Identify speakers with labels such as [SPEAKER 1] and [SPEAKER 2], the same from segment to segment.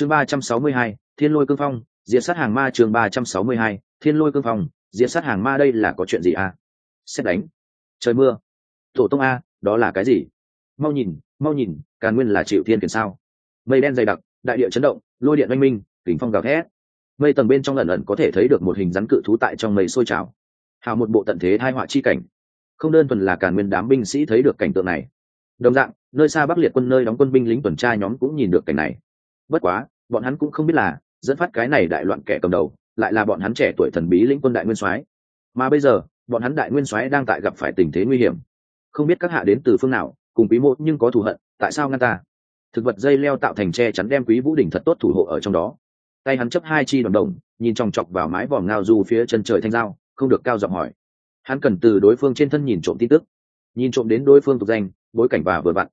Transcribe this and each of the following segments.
[SPEAKER 1] chương ba trăm sáu mươi hai, thiên lôi cương phong, diệt sát hàng ma chương ba trăm sáu mươi hai, thiên lôi cương phong, diệt sát hàng ma đây là có chuyện gì à? Xét đánh. Trời mưa. Tổ tông a, đó là cái gì? Mau nhìn mau nhìn, càn nguyên là chịu thiên kiển sao? Mây đen dày đặc, đại địa chấn động, lôi điện oanh minh kính phong gào thét. Mây tầng bên trong lần ẩn có thể thấy được một hình rắn cự thú tại trong mây sôi trào. Hào một bộ tận thế thai họa chi cảnh. Không đơn thuần là càn nguyên đám binh sĩ thấy được cảnh tượng này. Đồng dạng, nơi xa bắc liệt quân nơi đóng quân binh lính tuần tra nhóm cũng nhìn được cảnh này bất quá, bọn hắn cũng không biết là, dẫn phát cái này đại loạn kẻ cầm đầu, lại là bọn hắn trẻ tuổi thần bí lĩnh quân đại nguyên soái. Mà bây giờ, bọn hắn đại nguyên soái đang tại gặp phải tình thế nguy hiểm. Không biết các hạ đến từ phương nào, cùng quý mộ nhưng có thù hận, tại sao ngăn ta? Thực vật dây leo tạo thành tre chắn đem quý vũ đỉnh thật tốt thủ hộ ở trong đó. Tay hắn chấp hai chi đồng đồng, nhìn chòng chọc vào mái vòm ngao du phía chân trời thanh dao không được cao giọng hỏi. Hắn cần từ đối phương trên thân nhìn trộm tin tức. Nhìn trộm đến đối phương tục danh, bối cảnh và vừa vặn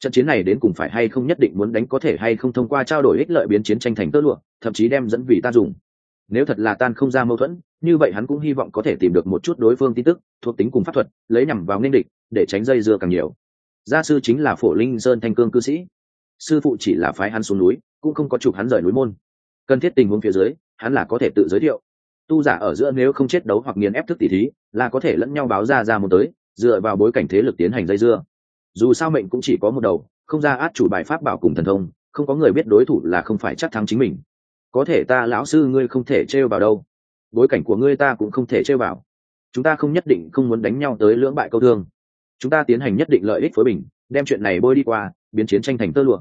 [SPEAKER 1] trận chiến này đến cùng phải hay không nhất định muốn đánh có thể hay không thông qua trao đổi ích lợi biến chiến tranh thành tơ lụa, thậm chí đem dẫn vì ta dùng. Nếu thật là tan không ra mâu thuẫn, như vậy hắn cũng hy vọng có thể tìm được một chút đối phương tin tức, thuộc tính cùng pháp thuật, lấy nhằm vào nên địch, để tránh dây dưa càng nhiều. Gia sư chính là phổ linh sơn thanh cương cư sĩ. Sư phụ chỉ là phái hắn xuống núi, cũng không có chụp hắn rời núi môn. Cần thiết tình huống phía dưới, hắn là có thể tự giới thiệu. Tu giả ở giữa nếu không chết đấu hoặc nghiền ép thức tỉ thí, là có thể lẫn nhau báo ra ra một tới, dựa vào bối cảnh thế lực tiến hành dây dưa dù sao mệnh cũng chỉ có một đầu, không ra át chủ bài pháp bảo cùng thần thông, không có người biết đối thủ là không phải chắc thắng chính mình. Có thể ta lão sư ngươi không thể trêu vào đâu. Bối cảnh của ngươi ta cũng không thể trêu vào. Chúng ta không nhất định không muốn đánh nhau tới lưỡng bại câu thương. Chúng ta tiến hành nhất định lợi ích phối bình, đem chuyện này bôi đi qua, biến chiến tranh thành tơ lụa.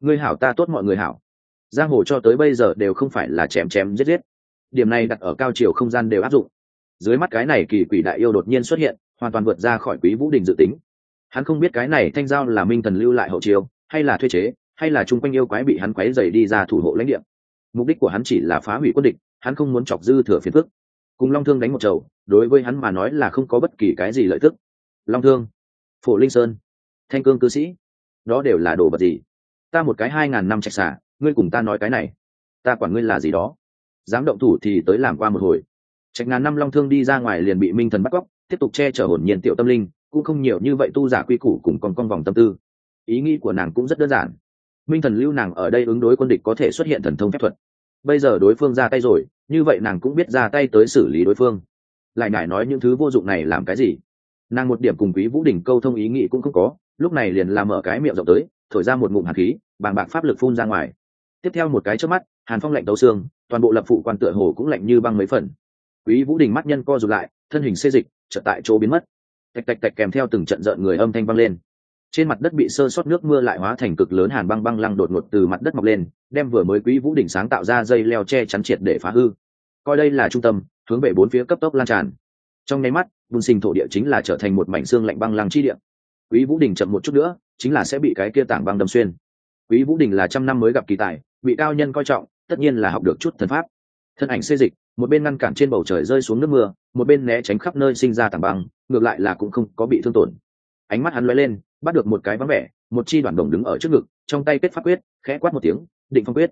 [SPEAKER 1] Ngươi hảo ta tốt mọi người hảo. Giang hồ cho tới bây giờ đều không phải là chém chém giết giết. Điểm này đặt ở cao chiều không gian đều áp dụng. Dưới mắt cái này kỳ quỷ đại yêu đột nhiên xuất hiện, hoàn toàn vượt ra khỏi quý vũ đình dự tính hắn không biết cái này thanh giao là minh thần lưu lại hậu chiêu, hay là thuê chế, hay là chung quanh yêu quái bị hắn quấy dày đi ra thủ hộ lãnh địa. Mục đích của hắn chỉ là phá hủy quân địch, hắn không muốn chọc dư thừa phiền phức. Cùng long thương đánh một chầu, đối với hắn mà nói là không có bất kỳ cái gì lợi tức. Long thương, phổ linh sơn, thanh cương cư sĩ, đó đều là đồ vật gì? Ta một cái hai ngàn năm trạch xả, ngươi cùng ta nói cái này. Ta quản ngươi là gì đó. Dám động thủ thì tới làm qua một hồi. Trạch ngàn năm long thương đi ra ngoài liền bị minh thần bắt cóc, tiếp tục che chở hồn nhiên tiểu tâm linh cũng không nhiều như vậy tu giả quy củ cùng con con vòng tâm tư. Ý nghĩ của nàng cũng rất đơn giản. Minh thần lưu nàng ở đây ứng đối quân địch có thể xuất hiện thần thông phép thuật. Bây giờ đối phương ra tay rồi, như vậy nàng cũng biết ra tay tới xử lý đối phương. Lại ngại nói những thứ vô dụng này làm cái gì? Nàng một điểm cùng quý vũ đỉnh câu thông ý nghĩ cũng không có, lúc này liền làm mở cái miệng rộng tới, thổi ra một ngụm hạt khí, bàng bạc pháp lực phun ra ngoài. Tiếp theo một cái trước mắt, hàn phong lạnh tấu xương, toàn bộ lập phụ quan tựa hồ cũng lạnh như băng mấy phần. Quý vũ đình mắt nhân co rụt lại, thân hình xê dịch trở tại chỗ biến mất tạch tạch tạch kèm theo từng trận rợn người âm thanh vang lên. Trên mặt đất bị sơ sót nước mưa lại hóa thành cực lớn hàn băng băng lăng đột ngột từ mặt đất mọc lên, đem vừa mới quý vũ đỉnh sáng tạo ra dây leo che chắn triệt để phá hư. Coi đây là trung tâm, hướng về bốn phía cấp tốc lan tràn. Trong nháy mắt vùng sinh thổ địa chính là trở thành một mảnh xương lạnh băng lăng chi địa. Quý vũ đỉnh chậm một chút nữa, chính là sẽ bị cái kia tảng băng đâm xuyên. Quý vũ đỉnh là trăm năm mới gặp kỳ tài, bị cao nhân coi trọng, tất nhiên là học được chút thần pháp. Thân ảnh xê dịch một bên ngăn cản trên bầu trời rơi xuống nước mưa, một bên né tránh khắp nơi sinh ra tảng băng, ngược lại là cũng không có bị thương tổn. Ánh mắt hắn lóe lên, bắt được một cái vắng vẻ, một chi đoàn đồng đứng ở trước ngực, trong tay kết pháp quyết, khẽ quát một tiếng, định phong quyết.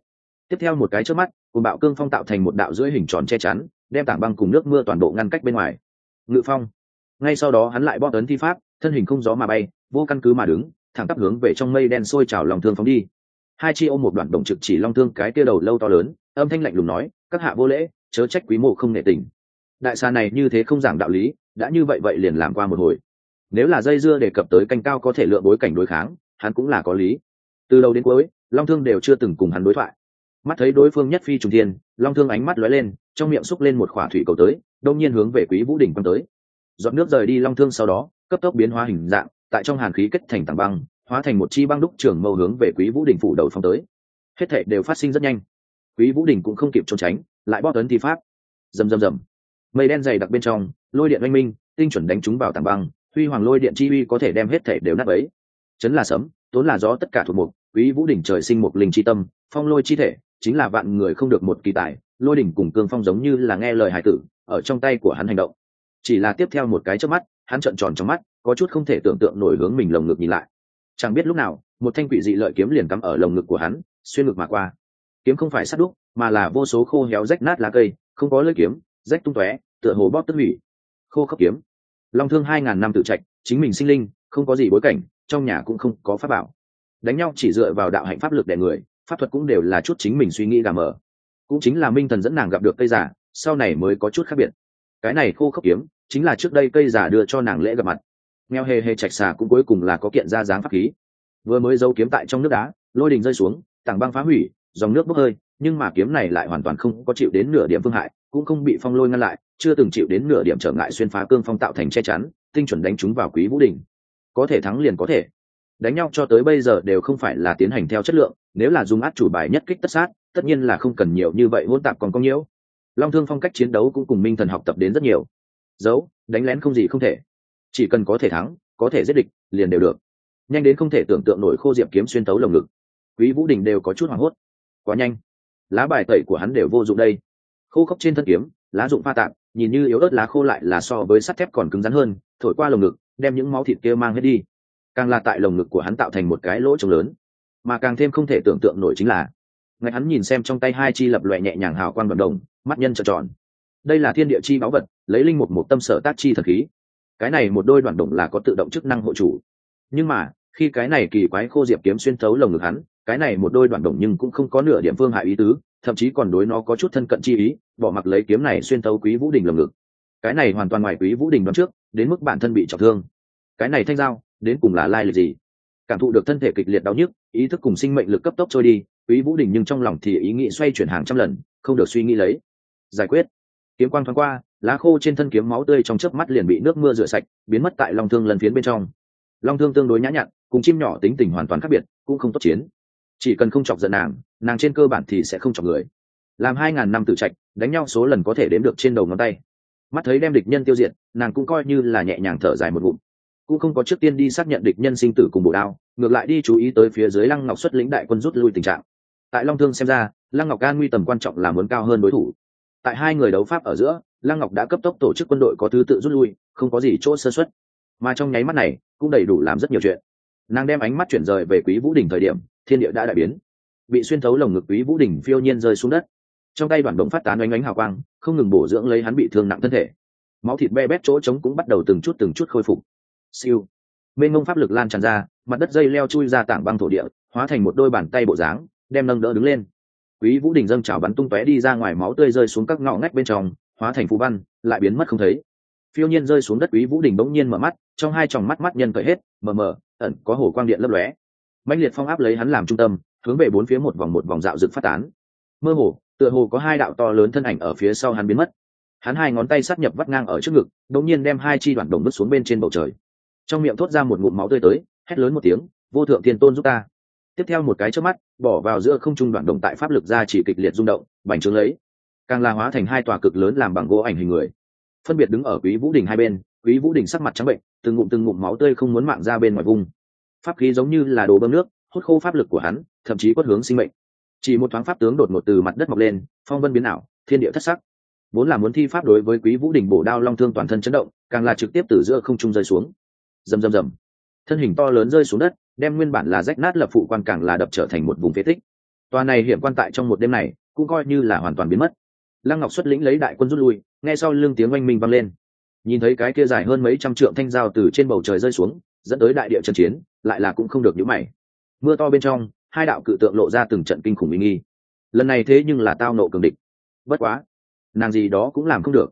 [SPEAKER 1] Tiếp theo một cái trước mắt, cùng bạo cương phong tạo thành một đạo dưới hình tròn che chắn, đem tảng băng cùng nước mưa toàn bộ ngăn cách bên ngoài. Ngự phong. Ngay sau đó hắn lại bóp ấn thi pháp, thân hình không gió mà bay, vô căn cứ mà đứng, thẳng tắp hướng về trong mây đen sôi trào lòng thương phóng đi. Hai chi ôm một đoạn đồng trực chỉ long thương cái tia đầu lâu to lớn, âm thanh lạnh lùng nói, các hạ vô lễ chớ trách quý mộ không nể tình. Đại xa này như thế không giảng đạo lý, đã như vậy vậy liền làm qua một hồi. Nếu là dây dưa đề cập tới canh cao có thể lựa bối cảnh đối kháng, hắn cũng là có lý. Từ đầu đến cuối, long thương đều chưa từng cùng hắn đối thoại. Mắt thấy đối phương nhất phi trùng thiên, long thương ánh mắt lóe lên, trong miệng xúc lên một khỏa thủy cầu tới, đông nhiên hướng về quý vũ đỉnh quăng tới. Dọn nước rời đi long thương sau đó, cấp tốc biến hóa hình dạng, tại trong hàn khí kết thành tảng băng, hóa thành một chi băng đúc trường mâu hướng về quý vũ đỉnh phủ đầu phong tới. Hết thệ đều phát sinh rất nhanh. Quý vũ đỉnh cũng không kịp trốn tránh lại bóp ấn thi pháp. Rầm rầm rầm. Mây đen dày đặc bên trong, lôi điện oanh minh, tinh chuẩn đánh chúng vào tảng băng, huy hoàng lôi điện chi uy có thể đem hết thể đều nát ấy chấn là sấm, tốn là gió tất cả thuộc mục, quý vũ đỉnh trời sinh một linh chi tâm, phong lôi chi thể, chính là vạn người không được một kỳ tài, lôi đỉnh cùng cương phong giống như là nghe lời hải tử, ở trong tay của hắn hành động. Chỉ là tiếp theo một cái trước mắt, hắn trợn tròn trong mắt, có chút không thể tưởng tượng nổi hướng mình lồng ngực nhìn lại. Chẳng biết lúc nào, một thanh quỷ dị lợi kiếm liền cắm ở lồng ngực của hắn, xuyên ngực mà qua. Kiếm không phải sát đúc mà là vô số khô héo rách nát lá cây, không có lưỡi kiếm, rách tung tóe, tựa hồ bóp tức hủy. Khô khốc kiếm. Long thương hai ngàn năm tự trạch, chính mình sinh linh, không có gì bối cảnh, trong nhà cũng không có pháp bảo. Đánh nhau chỉ dựa vào đạo hạnh pháp lực đẻ người, pháp thuật cũng đều là chút chính mình suy nghĩ gà mờ. Cũng chính là minh thần dẫn nàng gặp được cây giả sau này mới có chút khác biệt. Cái này khô khốc kiếm, chính là trước đây cây giả đưa cho nàng lễ gặp mặt. Nghèo hề hề chạch xà cũng cuối cùng là có kiện ra dáng pháp khí. Vừa mới giấu kiếm tại trong nước đá, lôi đình rơi xuống, tảng băng phá hủy, dòng nước bốc hơi nhưng mà kiếm này lại hoàn toàn không có chịu đến nửa điểm phương hại, cũng không bị phong lôi ngăn lại, chưa từng chịu đến nửa điểm trở ngại xuyên phá cương phong tạo thành che chắn, tinh chuẩn đánh chúng vào quý vũ đình. Có thể thắng liền có thể. Đánh nhau cho tới bây giờ đều không phải là tiến hành theo chất lượng, nếu là dùng át chủ bài nhất kích tất sát, tất nhiên là không cần nhiều như vậy hỗn tạp còn công nhiễu. Long thương phong cách chiến đấu cũng cùng minh thần học tập đến rất nhiều. Dấu đánh lén không gì không thể. Chỉ cần có thể thắng, có thể giết địch, liền đều được. Nhanh đến không thể tưởng tượng nổi khô diệp kiếm xuyên tấu lồng ngực. Quý vũ đình đều có chút hoảng hốt. Quá nhanh lá bài tẩy của hắn đều vô dụng đây. Khô khốc trên thân kiếm, lá dụng pha tạp, nhìn như yếu ớt lá khô lại là so với sắt thép còn cứng rắn hơn, thổi qua lồng ngực, đem những máu thịt kia mang hết đi. Càng là tại lồng ngực của hắn tạo thành một cái lỗ trống lớn, mà càng thêm không thể tưởng tượng nổi chính là, ngay hắn nhìn xem trong tay hai chi lập loẹ nhẹ nhàng hào quang vận đồng, mắt nhân trợn tròn. Đây là thiên địa chi báu vật, lấy linh mục một tâm sở tác chi thần khí. Cái này một đôi đoạn động là có tự động chức năng hộ chủ. Nhưng mà, khi cái này kỳ quái khô diệp kiếm xuyên thấu lồng ngực hắn cái này một đôi đoạn động nhưng cũng không có nửa điểm phương hại ý tứ, thậm chí còn đối nó có chút thân cận chi ý, bỏ mặc lấy kiếm này xuyên tấu quý vũ đình lồng ngực. Cái này hoàn toàn ngoài quý vũ đình đoán trước, đến mức bản thân bị trọng thương. Cái này thanh giao đến cùng là lai lịch gì? Cảm thụ được thân thể kịch liệt đau nhức, ý thức cùng sinh mệnh lực cấp tốc trôi đi, quý vũ đình nhưng trong lòng thì ý nghĩ xoay chuyển hàng trăm lần, không được suy nghĩ lấy. Giải quyết. Kiếm quang thoáng qua, lá khô trên thân kiếm máu tươi trong chớp mắt liền bị nước mưa rửa sạch, biến mất tại long thương lần phiến bên trong. Long thương tương đối nhã nhặn, cùng chim nhỏ tính tình hoàn toàn khác biệt, cũng không tốt chiến chỉ cần không chọc giận nàng nàng trên cơ bản thì sẽ không chọc người. Làm hai ngàn năm tử trạch, đánh nhau số lần có thể đếm được trên đầu ngón tay. Mắt thấy đem địch nhân tiêu diệt, nàng cũng coi như là nhẹ nhàng thở dài một bụng cũng không có trước tiên đi xác nhận địch nhân sinh tử cùng bổ đao, ngược lại đi chú ý tới phía dưới lăng ngọc xuất lĩnh đại quân rút lui tình trạng. Tại long thương xem ra, lăng ngọc an nguy tầm quan trọng là muốn cao hơn đối thủ. Tại hai người đấu pháp ở giữa, lăng ngọc đã cấp tốc tổ chức quân đội có thứ tự rút lui, không có gì chỗ sơ xuất mà trong nháy mắt này, cũng đầy đủ làm rất nhiều chuyện. Nàng đem ánh mắt chuyển rời về quý vũ đình thời điểm thiên địa đã đại biến. Bị xuyên thấu lồng ngực quý vũ đình phiêu nhiên rơi xuống đất. Trong tay đoàn động phát tán oanh ánh hào quang, không ngừng bổ dưỡng lấy hắn bị thương nặng thân thể. Máu thịt be bét chỗ trống cũng bắt đầu từng chút từng chút khôi phục. Siêu. Mênh ngông pháp lực lan tràn ra, mặt đất dây leo chui ra tảng băng thổ địa, hóa thành một đôi bàn tay bộ dáng, đem nâng đỡ đứng lên. Quý vũ đình dâng trào bắn tung tóe đi ra ngoài máu tươi rơi xuống các ngõ ngách bên trong, hóa thành phù văn, lại biến mất không thấy. Phiêu nhiên rơi xuống đất, quý vũ đình bỗng nhiên mở mắt, trong hai tròng mắt mắt nhân cởi hết, mờ mờ, ẩn có hồ quang điện lấp lóe mạnh liệt phong áp lấy hắn làm trung tâm, hướng về bốn phía một vòng một vòng dạo dựng phát tán. Mơ hồ, tựa hồ có hai đạo to lớn thân ảnh ở phía sau hắn biến mất. Hắn hai ngón tay sát nhập vắt ngang ở trước ngực, đột nhiên đem hai chi đoạn đồng bước xuống bên trên bầu trời. Trong miệng thốt ra một ngụm máu tươi tới, hét lớn một tiếng, vô thượng thiên tôn giúp ta. Tiếp theo một cái trước mắt, bỏ vào giữa không trung đoạn động tại pháp lực ra chỉ kịch liệt rung động, bành trướng lấy. Càng la hóa thành hai tòa cực lớn làm bằng gỗ ảnh hình người. Phân biệt đứng ở quý vũ đình hai bên, quý vũ đình sắc mặt trắng bệnh, từng ngụm từng ngụm máu tươi không muốn mạng ra bên ngoài vùng pháp khí giống như là đồ bơm nước, hút khô pháp lực của hắn, thậm chí quất hướng sinh mệnh. Chỉ một thoáng pháp tướng đột ngột từ mặt đất mọc lên, phong vân biến ảo, thiên địa thất sắc. Vốn là muốn thi pháp đối với quý vũ đình bổ đao long thương toàn thân chấn động, càng là trực tiếp từ giữa không trung rơi xuống. Rầm rầm rầm. Thân hình to lớn rơi xuống đất, đem nguyên bản là rách nát lập phụ quan càng là đập trở thành một vùng phế tích. Tòa này hiểm quan tại trong một đêm này, cũng coi như là hoàn toàn biến mất. Lăng ngọc xuất lĩnh lấy đại quân rút lui, nghe sau lưng tiếng oanh minh vang lên. Nhìn thấy cái kia dài hơn mấy trăm trượng thanh dao từ trên bầu trời rơi xuống dẫn tới đại địa trận chiến, lại là cũng không được nhíu mày. Mưa to bên trong, hai đạo cự tượng lộ ra từng trận kinh khủng uy nghi. Lần này thế nhưng là tao nộ cường địch. Bất quá, nàng gì đó cũng làm không được.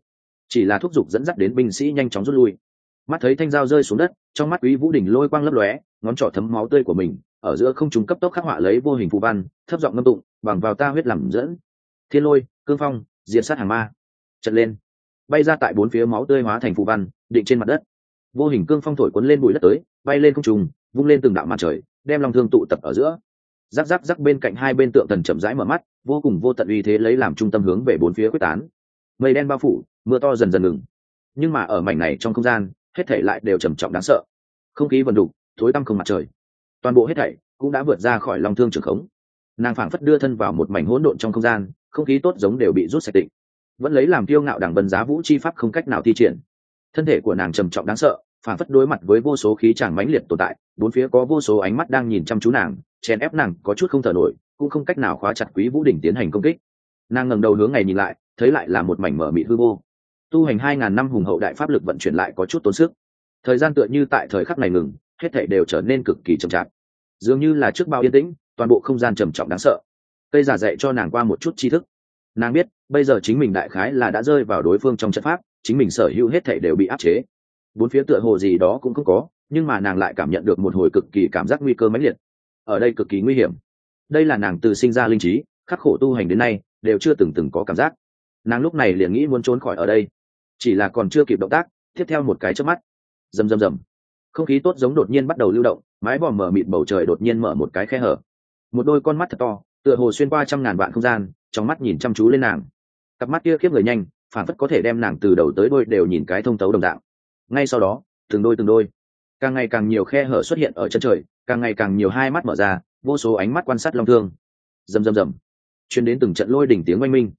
[SPEAKER 1] Chỉ là thúc giục dẫn dắt đến binh sĩ nhanh chóng rút lui. Mắt thấy thanh dao rơi xuống đất, trong mắt quý vũ đình lôi quang lấp lóe, ngón trỏ thấm máu tươi của mình, ở giữa không trung cấp tốc khắc họa lấy vô hình phù văn, thấp giọng ngâm tụng, bằng vào ta huyết làm dẫn. Thiên lôi, cương phong, diệt sát hàng ma. Trận lên. Bay ra tại bốn phía máu tươi hóa thành phù văn, định trên mặt đất vô hình cương phong thổi cuốn lên bụi đất tới, bay lên không trùng vung lên từng đạo mặt trời, đem lòng thương tụ tập ở giữa. Rắc rắc rắc bên cạnh hai bên tượng thần chậm rãi mở mắt, vô cùng vô tận uy thế lấy làm trung tâm hướng về bốn phía quyết tán. Mây đen bao phủ, mưa to dần dần ngừng. Nhưng mà ở mảnh này trong không gian, hết thảy lại đều trầm trọng đáng sợ. Không khí vần đục thối tăm không mặt trời. Toàn bộ hết thảy cũng đã vượt ra khỏi lòng thương trường khống. Nàng phảng phất đưa thân vào một mảnh hỗn độn trong không gian, không khí tốt giống đều bị rút sạch tịnh. Vẫn lấy làm kiêu ngạo đảng bần giá vũ chi pháp không cách nào thi triển thân thể của nàng trầm trọng đáng sợ, phản phất đối mặt với vô số khí tràng mãnh liệt tồn tại, bốn phía có vô số ánh mắt đang nhìn chăm chú nàng, chèn ép nàng có chút không thở nổi, cũng không cách nào khóa chặt quý vũ đỉnh tiến hành công kích. Nàng ngẩng đầu hướng ngày nhìn lại, thấy lại là một mảnh mở mịt hư vô. Tu hành hai ngàn năm hùng hậu đại pháp lực vận chuyển lại có chút tốn sức. Thời gian tựa như tại thời khắc này ngừng, hết thảy đều trở nên cực kỳ chậm chạp. Dường như là trước bao yên tĩnh, toàn bộ không gian trầm trọng đáng sợ. Cây giả dạy cho nàng qua một chút tri thức. Nàng biết, bây giờ chính mình đại khái là đã rơi vào đối phương trong trận pháp chính mình sở hữu hết thảy đều bị áp chế. Bốn phía tựa hồ gì đó cũng không có, nhưng mà nàng lại cảm nhận được một hồi cực kỳ cảm giác nguy cơ mãnh liệt. Ở đây cực kỳ nguy hiểm. Đây là nàng từ sinh ra linh trí, khắc khổ tu hành đến nay, đều chưa từng từng có cảm giác. Nàng lúc này liền nghĩ muốn trốn khỏi ở đây. Chỉ là còn chưa kịp động tác, tiếp theo một cái trước mắt. Rầm rầm rầm. Không khí tốt giống đột nhiên bắt đầu lưu động, mái vòm mở mịt bầu trời đột nhiên mở một cái khe hở. Một đôi con mắt thật to, tựa hồ xuyên qua trăm ngàn vạn không gian, trong mắt nhìn chăm chú lên nàng. Cặp mắt kia khiếp người nhanh phản phất có thể đem nàng từ đầu tới đôi đều nhìn cái thông tấu đồng đạo ngay sau đó, từng đôi từng đôi, càng ngày càng nhiều khe hở xuất hiện ở chân trời, càng ngày càng nhiều hai mắt mở ra, vô số ánh mắt quan sát long thương. Rầm rầm rầm chuyến đến từng trận lôi đỉnh tiếng oanh minh.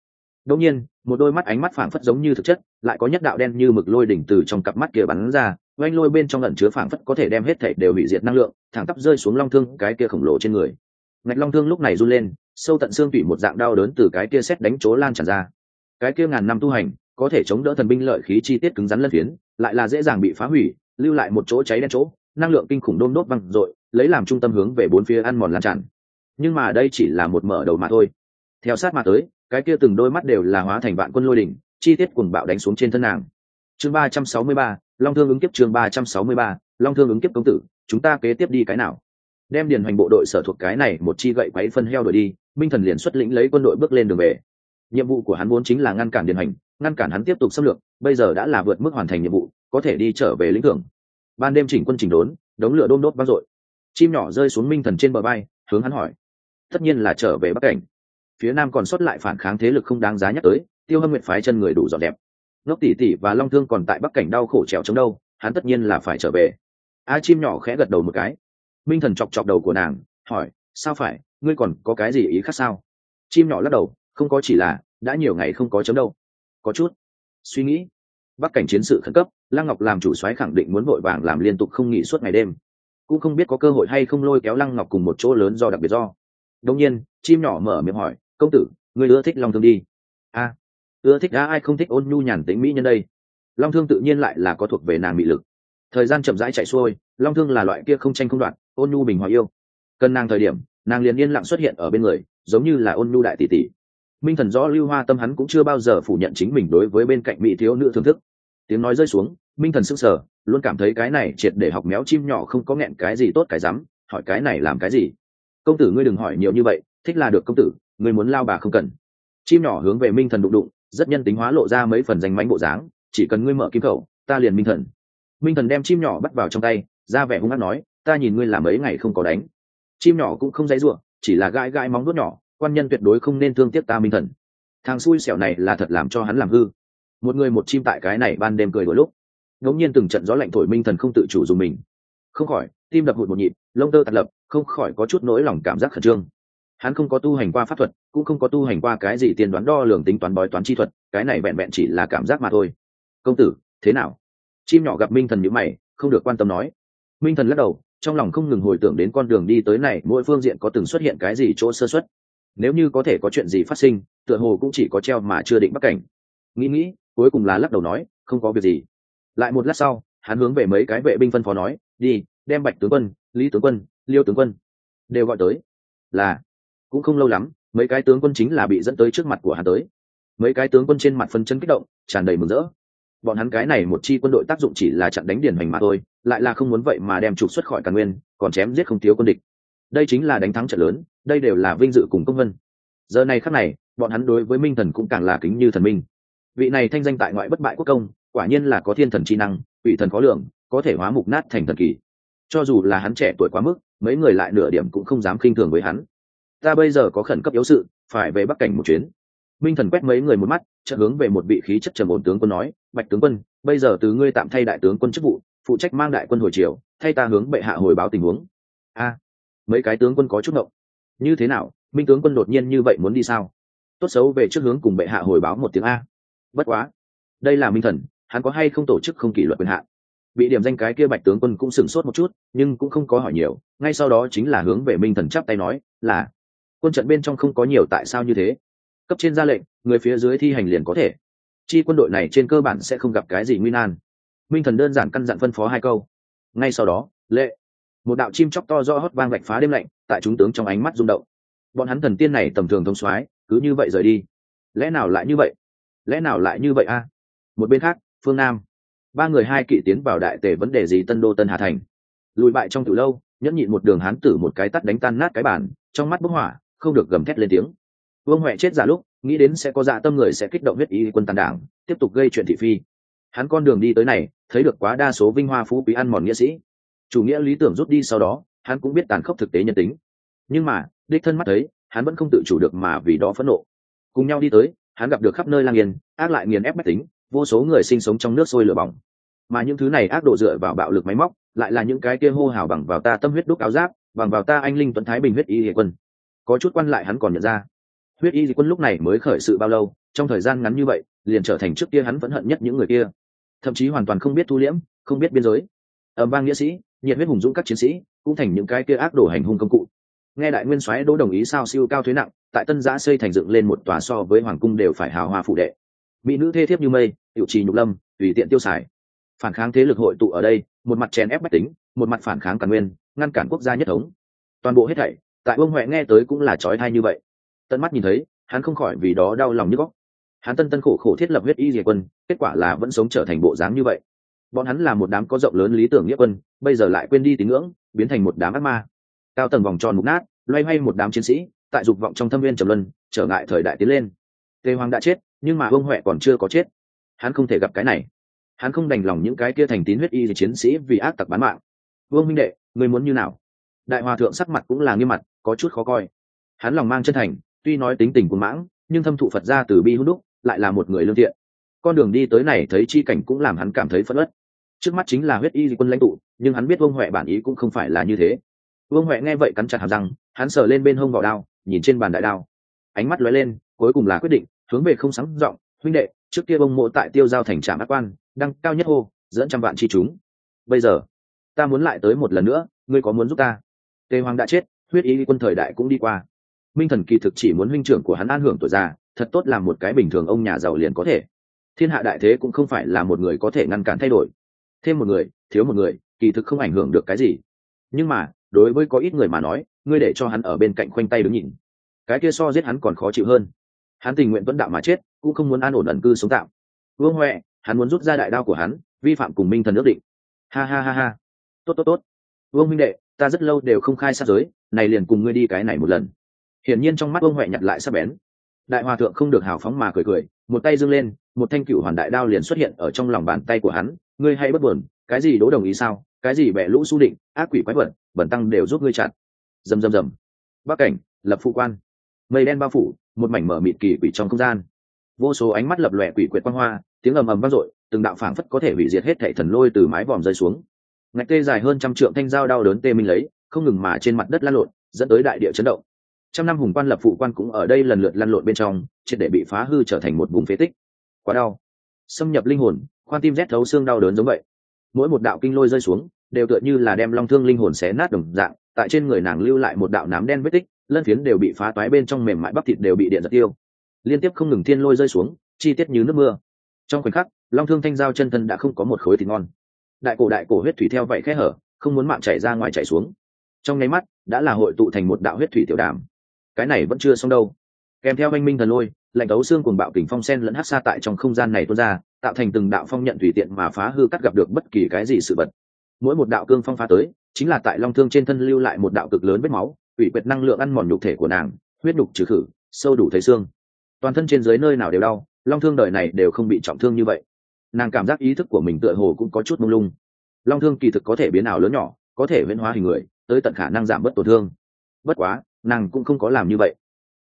[SPEAKER 1] Đông nhiên, một đôi mắt ánh mắt phảng phất giống như thực chất, lại có nhất đạo đen như mực lôi đỉnh từ trong cặp mắt kia bắn ra, oanh lôi bên trong lẩn chứa phảng phất có thể đem hết thể đều hủy diệt năng lượng, thẳng tắp rơi xuống long thương, cái kia khổng lồ trên người. Ngạch long thương lúc này run lên, sâu tận xương tủy một dạng đau đớn từ cái kia xét đánh chỗ lan tràn ra cái kia ngàn năm tu hành, có thể chống đỡ thần binh lợi khí chi tiết cứng rắn lân phiến, lại là dễ dàng bị phá hủy, lưu lại một chỗ cháy đen chỗ, năng lượng kinh khủng đôm đốt văng dội, lấy làm trung tâm hướng về bốn phía ăn mòn lan tràn. Nhưng mà đây chỉ là một mở đầu mà thôi. Theo sát mà tới, cái kia từng đôi mắt đều là hóa thành vạn quân lôi đỉnh, chi tiết cuồng bạo đánh xuống trên thân nàng. Chương ba trăm sáu mươi ba, long thương ứng kiếp chương ba trăm sáu mươi ba, long thương ứng kiếp công tử, chúng ta kế tiếp đi cái nào? Đem điền hoành bộ đội sở thuộc cái này một chi gậy quấy phân heo đổi đi, minh thần liền xuất lĩnh lấy quân đội bước lên đường về nhiệm vụ của hắn vốn chính là ngăn cản điền hành, ngăn cản hắn tiếp tục xâm lược, bây giờ đã là vượt mức hoàn thành nhiệm vụ, có thể đi trở về lĩnh thưởng. Ban đêm chỉnh quân chỉnh đốn, đống lửa đôm đốt vang dội. Chim nhỏ rơi xuống minh thần trên bờ bay, hướng hắn hỏi. Tất nhiên là trở về bắc cảnh. Phía nam còn sót lại phản kháng thế lực không đáng giá nhắc tới, tiêu hâm nguyện phái chân người đủ dọn đẹp ngốc tỷ tỷ và long thương còn tại bắc cảnh đau khổ trèo chống đâu, hắn tất nhiên là phải trở về. A chim nhỏ khẽ gật đầu một cái. Minh thần chọc chọc đầu của nàng, hỏi, sao phải? Ngươi còn có cái gì ý khác sao? Chim nhỏ lắc đầu không có chỉ là, đã nhiều ngày không có chấm đâu. Có chút suy nghĩ. Bắc cảnh chiến sự khẩn cấp, lăng ngọc làm chủ soái khẳng định muốn vội vàng làm liên tục không nghỉ suốt ngày đêm. Cũng không biết có cơ hội hay không lôi kéo lăng ngọc cùng một chỗ lớn do đặc biệt do. Đông nhiên, chim nhỏ mở miệng hỏi, công tử người ưa thích long thương đi? A, ưa thích đã ai không thích ôn nhu nhàn tính mỹ nhân đây? Long thương tự nhiên lại là có thuộc về nàng mỹ lực. Thời gian chậm rãi chạy xuôi, long thương là loại kia không tranh không đoạn ôn nhu bình hòa yêu. Cần nàng thời điểm, nàng liền yên lặng xuất hiện ở bên người, giống như là ôn nhu đại tỷ tỷ minh thần rõ lưu hoa tâm hắn cũng chưa bao giờ phủ nhận chính mình đối với bên cạnh mỹ thiếu nữ thương thức. Tiếng nói rơi xuống, minh thần sững sờ, luôn cảm thấy cái này triệt để học méo chim nhỏ không có nghẹn cái gì tốt cái dám hỏi cái này làm cái gì? Công tử ngươi đừng hỏi nhiều như vậy, thích là được công tử, ngươi muốn lao bà không cần. Chim nhỏ hướng về minh thần đụng đụng, rất nhân tính hóa lộ ra mấy phần danh mánh bộ dáng, chỉ cần ngươi mở kim khẩu, ta liền minh thần. Minh thần đem chim nhỏ bắt vào trong tay, ra vẻ hung hát nói, ta nhìn ngươi làm mấy ngày không có đánh. Chim nhỏ cũng không dãy ruộng chỉ là gãi gãi móng vuốt nhỏ quan nhân tuyệt đối không nên thương tiếc ta minh thần. Thằng xui xẻo này là thật làm cho hắn làm hư. Một người một chim tại cái này ban đêm cười đôi lúc ngẫu nhiên từng trận gió lạnh thổi minh thần không tự chủ dùng mình. Không khỏi, tim đập hụt một nhịp, lông tơ tạt lập, không khỏi có chút nỗi lòng cảm giác khẩn trương. Hắn không có tu hành qua pháp thuật, cũng không có tu hành qua cái gì tiên đoán đo lường tính toán bói toán chi thuật, cái này vẹn vẹn chỉ là cảm giác mà thôi. Công tử, thế nào? Chim nhỏ gặp minh thần nhữ mày, không được quan tâm nói. Minh thần lắc đầu, trong lòng không ngừng hồi tưởng đến con đường đi tới này, mỗi phương diện có từng xuất hiện cái gì chỗ sơ xuất nếu như có thể có chuyện gì phát sinh, tựa hồ cũng chỉ có treo mà chưa định bắc cảnh. Nghĩ nghĩ, cuối cùng là lắc đầu nói, không có việc gì. Lại một lát sau, hắn hướng về mấy cái vệ binh phân phó nói, đi, đem bạch tướng quân, lý tướng quân, liêu tướng quân đều gọi tới. Là, cũng không lâu lắm, mấy cái tướng quân chính là bị dẫn tới trước mặt của hắn tới. Mấy cái tướng quân trên mặt phân chân kích động, tràn đầy mừng rỡ. Bọn hắn cái này một chi quân đội tác dụng chỉ là chặn đánh điển hoành mà thôi, lại là không muốn vậy mà đem trục xuất khỏi càn nguyên, còn chém giết không thiếu quân địch. Đây chính là đánh thắng trận lớn đây đều là vinh dự cùng công vân. Giờ này khắc này, bọn hắn đối với minh thần cũng càng là kính như thần minh. Vị này thanh danh tại ngoại bất bại quốc công, quả nhiên là có thiên thần chi năng, vị thần khó lường có thể hóa mục nát thành thần kỳ. Cho dù là hắn trẻ tuổi quá mức, mấy người lại nửa điểm cũng không dám khinh thường với hắn. Ta bây giờ có khẩn cấp yếu sự, phải về bắc cảnh một chuyến. Minh thần quét mấy người một mắt, chợt hướng về một vị khí chất trầm ổn tướng quân nói, bạch tướng quân, bây giờ từ ngươi tạm thay đại tướng quân chức vụ, phụ trách mang đại quân hồi triều, thay ta hướng bệ hạ hồi báo tình huống. A, mấy cái tướng quân có chút ngộng như thế nào, minh tướng quân đột nhiên như vậy muốn đi sao? Tốt xấu về trước hướng cùng bệ hạ hồi báo một tiếng a. Bất quá, đây là minh thần, hắn có hay không tổ chức không kỷ luật quyền hạn? Bị điểm danh cái kia bạch tướng quân cũng sửng sốt một chút, nhưng cũng không có hỏi nhiều, ngay sau đó chính là hướng về minh thần chắp tay nói, là, quân trận bên trong không có nhiều tại sao như thế? Cấp trên ra lệnh, người phía dưới thi hành liền có thể. Chi quân đội này trên cơ bản sẽ không gặp cái gì nguy nan. Minh thần đơn giản căn dặn phân phó hai câu. Ngay sau đó, lệ, một đạo chim chóc to do hót vang vạch phá đêm lạnh tại chúng tướng trong ánh mắt rung động. Bọn hắn thần tiên này tầm thường thông soái, cứ như vậy rời đi. Lẽ nào lại như vậy? Lẽ nào lại như vậy a? Một bên khác, phương nam. Ba người hai kỵ tiến vào đại tề vấn đề gì tân đô tân hà thành. Lùi bại trong từ lâu, nhẫn nhịn một đường hán tử một cái tắt đánh tan nát cái bản trong mắt bốc hỏa, không được gầm thét lên tiếng. Vương huệ chết giả lúc, nghĩ đến sẽ có dạ tâm người sẽ kích động huyết ý quân tàn đảng, tiếp tục gây chuyện thị phi. Hắn con đường đi tới này, thấy được quá đa số vinh hoa phú quý ăn mòn nghĩa sĩ. Chủ nghĩa lý tưởng rút đi sau đó hắn cũng biết tàn khốc thực tế nhân tính. Nhưng mà, đích thân mắt thấy, hắn vẫn không tự chủ được mà vì đó phẫn nộ. Cùng nhau đi tới, hắn gặp được khắp nơi lang yên, ác lại nghiền ép mách tính, vô số người sinh sống trong nước sôi lửa bỏng. Mà những thứ này ác độ dựa vào bạo lực máy móc, lại là những cái kia hô hào bằng vào ta tâm huyết đúc áo giáp, bằng vào ta anh linh tuấn thái bình huyết y hệ quân. Có chút quan lại hắn còn nhận ra, huyết y quân lúc này mới khởi sự bao lâu, trong thời gian ngắn như vậy, liền trở thành trước kia hắn vẫn hận nhất những người kia. Thậm chí hoàn toàn không biết thu liễm, không biết biên giới. Ẩm vang nghĩa sĩ nhiệt huyết hùng dũng các chiến sĩ cũng thành những cái kia ác đổ hành hung công cụ. Nghe đại nguyên soái đỗ đồng ý sao siêu cao thuế nặng, tại tân giã xây thành dựng lên một tòa so với hoàng cung đều phải hào hoa phụ đệ. Mỹ nữ thê thiếp như mây hiệu trì nhục lâm, tùy tiện tiêu xài. Phản kháng thế lực hội tụ ở đây, một mặt chèn ép bách tính, một mặt phản kháng càn nguyên, ngăn cản quốc gia nhất thống. Toàn bộ hết thảy, tại ông huệ nghe tới cũng là trói thai như vậy. Tận mắt nhìn thấy, hắn không khỏi vì đó đau lòng như góc. Hắn tân tân khổ khổ thiết lập huyết y diệt quân, kết quả là vẫn sống trở thành bộ dáng như vậy bọn hắn là một đám có rộng lớn lý tưởng nghĩa quân, bây giờ lại quên đi tín ngưỡng, biến thành một đám ác ma. Cao tầng vòng tròn mục nát, loay hoay một đám chiến sĩ, tại dục vọng trong thâm viên trầm luân, trở ngại thời đại tiến lên. Tề hoàng đã chết, nhưng mà ông huệ còn chưa có chết. Hắn không thể gặp cái này. Hắn không đành lòng những cái kia thành tín huyết y chiến sĩ vì ác tặc bán mạng. Vương minh đệ, người muốn như nào? Đại hòa thượng sắc mặt cũng là nghiêm mặt, có chút khó coi. Hắn lòng mang chân thành, tuy nói tính tình cuồng mãng, nhưng thâm thụ phật ra từ bi hữu đúc, lại là một người lương thiện. Con đường đi tới này thấy chi cảnh cũng làm hắn cảm thấy phất ất trước mắt chính là huyết y quân lãnh tụ, nhưng hắn biết vương huệ bản ý cũng không phải là như thế. Vương huệ nghe vậy cắn chặt hàm răng, hắn sờ lên bên hông vỏ đao, nhìn trên bàn đại đao. Ánh mắt lóe lên, cuối cùng là quyết định, hướng về không sáng giọng, huynh đệ, trước kia bông mộ tại tiêu giao thành trạm ác quan, đăng cao nhất hô, dẫn trăm vạn chi chúng. Bây giờ, ta muốn lại tới một lần nữa, ngươi có muốn giúp ta? Tề hoàng đã chết, huyết ý quân thời đại cũng đi qua. Minh thần kỳ thực chỉ muốn huynh trưởng của hắn an hưởng tuổi già, thật tốt làm một cái bình thường ông nhà giàu liền có thể. Thiên hạ đại thế cũng không phải là một người có thể ngăn cản thay đổi thêm một người, thiếu một người, kỳ thực không ảnh hưởng được cái gì. Nhưng mà, đối với có ít người mà nói, ngươi để cho hắn ở bên cạnh khoanh tay đứng nhìn. Cái kia so giết hắn còn khó chịu hơn. Hắn tình nguyện tuấn đạo mà chết, cũng không muốn an ổn ẩn cư sống tạm. Vương huệ, hắn muốn rút ra đại đao của hắn, vi phạm cùng minh thần ước định. Ha ha ha ha. Tốt tốt tốt. Vương minh đệ, ta rất lâu đều không khai sát giới, này liền cùng ngươi đi cái này một lần. Hiển nhiên trong mắt vương huệ nhặt lại sắp bén. Đại hòa thượng không được hào phóng mà cười cười, một tay dâng lên, một thanh cựu hoàn đại đao liền xuất hiện ở trong lòng bàn tay của hắn ngươi hay bất buồn, cái gì đố đồng ý sao? Cái gì bẻ lũ su định, ác quỷ quái vật, bẩn tăng đều giúp ngươi chặn rầm rầm rầm bắc cảnh, lập phụ quan. Mây đen bao phủ, một mảnh mở mịt kỳ quỷ trong không gian. Vô số ánh mắt lập lòe quỷ quyệt quang hoa, tiếng ầm ầm vang dội, từng đạo phảng phất có thể hủy diệt hết thảy thần lôi từ mái vòm rơi xuống. Ngạch tê dài hơn trăm trượng thanh dao đau đớn tê minh lấy, không ngừng mà trên mặt đất lăn lộn, dẫn tới đại địa chấn động. Trăm năm hùng quan lập phụ quan cũng ở đây lần lượt lăn lộn bên trong, triệt để bị phá hư trở thành một vùng phế tích. Quá đau. Xâm nhập linh hồn khoan tim rét thấu xương đau đớn giống vậy. Mỗi một đạo kinh lôi rơi xuống, đều tựa như là đem long thương linh hồn xé nát đồng dạng, tại trên người nàng lưu lại một đạo nám đen vết tích, lân phiến đều bị phá toái bên trong mềm mại bắp thịt đều bị điện giật tiêu. Liên tiếp không ngừng thiên lôi rơi xuống, chi tiết như nước mưa. Trong khoảnh khắc, long thương thanh giao chân thân đã không có một khối thịt ngon. Đại cổ đại cổ huyết thủy theo vậy khẽ hở, không muốn mạng chảy ra ngoài chảy xuống. Trong nháy mắt, đã là hội tụ thành một đạo huyết thủy tiểu đàm. Cái này vẫn chưa xong đâu. Kèm theo anh minh thần lôi, lạnh tấu xương cuồng bạo kình phong sen lẫn hát xa tại trong không gian này tuôn ra tạo thành từng đạo phong nhận tùy tiện mà phá hư cắt gặp được bất kỳ cái gì sự vật. Mỗi một đạo cương phong phá tới, chính là tại long thương trên thân lưu lại một đạo cực lớn vết máu, ủy quyệt năng lượng ăn mòn nhục thể của nàng, huyết nhục trừ khử, sâu đủ thấy xương. Toàn thân trên dưới nơi nào đều đau, long thương đời này đều không bị trọng thương như vậy. Nàng cảm giác ý thức của mình tựa hồ cũng có chút mông lung. Long thương kỳ thực có thể biến ảo lớn nhỏ, có thể viễn hóa hình người, tới tận khả năng giảm bớt tổn thương. Bất quá, nàng cũng không có làm như vậy.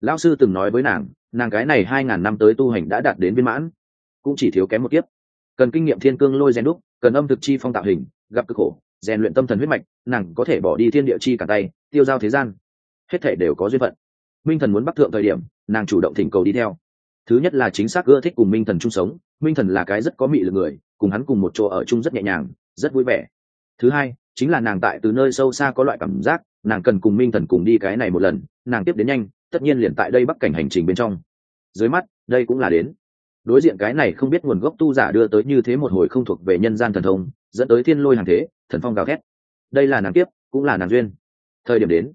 [SPEAKER 1] Lão sư từng nói với nàng nàng cái này hai ngàn năm tới tu hành đã đạt đến viên mãn cũng chỉ thiếu kém một kiếp. Cần kinh nghiệm thiên cương lôi rèn đúc, cần âm thực chi phong tạo hình, gặp cực khổ, rèn luyện tâm thần huyết mạch, nàng có thể bỏ đi thiên địa chi cả tay, tiêu giao thế gian. Hết thể đều có duyên phận. Minh thần muốn bắt thượng thời điểm, nàng chủ động thỉnh cầu đi theo. Thứ nhất là chính xác ưa thích cùng minh thần chung sống, minh thần là cái rất có mị lực người, cùng hắn cùng một chỗ ở chung rất nhẹ nhàng, rất vui vẻ. Thứ hai, chính là nàng tại từ nơi sâu xa có loại cảm giác, nàng cần cùng minh thần cùng đi cái này một lần, nàng tiếp đến nhanh, tất nhiên liền tại đây bắc cảnh hành trình bên trong. Dưới mắt, đây cũng là đến đối diện cái này không biết nguồn gốc tu giả đưa tới như thế một hồi không thuộc về nhân gian thần thông, dẫn tới thiên lôi hàng thế, thần phong gào thét. Đây là nàng tiếp cũng là nàng duyên. Thời điểm đến,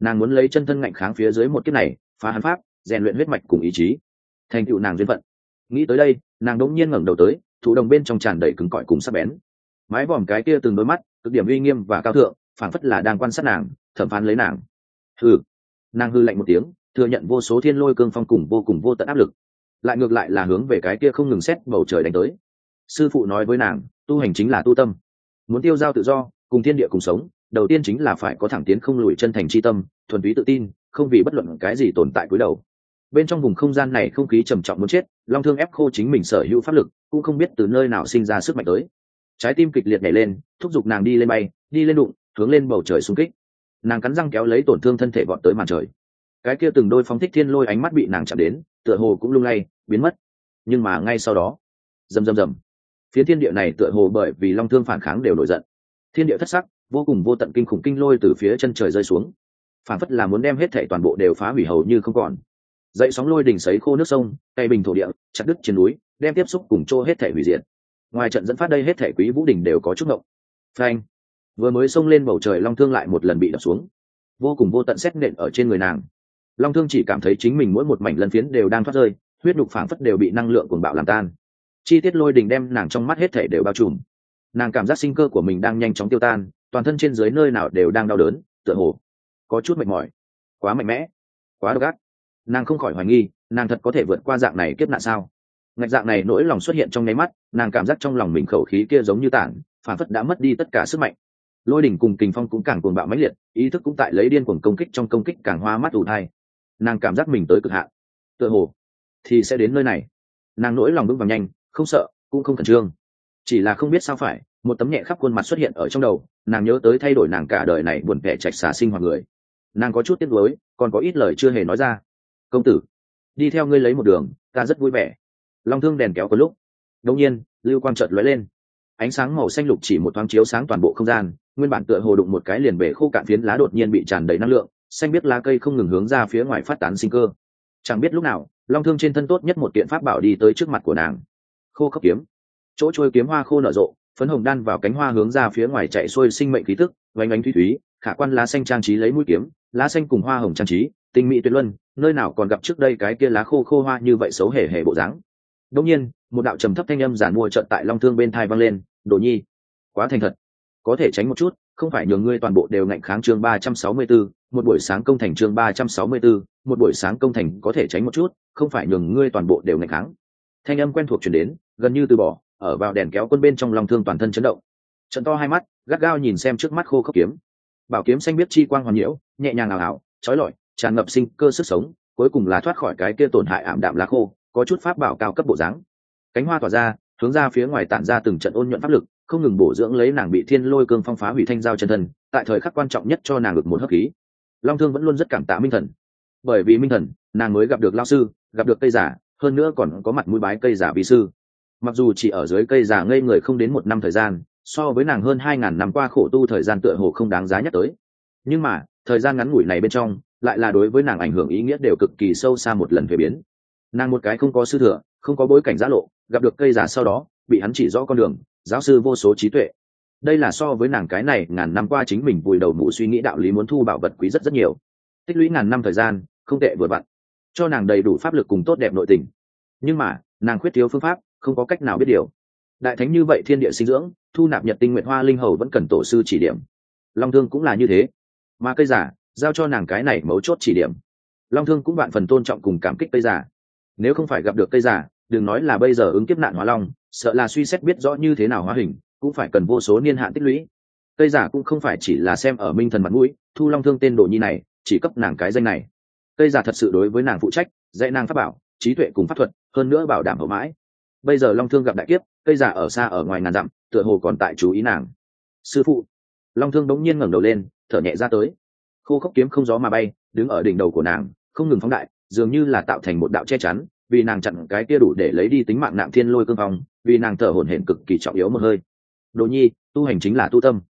[SPEAKER 1] nàng muốn lấy chân thân ngạnh kháng phía dưới một kiếp này, phá hắn pháp, rèn luyện huyết mạch cùng ý chí. Thành tựu nàng duyên phận. Nghĩ tới đây, nàng đỗng nhiên ngẩng đầu tới thủ đồng bên trong tràn đầy cứng cỏi cùng sắc bén. Mái vòm cái kia từng đôi mắt, cực điểm uy nghiêm và cao thượng, phảng phất là đang quan sát nàng, thẩm phán lấy nàng. Hừ. Nàng hư lạnh một tiếng, thừa nhận vô số thiên lôi cương phong cùng vô cùng vô tận áp lực lại ngược lại là hướng về cái kia không ngừng xét bầu trời đánh tới. Sư phụ nói với nàng, tu hành chính là tu tâm. Muốn tiêu giao tự do, cùng thiên địa cùng sống, đầu tiên chính là phải có thẳng tiến không lùi chân thành c tâm, thuần túy tự tin, không vì bất luận cái gì tồn tại cúi đầu. Bên trong vùng không gian này không khí trầm trọng muốn chết, long thương ép khô chính mình sở hữu pháp lực, cũng không biết từ nơi nào sinh ra sức mạnh tới. Trái tim kịch liệt nhảy lên, thúc giục nàng đi lên bay, đi lên đụng, hướng lên bầu trời xung kích. Nàng cắn răng kéo lấy tổn thương thân thể vọt tới màn trời. Cái kia từng đôi phóng thích thiên lôi ánh mắt bị nàng chạm đến, tựa hồ cũng lung lay biến mất. Nhưng mà ngay sau đó, rầm rầm rầm, phía thiên địa này tựa hồ bởi vì long thương phản kháng đều nổi giận. Thiên địa thất sắc, vô cùng vô tận kinh khủng kinh lôi từ phía chân trời rơi xuống. Phản phất là muốn đem hết thể toàn bộ đều phá hủy hầu như không còn. Dậy sóng lôi đỉnh sấy khô nước sông tay bình thổ địa, chặt đứt trên núi, đem tiếp xúc cùng chỗ hết thể hủy diệt. Ngoài trận dẫn phát đây hết thể quý vũ đình đều có chút ngộng. Phanh! Vừa mới xông lên bầu trời long thương lại một lần bị đập xuống. Vô cùng vô tận xét nện ở trên người nàng. Long thương chỉ cảm thấy chính mình mỗi một mảnh lân phiến đều đang thoát rơi huyết nhục phảng phất đều bị năng lượng cuồng bạo làm tan. Chi tiết lôi đình đem nàng trong mắt hết thể đều bao trùm. Nàng cảm giác sinh cơ của mình đang nhanh chóng tiêu tan, toàn thân trên dưới nơi nào đều đang đau đớn, tựa hồ có chút mệt mỏi, quá mạnh mẽ, quá độc ác. Nàng không khỏi hoài nghi, nàng thật có thể vượt qua dạng này kiếp nạn sao? Ngạch dạng này nỗi lòng xuất hiện trong nháy mắt, nàng cảm giác trong lòng mình khẩu khí kia giống như tản phản phất đã mất đi tất cả sức mạnh. Lôi đỉnh cùng kình phong cũng càng cuồng bạo mãnh liệt, ý thức cũng tại lấy điên cuồng công kích trong công kích càng hoa mắt ủ thai. Nàng cảm giác mình tới cực hạn. Tựa hồ thì sẽ đến nơi này. Nàng nỗi lòng vững vàng nhanh, không sợ, cũng không khẩn trương. Chỉ là không biết sao phải, một tấm nhẹ khắp khuôn mặt xuất hiện ở trong đầu, nàng nhớ tới thay đổi nàng cả đời này buồn vẻ chạch xả sinh hoạt người. Nàng có chút tiếc nuối, còn có ít lời chưa hề nói ra. Công tử, đi theo ngươi lấy một đường, ta rất vui vẻ. Long thương đèn kéo có lúc đông nhiên, lưu quang chợt lóe lên. Ánh sáng màu xanh lục chỉ một thoáng chiếu sáng toàn bộ không gian, nguyên bản tựa hồ đụng một cái liền bể khô cạn phiến lá đột nhiên bị tràn đầy năng lượng, xanh biết lá cây không ngừng hướng ra phía ngoài phát tán sinh cơ chẳng biết lúc nào, long thương trên thân tốt nhất một kiện pháp bảo đi tới trước mặt của nàng. Khô khốc kiếm. Chỗ trôi kiếm hoa khô nở rộ, phấn hồng đan vào cánh hoa hướng ra phía ngoài chạy xuôi sinh mệnh khí tức vánh ánh thủy thúy, khả quan lá xanh trang trí lấy mũi kiếm, lá xanh cùng hoa hồng trang trí, tinh mỹ tuyệt luân, nơi nào còn gặp trước đây cái kia lá khô khô hoa như vậy xấu hề hề bộ dáng. Đông nhiên, một đạo trầm thấp thanh âm giản mua trận tại long thương bên thai vang lên, đồ nhi, quá thành thật. Có thể tránh một chút không phải nhường ngươi toàn bộ đều ngạnh kháng chương ba trăm sáu mươi 364, một buổi sáng công thành chương ba trăm sáu mươi 364, một buổi sáng công thành có thể tránh một chút không phải nhường ngươi toàn bộ đều ngạnh kháng. Thanh âm quen thuộc truyền đến gần như từ bỏ ở vào đèn kéo quân bên trong lòng thương toàn thân chấn động. Trận to hai mắt gắt gao nhìn xem trước mắt khô khốc kiếm. Bảo kiếm xanh biết chi quang hoàn nhiễu nhẹ nhàng ảo ảo trói lọi tràn ngập sinh cơ sức sống cuối cùng là thoát khỏi cái kia tổn hại ảm đạm lá khô có chút pháp bảo cao cấp bộ dáng. Cánh hoa tỏa ra hướng ra phía ngoài tản ra từng trận ôn nhuận pháp lực, không ngừng bổ dưỡng lấy nàng bị thiên lôi cương phong phá hủy thanh giao chân thân, tại thời khắc quan trọng nhất cho nàng được một hấp khí. Long thương vẫn luôn rất cảm tạ minh thần. Bởi vì minh thần, nàng mới gặp được lao sư, gặp được cây giả hơn nữa còn có mặt mũi bái cây giả vi sư. Mặc dù chỉ ở dưới cây giả ngây người không đến một năm thời gian, so với nàng hơn hai ngàn năm qua khổ tu thời gian tựa hồ không đáng giá nhắc tới. Nhưng mà, thời gian ngắn ngủi này bên trong, lại là đối với nàng ảnh hưởng ý nghĩa đều cực kỳ sâu xa một lần về biến nàng một cái không có sư thừa, không có bối cảnh giã lộ, gặp được cây giả sau đó, bị hắn chỉ rõ con đường, giáo sư vô số trí tuệ. Đây là so với nàng cái này, ngàn năm qua chính mình vùi đầu mụ suy nghĩ đạo lý muốn thu bảo vật quý rất rất nhiều. Tích lũy ngàn năm thời gian, không tệ vừa vặn. Cho nàng đầy đủ pháp lực cùng tốt đẹp nội tình. Nhưng mà, nàng khuyết thiếu phương pháp, không có cách nào biết điều. Đại thánh như vậy thiên địa sinh dưỡng, thu nạp nhật tinh nguyện hoa linh hầu vẫn cần tổ sư chỉ điểm. Long thương cũng là như thế. Mà cây giả, giao cho nàng cái này mấu chốt chỉ điểm. Long thương cũng bạn phần tôn trọng cùng cảm kích cây giả nếu không phải gặp được cây giả, đừng nói là bây giờ ứng kiếp nạn hóa long, sợ là suy xét biết rõ như thế nào hóa hình, cũng phải cần vô số niên hạn tích lũy. Cây giả cũng không phải chỉ là xem ở minh thần mặt mũi, thu long thương tên đồ nhi này, chỉ cấp nàng cái danh này. Cây giả thật sự đối với nàng phụ trách, dạy nàng pháp bảo, trí tuệ cùng pháp thuật, hơn nữa bảo đảm hậu mãi. Bây giờ long thương gặp đại kiếp, cây giả ở xa ở ngoài ngàn dặm, tựa hồ còn tại chú ý nàng. Sư phụ. Long thương đống nhiên ngẩng đầu lên, thở nhẹ ra tới. Khô khốc kiếm không gió mà bay, đứng ở đỉnh đầu của nàng, không ngừng phóng đại dường như là tạo thành một đạo che chắn, vì nàng chặn cái kia đủ để lấy đi tính mạng nạm thiên lôi cương phong, vì nàng thở hổn hển cực kỳ trọng yếu một hơi. Đồ nhi, tu hành chính là tu tâm.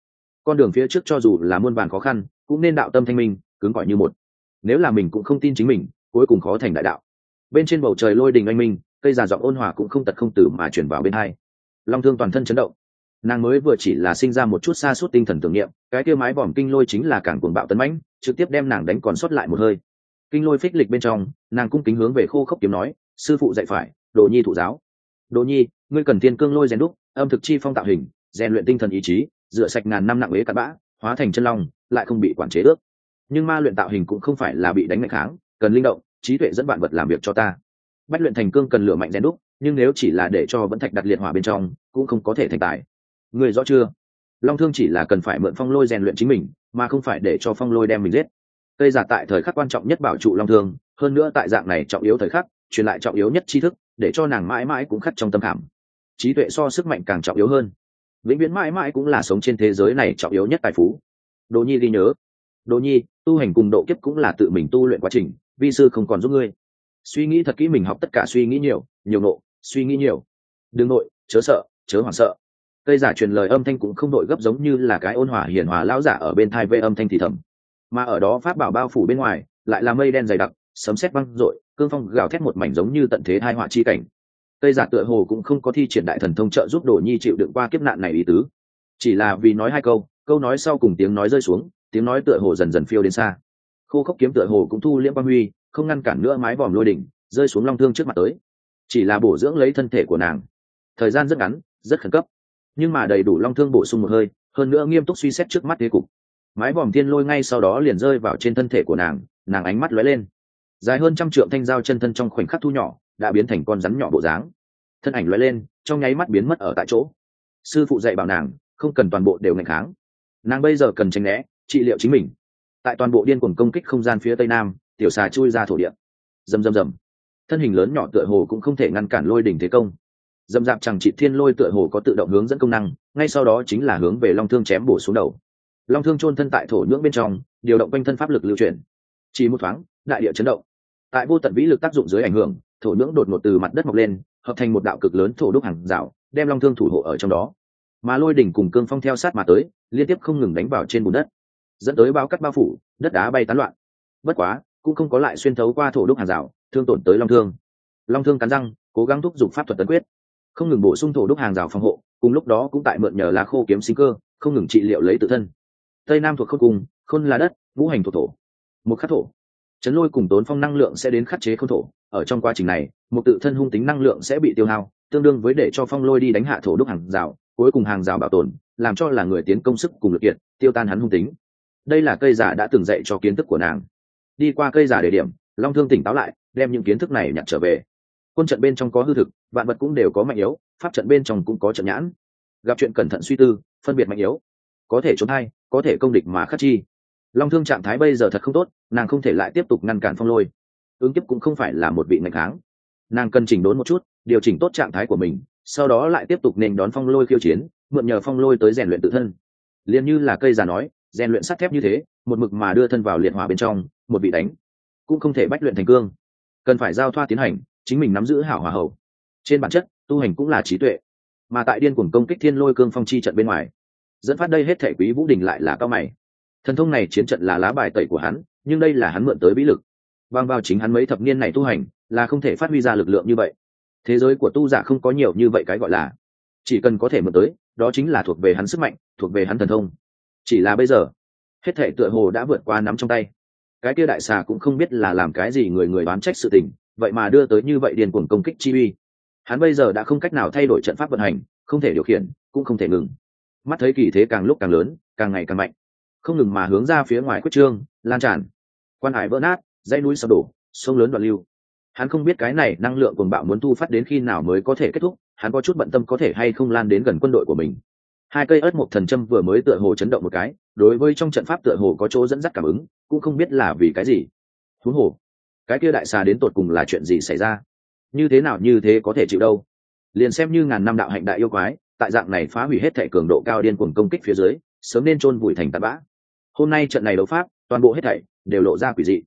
[SPEAKER 1] Con đường phía trước cho dù là muôn vàn khó khăn, cũng nên đạo tâm thanh minh, cứng cỏi như một. Nếu là mình cũng không tin chính mình, cuối cùng khó thành đại đạo. Bên trên bầu trời lôi đình anh minh, cây già giọng ôn hòa cũng không tật không tử mà chuyển vào bên hai. Long thương toàn thân chấn động. Nàng mới vừa chỉ là sinh ra một chút xa suốt tinh thần tưởng niệm, cái kia mái vòm kinh lôi chính là càng cuồng bạo tấn mãnh, trực tiếp đem nàng đánh còn sót lại một hơi kinh lôi phích lịch bên trong, nàng cung kính hướng về khô khốc kiếm nói, sư phụ dạy phải, đồ nhi thụ giáo. Đồ nhi, ngươi cần tiên cương lôi rèn đúc, âm thực chi phong tạo hình, rèn luyện tinh thần ý chí, rửa sạch ngàn năm nặng ế cặn bã, hóa thành chân long, lại không bị quản chế ước. Nhưng ma luyện tạo hình cũng không phải là bị đánh mạnh kháng, cần linh động, trí tuệ dẫn bạn vật làm việc cho ta. Bách luyện thành cương cần lửa mạnh rèn đúc, nhưng nếu chỉ là để cho vẫn thạch đặt liệt hỏa bên trong, cũng không có thể thành tài. Người rõ chưa? Long thương chỉ là cần phải mượn phong lôi rèn luyện chính mình, mà không phải để cho phong lôi đem mình giết cây giả tại thời khắc quan trọng nhất bảo trụ long thương, hơn nữa tại dạng này trọng yếu thời khắc, truyền lại trọng yếu nhất tri thức, để cho nàng mãi mãi cũng khắc trong tâm khảm. Trí tuệ so sức mạnh càng trọng yếu hơn. Vĩnh viễn mãi mãi cũng là sống trên thế giới này trọng yếu nhất tài phú. Đồ nhi ghi nhớ. Đồ nhi, tu hành cùng độ kiếp cũng là tự mình tu luyện quá trình, vi sư không còn giúp ngươi. Suy nghĩ thật kỹ mình học tất cả suy nghĩ nhiều nhiều nộ, suy nghĩ nhiều. Đừng nội, chớ sợ, chớ hoảng sợ. Cây giả truyền lời âm thanh cũng không đội gấp giống như là cái ôn hòa hiền hòa lão giả ở bên thai vê âm thanh thì thầm mà ở đó pháp bảo bao phủ bên ngoài, lại là mây đen dày đặc, sấm sét văng rội cương phong gào thét một mảnh giống như tận thế hai họa chi cảnh. Cây giả tựa hồ cũng không có thi triển đại thần thông trợ giúp đồ nhi chịu đựng qua kiếp nạn này ý tứ. Chỉ là vì nói hai câu câu nói sau cùng tiếng nói rơi xuống, tiếng nói tựa hồ dần dần phiêu đến xa. Khô khốc kiếm tựa hồ cũng thu liễm quang huy, không ngăn cản nữa mái vòm lôi đỉnh, rơi xuống long thương trước mặt tới. Chỉ là bổ dưỡng lấy thân thể của nàng. Thời gian rất ngắn, rất khẩn cấp. Nhưng mà đầy đủ long thương bổ sung một hơi, hơn nữa nghiêm túc suy xét trước mắt thế cục mái vòm thiên lôi ngay sau đó liền rơi vào trên thân thể của nàng nàng ánh mắt lóe lên. Dài hơn trăm trượng thanh dao chân thân trong khoảnh khắc thu nhỏ, đã biến thành con rắn nhỏ bộ dáng. Thân ảnh lóe lên, trong nháy mắt biến mất ở tại chỗ. Sư phụ dạy bảo nàng, không cần toàn bộ đều ngành kháng. Nàng bây giờ cần tránh né, trị liệu chính mình. Tại toàn bộ điên cuồng công kích không gian phía tây nam, tiểu xà chui ra thổ địa. Rầm rầm rầm. Thân hình lớn nhỏ tựa hồ cũng không thể ngăn cản lôi đỉnh thế công. Dầm dạp chẳng trị thiên lôi tựa hồ có tự động hướng dẫn công năng, ngay sau đó chính là hướng về long thương chém bổ xuống đầu long thương chôn thân tại thổ nhưỡng bên trong, điều động quanh thân pháp lực lưu chuyển chỉ một thoáng, đại địa chấn động. Tại vô tận vĩ lực tác dụng dưới ảnh hưởng, thổ nhưỡng đột ngột từ mặt đất mọc lên, hợp thành một đạo cực lớn thổ đúc hàng rào, đem long thương thủ hộ ở trong đó. Mà lôi đỉnh cùng cương phong theo sát mà tới, liên tiếp không ngừng đánh vào trên bùn đất, dẫn tới bao cắt bao phủ, đất đá bay tán loạn. Bất quá, cũng không có lại xuyên thấu qua thổ đúc hàng rào, thương tổn tới long thương. Long thương cắn răng, cố gắng thúc giục pháp thuật tấn quyết. Không ngừng bổ sung thổ đúc hàng rào phòng hộ, cùng lúc đó cũng tại mượn nhờ lá khô kiếm sinh cơ, không ngừng trị liệu lấy tự thân tây nam thuộc khôn cùng khôn là đất, vũ hành thuộc thổ. Một khắc thổ. Chấn lôi cùng tốn phong năng lượng sẽ đến khắc chế khôn thổ. Ở trong quá trình này, một tự thân hung tính năng lượng sẽ bị tiêu hao, tương đương với để cho phong lôi đi đánh hạ thổ đúc hàng rào, cuối cùng hàng rào bảo tồn, làm cho là người tiến công sức cùng lực kiệt, tiêu tan hắn hung tính. Đây là cây giả đã từng dạy cho kiến thức của nàng. Đi qua cây giả để điểm, long thương tỉnh táo lại, đem những kiến thức này nhặt trở về. Quân trận bên trong có hư thực, vạn vật cũng đều có mạnh yếu, pháp trận bên trong cũng có trận nhãn. Gặp chuyện cẩn thận suy tư, phân biệt mạnh yếu. Có thể trốn hay có thể công địch mà khắc chi. Long thương trạng thái bây giờ thật không tốt, nàng không thể lại tiếp tục ngăn cản phong lôi. Ứng tiếp cũng không phải là một vị ngạch kháng nàng cần chỉnh đốn một chút, điều chỉnh tốt trạng thái của mình, sau đó lại tiếp tục nền đón phong lôi khiêu chiến, mượn nhờ phong lôi tới rèn luyện tự thân. Liền như là cây già nói, rèn luyện sắt thép như thế, một mực mà đưa thân vào liệt hỏa bên trong, một vị đánh, cũng không thể bách luyện thành cương. Cần phải giao thoa tiến hành, chính mình nắm giữ hảo hòa hậu. Trên bản chất, tu hành cũng là trí tuệ. Mà tại điên cuồng công kích thiên lôi cương phong chi trận bên ngoài dẫn phát đây hết thể quý vũ đình lại là cao mày. Thần thông này chiến trận là lá bài tẩy của hắn, nhưng đây là hắn mượn tới bí lực. Bằng vào chính hắn mấy thập niên này tu hành, là không thể phát huy ra lực lượng như vậy. Thế giới của tu giả không có nhiều như vậy cái gọi là. Chỉ cần có thể mượn tới, đó chính là thuộc về hắn sức mạnh, thuộc về hắn thần thông. Chỉ là bây giờ, hết thể tựa hồ đã vượt qua nắm trong tay. Cái kia đại xà cũng không biết là làm cái gì người người bán trách sự tình, vậy mà đưa tới như vậy điền cuồng công kích chi uy. Hắn bây giờ đã không cách nào thay đổi trận pháp vận hành, không thể điều khiển, cũng không thể ngừng mắt thấy kỳ thế càng lúc càng lớn, càng ngày càng mạnh. Không ngừng mà hướng ra phía ngoài quyết trương, lan tràn. Quan hải vỡ nát, dãy núi sập đổ, sông lớn đoạn lưu. Hắn không biết cái này năng lượng cuồng bạo muốn thu phát đến khi nào mới có thể kết thúc, hắn có chút bận tâm có thể hay không lan đến gần quân đội của mình. Hai cây ớt một thần châm vừa mới tựa hồ chấn động một cái, đối với trong trận pháp tựa hồ có chỗ dẫn dắt cảm ứng, cũng không biết là vì cái gì. Thú hồ, cái kia đại xà đến tột cùng là chuyện gì xảy ra? Như thế nào như thế có thể chịu đâu? Liền xem như ngàn năm đạo hạnh đại yêu quái tại dạng này phá hủy hết thể cường độ cao điên cuồng công kích phía dưới, sớm nên chôn vùi thành tạt bã. Hôm nay trận này đấu pháp, toàn bộ hết thảy đều lộ ra quỷ dị.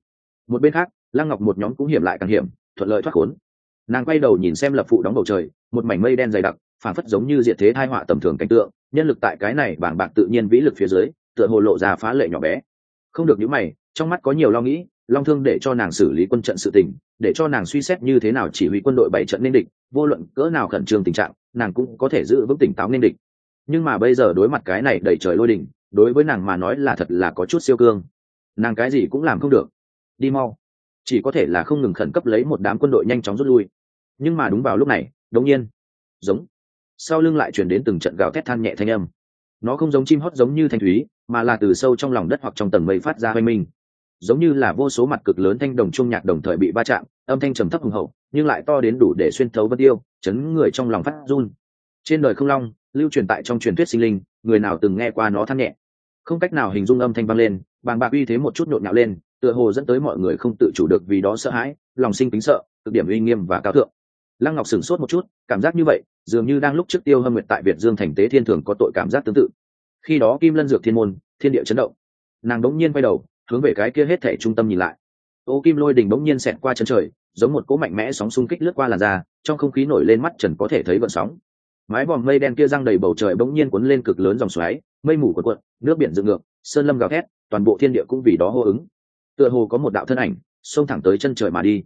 [SPEAKER 1] Một bên khác, lăng ngọc một nhóm cũng hiểm lại càng hiểm, thuận lợi thoát khốn. Nàng quay đầu nhìn xem lập phụ đóng bầu trời, một mảnh mây đen dày đặc phản phất giống như diệt thế thai họa tầm thường cảnh tượng, nhân lực tại cái này bảng bạc tự nhiên vĩ lực phía dưới, tựa hồ lộ ra phá lệ nhỏ bé. Không được những mày, trong mắt có nhiều lo nghĩ long thương để cho nàng xử lý quân trận sự tình để cho nàng suy xét như thế nào chỉ huy quân đội bảy trận nên địch vô luận cỡ nào khẩn trương tình trạng nàng cũng có thể giữ vững tỉnh táo nên địch. Nhưng mà bây giờ đối mặt cái này đầy trời lôi đình, đối với nàng mà nói là thật là có chút siêu cương. Nàng cái gì cũng làm không được. Đi mau. Chỉ có thể là không ngừng khẩn cấp lấy một đám quân đội nhanh chóng rút lui. Nhưng mà đúng vào lúc này đống nhiên giống sau lưng lại chuyển đến từng trận gào thét than nhẹ thanh âm. Nó không giống chim hót giống như thanh thúy mà là từ sâu trong lòng đất hoặc trong tầng mây phát ra hoanh minh giống như là vô số mặt cực lớn thanh đồng trung nhạc đồng thời bị va chạm, âm thanh trầm thấp hùng hậu, nhưng lại to đến đủ để xuyên thấu vân tiêu, chấn người trong lòng phát run. Trên đời không long, lưu truyền tại trong truyền thuyết sinh linh, người nào từng nghe qua nó than nhẹ. Không cách nào hình dung âm thanh vang lên, bàng bạc uy thế một chút nhộn nhạo lên, tựa hồ dẫn tới mọi người không tự chủ được vì đó sợ hãi, lòng sinh tính sợ, cực điểm uy nghiêm và cao thượng. Lăng ngọc sửng sốt một chút, cảm giác như vậy, dường như đang lúc trước tiêu hâm nguyệt tại việt dương thành tế thiên thường có tội cảm giác tương tự. Khi đó kim lân dược thiên môn, thiên địa chấn động. Nàng đống nhiên quay đầu hướng về cái kia hết thể trung tâm nhìn lại. Ô kim lôi đình bỗng nhiên xẹt qua chân trời, giống một cỗ mạnh mẽ sóng xung kích lướt qua làn da, trong không khí nổi lên mắt trần có thể thấy vận sóng. Mái vòm mây đen kia răng đầy bầu trời bỗng nhiên cuốn lên cực lớn dòng xoáy, mây mù cuộn cuộn, nước biển dựng ngược, sơn lâm gào thét, toàn bộ thiên địa cũng vì đó hô ứng. Tựa hồ có một đạo thân ảnh, xông thẳng tới chân trời mà đi.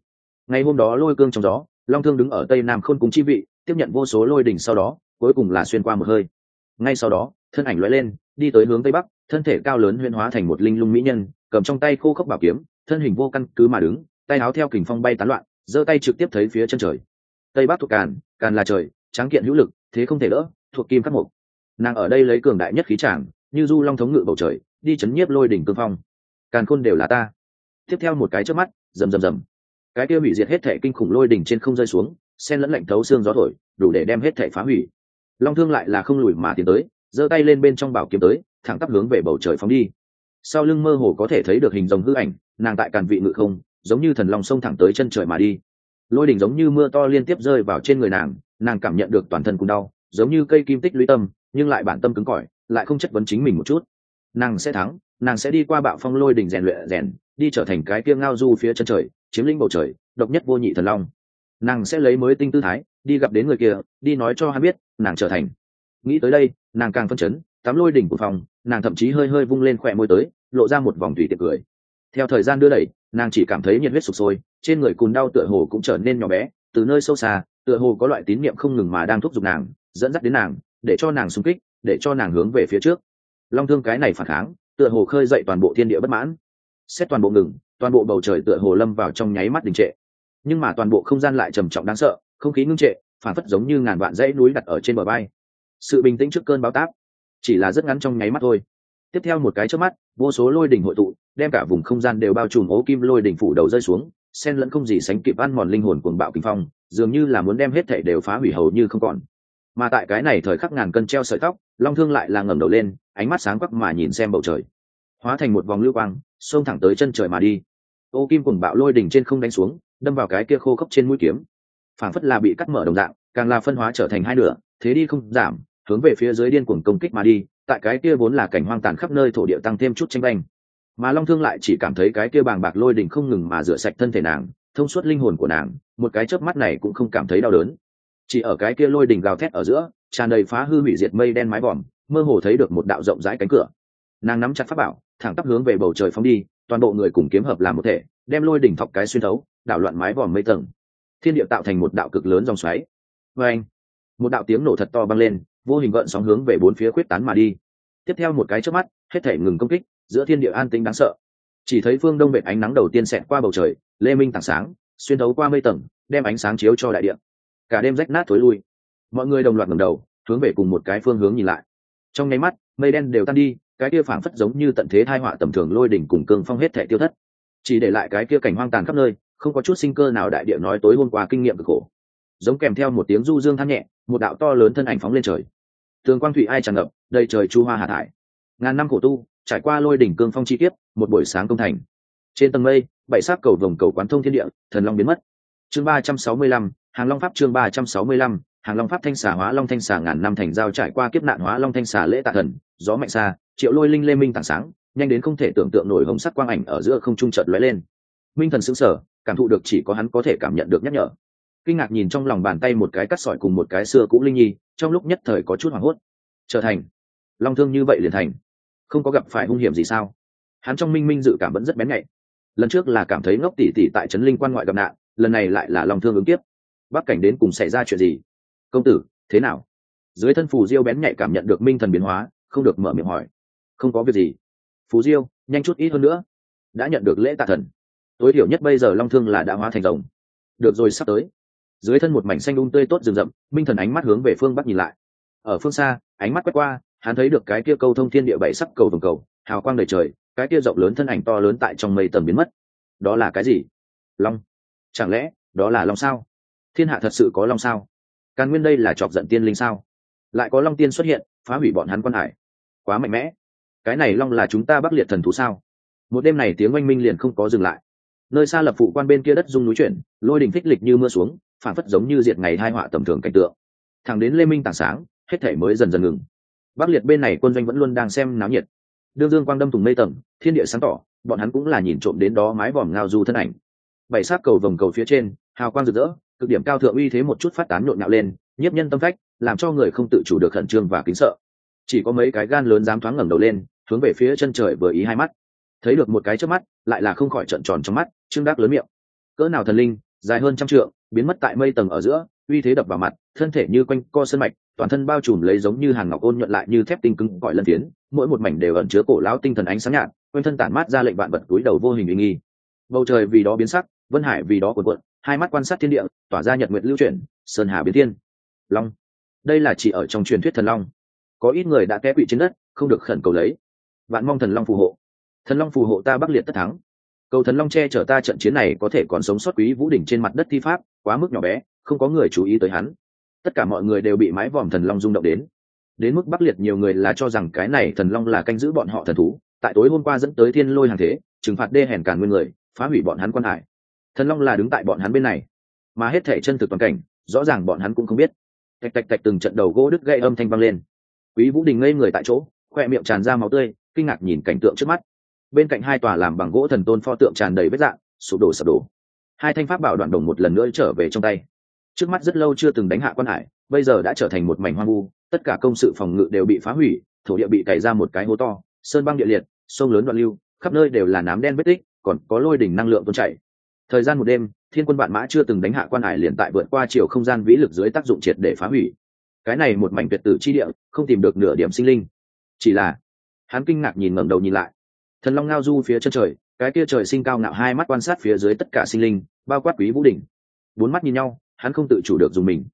[SPEAKER 1] Ngày hôm đó lôi cương trong gió, long thương đứng ở tây nam khôn cùng chi vị, tiếp nhận vô số lôi đỉnh sau đó, cuối cùng là xuyên qua một hơi. Ngay sau đó, thân ảnh lóe lên, đi tới hướng tây bắc thân thể cao lớn huyên hóa thành một linh lung mỹ nhân, cầm trong tay khô khốc bảo kiếm, thân hình vô căn cứ mà đứng, tay áo theo kình phong bay tán loạn, giơ tay trực tiếp thấy phía chân trời. Tây bắc thuộc càn càn là trời, tráng kiện hữu lực, thế không thể đỡ, thuộc kim khắc mục. Nàng ở đây lấy cường đại nhất khí tràng, như du long thống ngự bầu trời, đi chấn nhiếp lôi đỉnh cương phong. Càn khôn đều là ta. Tiếp theo một cái trước mắt, rầm rầm rầm. Cái kia hủy diệt hết thể kinh khủng lôi đỉnh trên không rơi xuống sen lẫn lạnh thấu xương gió thổi, đủ để đem hết thể phá hủy. Long thương lại là không lùi mà tiến tới, giơ tay lên bên trong bảo kiếm tới thẳng tắp hướng về bầu trời phóng đi. Sau lưng mơ hồ có thể thấy được hình rồng hư ảnh, nàng tại càn vị ngự không, giống như thần long sông thẳng tới chân trời mà đi. Lôi đỉnh giống như mưa to liên tiếp rơi vào trên người nàng nàng cảm nhận được toàn thân cùng đau, giống như cây kim tích lũy tâm, nhưng lại bản tâm cứng cỏi, lại không chất vấn chính mình một chút. Nàng sẽ thắng, nàng sẽ đi qua bạo phong lôi đỉnh rèn luyện, rèn, đi trở thành cái kia ngao du phía chân trời, chiếm lĩnh bầu trời, độc nhất vô nhị thần long. Nàng sẽ lấy mới tinh tư thái, đi gặp đến người kia, đi nói cho hắn biết, nàng trở thành. Nghĩ tới đây, nàng càng phân chấn, tắm lôi đỉnh của phòng nàng thậm chí hơi hơi vung lên khỏe môi tới, lộ ra một vòng tùy tiệc cười. Theo thời gian đưa đẩy, nàng chỉ cảm thấy nhiệt huyết sụp sôi, trên người cùn đau tựa hồ cũng trở nên nhỏ bé, từ nơi sâu xa, tựa hồ có loại tín niệm không ngừng mà đang thúc giục nàng, dẫn dắt đến nàng, để cho nàng xung kích, để cho nàng hướng về phía trước. Long thương cái này phản kháng, tựa hồ khơi dậy toàn bộ thiên địa bất mãn. Xét toàn bộ ngừng, toàn bộ bầu trời tựa hồ lâm vào trong nháy mắt đình trệ. Nhưng mà toàn bộ không gian lại trầm trọng đáng sợ, không khí ngưng trệ, phản phất giống như ngàn vạn dãy núi đặt ở trên bờ bay. Sự bình tĩnh trước cơn báo táp chỉ là rất ngắn trong nháy mắt thôi. Tiếp theo một cái trước mắt, vô số lôi đỉnh hội tụ, đem cả vùng không gian đều bao trùm ố kim lôi đỉnh phủ đầu rơi xuống sen lẫn không gì sánh kịp ăn mòn linh hồn cuồng bạo kinh phong, dường như là muốn đem hết thể đều phá hủy hầu như không còn. Mà tại cái này thời khắc ngàn cân treo sợi tóc, long thương lại là ngẩng đầu lên, ánh mắt sáng quắc mà nhìn xem bầu trời. Hóa thành một vòng lưu quang, xông thẳng tới chân trời mà đi. Ô kim cuồng bạo lôi đỉnh trên không đánh xuống, đâm vào cái kia khô khốc trên mũi kiếm. Phảng phất là bị cắt mở đồng dạng, càng là phân hóa trở thành hai nửa, thế đi không giảm hướng về phía dưới điên cuồng công kích mà đi, tại cái kia vốn là cảnh hoang tàn khắp nơi thổ địa tăng thêm chút tranh banh mà long thương lại chỉ cảm thấy cái kia bàng bạc lôi đỉnh không ngừng mà rửa sạch thân thể nàng, thông suốt linh hồn của nàng, một cái chớp mắt này cũng không cảm thấy đau đớn. Chỉ ở cái kia lôi đỉnh gào thét ở giữa, tràn đầy phá hư hủy diệt mây đen mái vòm, mơ hồ thấy được một đạo rộng rãi cánh cửa. Nàng nắm chặt pháp bảo, thẳng tắp hướng về bầu trời phóng đi, toàn bộ người cùng kiếm hợp làm một thể, đem lôi đỉnh thọc cái xuyên thấu, đảo loạn mái vòm mây tầng. Thiên địa tạo thành một đạo cực lớn dòng xoáy. Vê anh một đạo tiếng nổ thật to băng lên vô hình gợn sóng hướng về bốn phía quyết tán mà đi. Tiếp theo một cái trước mắt, hết thể ngừng công kích, giữa thiên địa an tĩnh đáng sợ. Chỉ thấy phương đông vệ ánh nắng đầu tiên xẹt qua bầu trời, lê minh tảng sáng, xuyên thấu qua mây tầng, đem ánh sáng chiếu cho đại địa. Cả đêm rách nát thối lui. Mọi người đồng loạt ngầm đầu, hướng về cùng một cái phương hướng nhìn lại. Trong nháy mắt, mây đen đều tan đi, cái kia phảng phất giống như tận thế thai họa tầm thường lôi đỉnh cùng cường phong hết thể tiêu thất. Chỉ để lại cái kia cảnh hoang tàn khắp nơi, không có chút sinh cơ nào đại địa nói tối hôm qua kinh nghiệm cực khổ giống kèm theo một tiếng du dương than nhẹ, một đạo to lớn thân ảnh phóng lên trời. Tường quang thủy ai tràn ngập, đầy trời chu hoa hạ thải. Ngàn năm khổ tu, trải qua lôi đỉnh cương phong chi tiết một buổi sáng công thành. Trên tầng mây, bảy sắc cầu vồng cầu quán thông thiên địa, thần long biến mất. Chương ba trăm sáu mươi lăm, hàng long pháp chương ba trăm sáu mươi lăm, hàng long pháp thanh xà hóa long thanh xà ngàn năm thành giao trải qua kiếp nạn hóa long thanh xà lễ tạ thần, gió mạnh xa, triệu lôi linh lê minh tảng sáng, nhanh đến không thể tưởng tượng nổi hồng sắc quang ảnh ở giữa không trung chợt lóe lên. Minh thần sững sờ, cảm thụ được chỉ có hắn có thể cảm nhận được nhắc nhở kinh ngạc nhìn trong lòng bàn tay một cái cắt sỏi cùng một cái xưa cũ linh nhi, trong lúc nhất thời có chút hoảng hốt. Trở thành. Long thương như vậy liền thành. Không có gặp phải hung hiểm gì sao? Hắn trong minh minh dự cảm vẫn rất bén nhạy. Lần trước là cảm thấy ngốc tỉ tỉ tại trấn linh quan ngoại gặp nạn, lần này lại là long thương ứng tiếp bắc cảnh đến cùng xảy ra chuyện gì? Công tử, thế nào? Dưới thân phù diêu bén nhạy cảm nhận được minh thần biến hóa, không được mở miệng hỏi. Không có việc gì. Phù diêu, nhanh chút ít hơn nữa. Đã nhận được lễ tạ thần. Tối thiểu nhất bây giờ long thương là đã hóa thành rồng. Được rồi, sắp tới dưới thân một mảnh xanh đun tươi tốt rừng rậm, minh thần ánh mắt hướng về phương bắc nhìn lại. Ở phương xa, ánh mắt quét qua, hắn thấy được cái kia câu thông thiên địa bảy sắc cầu vồng cầu, hào quang đầy trời, cái kia rộng lớn thân ảnh to lớn tại trong mây tầm biến mất. Đó là cái gì? Long. Chẳng lẽ, đó là long sao? Thiên hạ thật sự có long sao? Càn nguyên đây là chọc giận tiên linh sao? Lại có long tiên xuất hiện, phá hủy bọn hắn quan hải. Quá mạnh mẽ. Cái này long là chúng ta bắc liệt thần thú sao? Một đêm này tiếng oanh minh liền không có dừng lại. Nơi xa lập phụ quan bên kia đất dung núi chuyển, lôi đình thích lịch như mưa xuống phản phất giống như diệt ngày hai họa tầm thường cảnh tượng. Thẳng đến lê minh tảng sáng, hết thể mới dần dần ngừng. Bắc liệt bên này quân doanh vẫn luôn đang xem náo nhiệt. Đương dương quang đâm thùng mây tầng, thiên địa sáng tỏ, bọn hắn cũng là nhìn trộm đến đó mái vòm ngao du thân ảnh. Bảy sát cầu vòng cầu phía trên, hào quang rực rỡ, cực điểm cao thượng uy thế một chút phát tán nhộn nhạo lên, nhiếp nhân tâm phách, làm cho người không tự chủ được khẩn trương và kính sợ. Chỉ có mấy cái gan lớn dám thoáng ngẩng đầu lên, hướng về phía chân trời vừa ý hai mắt. Thấy được một cái trước mắt, lại là không khỏi trận tròn trong mắt, trương đắc lớn miệng. Cỡ nào thần linh dài hơn trăm trượng, biến mất tại mây tầng ở giữa, uy thế đập vào mặt, thân thể như quanh co sân mạch, toàn thân bao trùm lấy giống như hàng ngọc ôn nhuận lại như thép tinh cứng gọi lân tiến mỗi một mảnh đều ẩn chứa cổ lão tinh thần ánh sáng nhạt, quanh thân tản mát ra lệnh vạn vật túi đầu vô hình uy nghi. Bầu trời vì đó biến sắc, vân hải vì đó cuộn cuộn, hai mắt quan sát thiên địa, tỏa ra nhật nguyện lưu chuyển, sơn hà biến thiên. Long. Đây là chỉ ở trong truyền thuyết thần long. Có ít người đã té quỵ trên đất, không được khẩn cầu lấy. Bạn mong thần long phù hộ. Thần long phù hộ ta bắc liệt tất thắng cầu thần long che chở ta trận chiến này có thể còn sống sót quý vũ đỉnh trên mặt đất thi pháp, quá mức nhỏ bé, không có người chú ý tới hắn. Tất cả mọi người đều bị mái vòm thần long rung động đến. Đến mức bắc liệt nhiều người là cho rằng cái này thần long là canh giữ bọn họ thần thú, tại tối hôm qua dẫn tới thiên lôi hàng thế, trừng phạt đê hèn càn nguyên người, phá hủy bọn hắn quan hải. Thần long là đứng tại bọn hắn bên này, mà hết thể chân thực toàn cảnh, rõ ràng bọn hắn cũng không biết. Tạch tạch tạch từng trận đầu gỗ đứt gây âm thanh vang lên. Quý vũ đình ngây người tại chỗ, khoe miệng tràn ra máu tươi, kinh ngạc nhìn cảnh tượng trước mắt bên cạnh hai tòa làm bằng gỗ thần tôn pho tượng tràn đầy vết dạng, sụp đổ sập đổ. Hai thanh pháp bảo đoạn đồng một lần nữa trở về trong tay. Trước mắt rất lâu chưa từng đánh hạ quan hải, bây giờ đã trở thành một mảnh hoang vu, tất cả công sự phòng ngự đều bị phá hủy, thổ địa bị cày ra một cái hố to, sơn băng địa liệt, sông lớn đoạn lưu, khắp nơi đều là nám đen vết tích, còn có lôi đỉnh năng lượng tuôn chảy. Thời gian một đêm, thiên quân vạn mã chưa từng đánh hạ quan hải liền tại vượt qua chiều không gian vĩ lực dưới tác dụng triệt để phá hủy. Cái này một mảnh tuyệt tử chi địa, không tìm được nửa điểm sinh linh. Chỉ là, hắn kinh ngạc nhìn ngẩng đầu nhìn lại thần long ngao du phía chân trời, cái kia trời sinh cao ngạo hai mắt quan sát phía dưới tất cả sinh linh, bao quát quý vũ đỉnh. Bốn mắt nhìn nhau, hắn không tự chủ được dùng mình.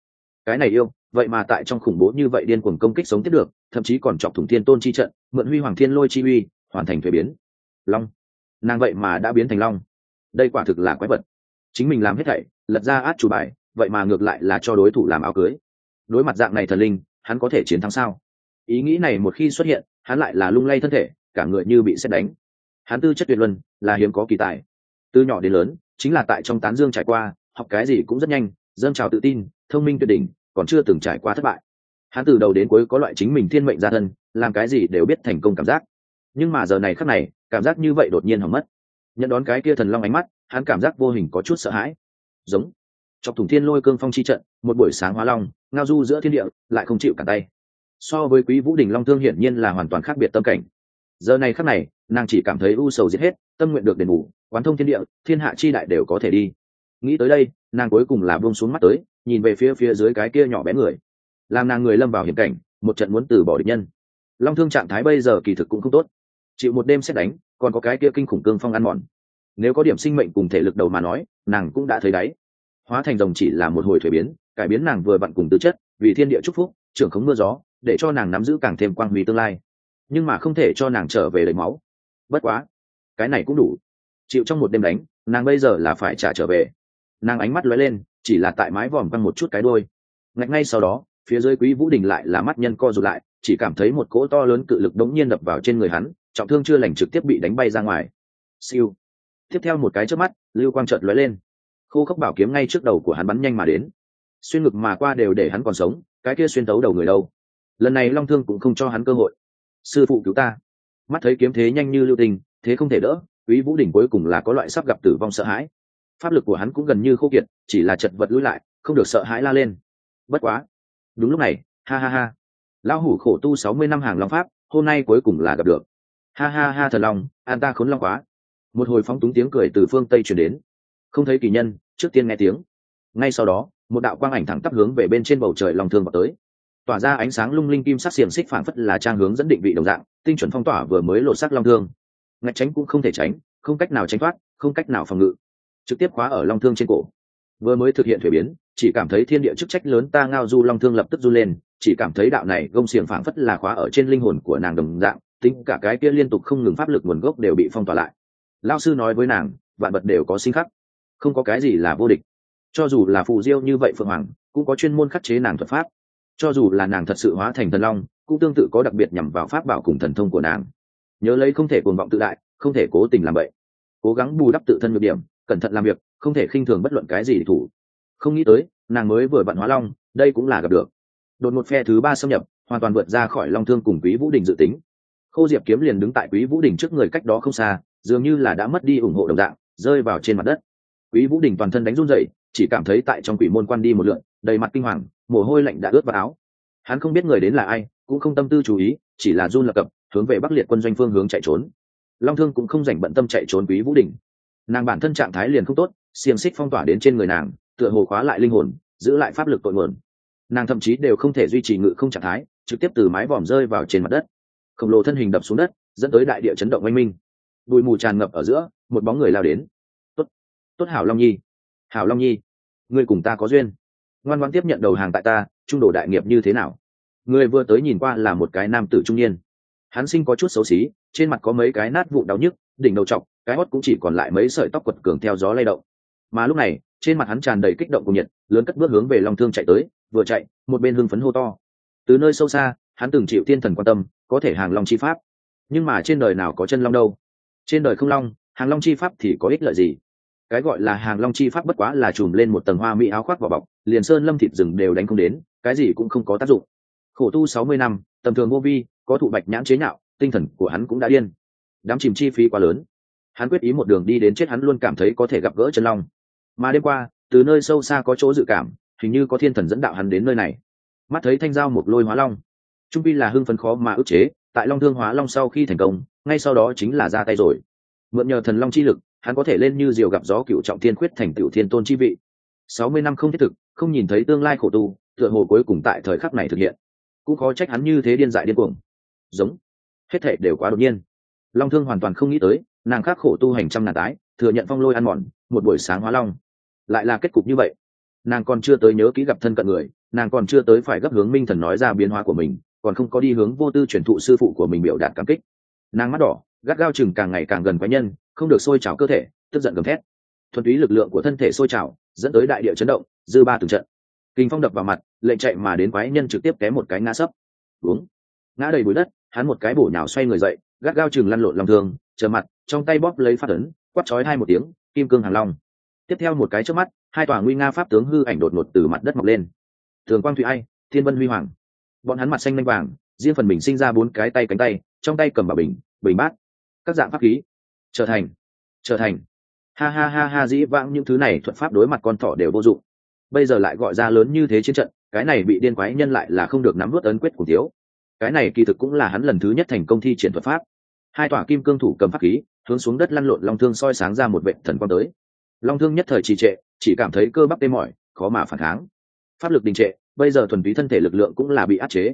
[SPEAKER 1] Cái này yêu, vậy mà tại trong khủng bố như vậy điên cuồng công kích sống tiếp được, thậm chí còn chọc thủng thiên tôn chi trận, mượn huy hoàng thiên lôi chi uy, hoàn thành thuế biến. Long. Nàng vậy mà đã biến thành long. Đây quả thực là quái vật. Chính mình làm hết thảy, lật ra át chủ bài, vậy mà ngược lại là cho đối thủ làm áo cưới. Đối mặt dạng này thần linh, hắn có thể chiến thắng sao? Ý nghĩ này một khi xuất hiện, hắn lại là lung lay thân thể cả người như bị xét đánh. Hắn tư chất tuyệt luân, là hiếm có kỳ tài. Từ nhỏ đến lớn, chính là tại trong tán dương trải qua, học cái gì cũng rất nhanh, dâng trào tự tin, thông minh tuyệt đỉnh, còn chưa từng trải qua thất bại. Hắn từ đầu đến cuối có loại chính mình thiên mệnh gia thân, làm cái gì đều biết thành công cảm giác. Nhưng mà giờ này khắc này, cảm giác như vậy đột nhiên hỏng mất. Nhận đón cái kia thần long ánh mắt, hắn cảm giác vô hình có chút sợ hãi. Giống. Chọc thủng thiên lôi cương phong chi trận, một buổi sáng hóa long, ngao du giữa thiên địa, lại không chịu cả tay. So với quý vũ đình long thương hiển nhiên là hoàn toàn khác biệt tâm cảnh giờ này khắc này, nàng chỉ cảm thấy u sầu giết hết, tâm nguyện được đền bù, quán thông thiên địa, thiên hạ chi đại đều có thể đi. Nghĩ tới đây, nàng cuối cùng là buông xuống mắt tới, nhìn về phía phía dưới cái kia nhỏ bé người. Làm nàng người lâm vào hiểm cảnh, một trận muốn từ bỏ địch nhân. Long thương trạng thái bây giờ kỳ thực cũng không tốt. Chịu một đêm xét đánh, còn có cái kia kinh khủng cương phong ăn mòn. Nếu có điểm sinh mệnh cùng thể lực đầu mà nói, nàng cũng đã thấy đáy. Hóa thành rồng chỉ là một hồi thuế biến, cải biến nàng vừa vặn cùng tư chất, vì thiên địa chúc phúc, trưởng khống mưa gió, để cho nàng nắm giữ càng thêm quang huy tương lai nhưng mà không thể cho nàng trở về lấy máu. Bất quá, cái này cũng đủ. Chịu trong một đêm đánh, nàng bây giờ là phải trả trở về. Nàng ánh mắt lóe lên, chỉ là tại mái vòm văng một chút cái đôi ngạch ngay sau đó, phía dưới quý vũ đình lại là mắt nhân co rụt lại, chỉ cảm thấy một cỗ to lớn cự lực đống nhiên đập vào trên người hắn, trọng thương chưa lành trực tiếp bị đánh bay ra ngoài. Siêu. Tiếp theo một cái trước mắt, lưu quang trợt lóe lên. Khô khốc bảo kiếm ngay trước đầu của hắn bắn nhanh mà đến. Xuyên ngực mà qua đều để hắn còn sống, cái kia xuyên tấu đầu người đâu? Lần này long thương cũng không cho hắn cơ hội sư phụ cứu ta. Mắt thấy kiếm thế nhanh như lưu tình, thế không thể đỡ, quý vũ đỉnh cuối cùng là có loại sắp gặp tử vong sợ hãi. Pháp lực của hắn cũng gần như khô kiệt, chỉ là chật vật lũi lại, không được sợ hãi la lên. Bất quá. Đúng lúc này, ha ha ha. Lão hủ khổ tu sáu mươi năm hàng long pháp, hôm nay cuối cùng là gặp được. Ha ha ha thần long, an ta khốn long quá. Một hồi phóng túng tiếng cười từ phương tây truyền đến. Không thấy kỳ nhân, trước tiên nghe tiếng. Ngay sau đó, một đạo quang ảnh thẳng tắp hướng về bên trên bầu trời long thương vào tới tỏa ra ánh sáng lung linh kim sắc xiềng xích phảng phất là trang hướng dẫn định vị đồng dạng, tinh chuẩn phong tỏa vừa mới lột sắc long thương. Ngạch tránh cũng không thể tránh, không cách nào tránh thoát, không cách nào phòng ngự. Trực tiếp khóa ở long thương trên cổ. Vừa mới thực hiện thuế biến, chỉ cảm thấy thiên địa chức trách lớn ta ngao du long thương lập tức du lên, chỉ cảm thấy đạo này gông xiềng phảng phất là khóa ở trên linh hồn của nàng đồng dạng, tính cả cái kia liên tục không ngừng pháp lực nguồn gốc đều bị phong tỏa lại. Lao sư nói với nàng, vạn vật đều có sinh khắc. Không có cái gì là vô địch. Cho dù là phù diêu như vậy phượng hoàng, cũng có chuyên môn khắc chế nàng thuật pháp cho dù là nàng thật sự hóa thành thần long, cũng tương tự có đặc biệt nhằm vào pháp bảo cùng thần thông của nàng. Nhớ lấy không thể cuồng vọng tự đại, không thể cố tình làm vậy cố gắng bù đắp tự thân nhược điểm, cẩn thận làm việc, không thể khinh thường bất luận cái gì thủ. Không nghĩ tới, nàng mới vừa vặn hóa long, đây cũng là gặp được. Đột một phe thứ ba xâm nhập, hoàn toàn vượt ra khỏi long thương cùng quý vũ đình dự tính. Khô diệp kiếm liền đứng tại quý vũ đình trước người cách đó không xa, dường như là đã mất đi ủng hộ đồng dạng, rơi vào trên mặt đất. Quý vũ đình toàn thân đánh run rẩy, chỉ cảm thấy tại trong quỷ môn quan đi một lượn đầy mặt kinh hoàng, mồ hôi lạnh đã ướt vào áo. Hắn không biết người đến là ai, cũng không tâm tư chú ý, chỉ là run lập cập, hướng về bắc liệt quân doanh phương hướng chạy trốn. Long thương cũng không dành bận tâm chạy trốn quý vũ đình nàng bản thân trạng thái liền không tốt, xiềng xích phong tỏa đến trên người nàng, tựa hồ khóa lại linh hồn, giữ lại pháp lực tội nguồn. Nàng thậm chí đều không thể duy trì ngự không trạng thái, trực tiếp từ mái vòm rơi vào trên mặt đất. Khổng lồ thân hình đập xuống đất, dẫn tới đại địa chấn động oanh minh. Bụi mù tràn ngập ở giữa, một bóng người lao đến. Tốt tốt hảo long nhi, hảo long nhi, ngươi cùng ta có duyên ngoan ngoan tiếp nhận đầu hàng tại ta, trung đồ đại nghiệp như thế nào? Người vừa tới nhìn qua là một cái nam tử trung niên. Hắn sinh có chút xấu xí, trên mặt có mấy cái nát vụ đau nhức, đỉnh đầu trọc cái hót cũng chỉ còn lại mấy sợi tóc quật cường theo gió lay động. Mà lúc này, trên mặt hắn tràn đầy kích động cùng nhiệt, lớn cất bước hướng về long thương chạy tới, vừa chạy, một bên hưng phấn hô to. Từ nơi sâu xa, hắn từng chịu thiên thần quan tâm, có thể hàng long chi pháp. Nhưng mà trên đời nào có chân long đâu? Trên đời không long, hàng long chi pháp thì có ích lợi gì? Cái gọi là hàng long chi pháp bất quá là chùm lên một tầng hoa mỹ áo khoác vỏ bọc liền sơn lâm thịt rừng đều đánh không đến, cái gì cũng không có tác dụng. Khổ tu sáu mươi năm, tầm thường vô vi, có thụ bạch nhãn chế nhạo, tinh thần của hắn cũng đã điên. Đám chìm chi phí quá lớn. Hắn quyết ý một đường đi đến chết hắn luôn cảm thấy có thể gặp gỡ chân long. Mà đêm qua, từ nơi sâu xa có chỗ dự cảm, hình như có thiên thần dẫn đạo hắn đến nơi này. Mắt thấy thanh dao một lôi hóa long. Trung pi là hưng phấn khó mà ức chế, tại long thương hóa long sau khi thành công, ngay sau đó chính là ra tay rồi. Mượn nhờ thần long chi lực, hắn có thể lên như diều gặp gió cựu trọng thiên khuyết thành tiểu thiên tôn chi vị. Sáu mươi năm không thiết thực không nhìn thấy tương lai khổ tu, tựa hồ cuối cùng tại thời khắc này thực hiện. Cũng khó trách hắn như thế điên dại điên cuồng. Giống. Hết thể đều quá đột nhiên. Long thương hoàn toàn không nghĩ tới, nàng khắc khổ tu hành trăm ngàn tái, thừa nhận phong lôi ăn mòn, một buổi sáng hóa long. Lại là kết cục như vậy. Nàng còn chưa tới nhớ kỹ gặp thân cận người, nàng còn chưa tới phải gấp hướng minh thần nói ra biến hóa của mình, còn không có đi hướng vô tư truyền thụ sư phụ của mình biểu đạt cảm kích. Nàng mắt đỏ, gắt gao chừng càng ngày càng gần quái nhân, không được sôi trào cơ thể, tức giận gầm thét. Thuần túy lực lượng của thân thể sôi trào dẫn tới đại địa chấn động, dư ba từng trận. Kinh phong đập vào mặt, lệnh chạy mà đến quái nhân trực tiếp té một cái ngã sấp. Uống. Ngã đầy bụi đất, hắn một cái bổ nhào xoay người dậy, gắt gao chừng lăn lộn lòng thường chờ mặt, trong tay bóp lấy phát ấn quắt chói hai một tiếng, kim cương hàng long. Tiếp theo một cái trước mắt, hai tòa nguy nga pháp tướng hư ảnh đột ngột từ mặt đất mọc lên. Thường quang thụy ai, thiên vân huy hoàng. Bọn hắn mặt xanh lanh vàng, riêng phần mình sinh ra bốn cái tay cánh tay, trong tay cầm bảo bình bình bát, các dạng pháp khí. Trở thành. Trở thành ha ha ha ha, dĩ vãng những thứ này thuật pháp đối mặt con thỏ đều vô dụng. Bây giờ lại gọi ra lớn như thế chiến trận, cái này bị điên quái nhân lại là không được nắm vớt ấn quyết của thiếu. Cái này kỳ thực cũng là hắn lần thứ nhất thành công thi triển thuật pháp. Hai tòa kim cương thủ cầm pháp khí, hướng xuống đất lăn lộn long thương soi sáng ra một vệ thần quang tới. Long thương nhất thời trì trệ, chỉ cảm thấy cơ bắp tê mỏi, khó mà phản kháng. Pháp lực đình trệ, bây giờ thuần túy thân thể lực lượng cũng là bị áp chế.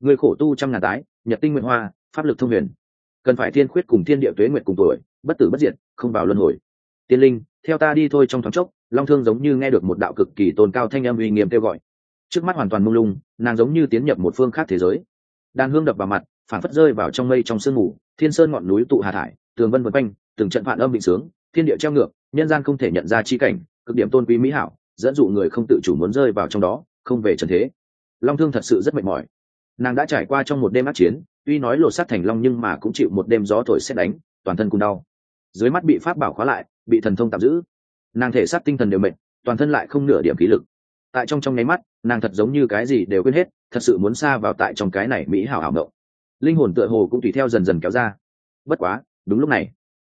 [SPEAKER 1] Người khổ tu trăm ngàn tái, nhật tinh nguyện hoa, pháp lực thông huyền. Cần phải thiên khuyết cùng thiên địa tuế nguyện cùng tuổi, bất tử bất diệt, không vào luân hồi tiên linh, theo ta đi thôi. Trong thoáng chốc, long thương giống như nghe được một đạo cực kỳ tôn cao thanh âm uy nghiêm kêu gọi. Trước mắt hoàn toàn mông lung, nàng giống như tiến nhập một phương khác thế giới. Đàn hương đập vào mặt phản phất rơi vào trong mây trong sương mù, thiên sơn ngọn núi tụ hà thải, tường vân vân quanh, từng trận phản âm bình sướng, thiên địa treo ngược, nhân gian không thể nhận ra chi cảnh, cực điểm tôn quý mỹ hảo, dẫn dụ người không tự chủ muốn rơi vào trong đó, không về trần thế. Long thương thật sự rất mệt mỏi. Nàng đã trải qua trong một đêm át chiến, tuy nói lột sát thành long nhưng mà cũng chịu một đêm gió thổi xét đánh, toàn thân cùng đau dưới mắt bị pháp bảo khóa lại, bị thần thông tạm giữ. Nàng thể xác tinh thần đều mệt, toàn thân lại không nửa điểm khí lực. Tại trong trong nháy mắt, nàng thật giống như cái gì đều quên hết, thật sự muốn xa vào tại trong cái này mỹ hảo hảo mộng. Linh hồn tựa hồ cũng tùy theo dần dần kéo ra. Bất quá, đúng lúc này.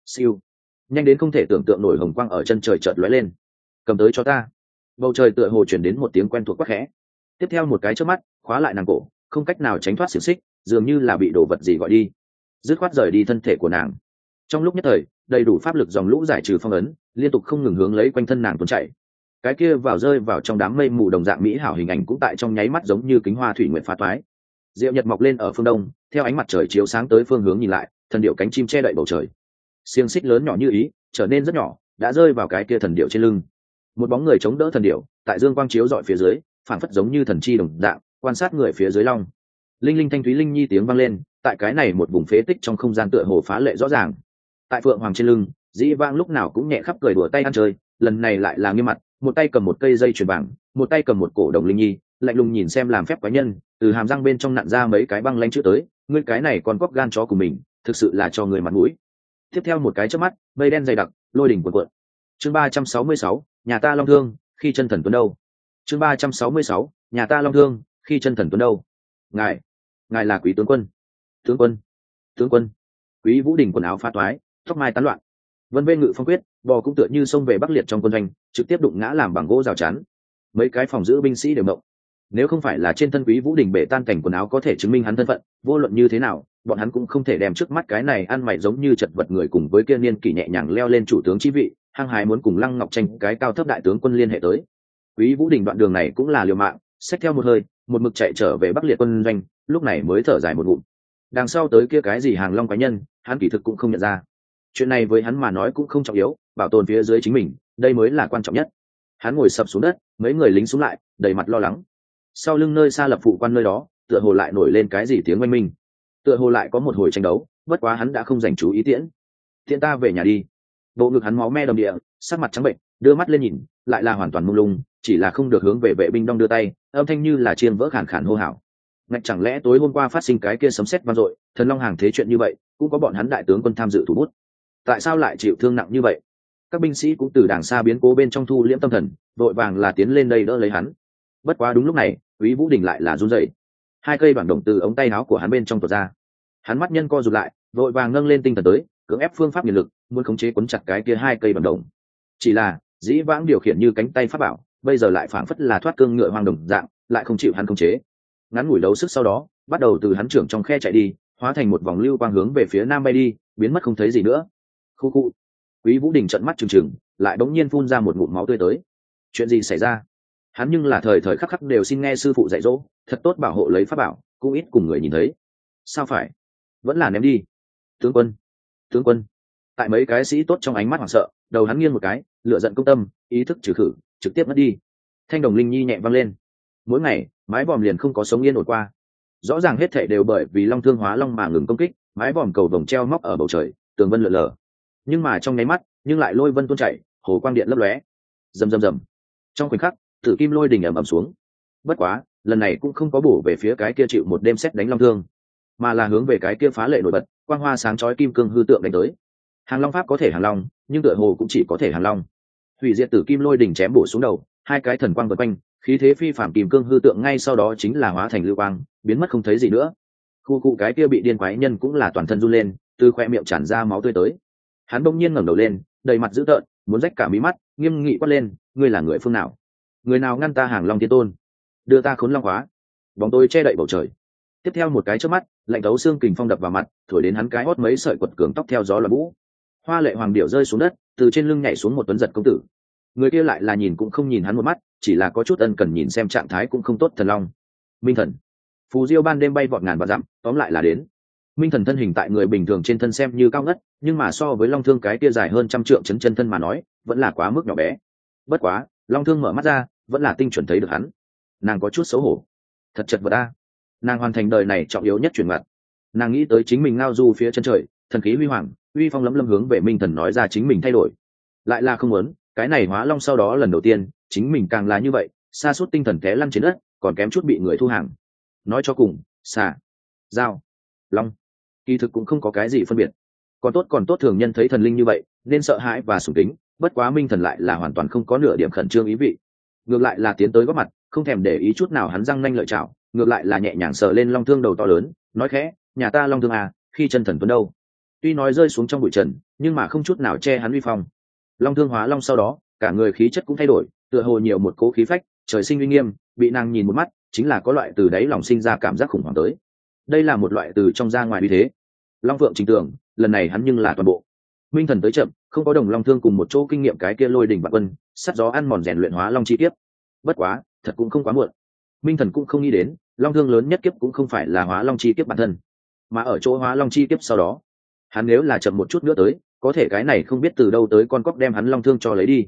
[SPEAKER 1] Siêu. Nhanh đến không thể tưởng tượng nổi hồng quang ở chân trời chợt lóe lên. Cầm tới cho ta. Bầu trời tựa hồ chuyển đến một tiếng quen thuộc quắc khẽ. Tiếp theo một cái trước mắt, khóa lại nàng cổ, không cách nào tránh thoát xiềng xích, dường như là bị đổ vật gì gọi đi. Dứt khoát rời đi thân thể của nàng. Trong lúc nhất thời đầy đủ pháp lực dòng lũ giải trừ phong ấn, liên tục không ngừng hướng lấy quanh thân nàng tuôn chạy cái kia vào rơi vào trong đám mây mù đồng dạng mỹ hảo hình ảnh cũng tại trong nháy mắt giống như kính hoa thủy nguyện phá toái. Diệu nhật mọc lên ở phương đông, theo ánh mặt trời chiếu sáng tới phương hướng nhìn lại, thần điệu cánh chim che đậy bầu trời. Xiềng xích lớn nhỏ như ý, trở nên rất nhỏ, đã rơi vào cái kia thần điệu trên lưng. Một bóng người chống đỡ thần điệu, tại dương quang chiếu dọi phía dưới phản phất giống như thần chi đồng dạng, quan sát người phía dưới long. Linh linh thanh thúy linh nhi tiếng vang lên, tại cái này một vùng phế tích trong không gian tựa hồ phá lệ rõ ràng tại phượng hoàng trên lưng, dĩ vang lúc nào cũng nhẹ khắp cười đùa tay ăn chơi, lần này lại là nghiêm mặt, một tay cầm một cây dây chuyền vàng, một tay cầm một cổ đồng linh nhi, lạnh lùng nhìn xem làm phép quái nhân, từ hàm răng bên trong nặn ra mấy cái băng lanh chữ tới, ngươi cái này còn cóc gan chó của mình, thực sự là cho người mặt mũi. Tiếp theo một cái trước mắt, mây đen dày đặc, lôi đỉnh cuộn cuộn. Chương ba trăm sáu mươi sáu, nhà ta long thương, khi chân thần tuấn đâu? Chương ba trăm sáu mươi sáu, nhà ta long thương, khi chân thần tuấn đâu? Ngài ngài là quý tướng quân. Tướng quân tướng quân. Quý vũ đình quần áo pha toái tóc mai tán loạn. Vân vê ngự phong quyết bò cũng tựa như xông về bắc liệt trong quân doanh trực tiếp đụng ngã làm bằng gỗ rào chắn. Mấy cái phòng giữ binh sĩ đều mộng, nếu không phải là trên thân quý vũ đình bể tan cảnh quần áo có thể chứng minh hắn thân phận vô luận như thế nào bọn hắn cũng không thể đem trước mắt cái này ăn mày giống như chật vật người cùng với kia niên kỷ nhẹ nhàng leo lên chủ tướng chi vị hăng hái muốn cùng lăng ngọc tranh cái cao thấp đại tướng quân liên hệ tới. Quý vũ đình đoạn đường này cũng là liều mạng xách theo một hơi một mực chạy trở về bắc liệt quân doanh lúc này mới thở dài một ngụm. Đằng sau tới kia cái gì hàng long quái nhân hắn kỳ thực cũng không nhận ra chuyện này với hắn mà nói cũng không trọng yếu, bảo tồn phía dưới chính mình, đây mới là quan trọng nhất. Hắn ngồi sập xuống đất, mấy người lính xuống lại, đầy mặt lo lắng. Sau lưng nơi xa lập phụ quan nơi đó, tựa hồ lại nổi lên cái gì tiếng oanh minh. Tựa hồ lại có một hồi tranh đấu, bất quá hắn đã không dành chú ý tiễn. Tiễn ta về nhà đi. Bộ ngực hắn máu me đầm địa, sắc mặt trắng bệnh, đưa mắt lên nhìn, lại là hoàn toàn mông lung, chỉ là không được hướng về vệ binh đong đưa tay, âm thanh như là chiên vỡ khản khản hô hào. Ngạch chẳng lẽ tối hôm qua phát sinh cái kia sấm sét vang dội, thần long hàng thế chuyện như vậy, cũng có bọn hắn đại tướng quân tham dự thủ bút tại sao lại chịu thương nặng như vậy? Các binh sĩ cũng từ đàng xa biến cố bên trong thu liễm tâm thần, vội vàng là tiến lên đây đỡ lấy hắn. Bất quá đúng lúc này, quý vũ đình lại là run rẩy. Hai cây bảng đồng từ ống tay áo của hắn bên trong tuột ra. Hắn mắt nhân co rụt lại, vội vàng nâng lên tinh thần tới, cưỡng ép phương pháp nhiệt lực, muốn khống chế cuốn chặt cái kia hai cây bảng đồng. Chỉ là, dĩ vãng điều khiển như cánh tay pháp bảo, bây giờ lại phảng phất là thoát cương ngựa hoang đồng dạng, lại không chịu hắn khống chế. Ngắn ngủi đấu sức sau đó, bắt đầu từ hắn trưởng trong khe chạy đi, hóa thành một vòng lưu quang hướng về phía nam bay đi, biến mất không thấy gì nữa khu khu quý vũ đình trận mắt trừng trừng, lại đống nhiên phun ra một ngụm máu tươi tới. Chuyện gì xảy ra? Hắn nhưng là thời thời khắc khắc đều xin nghe sư phụ dạy dỗ, thật tốt bảo hộ lấy pháp bảo, cũng ít cùng người nhìn thấy. Sao phải? Vẫn là ném đi. Tướng quân. Tướng quân. Tại mấy cái sĩ tốt trong ánh mắt hoảng sợ, đầu hắn nghiêng một cái lựa giận công tâm, ý thức trừ khử, trực tiếp mất đi. Thanh đồng linh nhi nhẹ văng lên. Mỗi ngày, mái vòm liền không có sống yên ổn qua. Rõ ràng hết thệ đều bởi vì long thương hóa long mà ngừng công kích, mái vòm cầu vồng treo móc ở bầu trời, tường vân lượn lờ nhưng mà trong nháy mắt, nhưng lại lôi vân tuôn chảy, hồ quang điện lấp lóe. Rầm rầm rầm. Trong khoảnh khắc, tử kim lôi đỉnh ầm ầm xuống. Bất quá, lần này cũng không có bổ về phía cái kia chịu một đêm xét đánh long thương, mà là hướng về cái kia phá lệ nổi bật, quang hoa sáng chói kim cương hư tượng đánh tới. Hàng long pháp có thể hàng long, nhưng tựa hồ cũng chỉ có thể hàng long. Hủy diệt tử kim lôi đỉnh chém bổ xuống đầu, hai cái thần quang vượt quanh, khí thế phi phạm kim cương hư tượng ngay sau đó chính là hóa thành lưu quang, biến mất không thấy gì nữa. Khu cụ cái kia bị điên quái nhân cũng là toàn thân run lên, từ khoe miệng tràn ra máu tươi tới hắn bỗng nhiên ngẩng đầu lên, đầy mặt dữ tợn, muốn rách cả mí mắt, nghiêm nghị quát lên, ngươi là người phương nào? Người nào ngăn ta hàng long thiên tôn? Đưa ta khốn long hóa. Bóng tôi che đậy bầu trời. Tiếp theo một cái trước mắt, lạnh thấu xương kình phong đập vào mặt, thổi đến hắn cái hót mấy sợi quật cường tóc theo gió là vũ. Hoa lệ hoàng điệu rơi xuống đất, từ trên lưng nhảy xuống một tuấn giật công tử. Người kia lại là nhìn cũng không nhìn hắn một mắt, chỉ là có chút ân cần nhìn xem trạng thái cũng không tốt thần long. Minh thần. Phù diêu ban đêm bay vọt ngàn và dặm, tóm lại là đến minh thần thân hình tại người bình thường trên thân xem như cao ngất, nhưng mà so với long thương cái kia dài hơn trăm trượng chấn chân thân mà nói, vẫn là quá mức nhỏ bé. Bất quá, long thương mở mắt ra, vẫn là tinh chuẩn thấy được hắn. Nàng có chút xấu hổ. Thật chật vật ta nàng hoàn thành đời này trọng yếu nhất truyền mặt. Nàng nghĩ tới chính mình ngao du phía chân trời, thần khí huy hoàng, uy phong lẫm lâm hướng về minh thần nói ra chính mình thay đổi. Lại là không muốn, cái này hóa long sau đó lần đầu tiên, chính mình càng là như vậy xa suốt tinh thần té lăn trên đất, còn kém chút bị người thu hàng. Nói cho cùng, xà, dao, long kỳ thực cũng không có cái gì phân biệt. Còn tốt còn tốt thường nhân thấy thần linh như vậy, nên sợ hãi và sùng kính, bất quá minh thần lại là hoàn toàn không có nửa điểm khẩn trương ý vị. Ngược lại là tiến tới góp mặt, không thèm để ý chút nào hắn răng nanh lợi chảo, ngược lại là nhẹ nhàng sờ lên long thương đầu to lớn, nói khẽ, nhà ta long thương à khi chân thần tuấn đâu? Tuy nói rơi xuống trong bụi trần, nhưng mà không chút nào che hắn uy phong. Long thương hóa long sau đó, cả người khí chất cũng thay đổi, tựa hồ nhiều một cố khí phách, trời sinh uy nghiêm, bị nàng nhìn một mắt, chính là có loại từ đáy lòng sinh ra cảm giác khủng hoảng tới đây là một loại từ trong ra ngoài uy thế. Long phượng trình tưởng, lần này hắn nhưng là toàn bộ. Minh thần tới chậm, không có đồng long thương cùng một chỗ kinh nghiệm cái kia lôi đỉnh bạc quân, sắt gió ăn mòn rèn luyện hóa long chi kiếp. Bất quá, thật cũng không quá muộn. Minh thần cũng không nghĩ đến, long thương lớn nhất kiếp cũng không phải là hóa long chi kiếp bản thân, mà ở chỗ hóa long chi kiếp sau đó, hắn nếu là chậm một chút nữa tới, có thể cái này không biết từ đâu tới con cóc đem hắn long thương cho lấy đi.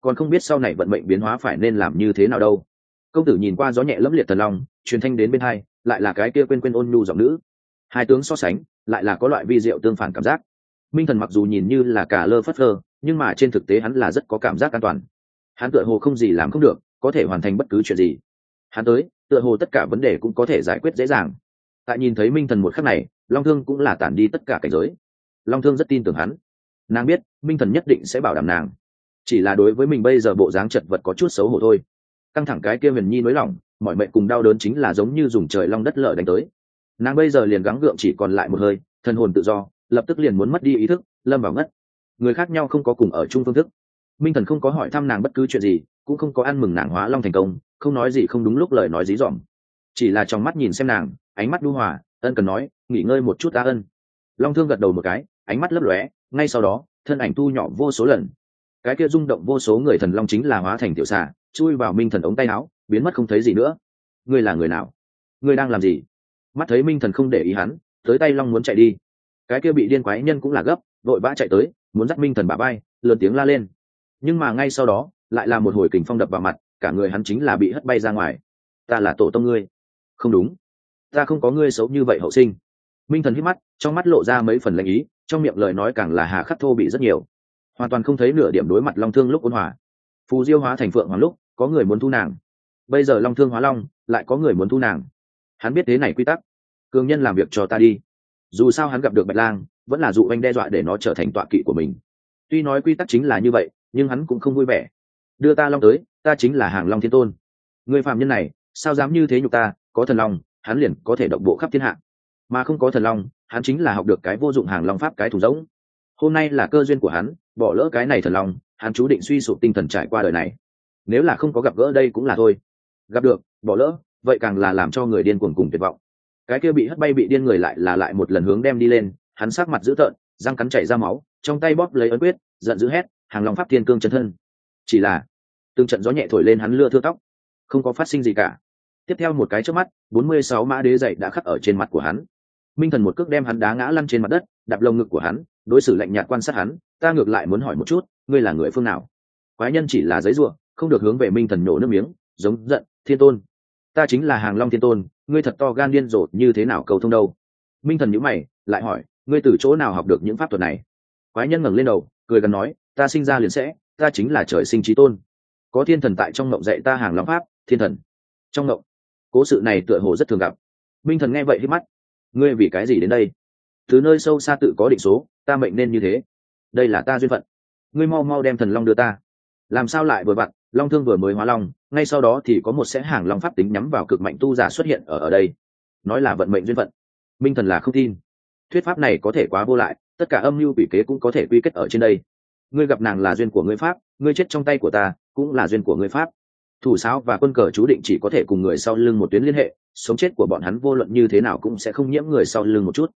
[SPEAKER 1] Còn không biết sau này vận mệnh biến hóa phải nên làm như thế nào đâu công tử nhìn qua gió nhẹ lẫm liệt thần long, truyền thanh đến bên hai, lại là cái kia quên quên ôn nhu giọng nữ. Hai tướng so sánh, lại là có loại vi diệu tương phản cảm giác. Minh thần mặc dù nhìn như là cả lơ phất lơ, nhưng mà trên thực tế hắn là rất có cảm giác an toàn. Hắn tựa hồ không gì làm không được, có thể hoàn thành bất cứ chuyện gì. Hắn tới, tựa hồ tất cả vấn đề cũng có thể giải quyết dễ dàng. Tại nhìn thấy minh thần một khắc này, long thương cũng là tản đi tất cả cảnh giới. Long thương rất tin tưởng hắn. Nàng biết, minh thần nhất định sẽ bảo đảm nàng. Chỉ là đối với mình bây giờ bộ dáng chật vật có chút xấu hổ thôi căng thẳng cái kia huyền nhi nới lỏng mọi mệnh cùng đau đớn chính là giống như dùng trời long đất lở đánh tới. Nàng bây giờ liền gắng gượng chỉ còn lại một hơi thân hồn tự do, lập tức liền muốn mất đi ý thức, lâm vào ngất. Người khác nhau không có cùng ở chung phương thức. Minh thần không có hỏi thăm nàng bất cứ chuyện gì, cũng không có ăn mừng nàng hóa long thành công, không nói gì không đúng lúc lời nói dí dỏm. Chỉ là trong mắt nhìn xem nàng, ánh mắt đu hòa, ân cần nói, nghỉ ngơi một chút ta ân. Long thương gật đầu một cái, ánh mắt lấp lóe, ngay sau đó, thân ảnh thu nhỏ vô số lần. Cái kia rung động vô số người thần long chính là hóa thành tiểu xà chui vào minh thần ống tay áo, biến mất không thấy gì nữa. Ngươi là người nào? Ngươi đang làm gì? Mắt thấy minh thần không để ý hắn, tới tay long muốn chạy đi. Cái kia bị điên quái nhân cũng là gấp, vội vã chạy tới, muốn dắt minh thần bà bay lớn tiếng la lên. Nhưng mà ngay sau đó, lại là một hồi kình phong đập vào mặt, cả người hắn chính là bị hất bay ra ngoài. Ta là tổ tông ngươi. Không đúng. Ta không có ngươi xấu như vậy hậu sinh. Minh thần hít mắt, trong mắt lộ ra mấy phần lãnh ý, trong miệng lời nói càng là hà khắc thô bị rất nhiều. Hoàn toàn không thấy nửa điểm đối mặt long thương lúc ôn hòa. Phù diêu hóa thành phượng hoàng lúc có người muốn thu nàng. Bây giờ long thương hóa long, lại có người muốn thu nàng. Hắn biết thế này quy tắc. Cường nhân làm việc cho ta đi. Dù sao hắn gặp được bạch lang, vẫn là dụ anh đe dọa để nó trở thành tọa kỵ của mình. Tuy nói quy tắc chính là như vậy, nhưng hắn cũng không vui vẻ. Đưa ta long tới, ta chính là hàng long thiên tôn. Người phạm nhân này, sao dám như thế nhục ta, có thần long, hắn liền có thể động bộ khắp thiên hạ. Mà không có thần long, hắn chính là học được cái vô dụng hàng long pháp cái thủ giống hôm nay là cơ duyên của hắn, bỏ lỡ cái này thần long, hắn chú định suy sụp tinh thần trải qua đời này nếu là không có gặp gỡ đây cũng là thôi. Gặp được, bỏ lỡ, vậy càng là làm cho người điên cuồng cùng tuyệt vọng. Cái kia bị hất bay bị điên người lại là lại một lần hướng đem đi lên, hắn sắc mặt dữ tợn, răng cắn chảy ra máu, trong tay bóp lấy ấn quyết, giận dữ hét, hàng long pháp thiên cương chân thân. Chỉ là, từng trận gió nhẹ thổi lên hắn lưa thưa tóc. Không có phát sinh gì cả. Tiếp theo một cái trước mắt, bốn mươi sáu mã đế dậy đã khắc ở trên mặt của hắn. Minh thần một cước đem hắn đá ngã lăn trên mặt đất, đạp lồng ngực của hắn, đối xử lạnh nhạt quan sát hắn, ta ngược lại muốn hỏi một chút, ngươi là người phương nào? Quái nhân chỉ là giấy ruộng không được hướng về minh thần nhổ nước miếng, giống giận, thiên tôn. Ta chính là hàng long thiên tôn, ngươi thật to gan điên rồ, như thế nào cầu thông đâu? Minh thần nhữ mày, lại hỏi, ngươi từ chỗ nào học được những pháp thuật này? Quái nhân ngẩng lên đầu, cười gần nói, ta sinh ra liền sẽ, ta chính là trời sinh trí tôn. Có thiên thần tại trong ngộng dạy ta hàng long pháp, thiên thần. Trong ngộng. Cố sự này tựa hồ rất thường gặp. Minh thần nghe vậy hít mắt. Ngươi vì cái gì đến đây? Thứ nơi sâu xa tự có định số, ta mệnh nên như thế. Đây là ta duyên phận. Ngươi mau mau đem thần long đưa ta làm sao lại vừa vặn, long thương vừa mới hóa long, ngay sau đó thì có một sẽ hàng long pháp tính nhắm vào cực mạnh tu giả xuất hiện ở ở đây. Nói là vận mệnh duyên phận. Minh thần là không tin. Thuyết pháp này có thể quá vô lại, tất cả âm mưu bị kế cũng có thể quy kết ở trên đây. Ngươi gặp nàng là duyên của ngươi pháp, ngươi chết trong tay của ta cũng là duyên của ngươi pháp. Thủ sáo và quân cờ chú định chỉ có thể cùng người sau lưng một tuyến liên hệ, sống chết của bọn hắn vô luận như thế nào cũng sẽ không nhiễm người sau lưng một chút.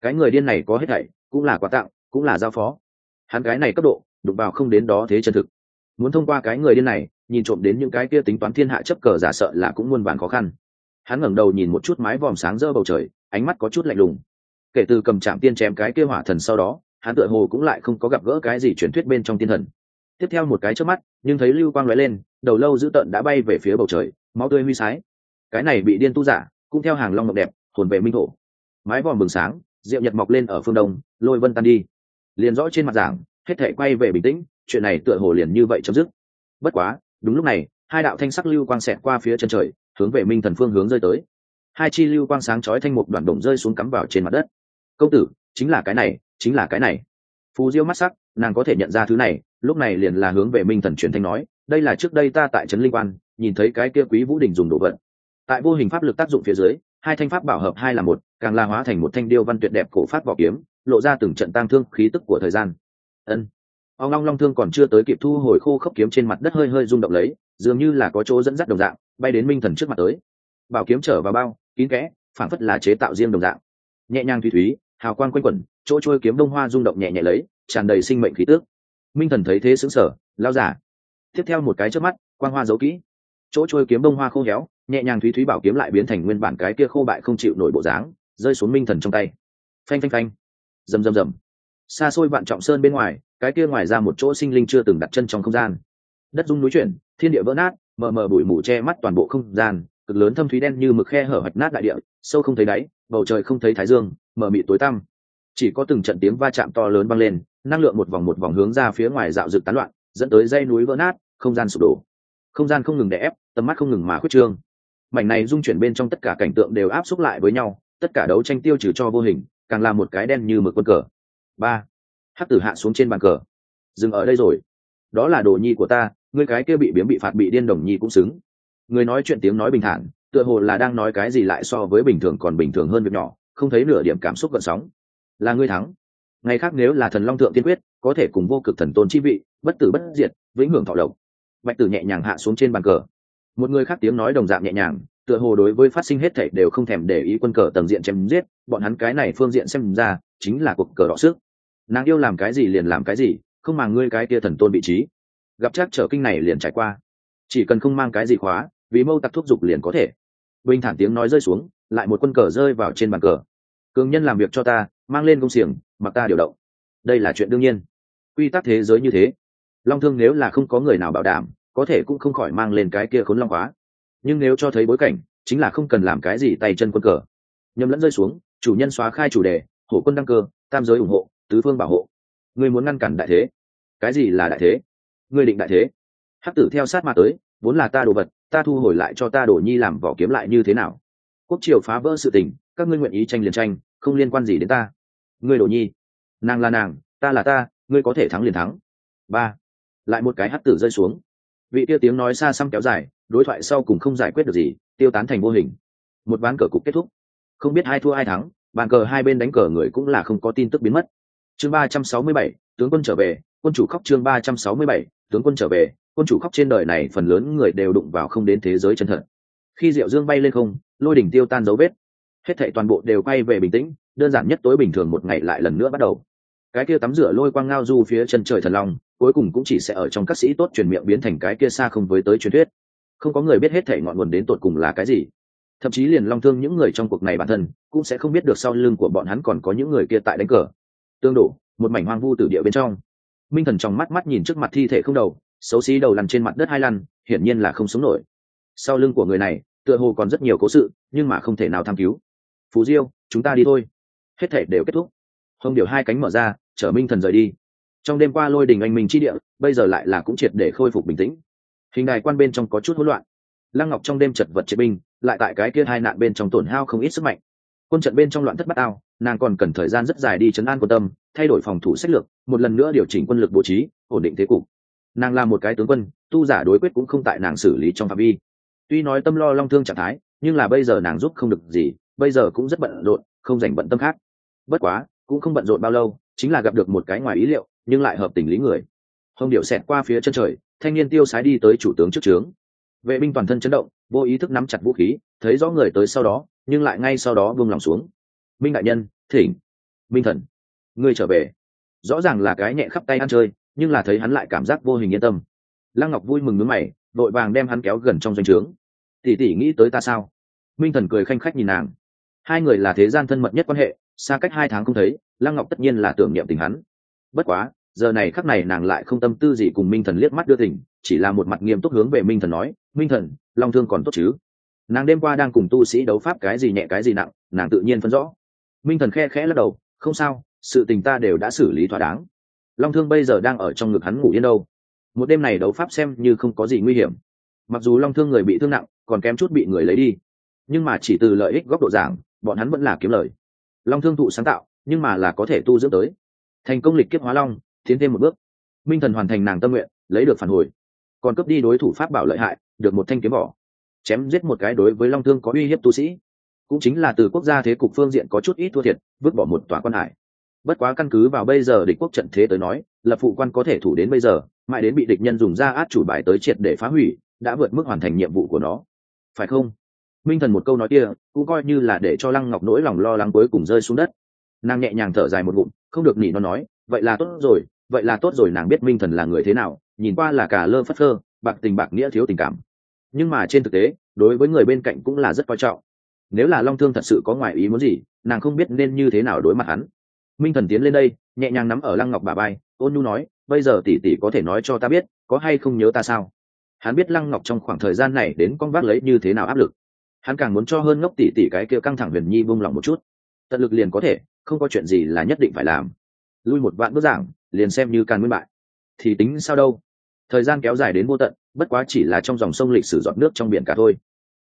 [SPEAKER 1] Cái người điên này có hết thảy, cũng là quà tặng, cũng là giao phó. Hắn cái này cấp độ, đụng vào không đến đó thế chân thực muốn thông qua cái người điên này, nhìn trộm đến những cái kia tính toán thiên hạ chấp cờ giả sợ là cũng muôn vàn khó khăn. Hắn ngẩng đầu nhìn một chút mái vòm sáng rỡ bầu trời, ánh mắt có chút lạnh lùng. Kể từ cầm trạm tiên chém cái kia hỏa thần sau đó, hắn tựa hồ cũng lại không có gặp gỡ cái gì truyền thuyết bên trong tiên thần. Tiếp theo một cái trước mắt, nhưng thấy lưu quang lóe lên, đầu lâu dữ tợn đã bay về phía bầu trời, máu tươi huy sái. Cái này bị điên tu giả, cũng theo hàng long ngọc đẹp, hồn về minh thổ. Mái vòm bừng sáng diệu nhật mọc lên ở phương đông, lôi vân tan đi. Liền rõ trên mặt giảng, hết thể quay về bình tĩnh chuyện này tựa hồ liền như vậy chấm dứt. Bất quá, đúng lúc này, hai đạo thanh sắc lưu quang xẹt qua phía chân trời, hướng về minh thần phương hướng rơi tới. Hai chi lưu quang sáng chói thanh mục đoạn đồng rơi xuống cắm vào trên mặt đất. Công tử, chính là cái này, chính là cái này. Phù diêu mắt sắc, nàng có thể nhận ra thứ này, lúc này liền là hướng về minh thần truyền thanh nói, đây là trước đây ta tại trấn linh quan, nhìn thấy cái kia quý vũ đình dùng đồ vật. Tại vô hình pháp lực tác dụng phía dưới, hai thanh pháp bảo hợp hai là một, càng la hóa thành một thanh điêu văn tuyệt đẹp cổ phát vỏ kiếm, lộ ra từng trận tang thương khí tức của thời gian. Ân ông long long thương còn chưa tới kịp thu hồi khô khốc kiếm trên mặt đất hơi hơi rung động lấy, dường như là có chỗ dẫn dắt đồng dạng, bay đến minh thần trước mặt tới. Bảo kiếm trở vào bao, kín kẽ phản phất là chế tạo riêng đồng dạng. Nhẹ nhàng thủy thúy, hào quang quanh quẩn, chỗ trôi kiếm đông hoa rung động nhẹ nhẹ lấy, tràn đầy sinh mệnh khí tước minh thần thấy thế xứng sở lao giả tiếp theo một cái trước mắt, quang hoa giấu kỹ. Chỗ trôi kiếm đông hoa khô héo, nhẹ nhàng thúy thúy bảo kiếm lại biến thành nguyên bản cái kia khô bại không chịu nổi bộ dáng, rơi xuống minh thần trong tay. Phanh phanh phanh. Rầm rầm rầm. Xa xôi vạn trọng sơn bên ngoài cái kia ngoài ra một chỗ sinh linh chưa từng đặt chân trong không gian. Đất rung núi chuyển, thiên địa vỡ nát, mờ mờ bụi mù che mắt toàn bộ không gian, cực lớn thâm thúy đen như mực khe hở hạch nát đại địa, sâu không thấy đáy, bầu trời không thấy thái dương, mờ mịt tối tăm. Chỉ có từng trận tiếng va chạm to lớn vang lên, năng lượng một vòng một vòng hướng ra phía ngoài dạo rực tán loạn, dẫn tới dây núi vỡ nát, không gian sụp đổ. Không gian không ngừng đè ép, tầm mắt không ngừng mà khuyết trương. Mảnh này dung chuyển bên trong tất cả cảnh tượng đều áp xúc lại với nhau, tất cả đấu tranh tiêu trừ cho vô hình, càng là một cái đen như mực quân cờ. Ba hắc tử hạ xuống trên bàn cờ. Dừng ở đây rồi. Đó là đồ nhi của ta, ngươi cái kia bị biếm bị phạt bị điên đồng nhi cũng xứng. Người nói chuyện tiếng nói bình thản, tựa hồ là đang nói cái gì lại so với bình thường còn bình thường hơn việc nhỏ, không thấy nửa điểm cảm xúc gợn sóng. Là ngươi thắng. Ngày khác nếu là thần long thượng tiên quyết, có thể cùng vô cực thần tôn chi vị, bất tử bất diệt, vĩnh hưởng thọ lộc. Bạch tử nhẹ nhàng hạ xuống trên bàn cờ. Một người khác tiếng nói đồng dạng nhẹ nhàng, tựa hồ đối với phát sinh hết thảy đều không thèm để ý quân cờ tầng diện chém giết, bọn hắn cái này phương diện xem ra, chính là cuộc cờ đỏ sức nàng yêu làm cái gì liền làm cái gì, không mà ngươi cái kia thần tôn vị trí. Gặp chắc trở kinh này liền trải qua. Chỉ cần không mang cái gì khóa, vì mâu tặc thúc giục liền có thể. Bình thản tiếng nói rơi xuống, lại một quân cờ rơi vào trên bàn cờ. Cường nhân làm việc cho ta, mang lên công xiềng, mặc ta điều động. Đây là chuyện đương nhiên. Quy tắc thế giới như thế. Long thương nếu là không có người nào bảo đảm, có thể cũng không khỏi mang lên cái kia khốn long hóa nhưng nếu cho thấy bối cảnh, chính là không cần làm cái gì tay chân quân cờ. Nhầm lẫn rơi xuống, chủ nhân xóa khai chủ đề, hổ quân đăng cơ, tam giới ủng hộ tứ phương bảo hộ. Ngươi muốn ngăn cản đại thế? Cái gì là đại thế? Ngươi định đại thế? Hắc tử theo sát mà tới, vốn là ta đồ vật, ta thu hồi lại cho ta đồ nhi làm vỏ kiếm lại như thế nào? Quốc triều phá vỡ sự tình, các ngươi nguyện ý tranh liền tranh, không liên quan gì đến ta. Ngươi đồ nhi, nàng là nàng, ta là ta, ngươi có thể thắng liền thắng. Ba, lại một cái hắc tử rơi xuống. Vị tiêu tiếng nói xa xăm kéo dài, đối thoại sau cùng không giải quyết được gì, tiêu tán thành vô hình. Một ván cờ cục kết thúc. Không biết ai thua ai thắng, bàn cờ hai bên đánh cờ người cũng là không có tin tức biến mất chương ba trăm sáu mươi bảy, tướng quân trở về, quân chủ khóc chương ba trăm sáu mươi bảy, tướng quân trở về, quân chủ khóc trên đời này phần lớn người đều đụng vào không đến thế giới chân thật. Khi diệu dương bay lên không, lôi đỉnh tiêu tan dấu vết. Hết thệ toàn bộ đều quay về bình tĩnh, đơn giản nhất tối bình thường một ngày lại lần nữa bắt đầu. Cái kia tắm rửa lôi quang ngao du phía chân trời thần long, cuối cùng cũng chỉ sẽ ở trong các sĩ tốt truyền miệng biến thành cái kia xa không với tới truyền thuyết. Không có người biết hết thảy ngọn nguồn đến tột cùng là cái gì. Thậm chí liền long thương những người trong cuộc này bản thân, cũng sẽ không biết được sau lưng của bọn hắn còn có những người kia tại đánh cờ tương đổ, một mảnh hoang vu tử địa bên trong. Minh thần trong mắt mắt nhìn trước mặt thi thể không đầu, xấu xí đầu lăn trên mặt đất hai lăn, hiển nhiên là không sống nổi. Sau lưng của người này, tựa hồ còn rất nhiều cố sự, nhưng mà không thể nào tham cứu. Phú diêu, chúng ta đi thôi. Hết thể đều kết thúc. Hông điều hai cánh mở ra, chở minh thần rời đi. Trong đêm qua lôi đình anh minh chi địa, bây giờ lại là cũng triệt để khôi phục bình tĩnh. Hình đài quan bên trong có chút hỗn loạn. Lăng ngọc trong đêm chật vật chế binh, lại tại cái kia hai nạn bên trong tổn hao không ít sức mạnh. Quân trận bên trong loạn thất bát ao nàng còn cần thời gian rất dài đi chấn an quân tâm, thay đổi phòng thủ sách lược, một lần nữa điều chỉnh quân lực bố trí, ổn định thế cục. Nàng là một cái tướng quân, tu giả đối quyết cũng không tại nàng xử lý trong phạm vi. Tuy nói tâm lo long thương trạng thái, nhưng là bây giờ nàng giúp không được gì, bây giờ cũng rất bận rộn, không dành bận tâm khác. Bất quá, cũng không bận rộn bao lâu, chính là gặp được một cái ngoài ý liệu, nhưng lại hợp tình lý người. Hồng điệu xẹt qua phía chân trời, thanh niên tiêu sái đi tới chủ tướng trước trướng. Vệ binh toàn thân chấn động, vô ý thức nắm chặt vũ khí, thấy rõ người tới sau đó, nhưng lại ngay sau đó buông lòng xuống minh đại nhân, thỉnh. Minh thần, ngươi trở về. Rõ ràng là cái nhẹ khắp tay ăn chơi, nhưng là thấy hắn lại cảm giác vô hình yên tâm. Lăng ngọc vui mừng nước mày, vội vàng đem hắn kéo gần trong doanh trướng. Tỷ tỷ nghĩ tới ta sao? Minh thần cười khanh khách nhìn nàng. Hai người là thế gian thân mật nhất quan hệ, xa cách hai tháng không thấy, lăng ngọc tất nhiên là tưởng niệm tình hắn. Bất quá, giờ này khắc này nàng lại không tâm tư gì cùng minh thần liếc mắt đưa tình, chỉ là một mặt nghiêm túc hướng về minh thần nói, minh thần, long thương còn tốt chứ? Nàng đêm qua đang cùng tu sĩ đấu pháp cái gì nhẹ cái gì nặng, nàng tự nhiên phân rõ minh thần khe khẽ lắc đầu, không sao, sự tình ta đều đã xử lý thỏa đáng. Long thương bây giờ đang ở trong ngực hắn ngủ yên đâu. Một đêm này đấu pháp xem như không có gì nguy hiểm. Mặc dù long thương người bị thương nặng, còn kém chút bị người lấy đi. Nhưng mà chỉ từ lợi ích góc độ giảng, bọn hắn vẫn là kiếm lời. Long thương thụ sáng tạo, nhưng mà là có thể tu dưỡng tới. Thành công lịch kiếp hóa long, tiến thêm một bước. Minh thần hoàn thành nàng tâm nguyện, lấy được phản hồi. Còn cướp đi đối thủ pháp bảo lợi hại, được một thanh kiếm vỏ. Chém giết một cái đối với long thương có uy hiếp tu sĩ cũng chính là từ quốc gia thế cục phương diện có chút ít thua thiệt, vứt bỏ một tòa quan hải. Bất quá căn cứ vào bây giờ địch quốc trận thế tới nói, lập phụ quan có thể thủ đến bây giờ, mãi đến bị địch nhân dùng ra át chủ bài tới triệt để phá hủy, đã vượt mức hoàn thành nhiệm vụ của nó. Phải không? Minh thần một câu nói kia, cũng coi như là để cho lăng ngọc nỗi lòng lo lắng cuối cùng rơi xuống đất. Nàng nhẹ nhàng thở dài một ngụm, không được nỉ nó nói, vậy là tốt rồi, vậy là tốt rồi, nàng biết minh thần là người thế nào, nhìn qua là cả lơ phất lơ bạc tình bạc nghĩa thiếu tình cảm. Nhưng mà trên thực tế, đối với người bên cạnh cũng là rất coi trọng nếu là long thương thật sự có ngoại ý muốn gì, nàng không biết nên như thế nào đối mặt hắn. Minh thần tiến lên đây, nhẹ nhàng nắm ở lăng ngọc bà bay ôn nhu nói, bây giờ tỷ tỷ có thể nói cho ta biết, có hay không nhớ ta sao? Hắn biết lăng ngọc trong khoảng thời gian này đến con vác lấy như thế nào áp lực. Hắn càng muốn cho hơn ngốc tỷ tỷ cái kia căng thẳng huyền nhi buông lỏng một chút. Tận lực liền có thể, không có chuyện gì là nhất định phải làm. Lui một vạn bước giảng, liền xem như càng nguyên bại. Thì tính sao đâu? Thời gian kéo dài đến vô tận, bất quá chỉ là trong dòng sông lịch sử giọt nước trong biển cả thôi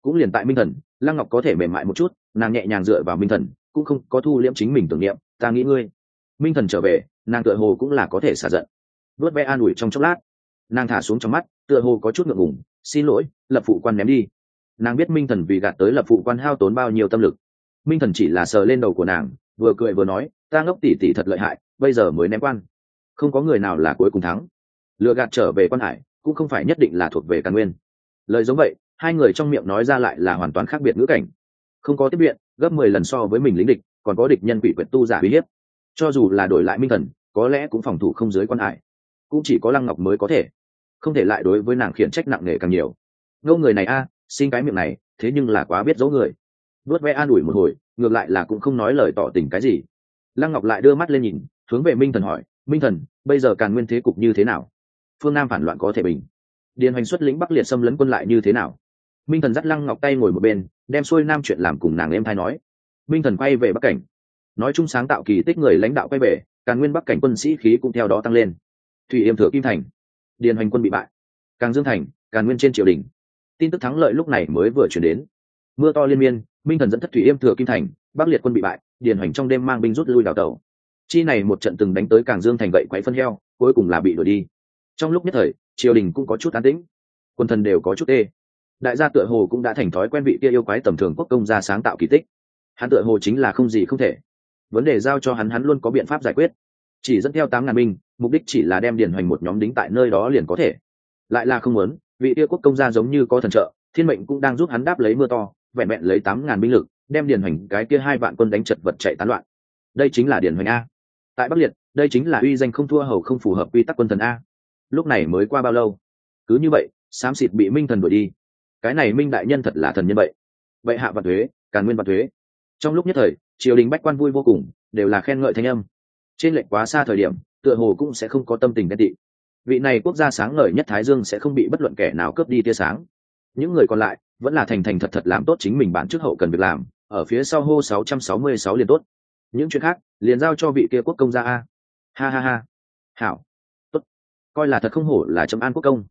[SPEAKER 1] cũng liền tại minh thần, lăng ngọc có thể mềm mại một chút, nàng nhẹ nhàng dựa vào minh thần, cũng không có thu liễm chính mình tưởng niệm, ta nghĩ ngươi. Minh thần trở về, nàng tựa hồ cũng là có thể xả giận. Vớt ve an ủi trong chốc lát. Nàng thả xuống trong mắt, tựa hồ có chút ngượng ngùng, xin lỗi, lập phụ quan ném đi. Nàng biết minh thần vì gạt tới lập phụ quan hao tốn bao nhiêu tâm lực. Minh thần chỉ là sờ lên đầu của nàng, vừa cười vừa nói, ta ngốc tỉ tỉ thật lợi hại, bây giờ mới ném quan. Không có người nào là cuối cùng thắng. Lựa gạt trở về quan hải, cũng không phải nhất định là thuộc về càn nguyên. Lời giống vậy hai người trong miệng nói ra lại là hoàn toàn khác biệt ngữ cảnh. Không có tiếp viện gấp mười lần so với mình lính địch còn có địch nhân quỷ quyệt tu giả uy hiếp. Cho dù là đổi lại minh thần có lẽ cũng phòng thủ không dưới quan hải. Cũng chỉ có lăng ngọc mới có thể. Không thể lại đối với nàng khiển trách nặng nề càng nhiều. Ngâu người này a à, xin cái miệng này thế nhưng là quá biết dấu người. Vớt ve an ủi một hồi ngược lại là cũng không nói lời tỏ tình cái gì. Lăng ngọc lại đưa mắt lên nhìn hướng về minh thần hỏi minh thần bây giờ càn nguyên thế cục như thế nào? Phương nam phản loạn có thể bình. Điền hoành xuất lĩnh bắc liệt xâm lấn quân lại như thế nào? Minh thần dắt lăng ngọc tay ngồi một bên, đem xuôi nam chuyện làm cùng nàng em thay nói. Minh thần quay về bắc cảnh. Nói chung sáng tạo kỳ tích người lãnh đạo quay về, càng nguyên bắc cảnh quân sĩ khí cũng theo đó tăng lên. Thủy yêm thừa kim thành, điền hoành quân bị bại. Càng dương thành, càng nguyên trên triều đình. Tin tức thắng lợi lúc này mới vừa chuyển đến. Mưa to liên miên, minh thần dẫn thất thủy yêm thừa kim thành, bắc liệt quân bị bại, điền hoành trong đêm mang binh rút lui đào tẩu. Chi này một trận từng đánh tới càng dương thành gậy quấy phân heo, cuối cùng là bị đuổi đi. Trong lúc nhất thời, triều đình cũng có chút an tĩnh. Quân thần đều có chút tê đại gia tựa hồ cũng đã thành thói quen vị kia yêu quái tầm thường quốc công gia sáng tạo kỳ tích. Hắn tựa hồ chính là không gì không thể. Vấn đề giao cho hắn hắn luôn có biện pháp giải quyết. Chỉ dẫn theo tám ngàn binh, mục đích chỉ là đem điển hoành một nhóm đính tại nơi đó liền có thể. Lại là không muốn, vị kia quốc công gia giống như có thần trợ, thiên mệnh cũng đang giúp hắn đáp lấy mưa to, vẹn vẹn lấy tám ngàn binh lực, đem điển hoành cái kia hai vạn quân đánh chật vật chạy tán loạn. Đây chính là điển hoành a. Tại bắc liệt, đây chính là uy danh không thua hầu không phù hợp quy tắc quân thần a. Lúc này mới qua bao lâu? Cứ như vậy, xám xịt bị minh thần đuổi đi cái này minh đại nhân thật là thần nhân vậy. Vậy hạ và thuế, càn nguyên và thuế. Trong lúc nhất thời, triều đình bách quan vui vô cùng, đều là khen ngợi thanh âm. Trên lệnh quá xa thời điểm, tựa hồ cũng sẽ không có tâm tình ghen tị. Vị này quốc gia sáng ngời nhất thái dương sẽ không bị bất luận kẻ nào cướp đi tia sáng. Những người còn lại, vẫn là thành thành thật thật làm tốt chính mình bản trước hậu cần việc làm, ở phía sau hô 666 liền tốt. Những chuyện khác, liền giao cho vị kia quốc công gia a. Ha ha ha. Hảo. Tốt. Coi là thật không hổ là trầm an quốc công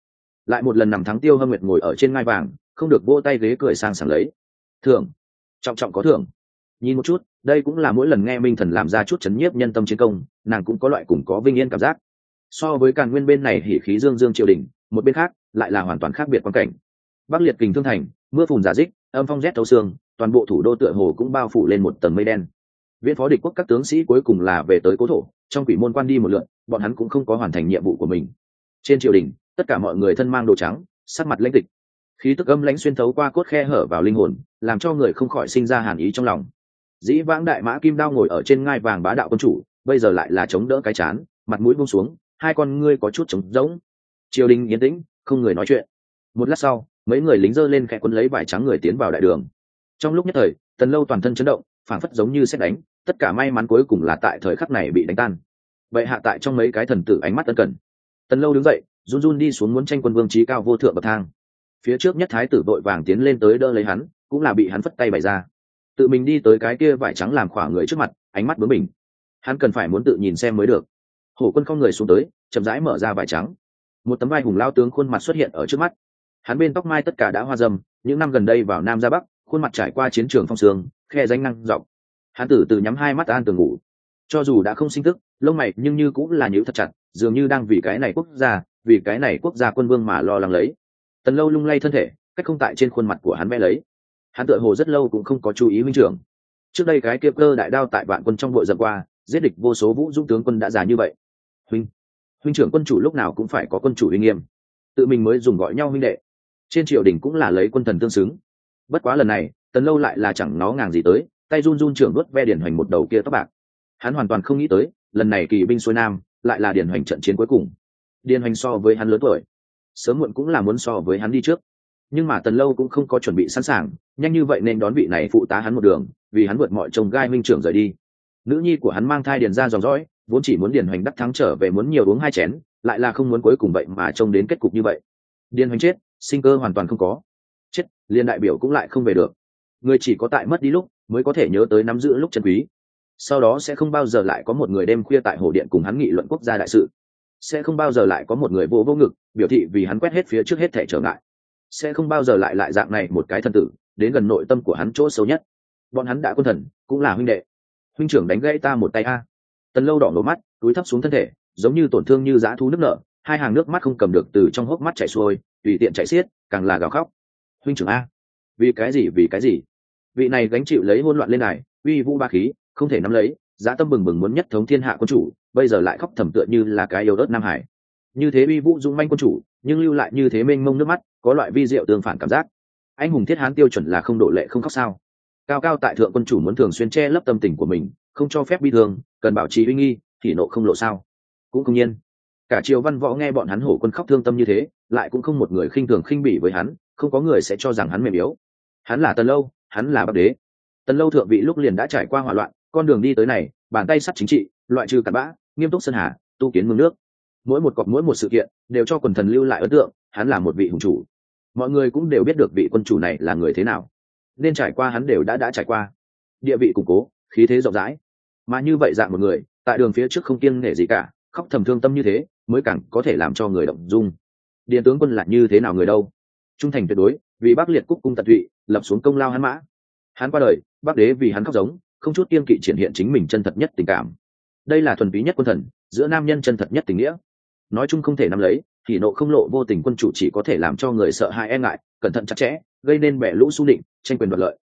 [SPEAKER 1] lại một lần nằm thắng tiêu hâm nguyệt ngồi ở trên ngai vàng, không được vỗ tay ghế cười sang sảng lấy. Thưởng. Trọng trọng có thưởng. Nhìn một chút, đây cũng là mỗi lần nghe minh thần làm ra chút chấn nhiếp nhân tâm chiến công, nàng cũng có loại cùng có vinh yên cảm giác. So với càn nguyên bên này hỉ khí dương dương triều đình, một bên khác, lại là hoàn toàn khác biệt quan cảnh. Bắc liệt kình thương thành, mưa phùn giả dích, âm phong rét thấu xương, toàn bộ thủ đô tựa hồ cũng bao phủ lên một tầng mây đen. Viễn phó địch quốc các tướng sĩ cuối cùng là về tới cố thổ, trong quỷ môn quan đi một lượn, bọn hắn cũng không có hoàn thành nhiệm vụ của mình. Trên triều đình tất cả mọi người thân mang đồ trắng, sắc mặt lãnh tịch khí tức âm lãnh xuyên thấu qua cốt khe hở vào linh hồn, làm cho người không khỏi sinh ra hàn ý trong lòng. Dĩ vãng đại mã kim đao ngồi ở trên ngai vàng bá đạo quân chủ, bây giờ lại là chống đỡ cái chán, mặt mũi buông xuống, hai con ngươi có chút trống rỗng. Triều đình yên tĩnh, không người nói chuyện. Một lát sau, mấy người lính giơ lên khẽ quân lấy vải trắng người tiến vào đại đường. Trong lúc nhất thời, tần lâu toàn thân chấn động, phảng phất giống như xét đánh, tất cả may mắn cuối cùng là tại thời khắc này bị đánh tan. Vậy hạ tại trong mấy cái thần tử ánh mắt ân cần. Tần lâu đứng dậy run run đi xuống muốn tranh quân vương trí cao vô thượng bậc thang. Phía trước nhất thái tử vội vàng tiến lên tới đỡ lấy hắn, cũng là bị hắn phất tay bày ra. Tự mình đi tới cái kia vải trắng làm khỏa người trước mặt, ánh mắt bướng mình hắn cần phải muốn tự nhìn xem mới được. Hổ quân không người xuống tới, chậm rãi mở ra vải trắng. Một tấm vai hùng lao tướng khuôn mặt xuất hiện ở trước mắt. Hắn bên tóc mai tất cả đã hoa dâm, những năm gần đây vào nam ra bắc, khuôn mặt trải qua chiến trường phong sương, khe danh năng rộng hắn tử từ nhắm hai mắt an tường ngủ. Cho dù đã không sinh thức lông mày nhưng như cũng là nhữ thật chặt, dường như đang vì cái này quốc gia vì cái này quốc gia quân vương mà lo lắng lấy. Tần lâu lung lay thân thể, cách không tại trên khuôn mặt của hắn vẽ lấy. Hắn tựa hồ rất lâu cũng không có chú ý huynh trưởng. Trước đây cái kia cơ đại đao tại vạn quân trong bộ dập qua, giết địch vô số vũ dũng tướng quân đã già như vậy. Huynh huynh trưởng quân chủ lúc nào cũng phải có quân chủ uy nghiêm. Tự mình mới dùng gọi nhau huynh đệ. Trên triều đình cũng là lấy quân thần tương xứng. Bất quá lần này, tần lâu lại là chẳng nó ngàng gì tới, tay run run trưởng đốt ve điển hoành một đầu kia tóc bạc. Hắn hoàn toàn không nghĩ tới, lần này kỳ binh xuôi nam, lại là điền hoành trận chiến cuối cùng điền hoành so với hắn lớn tuổi. Sớm muộn cũng là muốn so với hắn đi trước. Nhưng mà tần lâu cũng không có chuẩn bị sẵn sàng, nhanh như vậy nên đón vị này phụ tá hắn một đường, vì hắn vượt mọi trông gai minh trưởng rời đi. Nữ nhi của hắn mang thai điền ra dòng dõi, vốn chỉ muốn điền hoành đắc thắng trở về muốn nhiều uống hai chén, lại là không muốn cuối cùng vậy mà trông đến kết cục như vậy. Điền hoành chết, sinh cơ hoàn toàn không có. Chết liên đại biểu cũng lại không về được. Người chỉ có tại mất đi lúc, mới có thể nhớ tới nắm giữ lúc chân quý. Sau đó sẽ không bao giờ lại có một người đêm khuya tại hồ điện cùng hắn nghị luận quốc gia đại sự sẽ không bao giờ lại có một người vô vô ngực, biểu thị vì hắn quét hết phía trước hết thể trở ngại. Sẽ không bao giờ lại lại dạng này một cái thân tử, đến gần nội tâm của hắn chỗ xấu nhất. Bọn hắn đã quân thần, cũng là huynh đệ. Huynh trưởng đánh gãy ta một tay a. Tần lâu đỏ nổ mắt, túi thấp xuống thân thể, giống như tổn thương như dã thú nước nở, hai hàng nước mắt không cầm được từ trong hốc mắt chảy xuôi, tùy tiện chạy xiết, càng là gào khóc. Huynh trưởng a, vì cái gì, vì cái gì? Vị này gánh chịu lấy hôn loạn lên này, uy vũ ba khí, không thể nắm lấy, giá tâm bừng bừng muốn nhất thống thiên hạ quân chủ bây giờ lại khóc thầm tựa như là cái yêu đất nam hải. Như thế uy vũ dũng manh quân chủ, nhưng lưu lại như thế mênh mông nước mắt, có loại vi diệu tương phản cảm giác. Anh hùng thiết hán tiêu chuẩn là không độ lệ không khóc sao? Cao cao tại thượng quân chủ muốn thường xuyên che lấp tâm tình của mình, không cho phép bi thương, cần bảo trì uy nghi, thì nộ không lộ sao? Cũng không nhiên. Cả triều văn võ nghe bọn hắn hổ quân khóc thương tâm như thế, lại cũng không một người khinh thường khinh bỉ với hắn, không có người sẽ cho rằng hắn mềm yếu. Hắn là tần lâu, hắn là bắc đế. Tần lâu thượng vị lúc liền đã trải qua hỏa loạn, con đường đi tới này, bàn tay sắt chính trị, loại trừ cặn bã nghiêm túc sơn hà, tu kiến mương nước. Mỗi một cọc, mỗi một sự kiện đều cho quần thần lưu lại ấn tượng, hắn là một vị hùng chủ. Mọi người cũng đều biết được vị quân chủ này là người thế nào. Nên trải qua hắn đều đã đã trải qua. Địa vị củng cố, khí thế rộng rãi. Mà như vậy dạng một người, tại đường phía trước không kiêng nể gì cả, khóc thầm thương tâm như thế, mới càng có thể làm cho người động dung. Điện tướng quân là như thế nào người đâu? Trung thành tuyệt đối, vì bác liệt cúc cung tận tụy, lập xuống công lao hắn mã. Hắn qua đời bác đế vì hắn khóc giống, không chút kiên kỵ triển hiện chính mình chân thật nhất tình cảm đây là thuần túy nhất quân thần, giữa nam nhân chân thật nhất tình nghĩa. Nói chung không thể nắm lấy, thì nộ không lộ vô tình quân chủ chỉ có thể làm cho người sợ hãi e ngại, cẩn thận chặt chẽ, gây nên bẻ lũ su định tranh quyền đoạt lợi.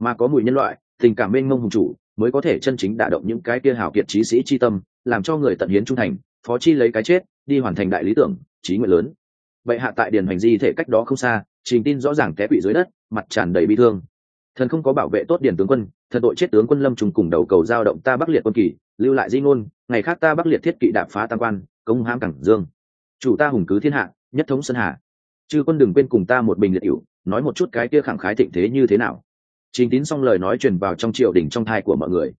[SPEAKER 1] Mà có mùi nhân loại, tình cảm bên ngông hùng chủ, mới có thể chân chính đả động những cái kia hào kiệt trí sĩ chi tâm, làm cho người tận hiến trung thành, phó chi lấy cái chết, đi hoàn thành đại lý tưởng, trí nguyện lớn. Vậy hạ tại điền hành di thể cách đó không xa, trình tin rõ ràng té quỵ dưới đất, mặt tràn đầy bi thương. Thần không có bảo vệ tốt điền tướng quân thật tội chết tướng quân lâm trùng cùng đầu cầu giao động ta bắc liệt quân kỳ, lưu lại di ngôn, ngày khác ta bắc liệt thiết kỵ đạp phá tam quan, công hãm cảng dương. Chủ ta hùng cứ thiên hạ, nhất thống sơn hà chư quân đừng quên cùng ta một bình liệt cựu nói một chút cái kia khẳng khái thịnh thế như thế nào. Trình tín xong lời nói truyền vào trong triều đình trong thai của mọi người.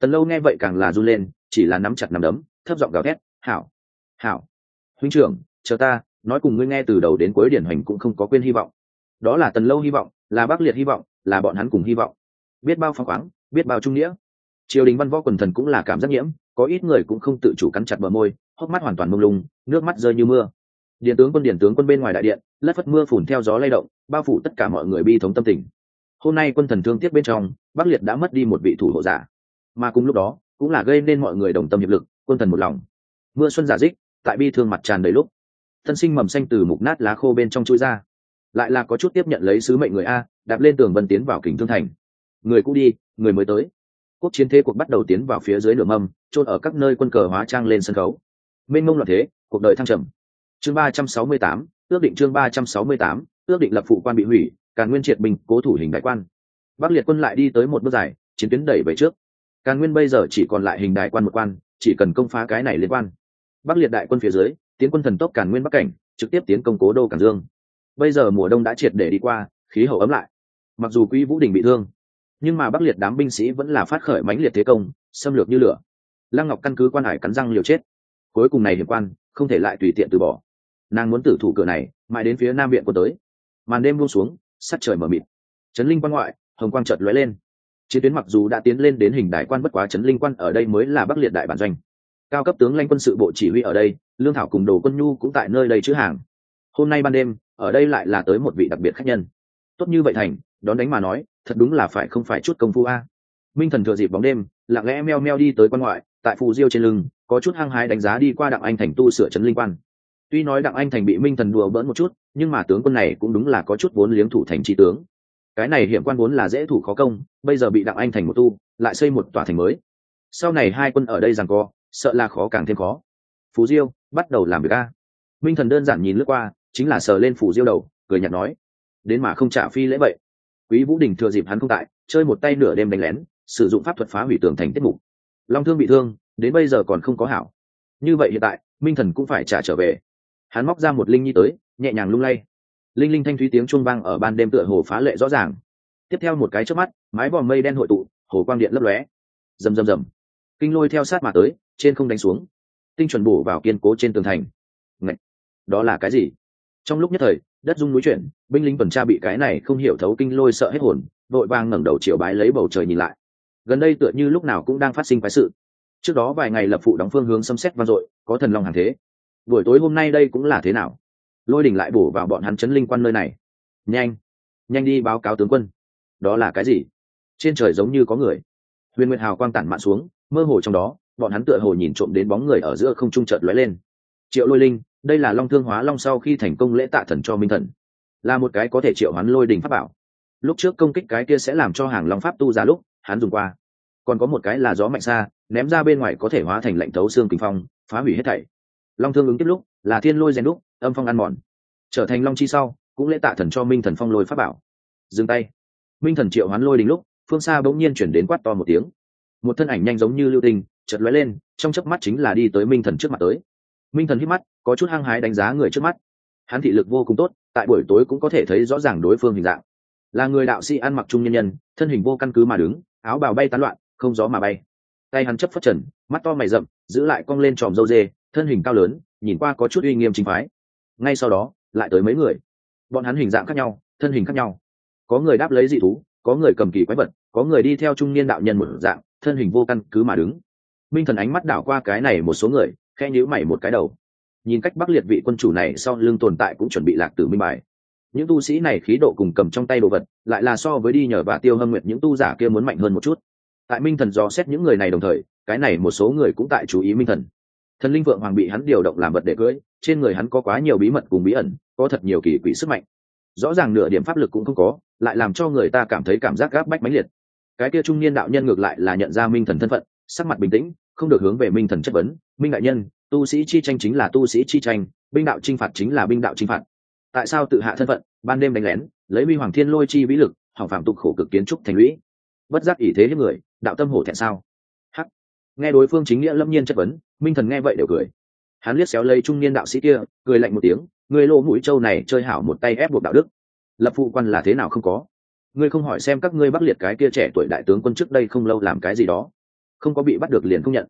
[SPEAKER 1] Tần lâu nghe vậy càng là run lên, chỉ là nắm chặt nắm đấm, thấp giọng gào thét, hảo hảo, huynh trưởng, chờ ta, nói cùng ngươi nghe từ đầu đến cuối điển hoành cũng không có quên hy vọng. Đó là tần lâu hy vọng, là bác liệt hy vọng, là bọn hắn cùng hy vọng biết bao phong khoáng, biết bao trung nghĩa. Triều đình văn võ quần thần cũng là cảm giác nhiễm, có ít người cũng không tự chủ cắn chặt bờ môi, hốc mắt hoàn toàn mông lung, nước mắt rơi như mưa. Điện tướng quân, điện tướng quân bên ngoài đại điện, lất phất mưa phùn theo gió lay động, bao phủ tất cả mọi người bi thống tâm tình. Hôm nay quân thần thương tiếc bên trong, bắc liệt đã mất đi một vị thủ hộ giả. Mà cùng lúc đó, cũng là gây nên mọi người đồng tâm hiệp lực, quân thần một lòng. Mưa xuân giả dích, tại bi thương mặt tràn đầy lúc. Thân sinh mầm xanh từ mục nát lá khô bên trong chui ra. Lại là có chút tiếp nhận lấy sứ mệnh người a, đạp lên tường vân tiến vào kính thương thành người cũ đi, người mới tới. Quốc chiến thế cuộc bắt đầu tiến vào phía dưới nửa mâm trôn ở các nơi quân cờ hóa trang lên sân khấu. Mênh mông loạn thế, cuộc đời thăng trầm. Chương ba trăm sáu mươi tám, ước định chương ba trăm sáu mươi tám, ước định lập phụ quan bị hủy, càn nguyên triệt bình, cố thủ hình đại quan. Bắc liệt quân lại đi tới một bước dài, chiến tuyến đẩy về trước. Càn nguyên bây giờ chỉ còn lại hình đại quan một quan, chỉ cần công phá cái này liên quan. Bắc liệt đại quân phía dưới, tiến quân thần tốc càn nguyên bắc cảnh, trực tiếp tiến công cố đô càn dương. Bây giờ mùa đông đã triệt để đi qua, khí hậu ấm lại. Mặc dù quý vũ đình bị thương nhưng mà bắc liệt đám binh sĩ vẫn là phát khởi mãnh liệt thế công, xâm lược như lửa. Lăng ngọc căn cứ quan hải cắn răng liều chết. Cuối cùng này hiểm quan, không thể lại tùy tiện từ bỏ. Nàng muốn tử thủ cửa này, mãi đến phía nam viện quân tới. Màn đêm buông xuống sắt trời mở mịt. Trấn linh quan ngoại, hồng quang chợt lóe lên. Chiến tuyến mặc dù đã tiến lên đến hình đại quan bất quá trấn linh quan ở đây mới là bắc liệt đại bản doanh. Cao cấp tướng lãnh quân sự bộ chỉ huy ở đây, lương thảo cùng đồ quân nhu cũng tại nơi đây chữ hàng. Hôm nay ban đêm, ở đây lại là tới một vị đặc biệt khách nhân. Tốt như vậy thành, đón đánh mà nói thật đúng là phải không phải chút công phu a. Minh thần thừa dịp bóng đêm, lặng lẽ meo meo đi tới quan ngoại, tại phù diêu trên lưng, có chút hăng hái đánh giá đi qua đặng anh thành tu sửa trấn linh quan. Tuy nói đặng anh thành bị minh thần đùa bỡn một chút, nhưng mà tướng quân này cũng đúng là có chút vốn liếng thủ thành tri tướng. Cái này hiểm quan vốn là dễ thủ khó công, bây giờ bị đặng anh thành một tu, lại xây một tòa thành mới. Sau này hai quân ở đây rằng co, sợ là khó càng thêm khó. Phú diêu, bắt đầu làm việc a. Minh thần đơn giản nhìn lướt qua, chính là sờ lên phủ diêu đầu, cười nhạt nói. Đến mà không trả phi lễ vậy quý vũ đình thừa dịp hắn không tại, chơi một tay nửa đêm đánh lén, sử dụng pháp thuật phá hủy tường thành tiết mục. Long thương bị thương, đến bây giờ còn không có hảo. Như vậy hiện tại, minh thần cũng phải trả trở về. Hắn móc ra một linh nhi tới, nhẹ nhàng lung lay. Linh linh thanh thúy tiếng chuông vang ở ban đêm tựa hồ phá lệ rõ ràng. Tiếp theo một cái trước mắt, mái vòm mây đen hội tụ, hồ quang điện lấp lóe. Rầm rầm rầm. Kinh lôi theo sát mà tới, trên không đánh xuống. Tinh chuẩn bổ vào kiên cố trên tường thành. Ngậy! đó là cái gì? Trong lúc nhất thời đất rung núi chuyển, binh lính tuần tra bị cái này không hiểu thấu kinh lôi sợ hết hồn vội vàng ngẩng đầu chiều bái lấy bầu trời nhìn lại. Gần đây tựa như lúc nào cũng đang phát sinh quái sự. Trước đó vài ngày lập phụ đóng phương hướng xâm xét vang dội, có thần long hàng thế. Buổi tối hôm nay đây cũng là thế nào? Lôi đỉnh lại bổ vào bọn hắn chấn linh quan nơi này. Nhanh nhanh đi báo cáo tướng quân. Đó là cái gì? Trên trời giống như có người. Huyền nguyệt hào quang tản mạn xuống, mơ hồ trong đó, bọn hắn tựa hồ nhìn trộm đến bóng người ở giữa không trung chợt lóe lên. Triệu lôi linh đây là long thương hóa long sau khi thành công lễ tạ thần cho minh thần, là một cái có thể triệu hoán lôi đình pháp bảo. Lúc trước công kích cái kia sẽ làm cho hàng long pháp tu ra lúc, hắn dùng qua. Còn có một cái là gió mạnh xa, ném ra bên ngoài có thể hóa thành lạnh thấu xương kinh phong, phá hủy hết thảy. Long thương ứng tiếp lúc, là thiên lôi rèn lúc âm phong ăn mòn. Trở thành long chi sau, cũng lễ tạ thần cho minh thần phong lôi pháp bảo. Dừng tay. Minh thần triệu hoán lôi đình lúc, phương xa bỗng nhiên chuyển đến quát to một tiếng. Một thân ảnh nhanh giống như lưu tinh chật lóe lên, trong chớp mắt chính là đi tới minh thần trước mặt tới minh thần hít mắt, có chút hăng hái đánh giá người trước mắt. Hắn thị lực vô cùng tốt, tại buổi tối cũng có thể thấy rõ ràng đối phương hình dạng. Là người đạo sĩ ăn mặc trung nhân nhân, thân hình vô căn cứ mà đứng, áo bào bay tán loạn, không gió mà bay. Tay hắn chấp phất trần, mắt to mày rậm, giữ lại cong lên tròm dâu dê, thân hình cao lớn, nhìn qua có chút uy nghiêm chính phái. Ngay sau đó, lại tới mấy người. Bọn hắn hình dạng khác nhau, thân hình khác nhau. Có người đáp lấy dị thú, có người cầm kỳ quái vật, có người đi theo trung niên đạo nhân một dạng, thân hình vô căn cứ mà đứng. Minh thần ánh mắt đảo qua cái này một số người khe nhíu mày một cái đầu. Nhìn cách bắc liệt vị quân chủ này sau lưng tồn tại cũng chuẩn bị lạc tử minh bài. Những tu sĩ này khí độ cùng cầm trong tay đồ vật, lại là so với đi nhờ và tiêu hâm nguyện những tu giả kia muốn mạnh hơn một chút. Tại minh thần dò xét những người này đồng thời, cái này một số người cũng tại chú ý minh thần. Thần linh vượng hoàng bị hắn điều động làm vật để cưỡi trên người hắn có quá nhiều bí mật cùng bí ẩn, có thật nhiều kỳ quỷ sức mạnh. Rõ ràng nửa điểm pháp lực cũng không có, lại làm cho người ta cảm thấy cảm giác gáp bách mãnh liệt. Cái kia trung niên đạo nhân ngược lại là nhận ra minh thần thân phận, sắc mặt bình tĩnh, không được hướng về minh thần chất vấn minh đại nhân, tu sĩ chi tranh chính là tu sĩ chi tranh, binh đạo chinh phạt chính là binh đạo chinh phạt. Tại sao tự hạ thân phận, ban đêm đánh lén, lấy huy hoàng thiên lôi chi vĩ lực, hỏng phạm tục khổ cực kiến trúc thành lũy? Bất giác ỷ thế hết người, đạo tâm hổ thẹn sao? Hắc. Nghe đối phương chính nghĩa lâm nhiên chất vấn, minh thần nghe vậy đều cười. Hắn liếc xéo lây trung niên đạo sĩ kia, cười lạnh một tiếng, người lỗ mũi trâu này chơi hảo một tay ép buộc đạo đức. Lập phụ quan là thế nào không có? Ngươi không hỏi xem các ngươi bắc liệt cái kia trẻ tuổi đại tướng quân trước đây không lâu làm cái gì đó. Không có bị bắt được liền không nhận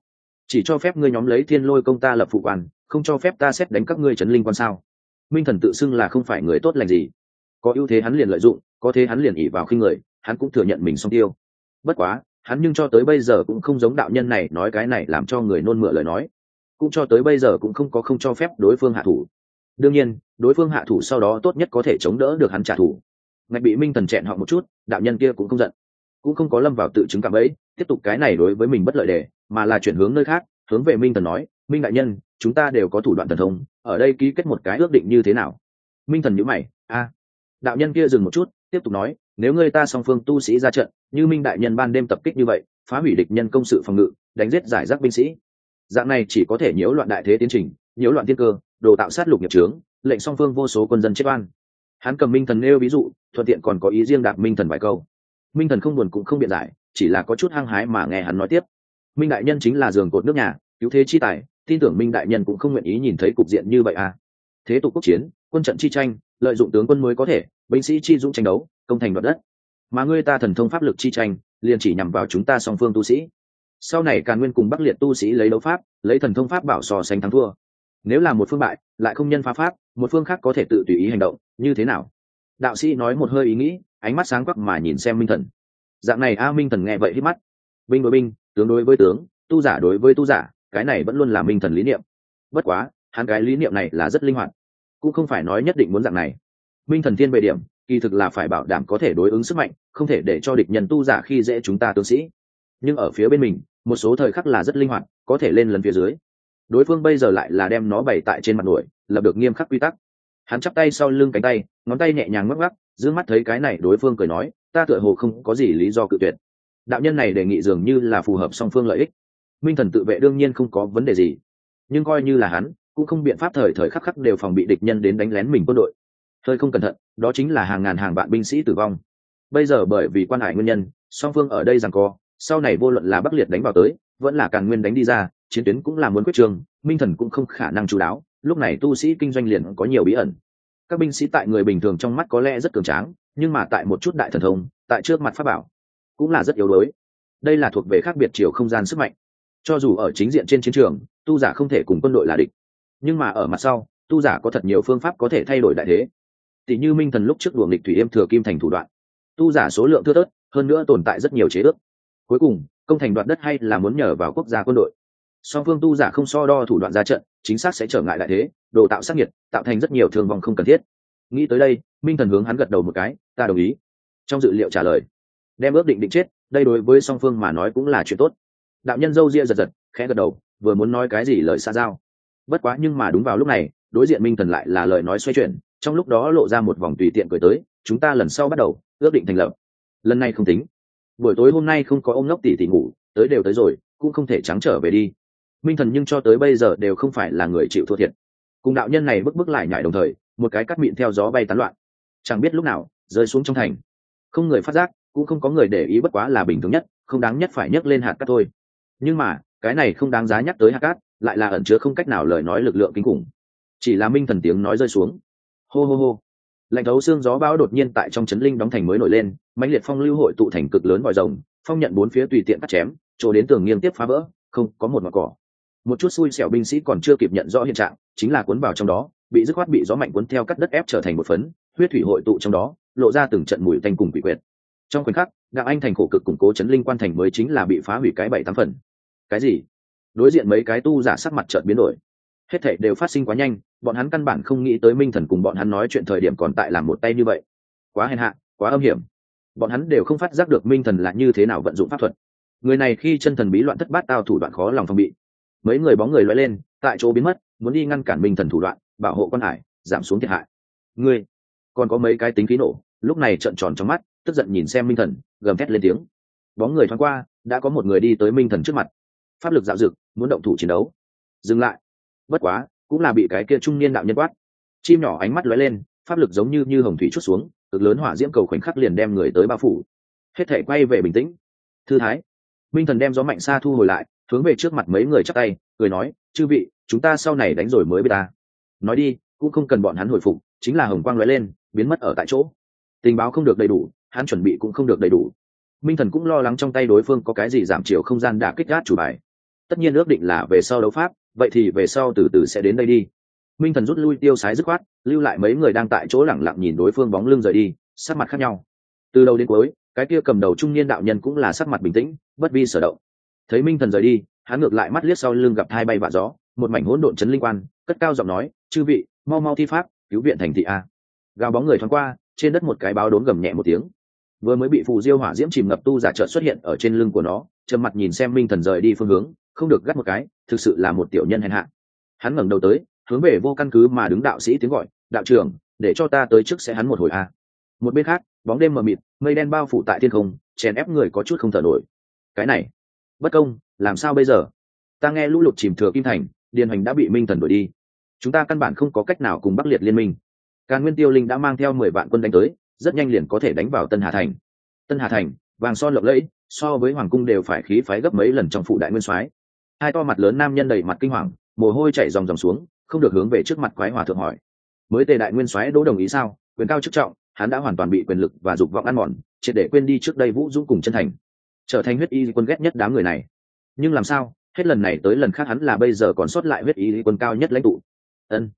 [SPEAKER 1] chỉ cho phép ngươi nhóm lấy thiên lôi công ta lập phụ quan, không cho phép ta xét đánh các ngươi trấn linh quan sao? Minh thần tự xưng là không phải người tốt lành gì. Có ưu thế hắn liền lợi dụng, có thế hắn liền ỉ vào khi người, hắn cũng thừa nhận mình xong tiêu. Bất quá, hắn nhưng cho tới bây giờ cũng không giống đạo nhân này nói cái này làm cho người nôn mửa lời nói. Cũng cho tới bây giờ cũng không có không cho phép đối phương hạ thủ. Đương nhiên, đối phương hạ thủ sau đó tốt nhất có thể chống đỡ được hắn trả thù. Ngạch bị minh thần chẹn họ một chút, đạo nhân kia cũng không giận cũng không có lâm vào tự chứng cảm ấy, tiếp tục cái này đối với mình bất lợi đề mà là chuyển hướng nơi khác, hướng về minh thần nói, minh đại nhân, chúng ta đều có thủ đoạn thần thông, ở đây ký kết một cái ước định như thế nào? Minh thần nhữ mày, a, đạo nhân kia dừng một chút, tiếp tục nói, nếu người ta song phương tu sĩ ra trận, như minh đại nhân ban đêm tập kích như vậy, phá hủy địch nhân công sự phòng ngự, đánh giết giải rác binh sĩ, dạng này chỉ có thể nhiễu loạn đại thế tiến trình, nhiễu loạn thiên cơ, đồ tạo sát lục nghiệp trướng lệnh song phương vô số quân dân chết oan. Hắn cầm minh thần nêu ví dụ, thuận tiện còn có ý riêng đạp minh thần vài câu minh thần không buồn cũng không biện giải, chỉ là có chút hăng hái mà nghe hắn nói tiếp. Minh đại nhân chính là giường cột nước nhà, cứu thế chi tài, tin tưởng minh đại nhân cũng không nguyện ý nhìn thấy cục diện như vậy à. Thế tục quốc chiến, quân trận chi tranh, lợi dụng tướng quân mới có thể, binh sĩ chi dũng tranh đấu, công thành đoạt đất. Mà ngươi ta thần thông pháp lực chi tranh, liền chỉ nhằm vào chúng ta song phương tu sĩ. Sau này càn nguyên cùng bắc liệt tu sĩ lấy đấu pháp, lấy thần thông pháp bảo sò sánh thắng thua. Nếu là một phương bại, lại không nhân phá pháp, một phương khác có thể tự tùy ý hành động, như thế nào? Đạo sĩ nói một hơi ý nghĩ, ánh mắt sáng quắc mà nhìn xem minh thần. Dạng này a minh thần nghe vậy hít mắt. Binh đối binh, tướng đối với tướng, tu giả đối với tu giả, cái này vẫn luôn là minh thần lý niệm. Bất quá, hắn cái lý niệm này là rất linh hoạt. Cũng không phải nói nhất định muốn dạng này. Minh thần thiên về điểm, kỳ thực là phải bảo đảm có thể đối ứng sức mạnh, không thể để cho địch nhân tu giả khi dễ chúng ta tướng sĩ. Nhưng ở phía bên mình, một số thời khắc là rất linh hoạt, có thể lên lần phía dưới. Đối phương bây giờ lại là đem nó bày tại trên mặt nổi lập được nghiêm khắc quy tắc hắn chắp tay sau lưng cánh tay, ngón tay nhẹ nhàng ngắc ngắc giữ mắt thấy cái này đối phương cười nói, ta tựa hồ không có gì lý do cự tuyệt. Đạo nhân này đề nghị dường như là phù hợp song phương lợi ích. Minh thần tự vệ đương nhiên không có vấn đề gì. Nhưng coi như là hắn, cũng không biện pháp thời thời khắc khắc đều phòng bị địch nhân đến đánh lén mình quân đội. Hơi không cẩn thận, đó chính là hàng ngàn hàng vạn binh sĩ tử vong. Bây giờ bởi vì quan hải nguyên nhân, song phương ở đây rằng co, sau này vô luận là bắc liệt đánh vào tới, vẫn là càn nguyên đánh đi ra, chiến tuyến cũng là muốn quyết trường, minh thần cũng không khả năng chú đáo lúc này tu sĩ kinh doanh liền có nhiều bí ẩn. Các binh sĩ tại người bình thường trong mắt có lẽ rất cường tráng, nhưng mà tại một chút đại thần thông, tại trước mặt pháp bảo, cũng là rất yếu đuối. Đây là thuộc về khác biệt chiều không gian sức mạnh. Cho dù ở chính diện trên chiến trường, tu giả không thể cùng quân đội là địch. Nhưng mà ở mặt sau, tu giả có thật nhiều phương pháp có thể thay đổi đại thế. Tỷ như minh thần lúc trước đùa địch thủy yêm thừa kim thành thủ đoạn. Tu giả số lượng thưa tớt hơn nữa tồn tại rất nhiều chế ước. Cuối cùng, công thành đoạt đất hay là muốn nhờ vào quốc gia quân đội song phương tu giả không so đo thủ đoạn ra trận, chính xác sẽ trở ngại lại thế, đồ tạo sắc nhiệt, tạo thành rất nhiều thương vong không cần thiết. Nghĩ tới đây, minh thần hướng hắn gật đầu một cái, ta đồng ý. Trong dự liệu trả lời, đem ước định định chết, đây đối với song phương mà nói cũng là chuyện tốt. Đạo nhân dâu ria giật giật, khẽ gật đầu, vừa muốn nói cái gì lời xa giao. Bất quá nhưng mà đúng vào lúc này, đối diện minh thần lại là lời nói xoay chuyển, trong lúc đó lộ ra một vòng tùy tiện cười tới, chúng ta lần sau bắt đầu, ước định thành lập. Lần này không tính. Buổi tối hôm nay không có ông ngốc tỷ tỷ ngủ, tới đều tới rồi, cũng không thể trắng trở về đi minh thần nhưng cho tới bây giờ đều không phải là người chịu thua thiệt. Cùng đạo nhân này bước bước lại nhảy đồng thời, một cái cắt mịn theo gió bay tán loạn. Chẳng biết lúc nào, rơi xuống trong thành. Không người phát giác, cũng không có người để ý bất quá là bình thường nhất, không đáng nhất phải nhấc lên hạt cát thôi. Nhưng mà, cái này không đáng giá nhắc tới hạt cát, lại là ẩn chứa không cách nào lời nói lực lượng kinh khủng. Chỉ là minh thần tiếng nói rơi xuống. Hô hô hô. Lạnh thấu xương gió bão đột nhiên tại trong trấn linh đóng thành mới nổi lên, mãnh liệt phong lưu hội tụ thành cực lớn vòi rồng, phong nhận bốn phía tùy tiện cắt chém, chỗ đến tường nghiêng tiếp phá vỡ, không có một mặt cỏ một chút xui xẻo binh sĩ còn chưa kịp nhận rõ hiện trạng, chính là cuốn vào trong đó, bị dứt khoát bị gió mạnh cuốn theo cắt đất ép trở thành một phấn, huyết thủy hội tụ trong đó, lộ ra từng trận mùi thanh cùng quỷ quyệt. Trong khoảnh khắc đặng anh thành khổ cực củng cố chấn linh quan thành mới chính là bị phá hủy cái bảy tám phần. Cái gì? Đối diện mấy cái tu giả sắc mặt chợt biến đổi. Hết thảy đều phát sinh quá nhanh, bọn hắn căn bản không nghĩ tới minh thần cùng bọn hắn nói chuyện thời điểm còn tại làm một tay như vậy. Quá hèn hạ, quá âm hiểm. Bọn hắn đều không phát giác được minh thần là như thế nào vận dụng pháp thuật. Người này khi chân thần bí loạn thất bát tao thủ đoạn khó lòng phòng bị mấy người bóng người loay lên, tại chỗ biến mất, muốn đi ngăn cản minh thần thủ đoạn, bảo hộ Quan hải, giảm xuống thiệt hại. Ngươi, còn có mấy cái tính khí nổ, lúc này trợn tròn trong mắt, tức giận nhìn xem minh thần, gầm thét lên tiếng. Bóng người thoáng qua, đã có một người đi tới minh thần trước mặt. Pháp lực dạo dực, muốn động thủ chiến đấu. Dừng lại. Bất quá, cũng là bị cái kia trung niên đạo nhân quát. Chim nhỏ ánh mắt lóe lên, pháp lực giống như như hồng thủy chút xuống, cực lớn hỏa diễm cầu khoảnh khắc liền đem người tới bao phủ. Hết thể quay về bình tĩnh. Thư thái. Minh thần đem gió mạnh xa thu hồi lại hướng về trước mặt mấy người chắc tay, cười nói, chư vị, chúng ta sau này đánh rồi mới biết ta. Nói đi, cũng không cần bọn hắn hồi phục, chính là hồng quang lóe lên, biến mất ở tại chỗ. Tình báo không được đầy đủ, hắn chuẩn bị cũng không được đầy đủ. Minh thần cũng lo lắng trong tay đối phương có cái gì giảm chiều không gian đả kích gác chủ bài. Tất nhiên ước định là về sau đấu pháp, vậy thì về sau từ từ sẽ đến đây đi. Minh thần rút lui tiêu sái dứt khoát, lưu lại mấy người đang tại chỗ lẳng lặng nhìn đối phương bóng lưng rời đi, sắc mặt khác nhau. Từ đầu đến cuối, cái kia cầm đầu trung niên đạo nhân cũng là sắc mặt bình tĩnh, bất vi sở động thấy minh thần rời đi, hắn ngược lại mắt liếc sau lưng gặp hai bay vạ gió, một mảnh hỗn độn chấn linh quan, cất cao giọng nói, chư vị, mau mau thi pháp, cứu viện thành thị a. Gào bóng người thoáng qua, trên đất một cái báo đốn gầm nhẹ một tiếng. Vừa mới bị phù diêu hỏa diễm chìm ngập tu giả trợn xuất hiện ở trên lưng của nó, trầm mặt nhìn xem minh thần rời đi phương hướng, không được gắt một cái, thực sự là một tiểu nhân hèn hạ. Hắn ngẩng đầu tới, hướng về vô căn cứ mà đứng đạo sĩ tiếng gọi, đạo trưởng, để cho ta tới trước sẽ hắn một hồi a. Một bên khác, bóng đêm mờ mịt, mây đen bao phủ tại thiên không, chèn ép người có chút không thở nổi. Cái này bất công, làm sao bây giờ? Ta nghe lũ lụt chìm thừa kim thành, điền Hoành đã bị minh thần đuổi đi. Chúng ta căn bản không có cách nào cùng bắc liệt liên minh. Càn nguyên tiêu linh đã mang theo mười vạn quân đánh tới, rất nhanh liền có thể đánh vào tân hà thành. Tân hà thành, vàng son lộng lẫy, so với hoàng cung đều phải khí phái gấp mấy lần trong phụ đại nguyên soái. Hai to mặt lớn nam nhân đầy mặt kinh hoàng, mồ hôi chảy dòng dòng xuống, không được hướng về trước mặt quái hòa thượng hỏi. Mới tề đại nguyên soái đỗ đồng ý sao? Quyền cao chức trọng, hắn đã hoàn toàn bị quyền lực và dục vọng ăn mòn, triệt để quên đi trước đây vũ dũng cùng chân thành trở thành huyết y quân ghét nhất đám người này. Nhưng làm sao, hết lần này tới lần khác hắn là bây giờ còn sót lại huyết y quân cao nhất lãnh tụ. Ân,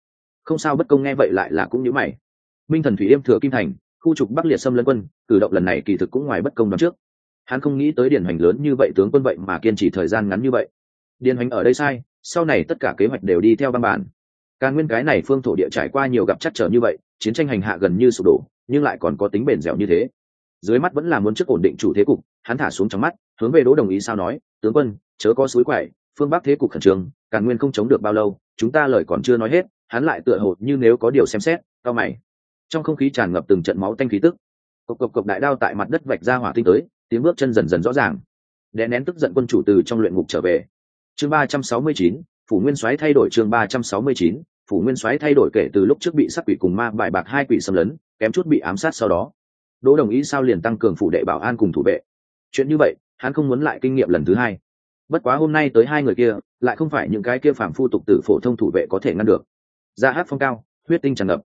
[SPEAKER 1] không sao bất công nghe vậy lại là cũng như mày. Minh thần thủy yêm thừa kim thành, khu trục bắc liệt xâm lân quân, cử động lần này kỳ thực cũng ngoài bất công đón trước. Hắn không nghĩ tới điển hoành lớn như vậy tướng quân vậy mà kiên trì thời gian ngắn như vậy. Điển hoành ở đây sai, sau này tất cả kế hoạch đều đi theo văn bản. Càng nguyên cái này phương thổ địa trải qua nhiều gặp chắc trở như vậy, chiến tranh hành hạ gần như sụp đổ, nhưng lại còn có tính bền dẻo như thế. Dưới mắt vẫn là muốn trước ổn định chủ thế cục hắn thả xuống trong mắt, hướng về đỗ đồng ý sao nói, tướng quân, chớ có suối quậy, phương bắc thế cục khẩn trương, càn nguyên không chống được bao lâu, chúng ta lời còn chưa nói hết, hắn lại tựa hồ như nếu có điều xem xét, cao mày. Trong không khí tràn ngập từng trận máu tanh khí tức. Cộc cộc cộc đại đao tại mặt đất vạch ra hỏa tinh tới, tiếng bước chân dần dần rõ ràng. Đè nén tức giận quân chủ từ trong luyện ngục trở về. Chương ba trăm sáu mươi chín, phủ nguyên soái thay đổi chương ba trăm sáu mươi chín, phủ nguyên soái thay đổi kể từ lúc trước bị sắc quỷ cùng ma bài bạc hai quỷ xâm lấn, kém chút bị ám sát sau đó. Đỗ đồng ý sao liền tăng cường phủ đệ bảo an cùng thủ vệ chuyện như vậy, hắn không muốn lại kinh nghiệm lần thứ hai. Bất quá hôm nay tới hai người kia, lại không phải những cái kia phản phu tục tử phổ thông thủ vệ có thể ngăn được. Ra hát phong cao, huyết tinh tràn ngập.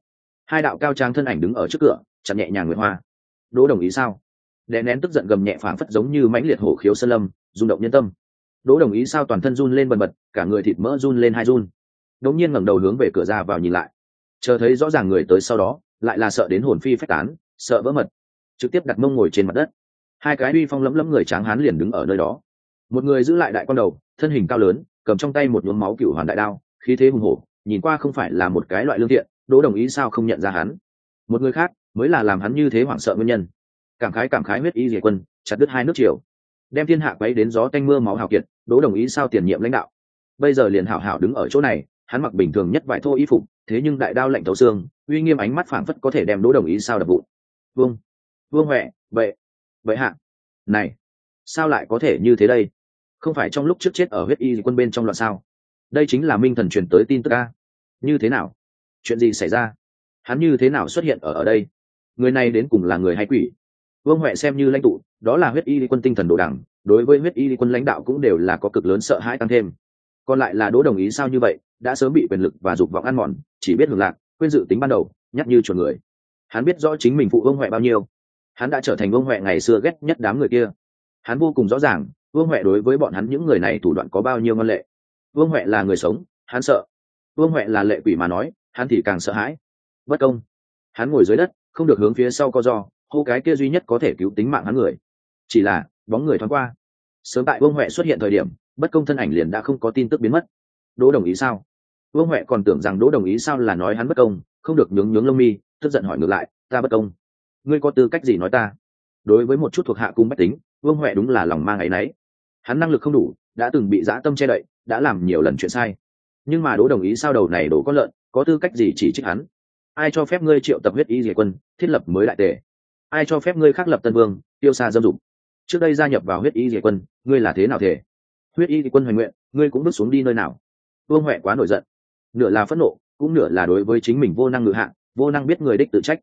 [SPEAKER 1] Hai đạo cao trang thân ảnh đứng ở trước cửa chặt nhẹ nhàng nguyệt hoa. Đỗ đồng ý sao? Đè nén tức giận gầm nhẹ phảng phất giống như mãnh liệt hổ khiếu sơn lâm, rung động nhân tâm. Đỗ đồng ý sao toàn thân run lên bần bật, cả người thịt mỡ run lên hai run. Đống nhiên ngẩng đầu hướng về cửa ra vào nhìn lại. Chờ thấy rõ ràng người tới sau đó, lại là sợ đến hồn phi phách tán, sợ vỡ mật. Trực tiếp đặt mông ngồi trên mặt đất hai cái uy phong lẫm lẫm người tráng hán liền đứng ở nơi đó. Một người giữ lại đại con đầu, thân hình cao lớn, cầm trong tay một nhuốm máu cựu hoàn đại đao, khí thế hùng hổ, nhìn qua không phải là một cái loại lương thiện, đỗ đồng ý sao không nhận ra hắn? Một người khác mới là làm hắn như thế hoảng sợ nguyên nhân. Cảm khái cảm khái huyết y diệt quân, chặt đứt hai nước triều. Đem thiên hạ quấy đến gió tanh mưa máu hào kiệt, đỗ đồng ý sao tiền nhiệm lãnh đạo. Bây giờ liền hảo hảo đứng ở chỗ này, hắn mặc bình thường nhất vải thô y phục, thế nhưng đại đao lạnh thấu xương, uy nghiêm ánh mắt phảng phất có thể đem đỗ đồng ý sao đập vụn. Vương vương huệ vậy vậy hạ. Này, sao lại có thể như thế đây? Không phải trong lúc trước chết ở huyết y quân bên trong loạn sao? Đây chính là minh thần truyền tới tin tức a. Như thế nào? Chuyện gì xảy ra? Hắn như thế nào xuất hiện ở ở đây? Người này đến cùng là người hay quỷ? Vương huệ xem như lãnh tụ, đó là huyết y quân tinh thần đồ đẳng, đối với huyết y quân lãnh đạo cũng đều là có cực lớn sợ hãi tăng thêm. Còn lại là đỗ đồng ý sao như vậy, đã sớm bị quyền lực và dục vọng ăn mòn, chỉ biết hưởng lạc, quên dự tính ban đầu, nhắc như chuột người. Hắn biết rõ chính mình phụ vương huệ bao nhiêu hắn đã trở thành vương huệ ngày xưa ghét nhất đám người kia. Hắn vô cùng rõ ràng, vương huệ đối với bọn hắn những người này thủ đoạn có bao nhiêu ngân lệ. Vương huệ là người sống, hắn sợ. Vương huệ là lệ quỷ mà nói, hắn thì càng sợ hãi. Bất công. Hắn ngồi dưới đất, không được hướng phía sau co do, hô cái kia duy nhất có thể cứu tính mạng hắn người. Chỉ là, bóng người thoáng qua. Sớm tại vương huệ xuất hiện thời điểm, bất công thân ảnh liền đã không có tin tức biến mất. Đỗ đồng ý sao? Vương huệ còn tưởng rằng đỗ đồng ý sao là nói hắn bất công, không được nhướng nhướng lông mi, tức giận hỏi ngược lại, ta bất công ngươi có tư cách gì nói ta? Đối với một chút thuộc hạ cung bách tính, vương huệ đúng là lòng mang áy náy. Hắn năng lực không đủ, đã từng bị dã tâm che đậy, đã làm nhiều lần chuyện sai. Nhưng mà đỗ đồng ý sao đầu này đổ con lợn, có tư cách gì chỉ trích hắn? Ai cho phép ngươi triệu tập huyết y diệt quân, thiết lập mới đại tề? Ai cho phép ngươi khắc lập tân vương, tiêu xa dâm dục? Trước đây gia nhập vào huyết y diệt quân, ngươi là thế nào thể? Huyết y diệt quân hoành nguyện, ngươi cũng bước xuống đi nơi nào? Vương huệ quá nổi giận. Nửa là phẫn nộ, cũng nửa là đối với chính mình vô năng ngự hạng vô năng biết người đích tự trách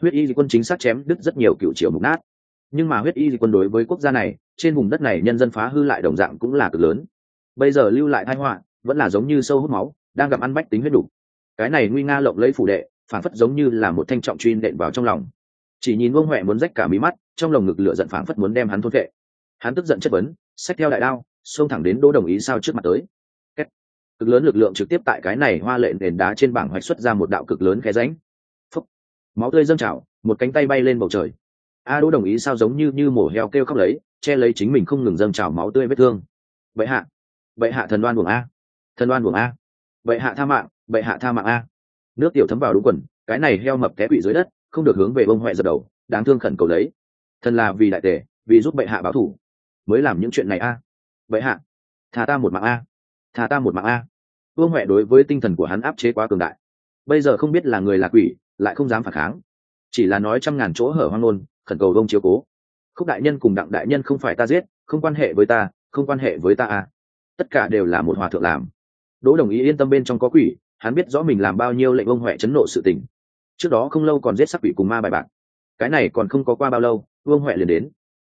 [SPEAKER 1] huyết y diệt quân chính xác chém đứt rất nhiều cựu triều mục nát. Nhưng mà huyết y diệt quân đối với quốc gia này, trên vùng đất này nhân dân phá hư lại đồng dạng cũng là cực lớn. Bây giờ lưu lại thái họa, vẫn là giống như sâu hút máu, đang gặm ăn bách tính huyết đủ. Cái này nguy nga lộng lấy phủ đệ, phản phất giống như là một thanh trọng truy nện vào trong lòng. Chỉ nhìn vương huệ muốn rách cả mí mắt, trong lồng ngực lửa giận phản phất muốn đem hắn thôn vệ. Hắn tức giận chất vấn, xách theo đại đao, xông thẳng đến đỗ đồng ý sao trước mặt tới. Kết. cực lớn lực lượng trực tiếp tại cái này hoa lệ nền đá trên bảng hoạch xuất ra một đạo cực lớn khe ránh máu tươi dâng trào, một cánh tay bay lên bầu trời. A đỗ đồng ý sao giống như như mổ heo kêu khóc lấy, che lấy chính mình không ngừng dâng trào máu tươi vết thương. Vậy hạ vậy hạ thần đoan buồng a. Thần đoan buồng a. Vậy hạ tha mạng vậy hạ tha mạng a. Nước tiểu thấm vào đúng quần, cái này heo mập té quỵ dưới đất, không được hướng về bông huệ dập đầu, đáng thương khẩn cầu lấy. Thần là vì đại tề vì giúp bệ hạ báo thủ. Mới làm những chuyện này a. Bệ hạ thà ta một mạng a. Thà ta một mạng a. Vương huệ đối với tinh thần của hắn áp chế quá cường đại. Bây giờ không biết là người là quỷ lại không dám phản kháng. Chỉ là nói trăm ngàn chỗ hở hoang ngôn, khẩn cầu đông chiếu cố. Khúc đại nhân cùng đặng đại nhân không phải ta giết, không quan hệ với ta, không quan hệ với ta à? tất cả đều là một hòa thượng làm. Đỗ đồng ý yên tâm bên trong có quỷ, hắn biết rõ mình làm bao nhiêu lệnh ông huệ chấn nộ sự tình. Trước đó không lâu còn giết sắc quỷ cùng ma bài bạc. Cái này còn không có qua bao lâu vương huệ liền đến.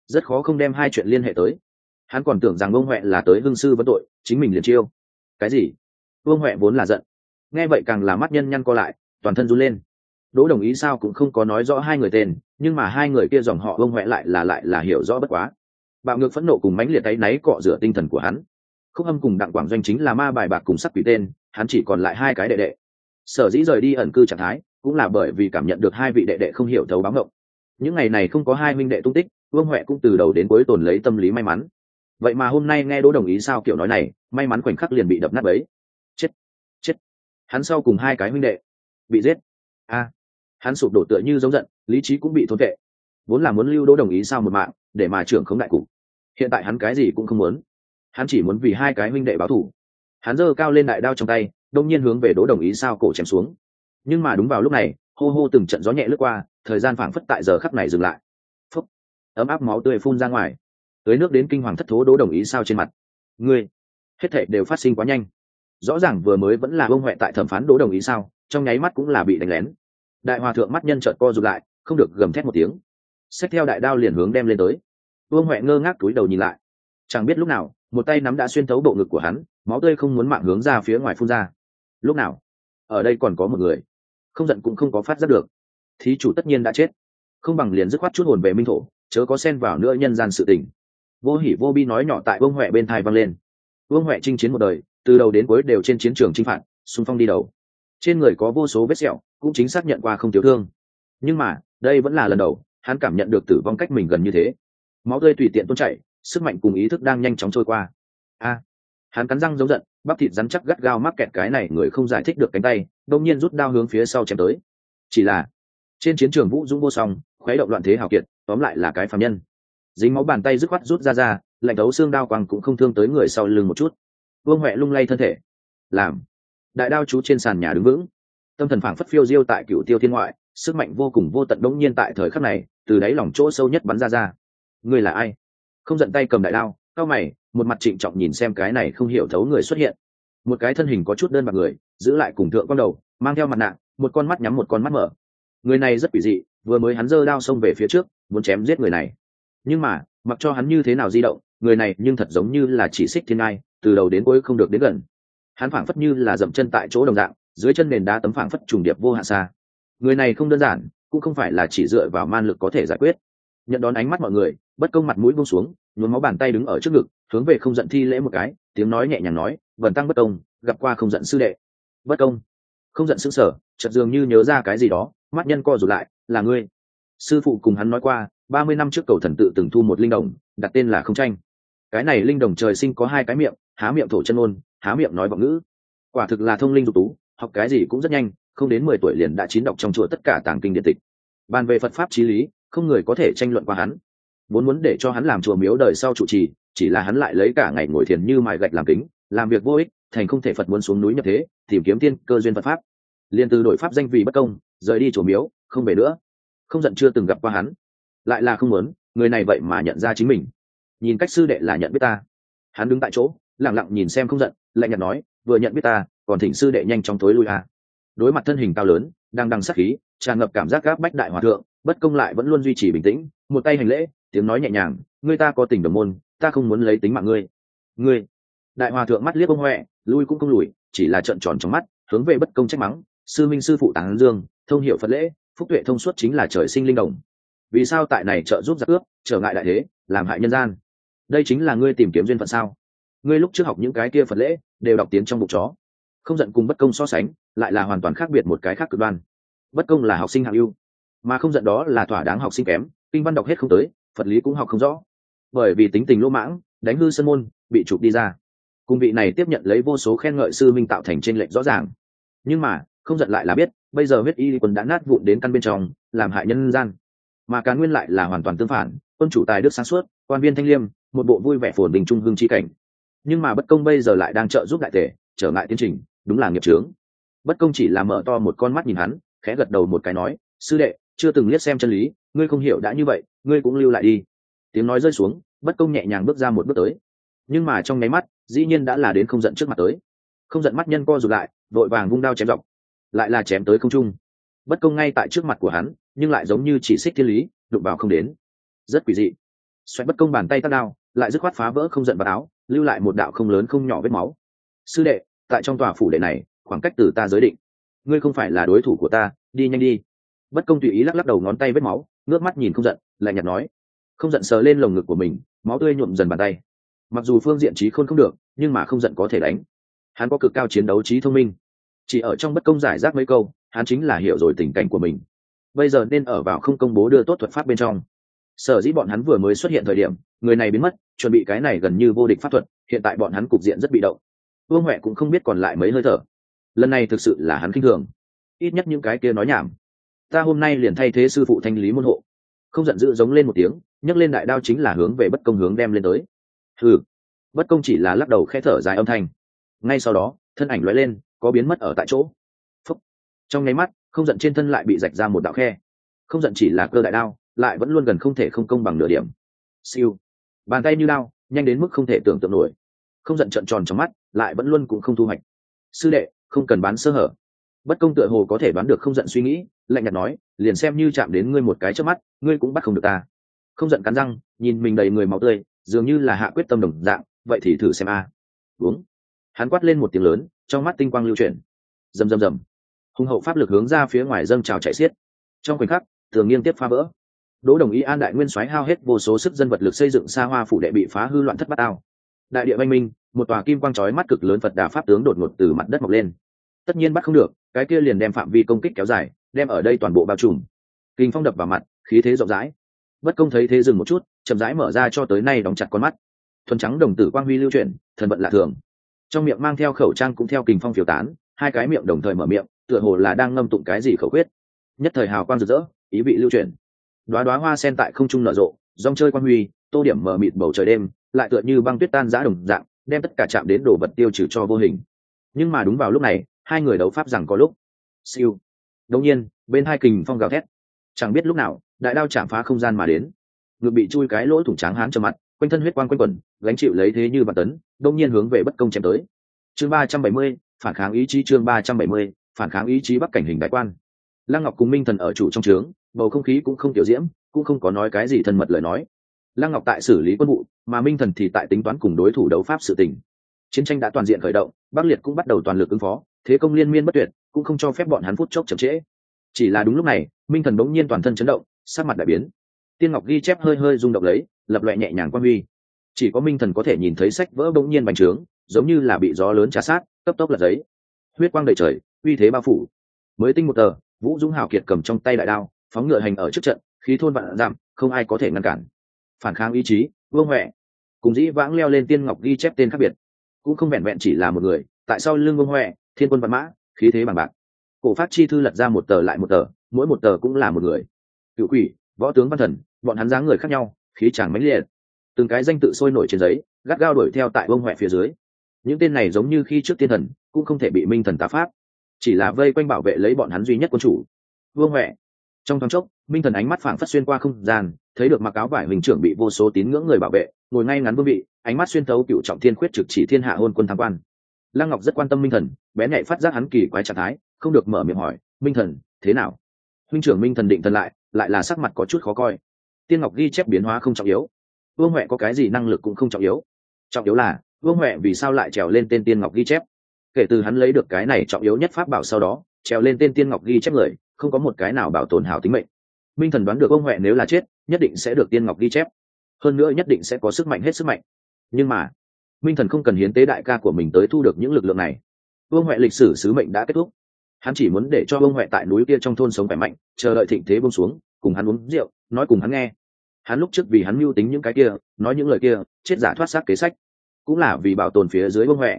[SPEAKER 1] Rất khó không đem hai chuyện liên hệ tới. Hắn còn tưởng rằng vương huệ là tới hương sư vấn tội, chính mình liền chiêu. Cái gì? Vương huệ vốn là giận. Nghe vậy càng là mắt nhân nhăn co lại, toàn thân run lên đỗ đồng ý sao cũng không có nói rõ hai người tên, nhưng mà hai người kia dòng họ vương huệ lại là lại là hiểu rõ bất quá. Bạo ngược phẫn nộ cùng mãnh liệt tay náy cọ rửa tinh thần của hắn. Khúc âm cùng đặng quảng doanh chính là ma bài bạc cùng sắc quỷ tên, hắn chỉ còn lại hai cái đệ đệ. Sở dĩ rời đi ẩn cư trạng thái, cũng là bởi vì cảm nhận được hai vị đệ đệ không hiểu thấu báo ngộng. Những ngày này không có hai minh đệ tung tích, vương huệ cũng từ đầu đến cuối tồn lấy tâm lý may mắn. Vậy mà hôm nay nghe đỗ đồng ý sao kiểu nói này, may mắn khoảnh khắc liền bị đập nát ấy chết chết. Hắn sau cùng hai cái huynh đệ. Bị giết. A hắn sụp đổ tựa như giống giận, lý trí cũng bị thốn tệ vốn là muốn lưu đỗ đồng ý sao một mạng, để mà trưởng không đại cục. Hiện tại hắn cái gì cũng không muốn. Hắn chỉ muốn vì hai cái huynh đệ báo thù. Hắn giơ cao lên đại đao trong tay, đông nhiên hướng về đỗ đồng ý sao cổ chém xuống. Nhưng mà đúng vào lúc này, hô hô từng trận gió nhẹ lướt qua, thời gian phảng phất tại giờ khắc này dừng lại. Phúc. Ấm áp máu tươi phun ra ngoài. Tới nước đến kinh hoàng thất thố đỗ đồng ý sao trên mặt. Ngươi. Hết thệ đều phát sinh quá nhanh. Rõ ràng vừa mới vẫn là bông huệ tại thẩm phán đỗ đồng ý sao, trong nháy mắt cũng là bị đánh lén đại hòa thượng mắt nhân trợt co rụt lại, không được gầm thét một tiếng. Xách theo đại đao liền hướng đem lên tới. Vương huệ ngơ ngác túi đầu nhìn lại. Chẳng biết lúc nào, một tay nắm đã xuyên thấu bộ ngực của hắn, máu tươi không muốn mạng hướng ra phía ngoài phun ra. Lúc nào? Ở đây còn có một người. Không giận cũng không có phát giác được. Thí chủ tất nhiên đã chết. Không bằng liền dứt khoát chút hồn về minh thổ, chớ có xen vào nữa nhân gian sự tình. Vô hỉ vô bi nói nhỏ tại vương huệ bên thai vang lên. Vương huệ chinh chiến một đời, từ đầu đến cuối đều trên chiến trường chinh phạt, xung phong đi đầu trên người có vô số vết sẹo, cũng chính xác nhận qua không thiếu thương. Nhưng mà, đây vẫn là lần đầu, hắn cảm nhận được tử vong cách mình gần như thế. Máu tươi tùy tiện tuôn chảy, sức mạnh cùng ý thức đang nhanh chóng trôi qua. A, hắn cắn răng giống giận, bắp thịt rắn chắc gắt gao mắc kẹt cái này người không giải thích được cánh tay đông nhiên rút đao hướng phía sau chém tới. Chỉ là, trên chiến trường vũ dũng vô song, khuấy động loạn thế hào kiệt, tóm lại là cái phạm nhân. Dính máu bàn tay dứt khoát rút ra ra, lạnh đấu xương đao quăng cũng không thương tới người sau lưng một chút. Vương huệ lung lay thân thể. Làm đại đao chú trên sàn nhà đứng vững. Tâm thần phảng phất phiêu diêu tại cựu tiêu thiên ngoại, sức mạnh vô cùng vô tận đống nhiên tại thời khắc này, từ đáy lòng chỗ sâu nhất bắn ra ra. Người là ai? Không giận tay cầm đại đao, cao mày, một mặt trịnh trọng nhìn xem cái này không hiểu thấu người xuất hiện. Một cái thân hình có chút đơn bạc người, giữ lại cùng thượng con đầu, mang theo mặt nạ, một con mắt nhắm một con mắt mở. Người này rất quỷ dị, vừa mới hắn giơ đao xông về phía trước, muốn chém giết người này. Nhưng mà, mặc cho hắn như thế nào di động, người này nhưng thật giống như là chỉ xích thiên ai từ đầu đến cuối không được đến gần hắn phảng phất như là dậm chân tại chỗ đồng dạng, dưới chân nền đá tấm phảng phất trùng điệp vô hạn xa. Người này không đơn giản, cũng không phải là chỉ dựa vào man lực có thể giải quyết. Nhận đón ánh mắt mọi người, bất công mặt mũi buông xuống, nhuốm máu bàn tay đứng ở trước ngực, hướng về không giận thi lễ một cái, tiếng nói nhẹ nhàng nói, vần tăng bất công, gặp qua không giận sư đệ. Bất công? Không giận sững sở chợt dường như nhớ ra cái gì đó, mắt nhân co rụt lại, là ngươi. Sư phụ cùng hắn nói qua, ba mươi năm trước cầu thần tự từng thu một linh đồng, đặt tên là không tranh. Cái này linh đồng trời sinh có hai cái miệng há miệng thổ chân ôn, há miệng nói vọng ngữ. Quả thực là thông linh dục tú, học cái gì cũng rất nhanh, không đến mười tuổi liền đã chín đọc trong chùa tất cả tàng kinh điện tịch. Bàn về phật pháp t r í lý, không người có thể tranh luận qua hắn. Vốn muốn để cho hắn làm chùa miếu đời sau trụ trì, chỉ là hắn lại lấy cả ngày ngồi thiền như mài gạch làm kính, làm việc vô ích, thành không thể phật muốn xuống núi nhập thế, tìm kiếm tiên cơ duyên phật pháp. Liền từ đổi pháp danh vì bất công, rời đi chùa miếu, không về nữa. Không giận chưa từng gặp qua hắn. Lại là không muốn, người này vậy mà nhận ra chính mình. Nhìn cách sư đệ là nhận biết ta. Hắn đứng tại chỗ lẳng lặng nhìn xem không giận lạnh nhạt nói vừa nhận biết ta còn thỉnh sư đệ nhanh chóng tối lui à. đối mặt thân hình cao lớn đang đằng sắc khí tràn ngập cảm giác gác bách đại hòa thượng bất công lại vẫn luôn duy trì bình tĩnh một tay hành lễ tiếng nói nhẹ nhàng ngươi ta có tình đồng môn ta không muốn lấy tính mạng ngươi. Ngươi? Đại hòa thượng mắt liếc ông huệ lui cũng không lùi chỉ là trợn tròn trong mắt hướng về bất công trách mắng sư minh sư phụ táng dương thông hiệu phật lễ phúc tuệ thông suốt chính là trời sinh linh đồng. Vì sao tại này trợ giúp giặc ước, trở ngại đại thế làm hại nhân gian? Đây chính là ngươi tìm kiếm duyên phận sao? Ngươi lúc trước học những cái kia phật lễ, đều đọc tiếng trong bụng chó. Không giận cùng bất công so sánh, lại là hoàn toàn khác biệt một cái khác cực đoan. Bất công là học sinh hạng ưu, mà không giận đó là thỏa đáng học sinh kém, kinh văn đọc hết không tới, phật lý cũng học không rõ. Bởi vì tính tình lỗ mãng, đánh hư sân môn, bị chụp đi ra. Cùng vị này tiếp nhận lấy vô số khen ngợi sư minh tạo thành trên lệnh rõ ràng. Nhưng mà, không giận lại là biết, bây giờ huyết y quân đã nát vụn đến căn bên trong, làm hại nhân gian. Mà cá nguyên lại là hoàn toàn tương phản, quân chủ tài đức sáng suốt, quan viên thanh liêm, một bộ vui vẻ phồn bình trung hương chi cảnh nhưng mà bất công bây giờ lại đang trợ giúp đại tể trở ngại tiến trình, đúng là nghiệp trướng bất công chỉ là mở to một con mắt nhìn hắn, khẽ gật đầu một cái nói, sư đệ, chưa từng liếc xem chân lý, ngươi không hiểu đã như vậy, ngươi cũng lưu lại đi. Tiếng nói rơi xuống, bất công nhẹ nhàng bước ra một bước tới. Nhưng mà trong nháy mắt, dĩ nhiên đã là đến không giận trước mặt tới. Không giận mắt nhân co rụt lại, vội vàng vung đao chém dọc. Lại là chém tới không trung. Bất công ngay tại trước mặt của hắn, nhưng lại giống như chỉ xích thiên lý, đụng vào không đến. Rất quỷ dị. Xoẹt bất công bàn tay tắt đao lại dứt khoát phá vỡ không giận vào áo, lưu lại một đạo không lớn không nhỏ vết máu. Sư đệ, tại trong tòa phủ đệ này, khoảng cách từ ta giới định. Ngươi không phải là đối thủ của ta, đi nhanh đi. Bất công tùy ý lắc lắc đầu ngón tay vết máu, ngước mắt nhìn không giận lại nhặt nói. Không giận sờ lên lồng ngực của mình, máu tươi nhuộm dần bàn tay. Mặc dù phương diện trí khôn không được, nhưng mà không giận có thể đánh. Hắn có cực cao chiến đấu trí thông minh. Chỉ ở trong bất công giải rác mấy câu, hắn chính là hiểu rồi tình cảnh của mình. Bây giờ nên ở vào không công bố đưa tốt thuật pháp bên trong sở dĩ bọn hắn vừa mới xuất hiện thời điểm, người này biến mất, chuẩn bị cái này gần như vô địch pháp thuật, hiện tại bọn hắn cục diện rất bị động. Vương huệ cũng không biết còn lại mấy hơi thở. Lần này thực sự là hắn kinh thường. Ít nhất những cái kia nói nhảm. Ta hôm nay liền thay thế sư phụ thanh lý môn hộ. Không giận dữ giống lên một tiếng, nhấc lên đại đao chính là hướng về bất công hướng đem lên tới. Ừ bất công chỉ là lắc đầu khe thở dài âm thanh. Ngay sau đó, thân ảnh loay lên, có biến mất ở tại chỗ. Phúc. trong nháy mắt, không giận trên thân lại bị rạch ra một đạo khe. Không giận chỉ là cơ đại đao lại vẫn luôn gần không thể không công bằng nửa điểm. Siêu. Bàn tay như đao, nhanh đến mức không thể tưởng tượng nổi. Không giận trận tròn trong mắt, lại vẫn luôn cũng không thu hoạch. Sư đệ, không cần bán sơ hở. Bất công tựa hồ có thể đoán được không giận suy nghĩ, lạnh nhạt nói, liền xem như chạm đến ngươi một cái trước mắt, ngươi cũng bắt không được ta. Không giận cắn răng, nhìn mình đầy người máu tươi, dường như là hạ quyết tâm đồng dạng, vậy thì thử xem a. Uống. Hắn quát lên một tiếng lớn, trong mắt tinh quang lưu chuyển. Rầm rầm rầm. Hùng hậu pháp lực hướng ra phía ngoài dâng trào chạy xiết. Trong khoảnh khắc, tường nghiêng tiếp phá vỡ đỗ đồng ý an đại nguyên soái hao hết vô số sức dân vật lực xây dựng xa hoa phủ đệ bị phá hư loạn thất bát ao. Đại địa văn minh, một tòa kim quang chói mắt cực lớn phật đà pháp tướng đột ngột từ mặt đất mọc lên. Tất nhiên bắt không được, cái kia liền đem phạm vi công kích kéo dài, đem ở đây toàn bộ bao trùm. Kinh phong đập vào mặt, khí thế rộng rãi. Bất công thấy thế dừng một chút, chậm rãi mở ra cho tới nay đóng chặt con mắt. Thuần trắng đồng tử quang huy lưu chuyển, thần vận lạ thường. Trong miệng mang theo khẩu trang cũng theo kình phong phiêu tán, hai cái miệng đồng thời mở miệng, tựa hồ là đang ngâm tụng cái gì khẩu quyết. Nhất thời hào quang rực rỡ, ý vị lưu chuyển đoá đoá hoa sen tại không trung nở rộ dòng chơi quang huy, tô điểm mở mịt bầu trời đêm, lại tựa như băng tuyết tan giã đồng dạng, đem tất cả chạm đến đồ vật tiêu trừ cho vô hình. Nhưng mà đúng vào lúc này, hai người đấu pháp rằng có lúc. Siêu. Đông nhiên, bên hai kình phong gào thét. Chẳng biết lúc nào, đại đao chạm phá không gian mà đến. Ngựa bị chui cái lỗ thủng tráng hán cho mặt, quanh thân huyết quang quanh quẩn, gánh chịu lấy thế như bàn tấn đông nhiên hướng về bất công chém tới. Chương ba trăm bảy mươi, phản kháng ý chí chương ba trăm bảy mươi, phản kháng ý chí bắc cảnh hình đại quan. Lăng ngọc cùng minh thần ở chủ trong trướng bầu không khí cũng không tiểu diễm, cũng không có nói cái gì thân mật lời nói. Lăng ngọc tại xử lý quân vụ, mà minh thần thì tại tính toán cùng đối thủ đấu pháp sự tình. Chiến tranh đã toàn diện khởi động, bắc liệt cũng bắt đầu toàn lực ứng phó, thế công liên miên bất tuyệt, cũng không cho phép bọn hắn phút chốc chậm trễ. Chỉ là đúng lúc này, minh thần bỗng nhiên toàn thân chấn động, sắc mặt đại biến. Tiên ngọc ghi chép hơi hơi rung động lấy, lập loại nhẹ nhàng quan huy. Chỉ có minh thần có thể nhìn thấy sách vỡ bỗng nhiên bành trướng, giống như là bị gió lớn trà sát, cấp tốc lật giấy. Huyết quang đầy trời, uy thế bao phủ. Mới tinh một tờ, vũ dũng hào kiệt cầm trong tay đại đao phóng ngựa hành ở trước trận, khí thôn vạn giảm, không ai có thể ngăn cản. Phản kháng ý chí, vương huệ. Cùng dĩ vãng leo lên tiên ngọc ghi chép tên khác biệt. Cũng không vẹn vẹn chỉ là một người, tại sao lương vương huệ, thiên quân văn mã, khí thế bằng bạc. Cổ phát chi thư lật ra một tờ lại một tờ, mỗi một tờ cũng là một người. Cựu quỷ, võ tướng văn thần, bọn hắn dáng người khác nhau, khí chàng mãnh liệt. Từng cái danh tự sôi nổi trên giấy, gắt gao đuổi theo tại vương huệ phía dưới. Những tên này giống như khi trước tiên thần, cũng không thể bị minh thần tá pháp. Chỉ là vây quanh bảo vệ lấy bọn hắn duy nhất quân chủ. Vương huệ trong thoáng chốc, minh thần ánh mắt phảng phất xuyên qua không gian, thấy được mặc áo vải hình trưởng bị vô số tín ngưỡng người bảo vệ, ngồi ngay ngắn vương vị, ánh mắt xuyên thấu cựu trọng thiên khuyết trực chỉ thiên hạ hôn quân tham quan. Lăng ngọc rất quan tâm minh thần bé nhạy phát giác hắn kỳ quái trạng thái, không được mở miệng hỏi, minh thần, thế nào? Huynh trưởng minh thần định thần lại lại là sắc mặt có chút khó coi. Tiên ngọc ghi chép biến hóa không trọng yếu. Vương huệ có cái gì năng lực cũng không trọng yếu. Trọng yếu là, vương huệ vì sao lại trèo lên tên tiên ngọc ghi chép? Kể từ hắn lấy được cái này trọng yếu nhất pháp bảo sau đó, trèo lên tên tiên ngọc ghi chép người không có một cái nào bảo tồn hảo tính mệnh. Minh thần đoán được vương huệ nếu là chết, nhất định sẽ được tiên ngọc ghi chép. Hơn nữa nhất định sẽ có sức mạnh hết sức mạnh. Nhưng mà, minh thần không cần hiến tế đại ca của mình tới thu được những lực lượng này. Vương huệ lịch sử sứ mệnh đã kết thúc. Hắn chỉ muốn để cho vương huệ tại núi kia trong thôn sống khỏe mạnh, chờ đợi thịnh thế bông xuống, cùng hắn uống rượu, nói cùng hắn nghe. Hắn lúc trước vì hắn mưu tính những cái kia, nói những lời kia, chết giả thoát xác kế sách. Cũng là vì bảo tồn phía dưới vương huệ.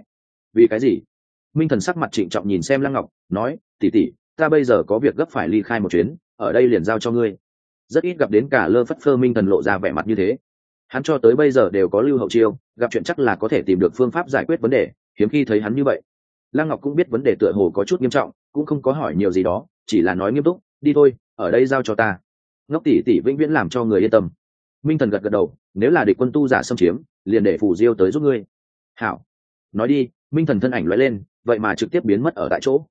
[SPEAKER 1] Vì cái gì? Minh thần sắc mặt trịnh trọng nhìn xem lăng ngọc, nói tỉ tỉ ta bây giờ có việc gấp phải ly khai một chuyến, ở đây liền giao cho ngươi. Rất ít gặp đến cả lơ phất phơ minh thần lộ ra vẻ mặt như thế. Hắn cho tới bây giờ đều có lưu hậu chiêu, gặp chuyện chắc là có thể tìm được phương pháp giải quyết vấn đề, hiếm khi thấy hắn như vậy. Lăng ngọc cũng biết vấn đề tựa hồ có chút nghiêm trọng, cũng không có hỏi nhiều gì đó, chỉ là nói nghiêm túc, đi thôi, ở đây giao cho ta. Ngốc tỷ tỷ vĩnh viễn làm cho người yên tâm. Minh thần gật gật đầu, nếu là địch quân tu giả xâm chiếm, liền để phù diêu tới giúp ngươi. Hảo. Nói đi, minh thần thân ảnh loại lên, vậy mà trực tiếp biến mất ở tại chỗ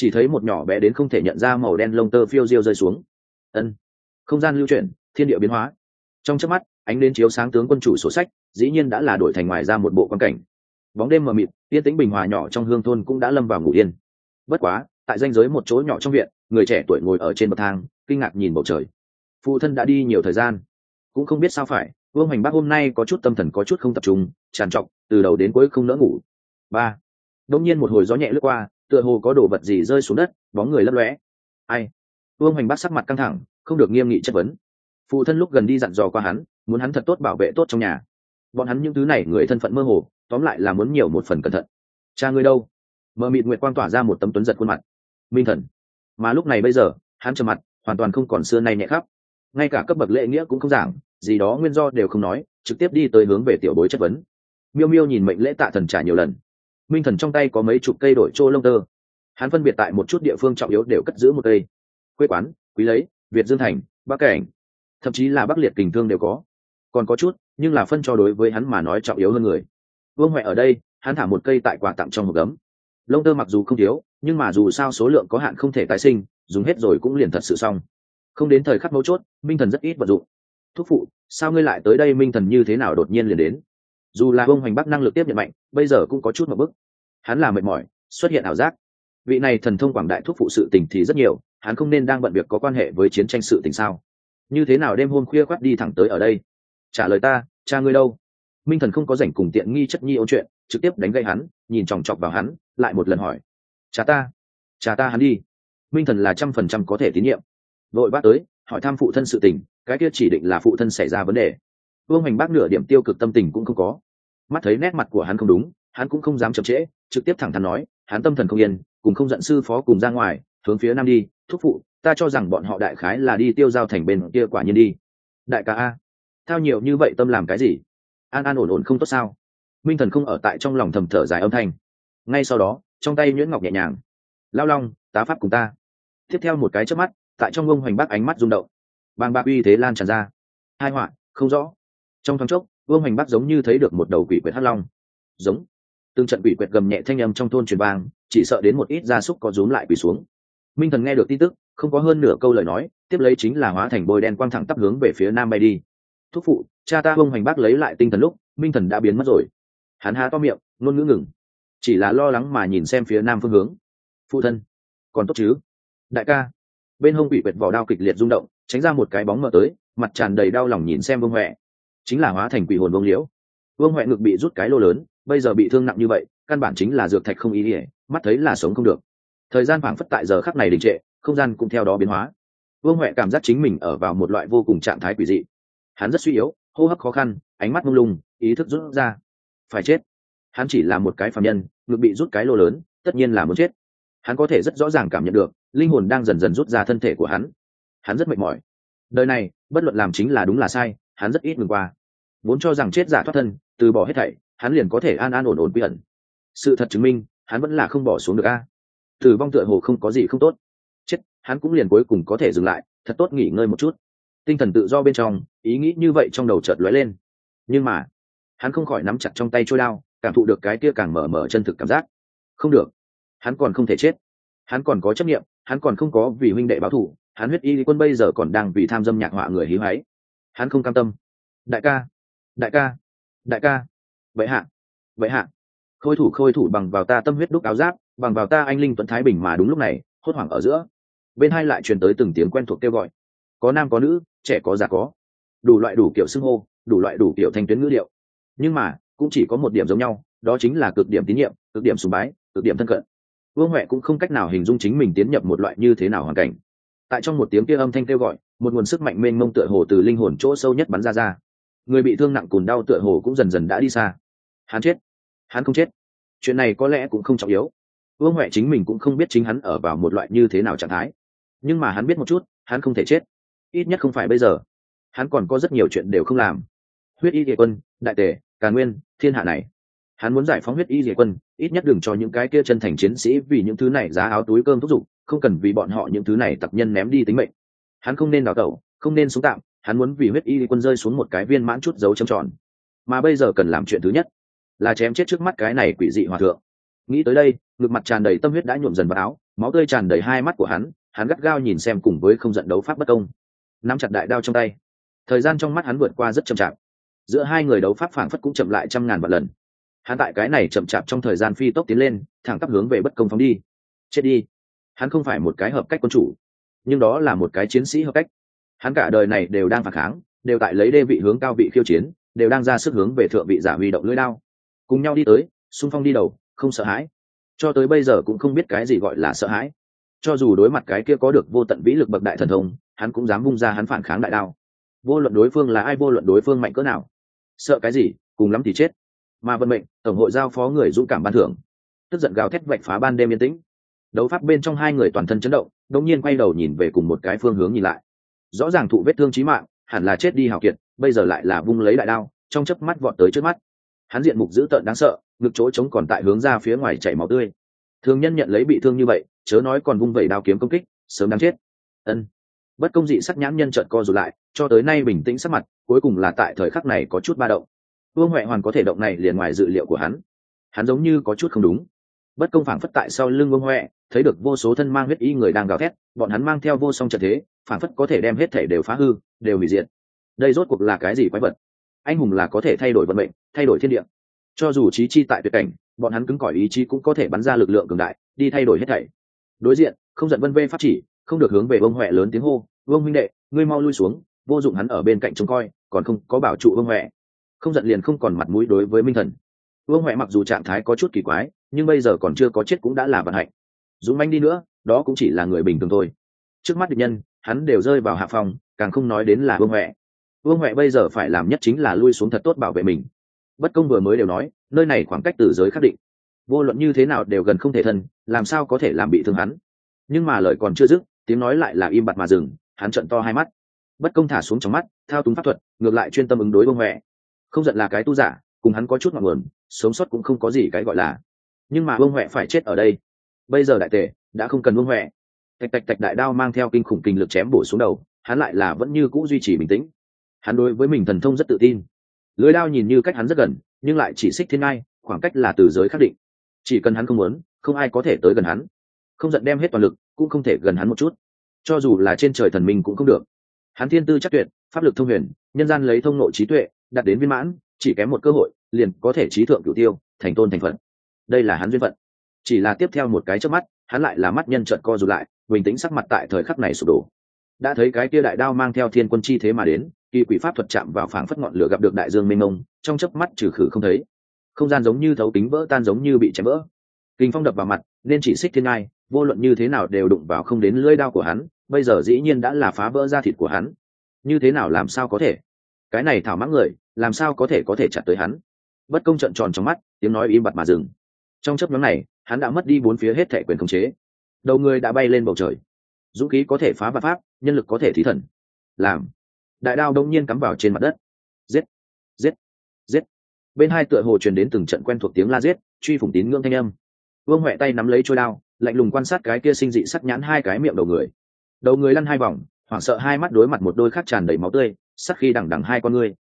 [SPEAKER 1] chỉ thấy một nhỏ bé đến không thể nhận ra màu đen lông tơ phiêu diêu rơi xuống. Ân, không gian lưu chuyển, thiên địa biến hóa. Trong chớp mắt, ánh đến chiếu sáng tướng quân chủ sổ sách, dĩ nhiên đã là đổi thành ngoài ra một bộ quan cảnh. Bóng đêm mờ mịt, yên tĩnh bình hòa nhỏ trong hương thôn cũng đã lâm vào ngủ yên. Bất quá, tại danh giới một chỗ nhỏ trong viện, người trẻ tuổi ngồi ở trên bậc thang, kinh ngạc nhìn bầu trời. Phụ thân đã đi nhiều thời gian, cũng không biết sao phải, vương hoành bác hôm nay có chút tâm thần có chút không tập trung tràn trọc, từ đầu đến cuối không nỡ ngủ. Ba đông nhiên một hồi gió nhẹ lướt qua tựa hồ có đồ vật gì rơi xuống đất, bóng người lấp lóe. Ai? Vương hoành bác sắc mặt căng thẳng, không được nghiêm nghị chất vấn. Phụ thân lúc gần đi dặn dò qua hắn, muốn hắn thật tốt bảo vệ tốt trong nhà. Bọn hắn những thứ này, người thân phận mơ hồ, tóm lại là muốn nhiều một phần cẩn thận. Cha ngươi đâu? Mờ mịt nguyệt quang tỏa ra một tấm tuấn giật khuôn mặt. Minh thần. Mà lúc này bây giờ, hắn trầm mặt, hoàn toàn không còn xưa nay nhẹ khắp. Ngay cả cấp bậc lễ nghĩa cũng không giảng, gì đó nguyên do đều không nói, trực tiếp đi tới hướng về tiểu bối chất vấn. Miêu miêu nhìn mệnh lễ tạ thần trả nhiều lần minh thần trong tay có mấy chục cây đổi trô lông tơ. Hắn phân biệt tại một chút địa phương trọng yếu đều cất giữ một cây. Quê quán, quý lấy, việt dương thành, bắc cảnh. Thậm chí là bắc liệt kình thương đều có. Còn có chút, nhưng là phân cho đối với hắn mà nói trọng yếu hơn người. Vương huệ ở đây, hắn thả một cây tại quà tặng trong một gấm. Lông tơ mặc dù không thiếu, nhưng mà dù sao số lượng có hạn không thể tái sinh, dùng hết rồi cũng liền thật sự xong. Không đến thời khắc mấu chốt, minh thần rất ít vận dụng. Thúc phụ, sao ngươi lại tới đây minh thần như thế nào đột nhiên liền đến? Dù là ông hoành bắc năng lực tiếp nhận mạnh, bây giờ cũng có chút một bức hắn là mệt mỏi, xuất hiện ảo giác. Vị này thần thông quảng đại thuốc phụ sự tình thì rất nhiều, hắn không nên đang bận việc có quan hệ với chiến tranh sự tình sao? Như thế nào đêm hôm khuya khoác đi thẳng tới ở đây? Trả lời ta, cha ngươi đâu? Minh thần không có rảnh cùng tiện nghi chất nhi ôn chuyện, trực tiếp đánh gây hắn, nhìn chòng chọc vào hắn, lại một lần hỏi. Cha ta cha ta hắn đi. Minh thần là trăm phần trăm có thể tín nhiệm. Vội bắt tới, hỏi thăm phụ thân sự tình, cái kia chỉ định là phụ thân xảy ra vấn đề vương hoành bác nửa điểm tiêu cực tâm tình cũng không có. Mắt thấy nét mặt của hắn không đúng, hắn cũng không dám chậm trễ, trực tiếp thẳng thắn nói, hắn tâm thần không yên, cùng không giận sư phó cùng ra ngoài, hướng phía nam đi, thúc phụ, ta cho rằng bọn họ đại khái là đi tiêu giao thành bên kia quả nhiên đi. Đại ca a, thao nhiều như vậy tâm làm cái gì? An an ổn ổn không tốt sao? Minh thần không ở tại trong lòng thầm thở dài âm thanh. Ngay sau đó, trong tay nhuyễn ngọc nhẹ nhàng. Lao long, tá pháp cùng ta. Tiếp theo một cái trước mắt, tại trong ông hoành bác ánh mắt rung động. Bang bạc uy thế lan tràn ra. Hai họa, không rõ trong thoáng chốc, vương hoành bắc giống như thấy được một đầu quỷ quyệt hắc long. Giống. Từng trận quỷ quyệt gầm nhẹ thanh âm trong thôn truyền vang, chỉ sợ đến một ít gia súc có rúm lại quỷ xuống. Minh thần nghe được tin tức, không có hơn nửa câu lời nói, tiếp lấy chính là hóa thành bôi đen quang thẳng tắp hướng về phía nam bay đi. Thúc phụ, cha ta vương hoành bắc lấy lại tinh thần lúc, minh thần đã biến mất rồi. Hắn há to miệng, ngôn ngữ ngừng. Chỉ là lo lắng mà nhìn xem phía nam phương hướng. Phụ thân, còn tốt chứ? Đại ca. Bên hông bị quệt vỏ đao kịch liệt rung động, tránh ra một cái bóng mờ tới, mặt tràn đầy đau lòng nhìn xem vương huệ chính là hóa thành quỷ hồn vương liễu. Vương huệ ngực bị rút cái lô lớn, bây giờ bị thương nặng như vậy, căn bản chính là dược thạch không ý ỉa mắt thấy là sống không được. Thời gian phảng phất tại giờ khắc này đình trệ, không gian cũng theo đó biến hóa. Vương huệ cảm giác chính mình ở vào một loại vô cùng trạng thái quỷ dị. Hắn rất suy yếu, hô hấp khó khăn, ánh mắt mông lung, ý thức rút ra. Phải chết. Hắn chỉ là một cái phạm nhân, ngực bị rút cái lô lớn, tất nhiên là muốn chết. Hắn có thể rất rõ ràng cảm nhận được, linh hồn đang dần dần rút ra thân thể của hắn. Hắn rất mệt mỏi. Đời này, bất luận làm chính là đúng là sai hắn rất ít ngừng qua. Vốn cho rằng chết giả thoát thân từ bỏ hết thảy hắn liền có thể an an ổn ổn quy ẩn. Sự thật chứng minh hắn vẫn là không bỏ xuống được a. Tử vong tựa hồ không có gì không tốt. Chết hắn cũng liền cuối cùng có thể dừng lại thật tốt nghỉ ngơi một chút. Tinh thần tự do bên trong ý nghĩ như vậy trong đầu chợt lóe lên. Nhưng mà hắn không khỏi nắm chặt trong tay trôi đao cảm thụ được cái kia càng mở mở chân thực cảm giác. Không được hắn còn không thể chết. Hắn còn có trách nhiệm, hắn còn không có vì huynh đệ báo thù hắn huyết y quân bây giờ còn đang vì tham dâm nhạc họa người hí hoáy hắn không cam tâm. Đại ca đại ca đại ca. Vậy hạ vậy hạ. Khôi thủ khôi thủ bằng vào ta tâm huyết đúc áo giáp, bằng vào ta anh linh tuấn thái bình mà đúng lúc này, hốt hoảng ở giữa. Bên hai lại truyền tới từng tiếng quen thuộc kêu gọi. Có nam, có nữ, trẻ, có già, có. Đủ loại đủ kiểu xưng hô, đủ loại đủ kiểu thanh tuyến ngữ liệu nhưng mà, cũng chỉ có một điểm giống nhau, đó chính là cực điểm tín nhiệm, cực điểm sùng bái, cực điểm thân cận. Vương huệ cũng không cách nào hình dung chính mình tiến nhập một loại như thế nào hoàn cảnh tại trong một tiếng kia âm thanh kêu gọi, một nguồn sức mạnh mênh mông tựa hồ từ linh hồn chỗ sâu nhất bắn ra ra. Người bị thương nặng cùn đau tựa hồ cũng dần dần đã đi xa. Hắn chết. Hắn không chết. Chuyện này có lẽ cũng không trọng yếu. Vương huệ chính mình cũng không biết chính hắn ở vào một loại như thế nào trạng thái. Nhưng mà hắn biết một chút, hắn không thể chết. Ít nhất không phải bây giờ. Hắn còn có rất nhiều chuyện đều không làm. Huyết y địa quân, đại tề, càn nguyên, thiên hạ này hắn muốn giải phóng huyết y dĩa quân, ít nhất đừng cho những cái kia chân thành chiến sĩ vì những thứ này giá áo túi cơm thúc giục, không cần vì bọn họ những thứ này tập nhân ném đi tính mệnh. Hắn không nên đào tẩu, không nên xuống tạm, hắn muốn vì huyết y địa quân rơi xuống một cái viên mãn chút dấu trầm tròn. Mà bây giờ cần làm chuyện thứ nhất là chém chết trước mắt cái này quỷ dị hòa thượng. Nghĩ tới đây, ngực mặt tràn đầy tâm huyết đã nhuộm dần vào áo, máu tươi tràn đầy hai mắt của hắn hắn gắt gao nhìn xem cùng với không giận đấu pháp bất công. Nắm chặt đại đao trong tay. Thời gian trong mắt hắn vượt qua rất chậm chạp. Giữa hai người đấu pháp phảng phất cũng chậm lại trăm ngàn vạn lần hắn tại cái này chậm chạp trong thời gian phi tốc tiến lên, thẳng tắp hướng về bất công phóng đi. Chết đi. Hắn không phải một cái hợp cách quân chủ, nhưng đó là một cái chiến sĩ hợp cách. Hắn cả đời này đều đang phản kháng, đều tại lấy đê vị hướng cao vị khiêu chiến, đều đang ra sức hướng về thượng vị giả huy động lưỡi đao. Cùng nhau đi tới, xung phong đi đầu, không sợ hãi. Cho tới bây giờ cũng không biết cái gì gọi là sợ hãi. Cho dù đối mặt cái kia có được vô tận vĩ lực bậc đại thần thông, hắn cũng dám vung ra hắn phản kháng đại đao. Vô luận đối phương là ai, vô luận đối phương mạnh cỡ nào. Sợ cái gì, cùng lắm thì chết mà vận mệnh, tổng hội giao phó người dũng cảm ban thưởng. Tức giận gào thét vạch phá ban đêm yên tĩnh. Đấu pháp bên trong hai người toàn thân chấn động đông nhiên quay đầu nhìn về cùng một cái phương hướng nhìn lại. Rõ ràng thụ vết thương chí mạng, hẳn là chết đi hào kiệt, bây giờ lại là vung lấy đại đao, trong chớp mắt vọt tới trước mắt. Hắn diện mục dữ tợn đáng sợ, ngực chỗ trống còn tại hướng ra phía ngoài chảy máu tươi. Thường nhân nhận lấy bị thương như vậy, chớ nói còn vung vẩy đao kiếm công kích, sớm đáng chết. Ân. Bất công dị sắc nhãn nhân trợn co rụt lại, cho tới nay bình tĩnh sắc mặt, cuối cùng là tại thời khắc này có chút ba động vương huệ hoàn có thể động này liền ngoài dự liệu của hắn. Hắn giống như có chút không đúng. Bất công phảng phất tại sau lưng vương huệ, thấy được vô số thân mang huyết y người đang gào thét, bọn hắn mang theo vô song trận thế, phảng phất có thể đem hết thể đều phá hư, đều hủy diệt. Đây rốt cuộc là cái gì quái vật? Anh hùng là có thể thay đổi vận mệnh, thay đổi thiên địa. Cho dù trí chi tại tuyệt cảnh, bọn hắn cứng cỏi ý chí cũng có thể bắn ra lực lượng cường đại, đi thay đổi hết thảy. Đối diện, không giận vân vê phát chỉ, không được hướng về vương huệ lớn tiếng hô, vương huynh đệ, ngươi mau lui xuống, vô dụng hắn ở bên cạnh trông coi, còn không có bảo trụ vương huệ không giận liền không còn mặt mũi đối với minh thần. Vương huệ mặc dù trạng thái có chút kỳ quái, nhưng bây giờ còn chưa có chết cũng đã là vận hạnh. Dũng manh đi nữa, đó cũng chỉ là người bình thường thôi. Trước mắt địch nhân, hắn đều rơi vào hạ phòng càng không nói đến là vương huệ. Vương huệ bây giờ phải làm nhất chính là lui xuống thật tốt bảo vệ mình. Bất công vừa mới đều nói, nơi này khoảng cách từ giới khắc định. Vô luận như thế nào đều gần không thể thân, làm sao có thể làm bị thương hắn? Nhưng mà lời còn chưa dứt, tiếng nói lại là im bặt mà dừng, hắn trận to hai mắt. Bất công thả xuống trong mắt, thao túng pháp thuật, ngược lại chuyên tâm ứng đối vương huệ không giận là cái tu giả, cùng hắn có chút ngọn nguồn, sống sót cũng không có gì cái gọi là. Nhưng mà vương huệ phải chết ở đây. Bây giờ đại tề đã không cần vương huệ. Tạch tạch tạch đại đao mang theo kinh khủng kinh lực chém bổ xuống đầu, hắn lại là vẫn như cũ duy trì bình tĩnh. Hắn đối với mình thần thông rất tự tin. Lưới đao nhìn như cách hắn rất gần, nhưng lại chỉ xích thiên ngai, khoảng cách là từ giới khắc định. Chỉ cần hắn không muốn, không ai có thể tới gần hắn. Không giận đem hết toàn lực, cũng không thể gần hắn một chút. Cho dù là trên trời thần minh cũng không được. Hắn thiên tư chắc tuyệt, pháp lực thông huyền, nhân gian lấy thông nội trí tuệ đạt đến viên mãn, chỉ kém một cơ hội, liền có thể trí thượng cửu tiêu, thành tôn thành phận đây là hắn duyên phận. Chỉ là tiếp theo một cái trước mắt, hắn lại là mắt nhân trợn co rụt lại, bình tĩnh sắc mặt tại thời khắc này sụp đổ. Đã thấy cái kia đại đao mang theo thiên quân chi thế mà đến, kỳ quỷ pháp thuật chạm vào phảng phất ngọn lửa gặp được đại dương mênh mông, trong chớp mắt trừ khử không thấy. Không gian giống như thấu kính vỡ tan giống như bị chém vỡ. Kinh phong đập vào mặt, nên chỉ xích thiên ngai, vô luận như thế nào đều đụng vào không đến lưỡi đao của hắn, bây giờ dĩ nhiên đã là phá vỡ da thịt của hắn. Như thế nào làm sao có thể? Cái này thảo mãng người làm sao có thể có thể chặt tới hắn? Bất công trận tròn trong mắt, tiếng nói im bặt mà dừng. Trong chấp nhóm này, hắn đã mất đi bốn phía hết thẻ quyền khống chế. Đầu người đã bay lên bầu trời. Dũng khí có thể phá và pháp, nhân lực có thể thí thần. Làm. Đại đao đông nhiên cắm vào trên mặt đất. Giết. Giết. Giết. Bên hai tựa hồ truyền đến từng trận quen thuộc tiếng la giết, truy phủng tín ngưỡng thanh âm. Vương huệ tay nắm lấy trôi đao, lạnh lùng quan sát cái kia sinh dị sắc nhãn hai cái miệng đầu người. Đầu người lăn hai vòng, hoảng sợ hai mắt đối mặt một đôi khác tràn đầy máu tươi, sắc khi đằng đằng hai con ngươi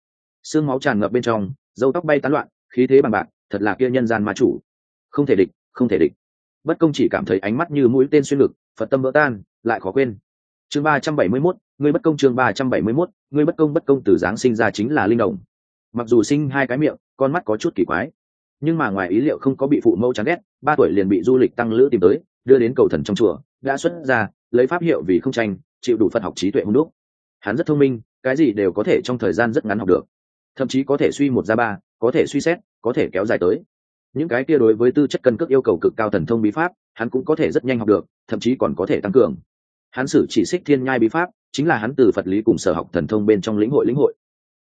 [SPEAKER 1] xương máu tràn ngập bên trong dâu tóc bay tán loạn, khí thế bằng bạc, thật là kia nhân gian ma chủ. Không thể địch, không thể địch. Bất công chỉ cảm thấy ánh mắt như mũi tên xuyên ngực, phật tâm vỡ tan, lại khó quên. Chương ba trăm bảy mươi mốt người bất công chương ba trăm bảy mươi mốt người bất công bất công từ giáng sinh ra chính là linh đồng. Mặc dù sinh hai cái miệng, con mắt có chút kỳ quái, nhưng mà ngoài ý liệu không có bị phụ mẫu chán ghét, ba tuổi liền bị du lịch tăng lữ tìm tới, đưa đến cầu thần trong chùa, đã xuất ra lấy pháp hiệu vì không tranh, chịu đủ phật học trí tuệ hung đúc. Hắn rất thông minh, cái gì đều có thể trong thời gian rất ngắn học được thậm chí có thể suy một ra ba, có thể suy xét, có thể kéo dài tới. Những cái kia đối với tư chất cân cước yêu cầu cực cao thần thông bí pháp, hắn cũng có thể rất nhanh học được, thậm chí còn có thể tăng cường. Hắn sử chỉ xích thiên nhai bí pháp, chính là hắn từ phật lý cùng sở học thần thông bên trong lĩnh hội lĩnh hội.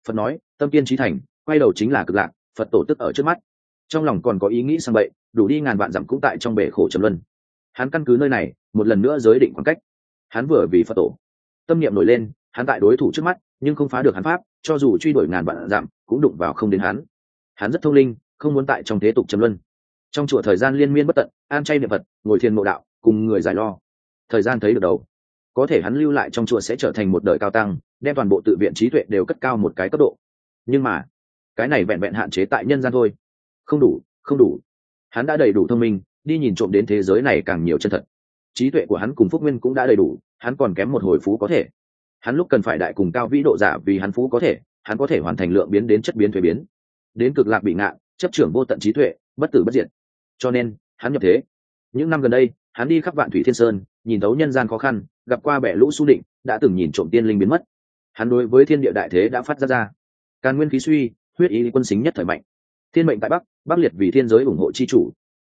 [SPEAKER 1] Phật nói, tâm kiên trí thành, quay đầu chính là cực lạc, phật tổ tức ở trước mắt. Trong lòng còn có ý nghĩ sang bậy, đủ đi ngàn vạn dặm cũng tại trong bể khổ trầm luân. Hắn căn cứ nơi này, một lần nữa giới định khoảng cách. Hắn vừa vì phật tổ, tâm niệm nổi lên hắn tại đối thủ trước mắt, nhưng không phá được hắn pháp, cho dù truy đuổi ngàn vạn dặm, cũng đụng vào không đến hắn. Hắn rất thông linh, không muốn tại trong thế tục châm luân. Trong chùa thời gian liên miên bất tận, an chay niệm phật, ngồi thiền mộ đạo, cùng người giải lo. Thời gian thấy được đầu. Có thể hắn lưu lại trong chùa sẽ trở thành một đời cao tăng, đem toàn bộ tự viện trí tuệ đều cất cao một cái cấp độ. Nhưng mà, cái này vẹn vẹn hạn chế tại nhân gian thôi. Không đủ không đủ. Hắn đã đầy đủ thông minh, đi nhìn trộm đến thế giới này càng nhiều chân thật. Trí tuệ của hắn cùng phúc nguyên cũng đã đầy đủ, hắn còn kém một hồi phú có thể hắn lúc cần phải đại cùng cao vĩ độ giả vì hắn phú có thể, hắn có thể hoàn thành lượng biến đến chất biến thuế biến. Đến cực lạc bị ngạn, chấp trưởng vô tận trí tuệ, bất tử bất diệt. Cho nên, hắn nhập thế. Những năm gần đây, hắn đi khắp vạn thủy thiên sơn, nhìn thấu nhân gian khó khăn, gặp qua bẻ lũ su định, đã từng nhìn trộm tiên linh biến mất. Hắn đối với thiên địa đại thế đã phát ra ra. Càn nguyên khí suy, huyết ý quân xính nhất thời mạnh. Thiên mệnh tại bắc bắc liệt vì thiên giới ủng hộ chi chủ.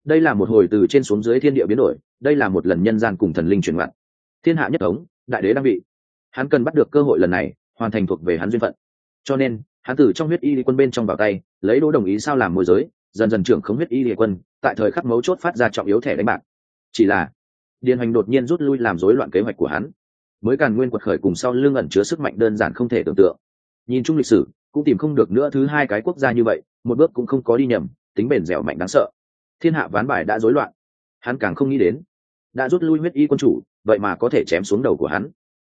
[SPEAKER 1] Đây là một hồi từ trên xuống dưới thiên địa biến đổi, đây là một lần nhân gian cùng thần linh chuyển ngoặt. Thiên hạ nhất thống, đại đế đang bị hắn cần bắt được cơ hội lần này, hoàn thành thuộc về hắn duyên phận. Cho nên, hắn từ trong huyết y quân bên trong vào tay, lấy đỗ đồng ý sao làm môi giới, dần dần trưởng không huyết y quân, tại thời khắc mấu chốt phát ra trọng yếu thẻ đánh bạc. Chỉ là, điền hoành đột nhiên rút lui làm rối loạn kế hoạch của hắn. Mới càn nguyên quật khởi cùng sau lưng ẩn chứa sức mạnh đơn giản không thể tưởng tượng. Nhìn chung lịch sử, cũng tìm không được nữa thứ hai cái quốc gia như vậy, một bước cũng không có đi nhầm, tính bền dẻo mạnh đáng sợ. Thiên hạ ván bài đã rối loạn. Hắn càng không nghĩ đến, đã rút lui huyết y quân chủ, vậy mà có thể chém xuống đầu của hắn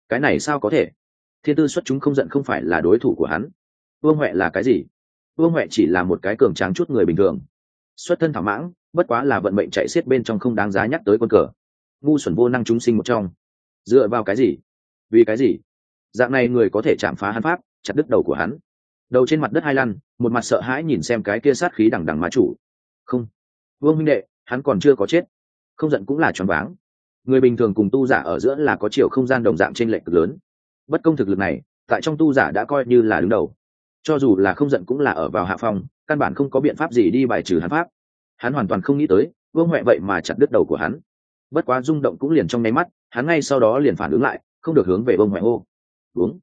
[SPEAKER 1] cái này sao có thể? Thiên tư xuất chúng không giận không phải là đối thủ của hắn. Vương huệ là cái gì? Vương huệ chỉ là một cái cường tráng chút người bình thường. Xuất thân thảo mãng, bất quá là vận mệnh chạy xiết bên trong không đáng giá nhắc tới quân cờ. Ngu xuẩn vô năng chúng sinh một trong. Dựa vào cái gì? Vì cái gì? Dạng này người có thể chạm phá hắn pháp, chặt đứt đầu của hắn. Đầu trên mặt đất hai lăn, một mặt sợ hãi nhìn xem cái kia sát khí đằng đằng má chủ. Không. Vương minh đệ, hắn còn chưa có chết. Không giận cũng là choáng váng người bình thường cùng tu giả ở giữa là có chiều không gian đồng dạng trên lệch cực lớn. Bất công thực lực này, tại trong tu giả đã coi như là đứng đầu. Cho dù là không giận cũng là ở vào hạ phòng căn bản không có biện pháp gì đi bài trừ hắn pháp. Hắn hoàn toàn không nghĩ tới, vương huệ vậy mà chặt đứt đầu của hắn. Bất quá rung động cũng liền trong nháy mắt, hắn ngay sau đó liền phản ứng lại, không được hướng về vương huệ hô. Uống.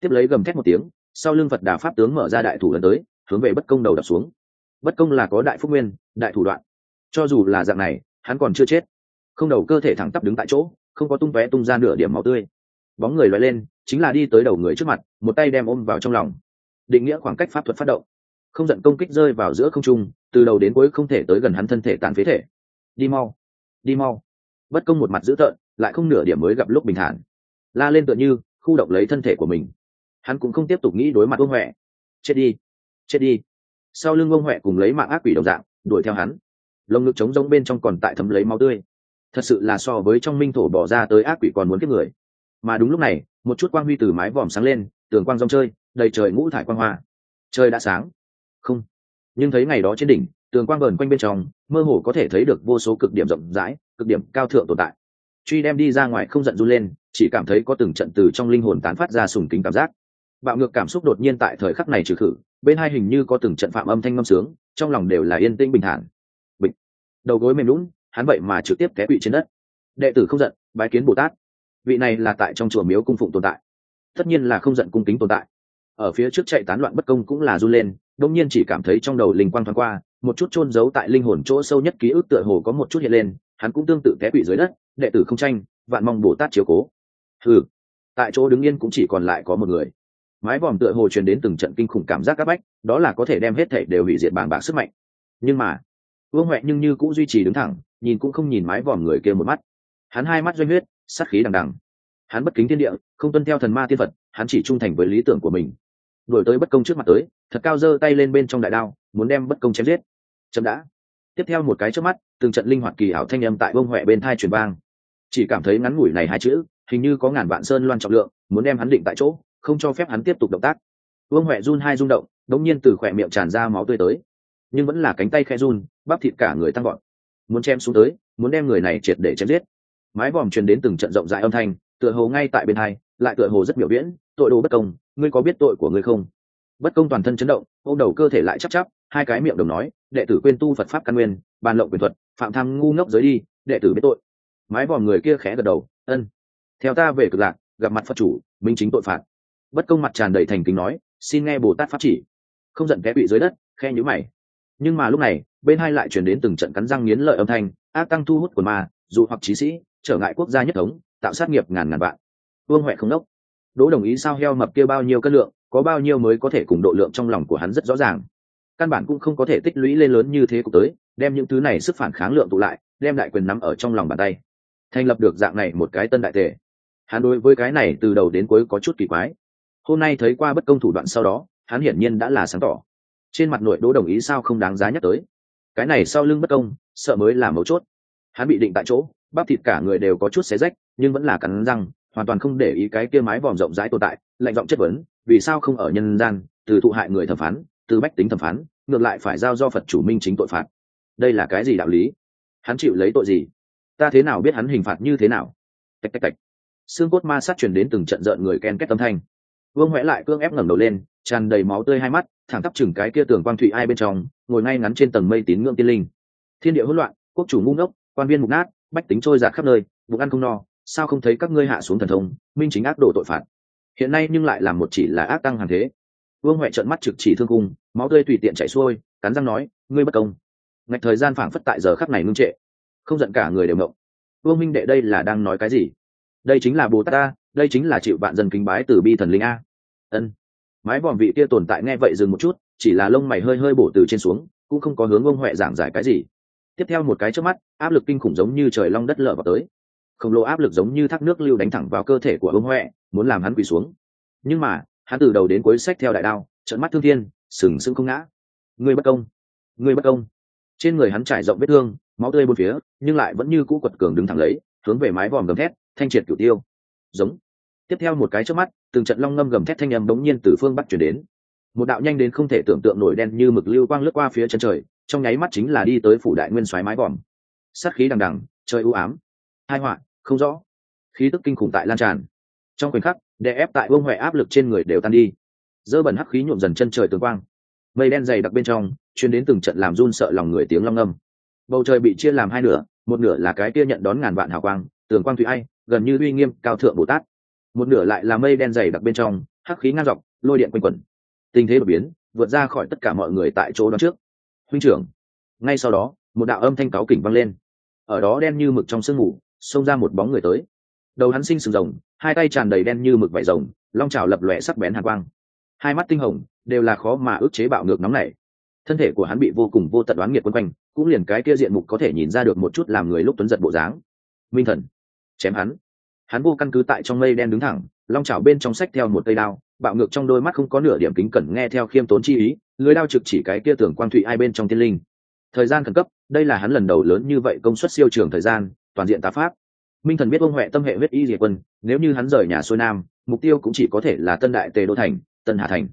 [SPEAKER 1] Tiếp lấy gầm thét một tiếng, sau lưng phật đà pháp tướng mở ra đại thủ lần tới, hướng về bất công đầu đập xuống. Bất công là có đại phúc nguyên, đại thủ đoạn. Cho dù là dạng này, hắn còn chưa chết không đầu cơ thể thẳng tắp đứng tại chỗ, không có tung vé tung ra nửa điểm máu tươi. Bóng người loại lên, chính là đi tới đầu người trước mặt, một tay đem ôm vào trong lòng. Định nghĩa khoảng cách pháp thuật phát động. Không giận công kích rơi vào giữa không trung, từ đầu đến cuối không thể tới gần hắn thân thể tàn phế thể. Đi mau đi mau. Bất công một mặt dữ tợn, lại không nửa điểm mới gặp lúc bình thản. La lên tựa như, khu động lấy thân thể của mình. Hắn cũng không tiếp tục nghĩ đối mặt ông huệ. Chết đi chết đi. Sau lưng ông huệ cùng lấy mạng ác quỷ đồng dạng, đuổi theo hắn. Lồng ngực trống rỗng bên trong còn tại thấm lấy máu tươi thật sự là so với trong minh thổ bỏ ra tới ác quỷ còn muốn kiếp người. Mà đúng lúc này, một chút quang huy từ mái vòm sáng lên, tường quang rong chơi, đầy trời ngũ thải quang hoa. Trời đã sáng. Không. Nhưng thấy ngày đó trên đỉnh, tường quang vờn quanh bên trong, mơ hồ có thể thấy được vô số cực điểm rộng rãi, cực điểm cao thượng tồn tại. Truy đem đi ra ngoài không giận run lên, chỉ cảm thấy có từng trận từ trong linh hồn tán phát ra sùng kính cảm giác. Bạo ngược cảm xúc đột nhiên tại thời khắc này trừ khử, bên hai hình như có từng trận phạm âm thanh ngâm sướng, trong lòng đều là yên tĩnh bình thản. Bịch. Đầu gối mềm lún hắn vậy mà trực tiếp té quỵ trên đất. Đệ tử không giận, bái kiến bồ tát. Vị này là tại trong chùa miếu cung phụng tồn tại. Tất nhiên là không giận cung kính tồn tại. Ở phía trước chạy tán loạn bất công cũng là run lên đông nhiên chỉ cảm thấy trong đầu linh quang thoáng qua, một chút chôn giấu tại linh hồn chỗ sâu nhất ký ức tựa hồ có một chút hiện lên, hắn cũng tương tự té quỵ dưới đất, đệ tử không tranh, vạn mong bồ tát chiếu cố. Ừ tại chỗ đứng yên cũng chỉ còn lại có một người. Mái vòm tựa hồ truyền đến từng trận kinh khủng cảm giác các bách, đó là có thể đem hết thể đều hủy diệt bàng bạc sức mạnh. Nhưng mà, vương huệ nhưng như cũng duy trì đứng thẳng nhìn cũng không nhìn mái vòm người kia một mắt. Hắn hai mắt doanh huyết, sát khí đằng đằng. Hắn bất kính thiên địa, không tuân theo thần ma tiên phật, hắn chỉ trung thành với lý tưởng của mình. Đổi tới bất công trước mặt tới, thật cao giơ tay lên bên trong đại đao, muốn đem bất công chém giết. Chậm đã. Tiếp theo một cái trước mắt, từng trận linh hoạt kỳ ảo thanh âm tại bông huệ bên thai truyền vang. Chỉ cảm thấy ngắn ngủi này hai chữ, hình như có ngàn vạn sơn loan trọng lượng, muốn đem hắn định tại chỗ, không cho phép hắn tiếp tục động tác. Vương huệ run hai rung động, đống nhiên từ khỏe miệng tràn ra máu tươi tới. Nhưng vẫn là cánh tay khe run, bắp thịt cả người tăng gọn muốn chém xuống tới, muốn đem người này triệt để chém giết. Mái vòm truyền đến từng trận rộng rãi âm thanh, tựa hồ ngay tại bên hai, lại tựa hồ rất biểu viễn tội đồ bất công, ngươi có biết tội của ngươi không? Bất công toàn thân chấn động, ôm đầu cơ thể lại chắc chắc hai cái miệng đồng nói, đệ tử quên tu phật pháp căn nguyên, bàn lộng quyền thuật, phạm tham ngu ngốc giới đi, đệ tử biết tội. Mái vòm người kia khẽ gật đầu, ân, theo ta về cực lạc, gặp mặt phật chủ, minh chính tội phạt. Bất công mặt tràn đầy thành kính nói, xin nghe bồ tát pháp chỉ. Không giận kẽ bị dưới đất, khe nhữ mày nhưng mà lúc này, bên hai lại chuyển đến từng trận cắn răng nghiến lợi âm thanh, ác tăng thu hút của ma, dù hoặc trí sĩ, trở ngại quốc gia nhất thống, tạo sát nghiệp ngàn ngàn vạn. Vương huệ không đốc. Đỗ đồng ý sao heo mập kia bao nhiêu cân lượng, có bao nhiêu mới có thể cùng độ lượng trong lòng của hắn rất rõ ràng. Căn bản cũng không có thể tích lũy lên lớn như thế của tới, đem những thứ này sức phản kháng lượng tụ lại, đem đại quyền nắm ở trong lòng bàn tay. Thành lập được dạng này một cái tân đại thể hắn đối với cái này từ đầu đến cuối có chút kỳ quái. Hôm nay thấy qua bất công thủ đoạn sau đó, hắn hiển nhiên đã là sáng tỏ trên mặt nội đỗ đồng ý sao không đáng giá nhắc tới. Cái này sau lưng bất công, sợ mới là mấu chốt. Hắn bị định tại chỗ, bắp thịt cả người đều có chút xé rách, nhưng vẫn là cắn răng, hoàn toàn không để ý cái kia mái vòm rộng rãi tồn tại, lạnh giọng chất vấn, vì sao không ở nhân gian, từ thụ hại người thẩm phán, từ bách tính thẩm phán, ngược lại phải giao do phật chủ minh chính tội phạt. Đây là cái gì đạo lý? Hắn chịu lấy tội gì? Ta thế nào biết hắn hình phạt như thế nào? Tạch tạch tạch. Xương cốt ma sát chuyển đến từng trận rợn người ken két tâm thanh vương huệ lại cương ép ngẩng đầu lên, tràn đầy máu tươi hai mắt, thẳng tắp chừng cái kia tường quang thụy ai bên trong, ngồi ngay ngắn trên tầng mây tín ngưỡng tiên linh. Thiên địa hỗn loạn, quốc chủ ngu ngốc, quan viên mục nát, bách tính trôi giạt khắp nơi, bụng ăn không no, sao không thấy các ngươi hạ xuống thần thông, minh chính ác độ tội phạt. Hiện nay nhưng lại làm một chỉ là ác tăng hàng thế. Vương huệ trợn mắt trực chỉ thương cung, máu tươi tùy tiện chảy xuôi, cắn răng nói, ngươi bất công. Ngạch thời gian phảng phất tại giờ khắc này ngưng trệ. Không giận cả người đều ngộng. Vương minh đệ đây là đang nói cái gì? Đây chính là bồ tát ta đây chính là chịu bạn dân kính bái từ bi thần linh a. Ân. Mái vòm vị kia tồn tại nghe vậy dừng một chút, chỉ là lông mày hơi hơi bổ từ trên xuống, cũng không có hướng ông huệ giảng giải cái gì. Tiếp theo một cái trước mắt, áp lực kinh khủng giống như trời long đất lở vào tới. Khổng lồ áp lực giống như thác nước lưu đánh thẳng vào cơ thể của ông huệ, muốn làm hắn quỳ xuống. Nhưng mà, hắn từ đầu đến cuối sách theo đại đao trận mắt thương thiên, sừng sững không ngã. Người bất công. Người bất công. Trên người hắn trải rộng vết thương, máu tươi bốn phía, nhưng lại vẫn như cũ quật cường đứng thẳng lấy, hướng về mái vòm gầm thét, thanh triệt cửu tiêu. Giống tiếp theo một cái trước mắt, từng trận long ngâm gầm thét thanh âm bỗng nhiên từ phương bắc chuyển đến. Một đạo nhanh đến không thể tưởng tượng nổi đen như mực lưu quang lướt qua phía chân trời, trong nháy mắt chính là đi tới phủ đại nguyên xoáy mái vòm. Sát khí đằng đằng, trời u ám. Hai họa, không rõ. Khí tức kinh khủng tại lan tràn. Trong khoảnh khắc, đè ép tại vương huệ áp lực trên người đều tan đi. Dơ bẩn hắc khí nhuộm dần chân trời tường quang. Mây đen dày đặc bên trong chuyến đến từng trận làm run sợ lòng người tiếng long âm bầu trời bị chia làm hai nửa, một nửa là cái kia nhận đón ngàn vạn hào quang, tường quang thủy ai, gần như uy nghiêm cao thượng bồ tát một nửa lại là mây đen dày đặc bên trong, hắc khí ngang dọc, lôi điện quanh quẩn. Tình thế đột biến, vượt ra khỏi tất cả mọi người tại chỗ đó trước. Huynh trưởng, ngay sau đó, một đạo âm thanh cáo kỉnh vang lên. Ở đó đen như mực trong sương mù, xông ra một bóng người tới. Đầu hắn sinh sừng rồng, hai tay tràn đầy đen như mực vải rồng, long trào lập lòe sắc bén hàn quang. Hai mắt tinh hồng, đều là khó mà ức chế bạo ngược nóng này thân thể của hắn bị vô cùng vô tận đoán nghiệt quân quanh, cũng liền cái kia diện mục có thể nhìn ra được một chút làm người lúc tuấn giật bộ dáng. Minh thần, chém hắn hắn vô căn cứ tại trong mây đen đứng thẳng, long chảo bên trong sách theo một cây đao, bạo ngược trong đôi mắt không có nửa điểm kính cẩn nghe theo khiêm tốn chi ý, lưới đao trực chỉ cái kia tưởng quang thụy ai bên trong tiên linh. Thời gian khẩn cấp, đây là hắn lần đầu lớn như vậy công suất siêu trường thời gian, toàn diện tá pháp. Minh thần biết ông huệ tâm hệ huyết y diệt quân, nếu như hắn rời nhà xuôi nam, mục tiêu cũng chỉ có thể là tân đại tề đô thành, tân hà thành.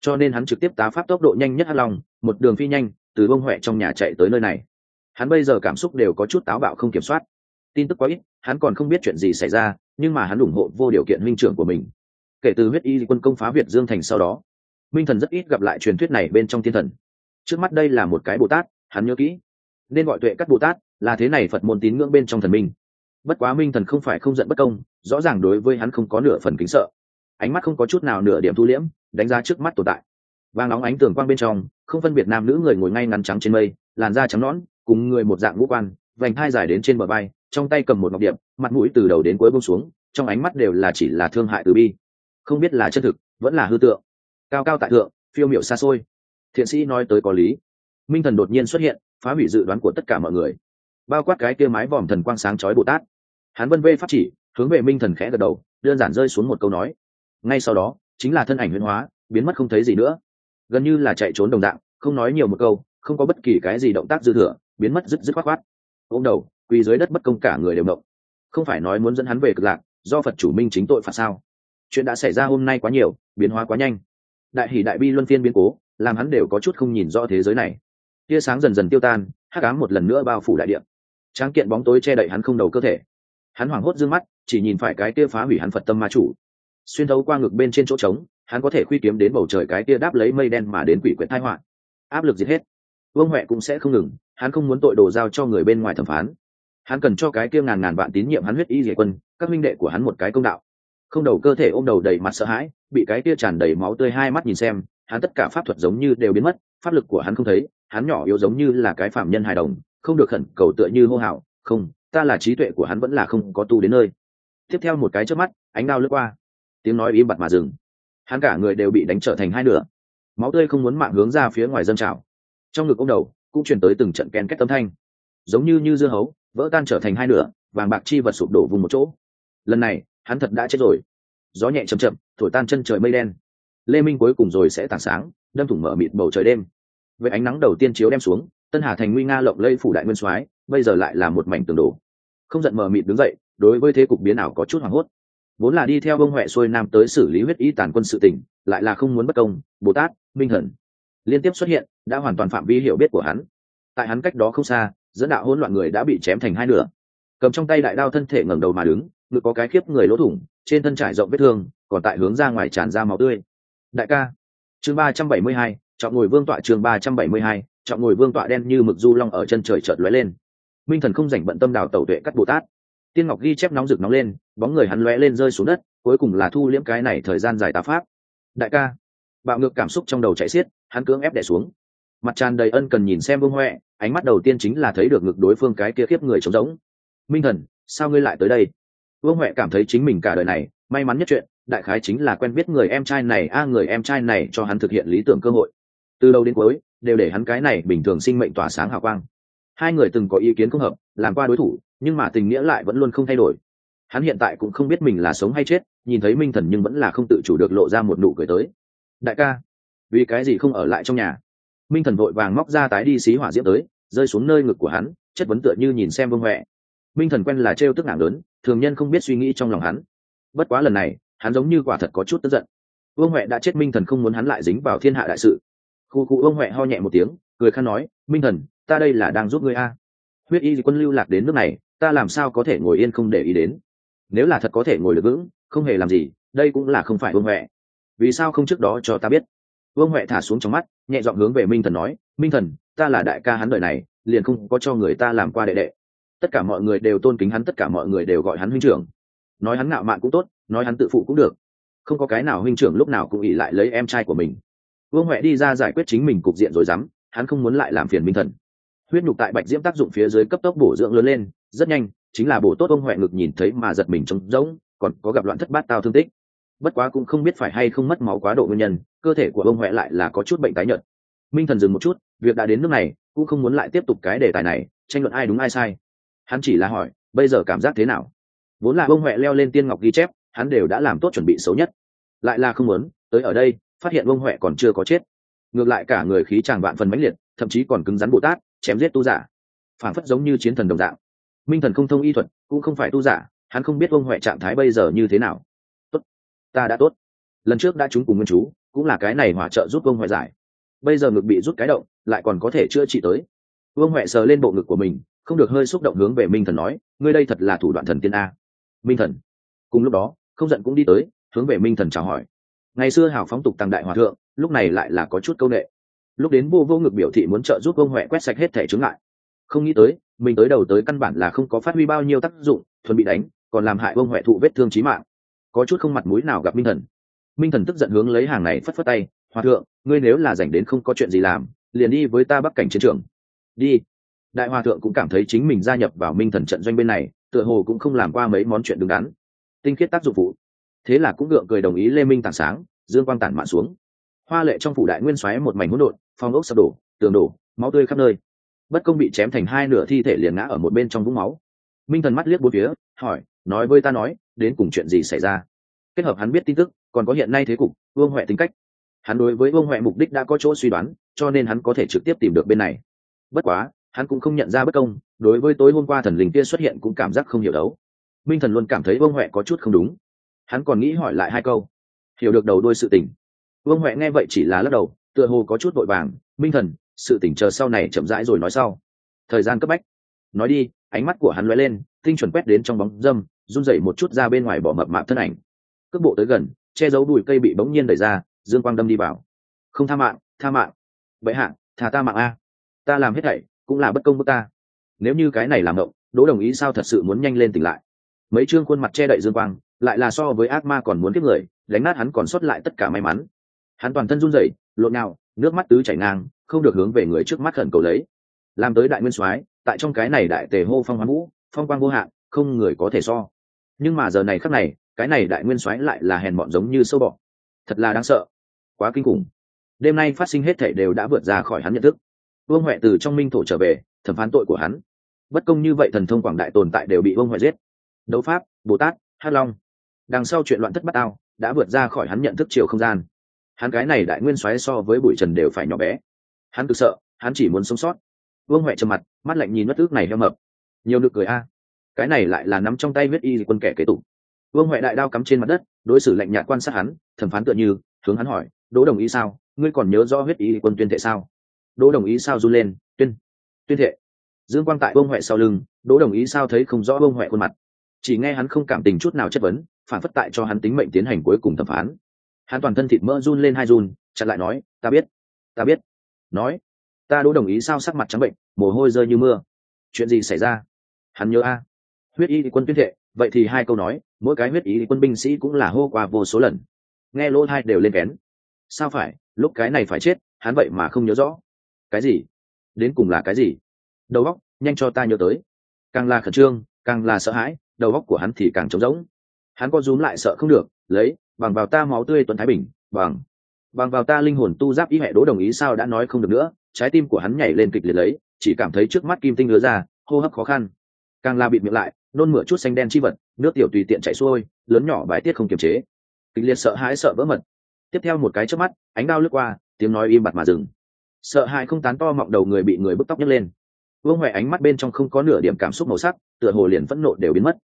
[SPEAKER 1] Cho nên hắn trực tiếp tá pháp tốc độ nhanh nhất hắc long, một đường phi nhanh, từ bông huệ trong nhà chạy tới nơi này. Hắn bây giờ cảm xúc đều có chút táo bạo không kiểm soát tin tức quá ít, hắn còn không biết chuyện gì xảy ra, nhưng mà hắn ủng hộ vô điều kiện minh trưởng của mình. Kể từ huyết y quân công phá việt dương thành sau đó, minh thần rất ít gặp lại truyền thuyết này bên trong thiên thần. Trước mắt đây là một cái bồ tát, hắn nhớ kỹ. Nên gọi tuệ các bồ tát là thế này phật môn tín ngưỡng bên trong thần minh. Bất quá minh thần không phải không giận bất công, rõ ràng đối với hắn không có nửa phần kính sợ. Ánh mắt không có chút nào nửa điểm thu liễm, đánh giá trước mắt tồn tại. Vàng nóng ánh tường quang bên trong, không phân biệt nam nữ người ngồi ngay ngắn trắng trên mây, làn da trắng nõn, cùng người một dạng ngũ quan, vành hai dài đến trên bờ bay trong tay cầm một ngọc điệp, mặt mũi từ đầu đến cuối bông xuống, trong ánh mắt đều là chỉ là thương hại từ bi. Không biết là chân thực, vẫn là hư tượng. Cao cao tại thượng, phiêu miểu xa xôi. Thiện sĩ nói tới có lý. Minh thần đột nhiên xuất hiện, phá hủy dự đoán của tất cả mọi người. Bao quát cái kia mái vòm thần quang sáng chói bồ tát. Hắn vân vê phát chỉ, hướng về minh thần khẽ gật đầu, đơn giản rơi xuống một câu nói. Ngay sau đó, chính là thân ảnh huyễn hóa, biến mất không thấy gì nữa. Gần như là chạy trốn đồng dạng, không nói nhiều một câu, không có bất kỳ cái gì động tác dư thừa, biến mất dứt dứt khoát khoát. Ôm đầu quỳ dưới đất bất công cả người đều động. Không phải nói muốn dẫn hắn về cực lạc, do phật chủ minh chính tội phạt sao? Chuyện đã xảy ra hôm nay quá nhiều, biến hóa quá nhanh. Đại hỷ đại bi luân phiên biến cố, làm hắn đều có chút không nhìn rõ thế giới này. Tia sáng dần dần tiêu tan, hắc ám một lần nữa bao phủ đại điện tráng kiện bóng tối che đậy hắn không đầu cơ thể. Hắn hoảng hốt d ư ơ n g mắt, chỉ nhìn phải cái tia phá hủy hắn phật tâm ma chủ. Xuyên thấu qua ngực bên trên chỗ trống, hắn có thể khuy kiếm đến bầu trời cái tia đáp lấy mây đen mà đến quỷ quyệt thai họa. Áp lực giết hết. Vương huệ cũng sẽ không ngừng, hắn không muốn tội đồ giao cho người bên ngoài thẩm phán hắn cần cho cái kia ngàn ngàn vạn tín nhiệm hắn huyết y diệt quân, các minh đệ của hắn một cái công đạo. Không đầu cơ thể ôm đầu đầy mặt sợ hãi, bị cái kia tràn đầy máu tươi hai mắt nhìn xem, hắn tất cả pháp thuật giống như đều biến mất, pháp lực của hắn không thấy, hắn nhỏ yếu giống như là cái phạm nhân hài đồng, không được khẩn cầu tựa như hô hào, không, ta là trí tuệ của hắn vẫn là không có tu đến nơi. Tiếp theo một cái trước mắt, ánh đao lướt qua. Tiếng nói im bặt mà dừng. Hắn cả người đều bị đánh trở thành hai nửa. Máu tươi không muốn mạng hướng ra phía ngoài dân trào. Trong ngực ông đầu, cũng chuyển tới từng trận ken kết tâm thanh giống như như dưa hấu, vỡ tan trở thành hai nửa, vàng bạc chi vật sụp đổ vùng một chỗ. Lần này, hắn thật đã chết rồi. Gió nhẹ chậm chậm, thổi tan chân trời mây đen. Lê minh cuối cùng rồi sẽ tảng sáng, đâm thủng mở mịt bầu trời đêm. Với ánh nắng đầu tiên chiếu đem xuống, tân hà thành nguy nga lộng lây phủ đại nguyên soái, bây giờ lại là một mảnh tường đổ. Không giận mờ mịt đứng dậy, đối với thế cục biến ảo có chút hoảng hốt. Vốn là đi theo bông huệ xuôi nam tới xử lý huyết y tàn quân sự tỉnh lại là không muốn bất công, bồ tát, minh thần. Liên tiếp xuất hiện, đã hoàn toàn phạm vi hiểu biết của hắn. Tại hắn cách đó không xa dẫn đạo hỗn loạn người đã bị chém thành hai nửa. Cầm trong tay đại đao thân thể ngẩng đầu mà đứng, ngực có cái khiếp người lỗ thủng, trên thân trải rộng vết thương, còn tại hướng ra ngoài tràn ra máu tươi. Đại ca, chương ba trăm bảy mươi hai chọn ngồi vương tọa chương ba trăm bảy mươi hai chọn ngồi vương tọa đen như mực du long ở chân trời chợt lóe lên. Minh thần không dành bận tâm đào tẩu tuệ cắt bồ tát. Tiên ngọc ghi chép nóng rực nóng lên, bóng người hắn lóe lên rơi xuống đất, cuối cùng là thu liễm cái này thời gian dài tá pháp. Đại ca, bạo ngược cảm xúc trong đầu chạy xiết, hắn cưỡng ép đẻ xuống mặt tràn đầy ân cần nhìn xem vương huệ, ánh mắt đầu tiên chính là thấy được ngực đối phương cái kia khiếp người trống rỗng. Minh thần, sao ngươi lại tới đây? Vương huệ cảm thấy chính mình cả đời này, may mắn nhất chuyện, đại khái chính là quen biết người em trai này, a, người em trai này cho hắn thực hiện lý tưởng cơ hội. Từ đầu đến cuối, đều để hắn cái này bình thường sinh mệnh tỏa sáng hào quang. Hai người từng có ý kiến không hợp, làm qua đối thủ, nhưng mà tình nghĩa lại vẫn luôn không thay đổi. Hắn hiện tại cũng không biết mình là sống hay chết, nhìn thấy minh thần nhưng vẫn là không tự chủ được lộ ra một nụ cười tới. Đại ca, vì cái gì không ở lại trong nhà? Minh thần vội vàng móc ra tái đi xí hỏa diễm tới, rơi xuống nơi ngực của hắn, chất vấn tựa như nhìn xem vương huệ. Minh thần quen là trêu tức nặng lớn, thường nhân không biết suy nghĩ trong lòng hắn. Bất quá lần này, hắn giống như quả thật có chút tức giận. Vương huệ đã chết, minh thần không muốn hắn lại dính vào thiên hạ đại sự. Khu cụ vương huệ ho nhẹ một tiếng, cười khăn nói, minh thần, ta đây là đang giúp ngươi a. Huyết y quân lưu lạc đến nước này, ta làm sao có thể ngồi yên không để ý đến? Nếu là thật có thể ngồi được vững, không hề làm gì, đây cũng là không phải vương huệ. Vì sao không trước đó cho ta biết? Vương huệ thả xuống trong mắt, nhẹ dọn hướng về minh thần nói, minh thần, ta là đại ca hắn đời này, liền không có cho người ta làm qua đệ đệ. Tất cả mọi người đều tôn kính hắn, tất cả mọi người đều gọi hắn huynh trưởng. Nói hắn ngạo mạn cũng tốt, nói hắn tự phụ cũng được. Không có cái nào huynh trưởng lúc nào cũng ỉ lại lấy em trai của mình. Vương huệ đi ra giải quyết chính mình cục diện rồi dám, hắn không muốn lại làm phiền minh thần. Huyết nhục tại bạch diễm tác dụng phía dưới cấp tốc bổ dưỡng lớn lên, rất nhanh, chính là bổ tốt ông huệ ngực nhìn thấy mà giật mình trống rỗng, còn có gặp loạn thất bát tao thương tích bất quá cũng không biết phải hay không mất máu quá độ nguyên nhân, cơ thể của ông huệ lại là có chút bệnh tái nhợt. Minh thần dừng một chút, việc đã đến nước này, cũng không muốn lại tiếp tục cái đề tài này, tranh luận ai đúng ai sai. Hắn chỉ là hỏi, bây giờ cảm giác thế nào? Vốn là ông huệ leo lên tiên ngọc ghi chép, hắn đều đã làm tốt chuẩn bị xấu nhất. Lại là không muốn, tới ở đây, phát hiện ông huệ còn chưa có chết. Ngược lại cả người khí tràng vạn phần mãnh liệt, thậm chí còn cứng rắn bồ tát, chém giết tu giả. Phản phất giống như chiến thần đồng dạng. Minh thần không thông y thuật, cũng không phải tu giả, hắn không biết ông huệ trạng thái bây giờ như thế nào ta đã tốt. Lần trước đã trúng cùng nguyên chú, cũng là cái này hỏa trợ giúp vương huệ giải. Bây giờ ngực bị rút cái động, lại còn có thể chữa trị tới. Vương huệ sờ lên bộ ngực của mình, không được hơi xúc động hướng về minh thần nói, ngươi đây thật là thủ đoạn thần tiên a. Minh thần. Cùng lúc đó, không giận cũng đi tới, hướng về minh thần chào hỏi. Ngày xưa hào phóng tục tăng đại hòa thượng, lúc này lại là có chút câu ệ lúc đến vô vô ngực biểu thị muốn trợ giúp vương huệ quét sạch hết thẻ chứng lại không nghĩ tới, mình tới đầu tới căn bản là không có phát huy bao nhiêu tác dụng, thuần bị đánh, còn làm hại vương huệ thụ vết thương trí mạng có chút không mặt mũi nào gặp minh thần. Minh thần tức giận hướng lấy hàng này phất phất tay hòa thượng, ngươi nếu là dành đến không có chuyện gì làm, liền đi với ta bắc cảnh chiến trường. Đi. Đại hòa thượng cũng cảm thấy chính mình gia nhập vào minh thần trận doanh bên này, tựa hồ cũng không làm qua mấy món chuyện đứng đắn. Tinh khiết tác dụng phụ. Thế là cũng gượng cười đồng ý lê minh tảng sáng, dương quang tản mạn xuống. Hoa lệ trong phủ đại nguyên xoáy một mảnh hỗn độn, phong ốc sập đổ, tường đổ, máu tươi khắp nơi. Bất công bị chém thành hai nửa thi thể liền ngã ở một bên trong vũng máu. Minh thần mắt liếc bốn phía, hỏi, nói với ta nói đến cùng chuyện gì xảy ra. Kết hợp hắn biết tin tức, còn có hiện nay thế cục, vương huệ tính cách. Hắn đối với vương huệ mục đích đã có chỗ suy đoán, cho nên hắn có thể trực tiếp tìm được bên này. Bất quá, hắn cũng không nhận ra bất công, đối với tối hôm qua thần linh kia xuất hiện cũng cảm giác không hiểu đấu. Minh thần luôn cảm thấy vương huệ có chút không đúng. Hắn còn nghĩ hỏi lại hai câu. Hiểu được đầu đuôi sự tình. Vương huệ nghe vậy chỉ là lắc đầu, tựa hồ có chút vội vàng. Minh thần, sự tỉnh chờ sau này chậm rãi rồi nói sau. Thời gian cấp bách. Nói đi, ánh mắt của hắn lóe lên, tinh chuẩn quét đến trong bóng dâm run rẩy một chút ra bên ngoài bỏ mập mạp thân ảnh. Cước bộ tới gần, che giấu đùi cây bị bỗng nhiên đẩy ra, dương quang đâm đi vào. Không tha mạng tha mạng. Bệ hạ thà ta mạng a. Ta làm hết thảy, cũng là bất công với ta. Nếu như cái này làm động, đỗ đồng ý sao thật sự muốn nhanh lên tỉnh lại. Mấy chương khuôn mặt che đậy dương quang, lại là so với ác ma còn muốn kiếp người đánh nát hắn còn sót lại tất cả may mắn. Hắn toàn thân run rẩy, lộn nào nước mắt tứ chảy ngang, không được hướng về người trước mắt khẩn cầu lấy. Làm tới đại nguyên soái, tại trong cái này đại tề hô phong hoán vũ, phong quang vô hạn không người có thể so. Nhưng mà giờ này khắc này, cái này đại nguyên soái lại là hèn mọn giống như sâu bọ. Thật là đáng sợ. Quá kinh khủng. Đêm nay phát sinh hết thể đều đã vượt ra khỏi hắn nhận thức. Vương huệ từ trong minh thổ trở về, thẩm phán tội của hắn. Bất công như vậy thần thông quảng đại tồn tại đều bị vương huệ giết. Đấu pháp, bồ tát hát long. Đằng sau chuyện loạn thất bát ao, đã vượt ra khỏi hắn nhận thức chiều không gian. Hắn cái này đại nguyên soái so với bụi trần đều phải nhỏ bé. Hắn tự sợ, hắn chỉ muốn sống sót. Vương huệ trầm mặt, mắt lạnh nhìn mất ước này heo mập. Nhiều được cười a cái này lại là nắm trong tay huyết y quân kẻ kế tục. Vương huệ đại đao cắm trên mặt đất, đối xử lạnh nhạt quan sát hắn, thẩm phán tựa như, hướng hắn hỏi, đỗ đồng ý sao? Ngươi còn nhớ rõ huyết y quân tuyên thệ sao? Đỗ đồng ý sao run lên, tuyên tuyên thệ. Dương quang tại vương huệ sau lưng, đỗ đồng ý sao thấy không rõ vương huệ khuôn mặt? Chỉ nghe hắn không cảm tình chút nào chất vấn, phản phất tại cho hắn tính mệnh tiến hành cuối cùng thẩm phán. Hắn toàn thân thịt mỡ run lên hai run, chặn lại nói, ta biết ta biết. Nói, ta đỗ đồng ý sao sắc mặt trắng bệnh, mồ hôi rơi như mưa. Chuyện gì xảy ra? Hắn nhớ a? Huyết y quân tuyên thệ, vậy thì hai câu nói, mỗi cái huyết y quân binh sĩ cũng là hô qua vô số lần. Nghe lỗ hai đều lên kén. Sao phải? Lúc cái này phải chết, hắn vậy mà không nhớ rõ. Cái gì? Đến cùng là cái gì? Đầu óc, nhanh cho ta nhớ tới. Càng là khẩn trương, càng là sợ hãi, đầu óc của hắn thì càng trống rỗng. Hắn có rúm lại sợ không được, lấy, bằng vào ta máu tươi tuấn thái bình, bằng bằng vào ta linh hồn tu giáp ý hệ đỗ đồng ý sao đã nói không được nữa, trái tim của hắn nhảy lên kịch liệt lấy, chỉ cảm thấy trước mắt kim tinh ngứa ra, hô hấp khó khăn. Càng la bịt miệng lại nôn mửa chút xanh đen chi vật, nước tiểu tùy tiện chạy xuôi, lớn nhỏ bài tiết không kiềm chế. Kịch liệt sợ hãi sợ vỡ mật. Tiếp theo một cái trước mắt, ánh đao lướt qua, tiếng nói im bặt mà dừng. Sợ hãi không tán to mọng đầu người bị người bức tóc nhấc lên. Vương huệ ánh mắt bên trong không có nửa điểm cảm xúc màu sắc, tựa hồ liền phẫn nộ đều biến mất.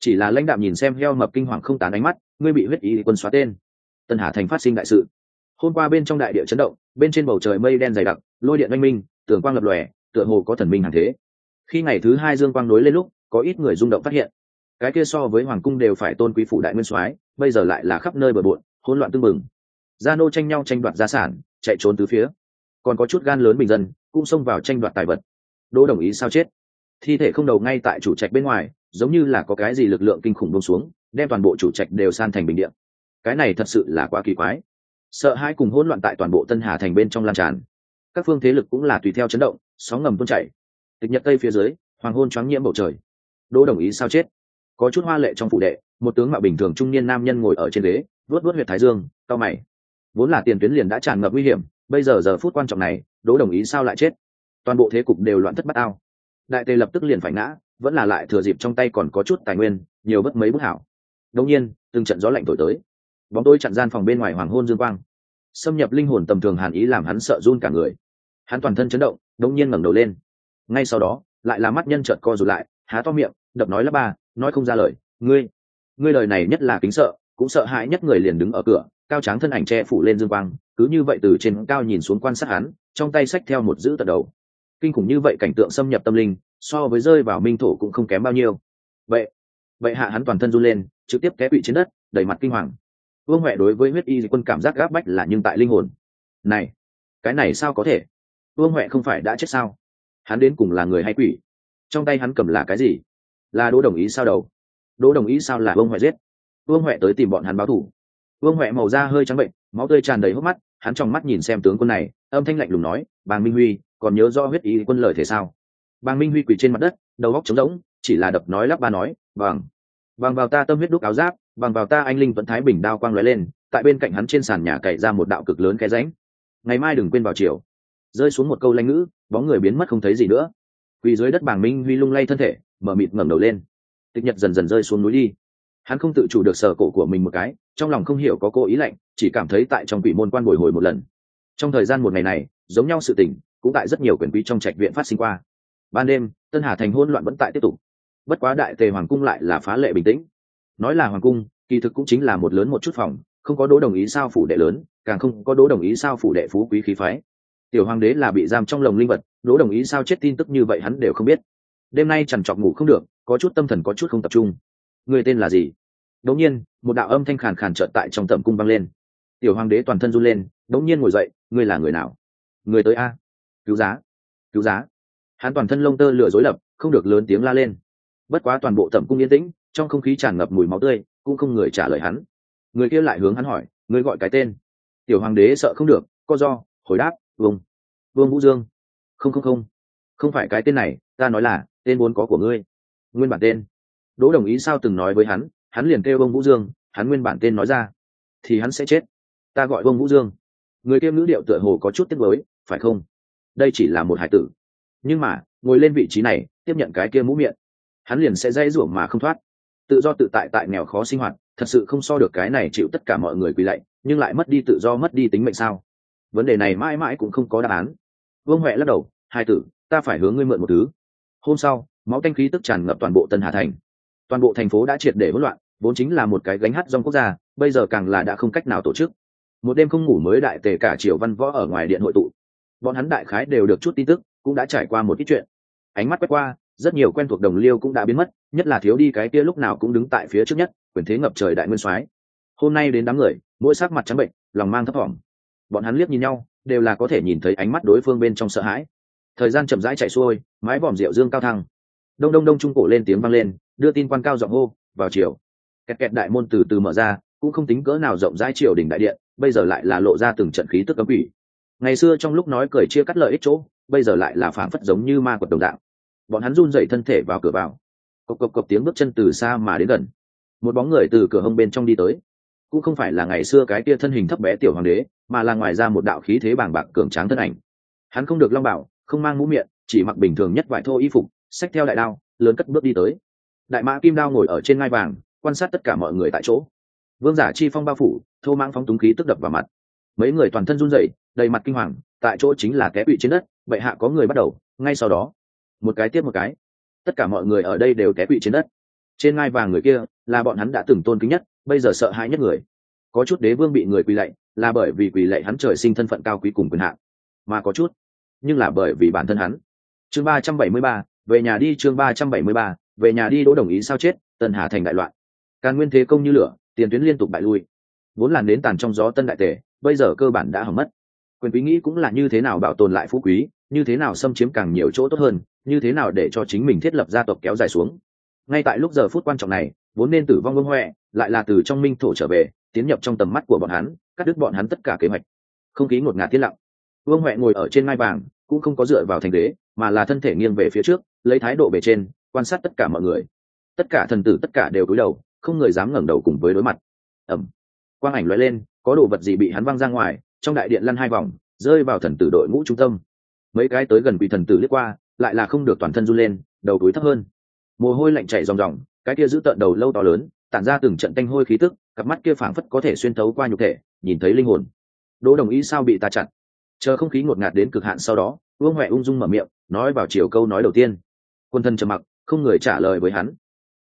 [SPEAKER 1] Chỉ là lãnh đạm nhìn xem heo mập kinh hoàng không tán ánh mắt, ngươi bị huyết ý quân xóa tên. Tân hà thành phát sinh đại sự. Hôm qua bên trong đại địa chấn động, bên trên bầu trời mây đen dày đặc, lôi điện oanh minh, tường quang lập lòe, tựa hồ có thần minh hàng thế. Khi ngày thứ hai dương quang nối lên lúc có ít người rung động phát hiện. Cái kia so với hoàng cung đều phải tôn quý phủ đại nguyên soái, bây giờ lại là khắp nơi bờ bộn, hỗn loạn tưng bừng. Gia nô tranh nhau tranh đoạt gia sản, chạy trốn từ phía. Còn có chút gan lớn bình dân, cũng xông vào tranh đoạt tài vật. Đỗ đồng ý sao chết? Thi thể không đầu ngay tại chủ trạch bên ngoài, giống như là có cái gì lực lượng kinh khủng bông xuống, đem toàn bộ chủ trạch đều san thành bình điện cái này thật sự là quá kỳ quái. Sợ hãi cùng hỗn loạn tại toàn bộ tân hà thành bên trong lan tràn. Các phương thế lực cũng là tùy theo chấn động, sóng ngầm tuôn chảy. Tịch nhật tây phía dưới, hoàng hôn choáng nhiễm bầu trời đỗ đồng ý sao chết? Có chút hoa lệ trong phụ đệ, một tướng mạo bình thường trung niên nam nhân ngồi ở trên ghế, vuốt vuốt huyệt thái dương cao mày. Vốn là tiền tuyến liền đã tràn ngập nguy hiểm, bây giờ giờ phút quan trọng này, đỗ đồng ý sao lại chết? Toàn bộ thế cục đều loạn thất bát ao. Đại tề lập tức liền phải ngã, vẫn là lại thừa dịp trong tay còn có chút tài nguyên, nhiều bất mấy bức hảo. Đông nhiên, từng trận gió lạnh thổi tới. Bóng tôi chặn gian phòng bên ngoài hoàng hôn dương quang. Xâm nhập linh hồn tầm thường hàn ý làm hắn sợ run cả người. Hắn toàn thân chấn động đông nhiên ngẩng đầu lên. Ngay sau đó, lại là mắt nhân trợt co rụt lại há to miệng, đập nói là ba, nói không ra lời, ngươi ngươi lời này nhất là kính sợ, cũng sợ hãi nhất người liền đứng ở cửa, cao tráng thân ảnh che phủ lên dương quang, cứ như vậy từ trên cao nhìn xuống quan sát hắn, trong tay xách theo một giữ tận đầu. Kinh khủng như vậy cảnh tượng xâm nhập tâm linh, so với rơi vào minh thổ cũng không kém bao nhiêu. Vậy vậy hạ hắn toàn thân run lên, trực tiếp té quỵ trên đất, đầy mặt kinh hoàng. Vương huệ đối với huyết y quân cảm giác gáp bách là nhưng tại linh hồn. Này, cái này sao có thể? Vương huệ không phải đã chết sao? Hắn đến cùng là người hay quỷ? Trong tay hắn cầm là cái gì? Là đỗ đồng ý sao đầu? Đỗ đồng ý sao là vương huệ giết? Vương huệ tới tìm bọn hắn báo thủ. Vương huệ màu da hơi trắng bệnh, máu tươi tràn đầy hốc mắt, hắn trong mắt nhìn xem tướng quân này, âm thanh lạnh lùng nói, bàng minh huy, còn nhớ rõ huyết ý quân lời thế sao? Bàng minh huy quỳ trên mặt đất, đầu góc trống rỗng, chỉ là đập nói lắp ba nói, bằng bằng vào ta tâm huyết đúc áo giáp, bằng vào ta anh linh vẫn thái bình đao quang lóe lên, tại bên cạnh hắn trên sàn nhà cày ra một đạo cực lớn cái ránh ngày mai đừng quên vào chiều rơi xuống một câu lanh ngữ, bóng người biến mất không thấy gì nữa quỳ dưới đất bàng minh huy lung lay thân thể, mở mịt ngẩng đầu lên. Tịch nhật dần dần rơi xuống núi đi. Hắn không tự chủ được sờ cổ của mình một cái, trong lòng không hiểu có cô ý lạnh, chỉ cảm thấy tại trong quỷ môn quan bồi hồi một lần. Trong thời gian một ngày này, giống nhau sự tình, cũng tại rất nhiều quyền quý trong trạch viện phát sinh qua. Ban đêm, tân hà thành hôn loạn vẫn tại tiếp tục. Bất quá đại tề hoàng cung lại là phá lệ bình tĩnh. Nói là hoàng cung, kỳ thực cũng chính là một lớn một chút phòng, không có đố đồng ý sao phủ đệ lớn, càng không có đố đồng ý sao phủ đệ phú quý khí phái. Tiểu hoàng đế là bị giam trong lồng linh vật đỗ đồng ý sao chết tin tức như vậy hắn đều không biết. Đêm nay chẳng chọc ngủ không được, có chút tâm thần có chút không tập trung. Người tên là gì? Đống nhiên, một đạo âm thanh khàn khàn trợn tại trong tầm cung vang lên. Tiểu hoàng đế toàn thân run lên đống nhiên ngồi dậy, ngươi là người nào? Người tới a? Cứu giá cứu giá. Hắn toàn thân lông tơ lửa dối lập, không được lớn tiếng la lên. Bất quá toàn bộ tẩm cung yên tĩnh, trong không khí tràn ngập mùi máu tươi, cũng không người trả lời hắn. Người kia lại hướng hắn hỏi, ngươi gọi cái tên? Tiểu hoàng đế sợ không được, co do, hồi đáp, vương vương vũ dương không không không. Không phải cái tên này, ta nói là, tên vốn có của ngươi. Nguyên bản tên. Đỗ đồng ý sao từng nói với hắn hắn liền kêu bông vũ dương, hắn nguyên bản tên nói ra. Thì hắn sẽ chết. Ta gọi bông vũ dương. Người kêu ngữ điệu tựa hồ có chút tiếc với phải không? Đây chỉ là một hải tử. Nhưng mà, ngồi lên vị trí này, tiếp nhận cái kia mũ miệng. Hắn liền sẽ dây rủa mà không thoát. Tự do tự tại tại nghèo khó sinh hoạt, thật sự không so được cái này chịu tất cả mọi người quỳ lạy, nhưng lại mất đi tự do, mất đi tính mệnh sao? Vấn đề này mãi mãi cũng không có đáp án. Vương huệ lắc đầu hai tử, ta phải hướng ngươi mượn một thứ. Hôm sau, máu tanh khí tức tràn ngập toàn bộ tân hà thành. Toàn bộ thành phố đã triệt để hỗn loạn, vốn chính là một cái gánh hát dòng quốc gia, bây giờ càng là đã không cách nào tổ chức. Một đêm không ngủ mới đại tề cả triều văn võ ở ngoài điện hội tụ. Bọn hắn đại khái đều được chút tin tức, cũng đã trải qua một ít chuyện. Ánh mắt quét qua, rất nhiều quen thuộc đồng liêu cũng đã biến mất, nhất là thiếu đi cái kia lúc nào cũng đứng tại phía trước nhất, quyền thế ngập trời đại nguyên soái. Hôm nay đến đám người, mỗi sắc mặt trắng bệnh, lòng mang thấp thỏm. Bọn hắn liếc nhìn nhau, đều là có thể nhìn thấy ánh mắt đối phương bên trong sợ hãi thời gian chậm rãi chạy xuôi, mái vòm rượu dương cao thăng. Đông đông đông trung cổ lên tiếng vang lên, đưa tin quan cao giọng hô, vào chiều kẹt kẹt đại môn từ từ mở ra, cũng không tính cỡ nào rộng rãi triều đình đại điện, bây giờ lại là lộ ra từng trận khí tức cấm quỷ. Ngày xưa trong lúc nói cười chia cắt lợi ích chỗ, bây giờ lại là phảng phất giống như ma quật đồng đạo. bọn hắn run dậy thân thể vào cửa vào. Cộc cộc cộc tiếng bước chân từ xa mà đến gần. Một bóng người từ cửa hông bên trong đi tới. Cũng không phải là ngày xưa cái kia thân hình thấp bé tiểu hoàng đế, mà là ngoài ra một đạo khí thế bàng bạc cường tráng thân ảnh. Hắn không được long bảo không mang mũ miệng, chỉ mặc bình thường nhất vải thô y phục, xách theo đại đao, lớn cất bước đi tới. Đại mã kim đao ngồi ở trên ngai vàng, quan sát tất cả mọi người tại chỗ. Vương giả chi phong bao phủ, thô mang phóng túng khí tức đập vào mặt. Mấy người toàn thân run rẩy, đầy mặt kinh hoàng, tại chỗ chính là té bị trên đất, bệ hạ có người bắt đầu, ngay sau đó. Một cái tiếp một cái. Tất cả mọi người ở đây đều té bị trên đất. Trên ngai vàng người kia, là bọn hắn đã từng tôn kính nhất, bây giờ sợ hãi nhất người. Có chút đế vương bị người quỳ lạy, là bởi vì quỳ lạy hắn trời sinh thân phận cao quý cùng quyền hạn. Mà có chút nhưng là bởi vì bản thân hắn. Chương ba trăm bảy mươi ba, về nhà đi chương ba trăm bảy mươi ba, về nhà đi đỗ đồng ý sao chết tân hà thành đại loạn. Càn nguyên thế công như lửa, tiền tuyến liên tục bại lui. Vốn là nến tàn trong gió tân đại tề, bây giờ cơ bản đã hỏng mất. Quyền quý nghĩ cũng là như thế nào bảo tồn lại phú quý, như thế nào xâm chiếm càng nhiều chỗ tốt hơn, như thế nào để cho chính mình thiết lập gia tộc kéo dài xuống. Ngay tại lúc giờ phút quan trọng này, vốn nên tử vong vương huệ, lại là từ trong minh thổ trở về, tiến nhập trong tầm mắt của bọn hắn, cắt đứt bọn hắn tất cả kế hoạch. Không khí ngột ngạt tiết lặng vương huệ ngồi ở trên ngai vàng cũng không có dựa vào thành đế, mà là thân thể nghiêng về phía trước, lấy thái độ bề trên, quan sát tất cả mọi người. Tất cả thần tử, tất cả đều cúi đầu, không người dám ngẩng đầu cùng với đối mặt. Ẩm. Quang ảnh loại lên, có đồ vật gì bị hắn văng ra ngoài, trong đại điện lăn hai vòng, rơi vào thần tử đội ngũ trung tâm. Mấy cái tới gần bị thần tử liếc qua, lại là không được toàn thân run lên, đầu túi thấp hơn. Mồ hôi lạnh chảy ròng ròng, cái kia giữ tợn đầu lâu to lớn, tản ra từng trận tanh hôi khí tức, cặp mắt kia phảng phất có thể xuyên thấu qua nhục thể, nhìn thấy linh hồn. Đỗ đồng ý sao bị ta chặn? Chờ không khí ngột ngạt đến cực hạn sau đó, vương huệ ung dung mở miệng, nói vào chiều câu nói đầu tiên. Quân thân trầm mặc, không người trả lời với hắn.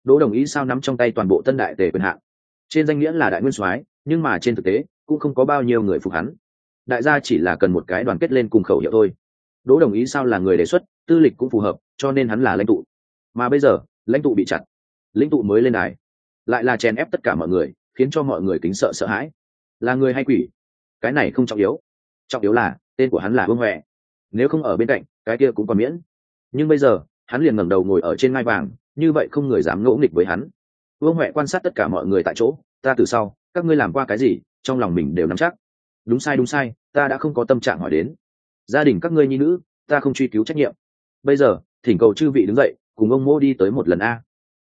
[SPEAKER 1] Đỗ đồng ý sao nắm trong tay toàn bộ tân đại tề quyền hạn. Trên danh nghĩa là đại nguyên soái, nhưng mà trên thực tế, cũng không có bao nhiêu người phục hắn. Đại gia chỉ là cần một cái đoàn kết lên cùng khẩu hiệu thôi. Đỗ đồng ý sao là người đề xuất, tư lịch cũng phù hợp, cho nên hắn là lãnh tụ. Mà bây giờ, lãnh tụ bị chặt. Lãnh tụ mới lên đài. Lại là chèn ép tất cả mọi người, khiến cho mọi người kính sợ sợ hãi. Là người hay quỷ? Cái này không trọng yếu. Trọng yếu là tên của hắn là vương huệ. Nếu không ở bên cạnh, cái kia cũng còn miễn. Nhưng bây giờ, hắn liền ngẩng đầu ngồi ở trên ngai vàng, như vậy không người dám ngỗ nghịch với hắn. Vương huệ quan sát tất cả mọi người tại chỗ, ta từ sau, các ngươi làm qua cái gì, trong lòng mình đều nắm chắc. Đúng sai đúng sai, ta đã không có tâm trạng hỏi đến. Gia đình các ngươi nhi nữ, ta không truy cứu trách nhiệm. Bây giờ, thỉnh cầu chư vị đứng dậy, cùng ông mô đi tới một lần a.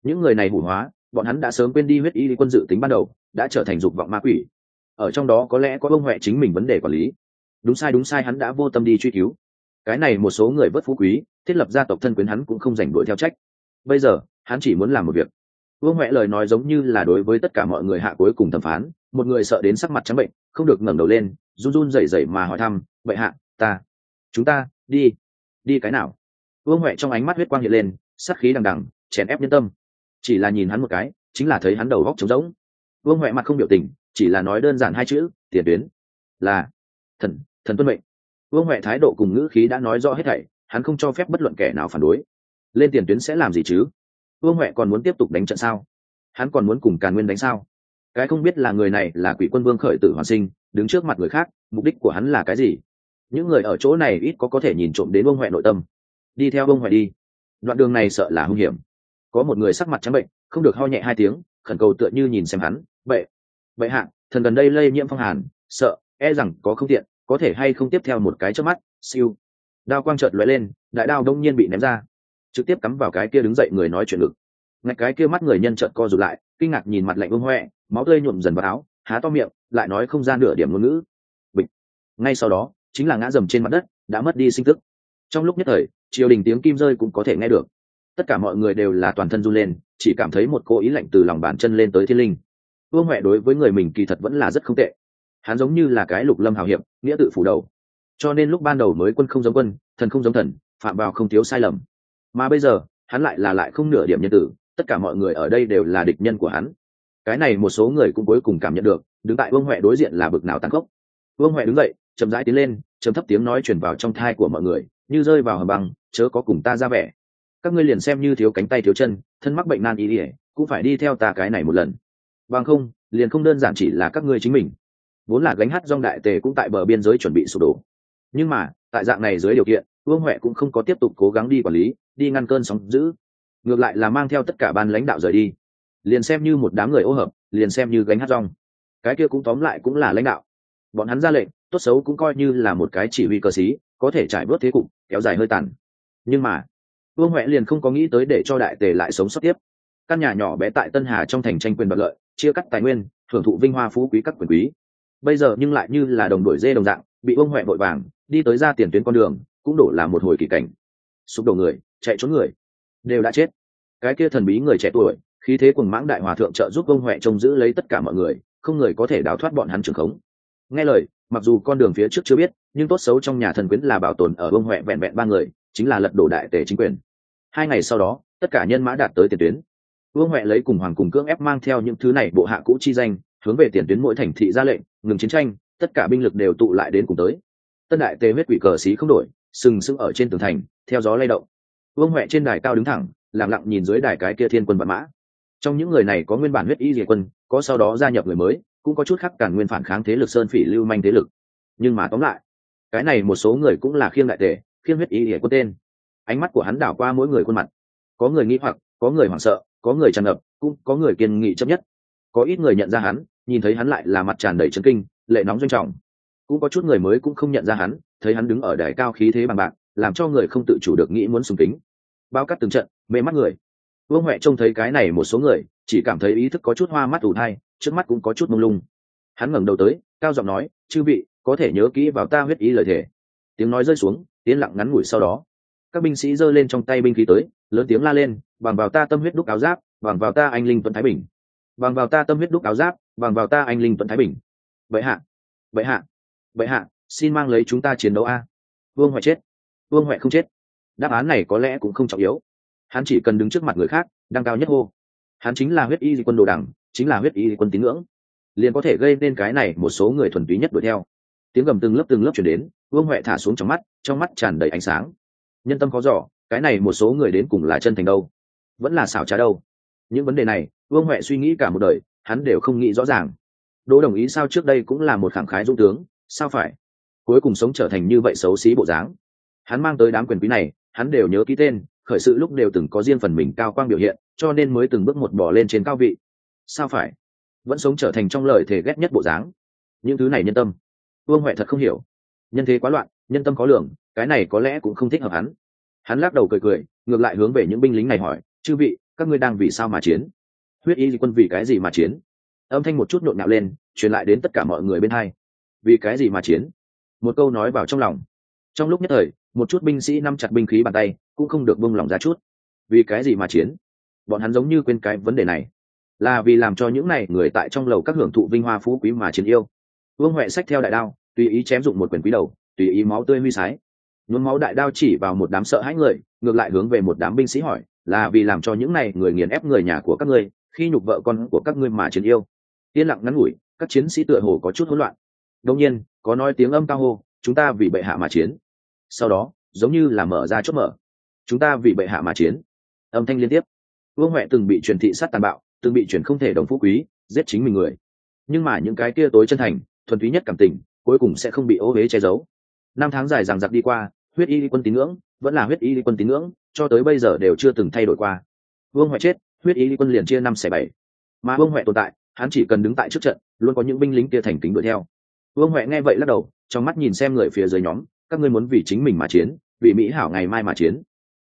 [SPEAKER 1] Những người này hủ hóa, bọn hắn đã sớm quên đi huyết y quân dự tính ban đầu, đã trở thành dục vọng ma quỷ. Ở trong đó có lẽ có ông huệ chính mình vấn đề quản lý đúng sai đúng sai, hắn đã vô tâm đi truy cứu. Cái này một số người bất phú quý, thiết lập gia tộc thân quyến hắn cũng không giành đuổi theo trách. Bây giờ, hắn chỉ muốn làm một việc. Vương huệ lời nói giống như là đối với tất cả mọi người hạ cuối cùng thẩm phán, một người sợ đến sắc mặt trắng bệnh, không được ngẩng đầu lên, run run rẩy rẩy mà hỏi thăm vậy hạ, ta, chúng ta, đi đi cái nào? Vương huệ trong ánh mắt huyết quang hiện lên sắc khí đằng đằng, chèn ép nhân tâm. Chỉ là nhìn hắn một cái, chính là thấy hắn đầu góc trống rỗng. Vương huệ mặt không biểu tình, chỉ là nói đơn giản hai chữ, tiền tuyến. Là, thần thần tuân mệnh. Vương huệ thái độ cùng ngữ khí đã nói rõ hết thảy, hắn không cho phép bất luận kẻ nào phản đối. Lên tiền tuyến sẽ làm gì chứ? Vương huệ còn muốn tiếp tục đánh trận sao? Hắn còn muốn cùng càn nguyên đánh sao? Cái không biết là người này là quỷ quân vương khởi tử hoàn sinh, đứng trước mặt người khác, mục đích của hắn là cái gì? Những người ở chỗ này ít có có thể nhìn trộm đến vương huệ nội tâm. Đi theo vương huệ đi. Đoạn đường này sợ là hung hiểm. Có một người sắc mặt trắng bệnh, không được ho nhẹ hai tiếng, khẩn cầu tựa như nhìn xem hắn. Vậy vậy hạ, thần gần đây lây nhiễm phong hàn, sợ e rằng có không tiện có thể hay không tiếp theo một cái trước mắt, siêu. Đao quang trợt lóe lên, đại đao đông nhiên bị ném ra, trực tiếp cắm vào cái kia đứng dậy người nói chuyện ngực. Ngạch cái kia mắt người nhân trợt co rụt lại, kinh ngạc nhìn mặt lạnh vương huệ máu tươi nhuộm dần vào áo, há to miệng, lại nói không ra nửa điểm ngôn ngữ. Bịch. Ngay sau đó, chính là ngã dầm trên mặt đất, đã mất đi sinh tức trong lúc nhất thời, triều đình tiếng kim rơi cũng có thể nghe được. Tất cả mọi người đều là toàn thân run lên, chỉ cảm thấy một cô ý lạnh từ lòng bàn chân lên tới thiên linh. Vương huệ đối với người mình kỳ thật vẫn là rất không tệ hắn giống như là cái lục lâm hào hiệp, nghĩa tự phủ đầu. Cho nên lúc ban đầu mới quân không giống quân, thần không giống thần, phạm vào không thiếu sai lầm. Mà bây giờ, hắn lại là lại không nửa điểm nhân tử, tất cả mọi người ở đây đều là địch nhân của hắn. Cái này một số người cũng cuối cùng cảm nhận được, đứng tại vương huệ đối diện là bực nào tăng cốc vương huệ đứng dậy, chậm rãi tiến lên, chấm thấp tiếng nói chuyển vào trong thai của mọi người, như rơi vào hầm băng, chớ có cùng ta ra vẻ. Các ngươi liền xem như thiếu cánh tay thiếu chân, thân mắc bệnh nan y ỉa cũng phải đi theo ta cái này một lần. Bằng không, liền không đơn giản chỉ là các ngươi chính mình vốn là gánh hát dong đại tề cũng tại bờ biên giới chuẩn bị sụp đổ. Nhưng mà, tại dạng này dưới điều kiện, vương huệ cũng không có tiếp tục cố gắng đi quản lý, đi ngăn cơn sóng giữ ngược lại là mang theo tất cả ban lãnh đạo rời đi. Liền xem như một đám người ô hợp, liền xem như gánh hát rong. Cái kia cũng tóm lại cũng là lãnh đạo. Bọn hắn ra lệnh, tốt xấu cũng coi như là một cái chỉ huy cơ xí có thể trải bớt thế cục, kéo dài hơi tàn. Nhưng mà, vương huệ liền không có nghĩ tới để cho đại tề lại sống sót tiếp. Căn nhà nhỏ bé tại tân hà trong thành tranh quyền đoạt lợi, chia cắt tài nguyên hưởng thụ vinh hoa phú quý các quyền quý bây giờ nhưng lại như là đồng đội dê đồng dạng, bị bông huệ vội vàng, đi tới ra tiền tuyến con đường, cũng đổ là một hồi kỳ cảnh. Sụp đổ người, chạy trốn người, đều đã chết. Cái kia thần bí người trẻ tuổi, khí thế cùng mãng đại hòa thượng trợ giúp bông huệ trông giữ lấy tất cả mọi người, không người có thể đào thoát bọn hắn trường khống. Nghe lời, mặc dù con đường phía trước chưa biết, nhưng tốt xấu trong nhà thần quyến là bảo tồn ở bông huệ vẹn vẹn ba người, chính là lật đổ đại tề chính quyền. Hai ngày sau đó, tất cả nhân mã đạt tới tiền tuyến. Vương huệ lấy cùng hoàng cùng cưỡng ép mang theo những thứ này bộ hạ cũ chi danh, hướng về tiền tuyến mỗi thành thị ra lệnh ngừng chiến tranh, tất cả binh lực đều tụ lại đến cùng tới. Tân đại tề huyết quỷ cờ xí không đổi, sừng sững ở trên tường thành, theo gió lay động. Vương huệ trên đài cao đứng thẳng, lặng lặng nhìn dưới đài cái kia thiên quân vạn mã. Trong những người này có nguyên bản huyết y diệt quân, có sau đó gia nhập người mới, cũng có chút khác cản nguyên phản kháng thế lực sơn phỉ lưu manh thế lực. Nhưng mà tóm lại, cái này một số người cũng là khiêng đại tề, khiêng huyết y diệt quân tên. Ánh mắt của hắn đảo qua mỗi người khuôn mặt. Có người nghĩ hoặc, có người hoảng sợ, có người tràn ngập, cũng có người kiên nghị chấp nhất. Có ít người nhận ra hắn nhìn thấy hắn lại là mặt tràn đầy trấn kinh, lệ nóng doanh trọng. Cũng có chút người mới cũng không nhận ra hắn, thấy hắn đứng ở đài cao khí thế bằng bạc, làm cho người không tự chủ được nghĩ muốn sùng kính. Bao cắt từng trận, mê mắt người. Vương huệ trông thấy cái này một số người, chỉ cảm thấy ý thức có chút hoa mắt ủ thai, trước mắt cũng có chút mông lung. Hắn ngẩng đầu tới, cao giọng nói, chư vị, có thể nhớ kỹ vào ta huyết ý lời thề. Tiếng nói rơi xuống tiếng lặng ngắn ngủi sau đó. Các binh sĩ giơ lên trong tay binh khí tới, lớn tiếng la lên, bằng vào ta tâm huyết đúc áo giáp, bằng vào ta anh linh tuấn thái bình bằng vào ta tâm huyết đúc áo giáp, bằng vào ta anh linh tuấn thái bình. Vậy hạ vậy hạ vậy hạ, xin mang lấy chúng ta chiến đấu a. Vương huệ chết, vương huệ không chết. Đáp án này có lẽ cũng không trọng yếu. Hắn chỉ cần đứng trước mặt người khác đang cao nhất hô. Hắn chính là huyết y quân đồ đẳng, chính là huyết y quân tín ngưỡng. Liền có thể gây nên cái này một số người thuần túy nhất đuổi theo. Tiếng gầm từng lớp từng lớp chuyển đến, vương huệ thả xuống trong mắt trong mắt tràn đầy ánh sáng. Nhân tâm có giỏ cái này một số người đến cùng là chân thành đâu? Vẫn là xảo trá đâu? Những vấn đề này vương huệ suy nghĩ cả một đời, hắn đều không nghĩ rõ ràng. Đỗ đồng ý sao trước đây cũng là một khẳng khái dũng tướng, sao phải? Cuối cùng sống trở thành như vậy xấu xí bộ dáng. Hắn mang tới đám quyền quý này, hắn đều nhớ ký tên, khởi sự lúc đều từng có riêng phần mình cao quang biểu hiện, cho nên mới từng bước một bỏ lên trên cao vị. Sao phải? Vẫn sống trở thành trong lời thể ghét nhất bộ dáng. Những thứ này nhân tâm. Vương huệ thật không hiểu. Nhân thế quá loạn, nhân tâm có lường, cái này có lẽ cũng không thích hợp hắn. Hắn lắc đầu cười cười, ngược lại hướng về những binh lính này hỏi, chư vị, các ngươi đang vì sao mà chiến? Huyết y quân vì cái gì mà chiến? Âm thanh một chút nhộn nhạo lên, truyền lại đến tất cả mọi người bên hai. Vì cái gì mà chiến? Một câu nói vào trong lòng. Trong lúc nhất thời, một chút binh sĩ nắm chặt binh khí bàn tay, cũng không được bông lòng ra chút. Vì cái gì mà chiến? Bọn hắn giống như quên cái vấn đề này. Là vì làm cho những này người tại trong lầu các hưởng thụ vinh hoa phú quý mà chiến yêu. Vương huệ sách theo đại đao, tùy ý chém dụng một quyền quý đầu, tùy ý máu tươi huy sái. Nhuốm máu đại đao chỉ vào một đám sợ hãi người, ngược lại hướng về một đám binh sĩ hỏi, là vì làm cho những này người nghiền ép người nhà của các ngươi khi nhục vợ con của các ngươi mà chiến yêu. Yên lặng ngắn ngủi, các chiến sĩ tựa hồ có chút hỗn loạn. Đông nhiên, có nói tiếng âm cao hô, chúng ta vì bệ hạ mà chiến. Sau đó, giống như là mở ra chốt mở. Chúng ta vì bệ hạ mà chiến. Âm thanh liên tiếp. Vương huệ từng bị truyền thị sát tàn bạo, từng bị truyền không thể đồng phú quý, giết chính mình người. Nhưng mà những cái kia tối chân thành, thuần túy nhất cảm tình, cuối cùng sẽ không bị ô huế che giấu. Năm tháng dài rằng giặc đi qua, huyết y quân tín ngưỡng, vẫn là huyết y quân tín ngưỡng, cho tới bây giờ đều chưa từng thay đổi qua. Vương huệ chết huyết ý quân liền chia năm xẻ bảy. Mà vương huệ tồn tại, hắn chỉ cần đứng tại trước trận, luôn có những binh lính kia thành kính đuổi theo. Vương huệ nghe vậy lắc đầu, trong mắt nhìn xem người phía dưới nhóm, các ngươi muốn vì chính mình mà chiến, vì mỹ hảo ngày mai mà chiến.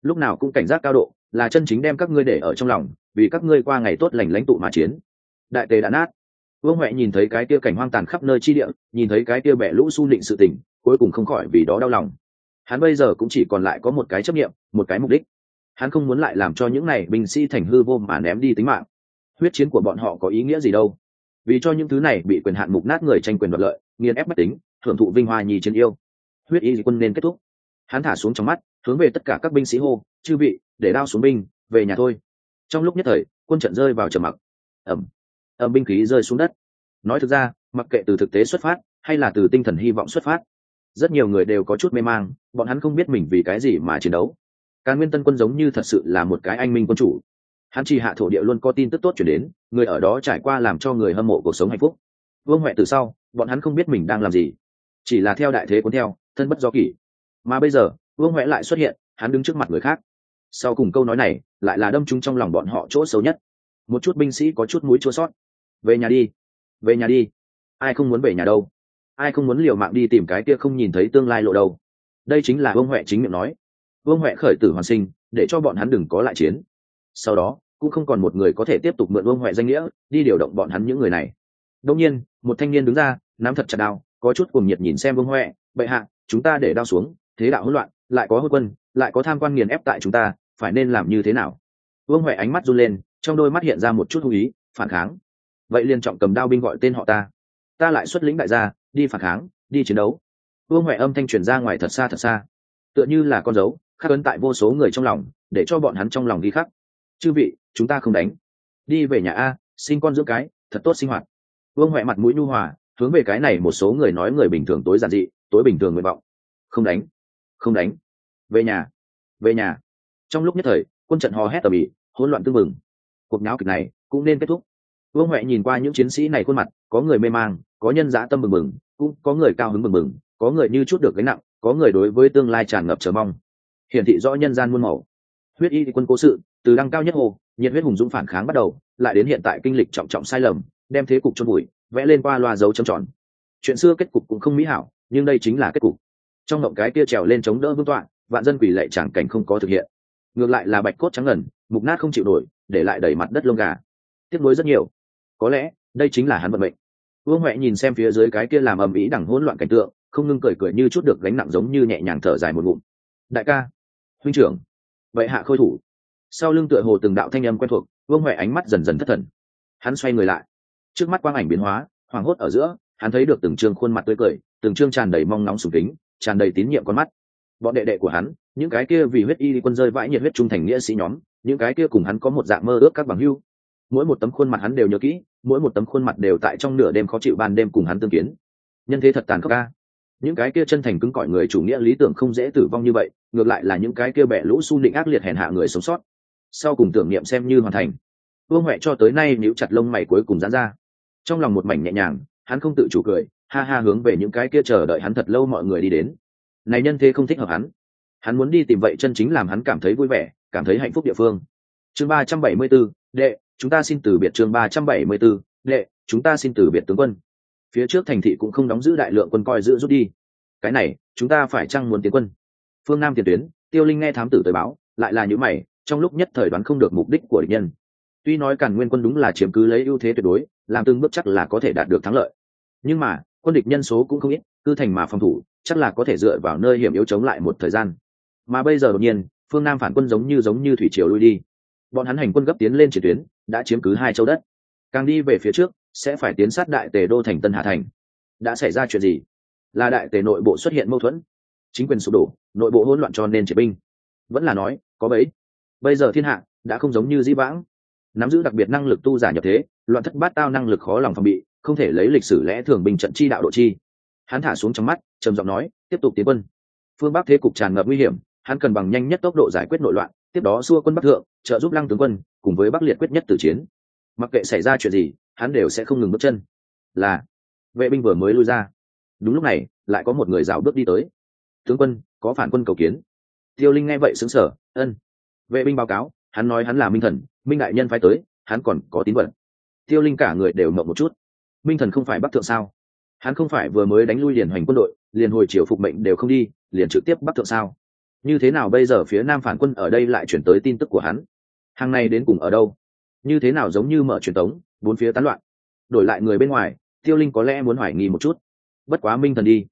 [SPEAKER 1] Lúc nào cũng cảnh giác cao độ, là chân chính đem các ngươi để ở trong lòng, vì các ngươi qua ngày tốt lành lãnh tụ mà chiến. Đại tề đã nát. Vương huệ nhìn thấy cái kia cảnh hoang tàn khắp nơi chi địa, nhìn thấy cái kia bẻ lũ su định sự tình, cuối cùng không khỏi vì đó đau lòng. Hắn bây giờ cũng chỉ còn lại có một cái chấp nghiệm một cái mục đích hắn không muốn lại làm cho những này binh sĩ thành hư vô mà ném đi tính mạng. Huyết chiến của bọn họ có ý nghĩa gì đâu? Vì cho những thứ này bị quyền hạn mục nát người tranh quyền đoạt lợi, nghiền ép mách tính, thưởng thụ vinh hoa nhì chiến yêu. Huyết y quân nên kết thúc. Hắn thả xuống trong mắt, hướng về tất cả các binh sĩ hô, chư vị, để đao xuống binh, về nhà thôi. Trong lúc nhất thời, quân trận rơi vào trầm mặc. Ẩm ẩm binh khí rơi xuống đất. Nói thực ra, mặc kệ từ thực tế xuất phát, hay là từ tinh thần hy vọng xuất phát, rất nhiều người đều có chút mê mang, bọn hắn không biết mình vì cái gì mà chiến đấu càn nguyên tân quân giống như thật sự là một cái anh minh quân chủ. Hắn chỉ hạ thổ địa luôn có tin tức tốt chuyển đến, người ở đó trải qua làm cho người hâm mộ cuộc sống hạnh phúc. Vương huệ từ sau, bọn hắn không biết mình đang làm gì. Chỉ là theo đại thế cuốn theo, thân bất do kỷ. Mà bây giờ, vương huệ lại xuất hiện, hắn đứng trước mặt người khác. Sau cùng câu nói này, lại là đâm trúng trong lòng bọn họ chỗ xấu nhất. Một chút binh sĩ có chút mũi chua sót. Về nhà đi. Về nhà đi. Ai không muốn về nhà đâu? Ai không muốn liều mạng đi tìm cái kia không nhìn thấy tương lai lộ đâu? Đây chính là vương huệ chính miệng nói vương huệ khởi tử hoàn sinh, để cho bọn hắn đừng có lại chiến. Sau đó, cũng không còn một người có thể tiếp tục mượn vương huệ danh nghĩa, đi điều động bọn hắn những người này. Đông nhiên, một thanh niên đứng ra, nắm thật chặt đao, có chút cùng nhiệt nhìn xem vương huệ, bệ hạ, chúng ta để đao xuống, thế đạo hỗn loạn, lại có hôn quân, lại có tham quan nghiền ép tại chúng ta, phải nên làm như thế nào? Vương huệ ánh mắt run lên, trong đôi mắt hiện ra một chút hung ý, phản kháng. Vậy liền trọng cầm đao binh gọi tên họ ta. Ta lại xuất lĩnh đại gia, đi phản kháng, đi chiến đấu. Vương huệ âm thanh truyền ra ngoài thật xa thật xa. Tựa như là con dấu khắc ấn tại vô số người trong lòng, để cho bọn hắn trong lòng đi khắc. Chư vị, chúng ta không đánh. Đi về nhà a, sinh con dưỡng cái, thật tốt sinh hoạt. Vương huệ mặt mũi nhu hòa, hướng về cái này một số người nói người bình thường tối giản dị, tối bình thường nguyện vọng. Không đánh không đánh. Về nhà về nhà. Trong lúc nhất thời, quân trận hò hét tầm ĩ, hỗn loạn tương mừng. Cuộc nháo kịch này cũng nên kết thúc. Vương huệ nhìn qua những chiến sĩ này khuôn mặt, có người mê mang, có nhân dã tâm mừng mừng, cũng có người cao hứng mừng mừng, có người như chút được gánh nặng, có người đối với tương lai tràn ngập chờ mong hiển thị rõ nhân gian muôn màu. Huyết y quân cố sự, từ đăng cao nhất hồ, nhiệt huyết hùng dũng phản kháng bắt đầu, lại đến hiện tại kinh lịch trọng trọng sai lầm, đem thế cục cho bụi vẽ lên qua loa dấu trầm tròn. Chuyện xưa kết cục cũng không mỹ hảo, nhưng đây chính là kết cục. Trong động cái kia trèo lên chống đỡ vương tọa, vạn dân quỷ lệ chẳng cảnh không có thực hiện. Ngược lại là bạch cốt trắng ngần, mục nát không chịu nổi, để lại đẩy mặt đất lông gà. Tiếc nuối rất nhiều. Có lẽ, đây chính là hắn vận mệnh. Vương huệ nhìn xem phía dưới cái kia làm ầm ĩ đằng hỗn loạn cảnh tượng, không ngưng cười cười như chút được gánh nặng giống như nhẹ nhàng thở dài một ngụm. Đại ca huynh trưởng. Vậy hạ khôi thủ. Sau lưng tựa hồ từng đạo thanh âm quen thuộc, vương huệ ánh mắt dần dần thất thần. Hắn xoay người lại. Trước mắt quang ảnh biến hóa, hoảng hốt ở giữa, hắn thấy được từng trương khuôn mặt tươi cười, từng trương tràn đầy mong nóng sùng kính, tràn đầy tín nhiệm con mắt. Bọn đệ đệ của hắn, những cái kia vì huyết y quân rơi vãi nhiệt huyết trung thành nghĩa sĩ nhóm, những cái kia cùng hắn có một dạng mơ ước các bằng hưu. Mỗi một tấm khuôn mặt hắn đều nhớ kỹ, mỗi một tấm khuôn mặt đều tại trong nửa đêm khó chịu ban đêm cùng hắn tương kiến. Nhân thế thật tàn khốc ca những cái kia chân thành cứng cỏi người chủ nghĩa lý tưởng không dễ tử vong như vậy ngược lại là những cái kia bẻ lũ su định ác liệt hèn hạ người sống sót. Sau cùng tưởng niệm xem như hoàn thành. Vương huệ cho tới nay níu chặt lông mày cuối cùng dán ra. Trong lòng một mảnh nhẹ nhàng hắn không tự chủ cười ha ha hướng về những cái kia chờ đợi hắn thật lâu mọi người đi đến. Này nhân thế không thích hợp hắn. Hắn muốn đi tìm vậy chân chính làm hắn cảm thấy vui vẻ cảm thấy hạnh phúc địa phương. Chương ba trăm bảy mươi 374, đệ chúng ta xin từ biệt chương ba trăm bảy mươi 374, đệ chúng ta xin từ biệt tướng quân phía trước thành thị cũng không đóng giữ đại lượng quân coi giữ rút đi. Cái này, chúng ta phải chăng muốn tiến quân? Phương nam tiền tuyến, tiêu linh nghe thám tử tới báo, lại là những mày, trong lúc nhất thời đoán không được mục đích của địch nhân. Tuy nói càn nguyên quân đúng là chiếm cứ lấy ưu thế tuyệt đối, làm từng bước chắc là có thể đạt được thắng lợi. Nhưng mà, quân địch nhân số cũng không ít cư thành mà phòng thủ, chắc là có thể dựa vào nơi hiểm yếu chống lại một thời gian. Mà bây giờ đột nhiên, phương nam phản quân giống như giống như thủy triều lui đi. Bọn hắn hành quân gấp tiến lên chiến tuyến, đã chiếm cứ hai châu đất. Càng đi về phía trước sẽ phải tiến sát đại tề đô thành tân hà thành. Đã xảy ra chuyện gì? Là đại tề nội bộ xuất hiện mâu thuẫn. Chính quyền sụp đổ, nội bộ hỗn loạn cho nên chế binh. Vẫn là nói, có bấy bây giờ thiên hạ đã không giống như di vãng. Nắm giữ đặc biệt năng lực tu giả nhập thế, loạn thất bát tao năng lực khó lòng phòng bị, không thể lấy lịch sử lẽ thường bình trận chi đạo độ chi. Hắn thả xuống trong mắt, trầm giọng nói, tiếp tục tiến quân. Phương bắc thế cục tràn ngập nguy hiểm, hắn cần bằng nhanh nhất tốc độ giải quyết nội loạn, tiếp đó xua quân bắc thượng, trợ giúp lăng tướng quân, cùng với bắc liệt quyết nhất tử chiến. Mặc kệ xảy ra chuyện gì hắn đều sẽ không ngừng bước chân. Là, vệ binh vừa mới lui ra. Đúng lúc này, lại có một người rào bước đi tới. Tướng quân, có phản quân cầu kiến. Tiêu linh nghe vậy xứng sở ân. Vệ binh báo cáo, hắn nói hắn là minh thần, minh đại nhân phải tới, hắn còn có tín vật. Tiêu linh cả người đều mộng một chút. Minh thần không phải bắc thượng sao? Hắn không phải vừa mới đánh lui liền hoành quân đội, liền hồi triều phục mệnh đều không đi, liền trực tiếp bắc thượng sao? Như thế nào bây giờ phía nam phản quân ở đây lại chuyển tới tin tức của hắn? Hàng này đến cùng ở đâu? Như thế nào giống như mở truyền tống? Bốn phía tán loạn. Đổi lại người bên ngoài, tiêu linh có lẽ muốn hoài nghi một chút. Bất quá minh thần đi.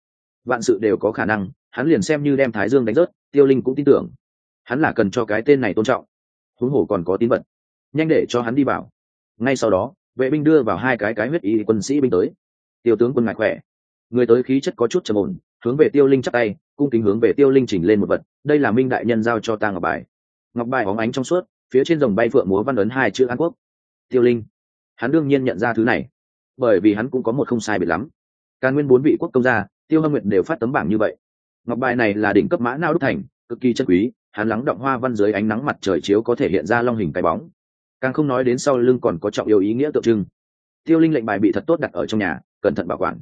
[SPEAKER 1] Vạn sự đều có khả năng, hắn liền xem như đem thái dương đánh rớt, tiêu linh cũng tin tưởng. Hắn là cần cho cái tên này tôn trọng. Huống hồ còn có tín vật. Nhanh để cho hắn đi vào. Ngay sau đó, vệ binh đưa vào hai cái cái huyết y quân sĩ binh tới. Tiêu tướng quân ngại khỏe. Người tới khí chất có chút trầm ổn, hướng về tiêu linh chắc tay, cung kính hướng về tiêu linh chỉnh lên một vật. Đây là minh đại nhân giao cho ta ngọc bài. Ngọc bài óng ánh trong suốt, phía trên dòng bay phượng múa văn ấn hai chữ an quốc. Tiêu linh hắn đương nhiên nhận ra thứ này. Bởi vì hắn cũng có một không sai biệt lắm. Càn nguyên bốn vị quốc công gia, tiêu hâm nguyện đều phát tấm bảng như vậy. Ngọc bài này là đỉnh cấp mã nao đúc thành, cực kỳ chân quý, hắn lắng động hoa văn dưới ánh nắng mặt trời chiếu có thể hiện ra long hình cái bóng. Càng không nói đến sau lưng còn có trọng yếu ý nghĩa tượng trưng. Tiêu linh lệnh bài bị thật tốt đặt ở trong nhà, cẩn thận bảo quản.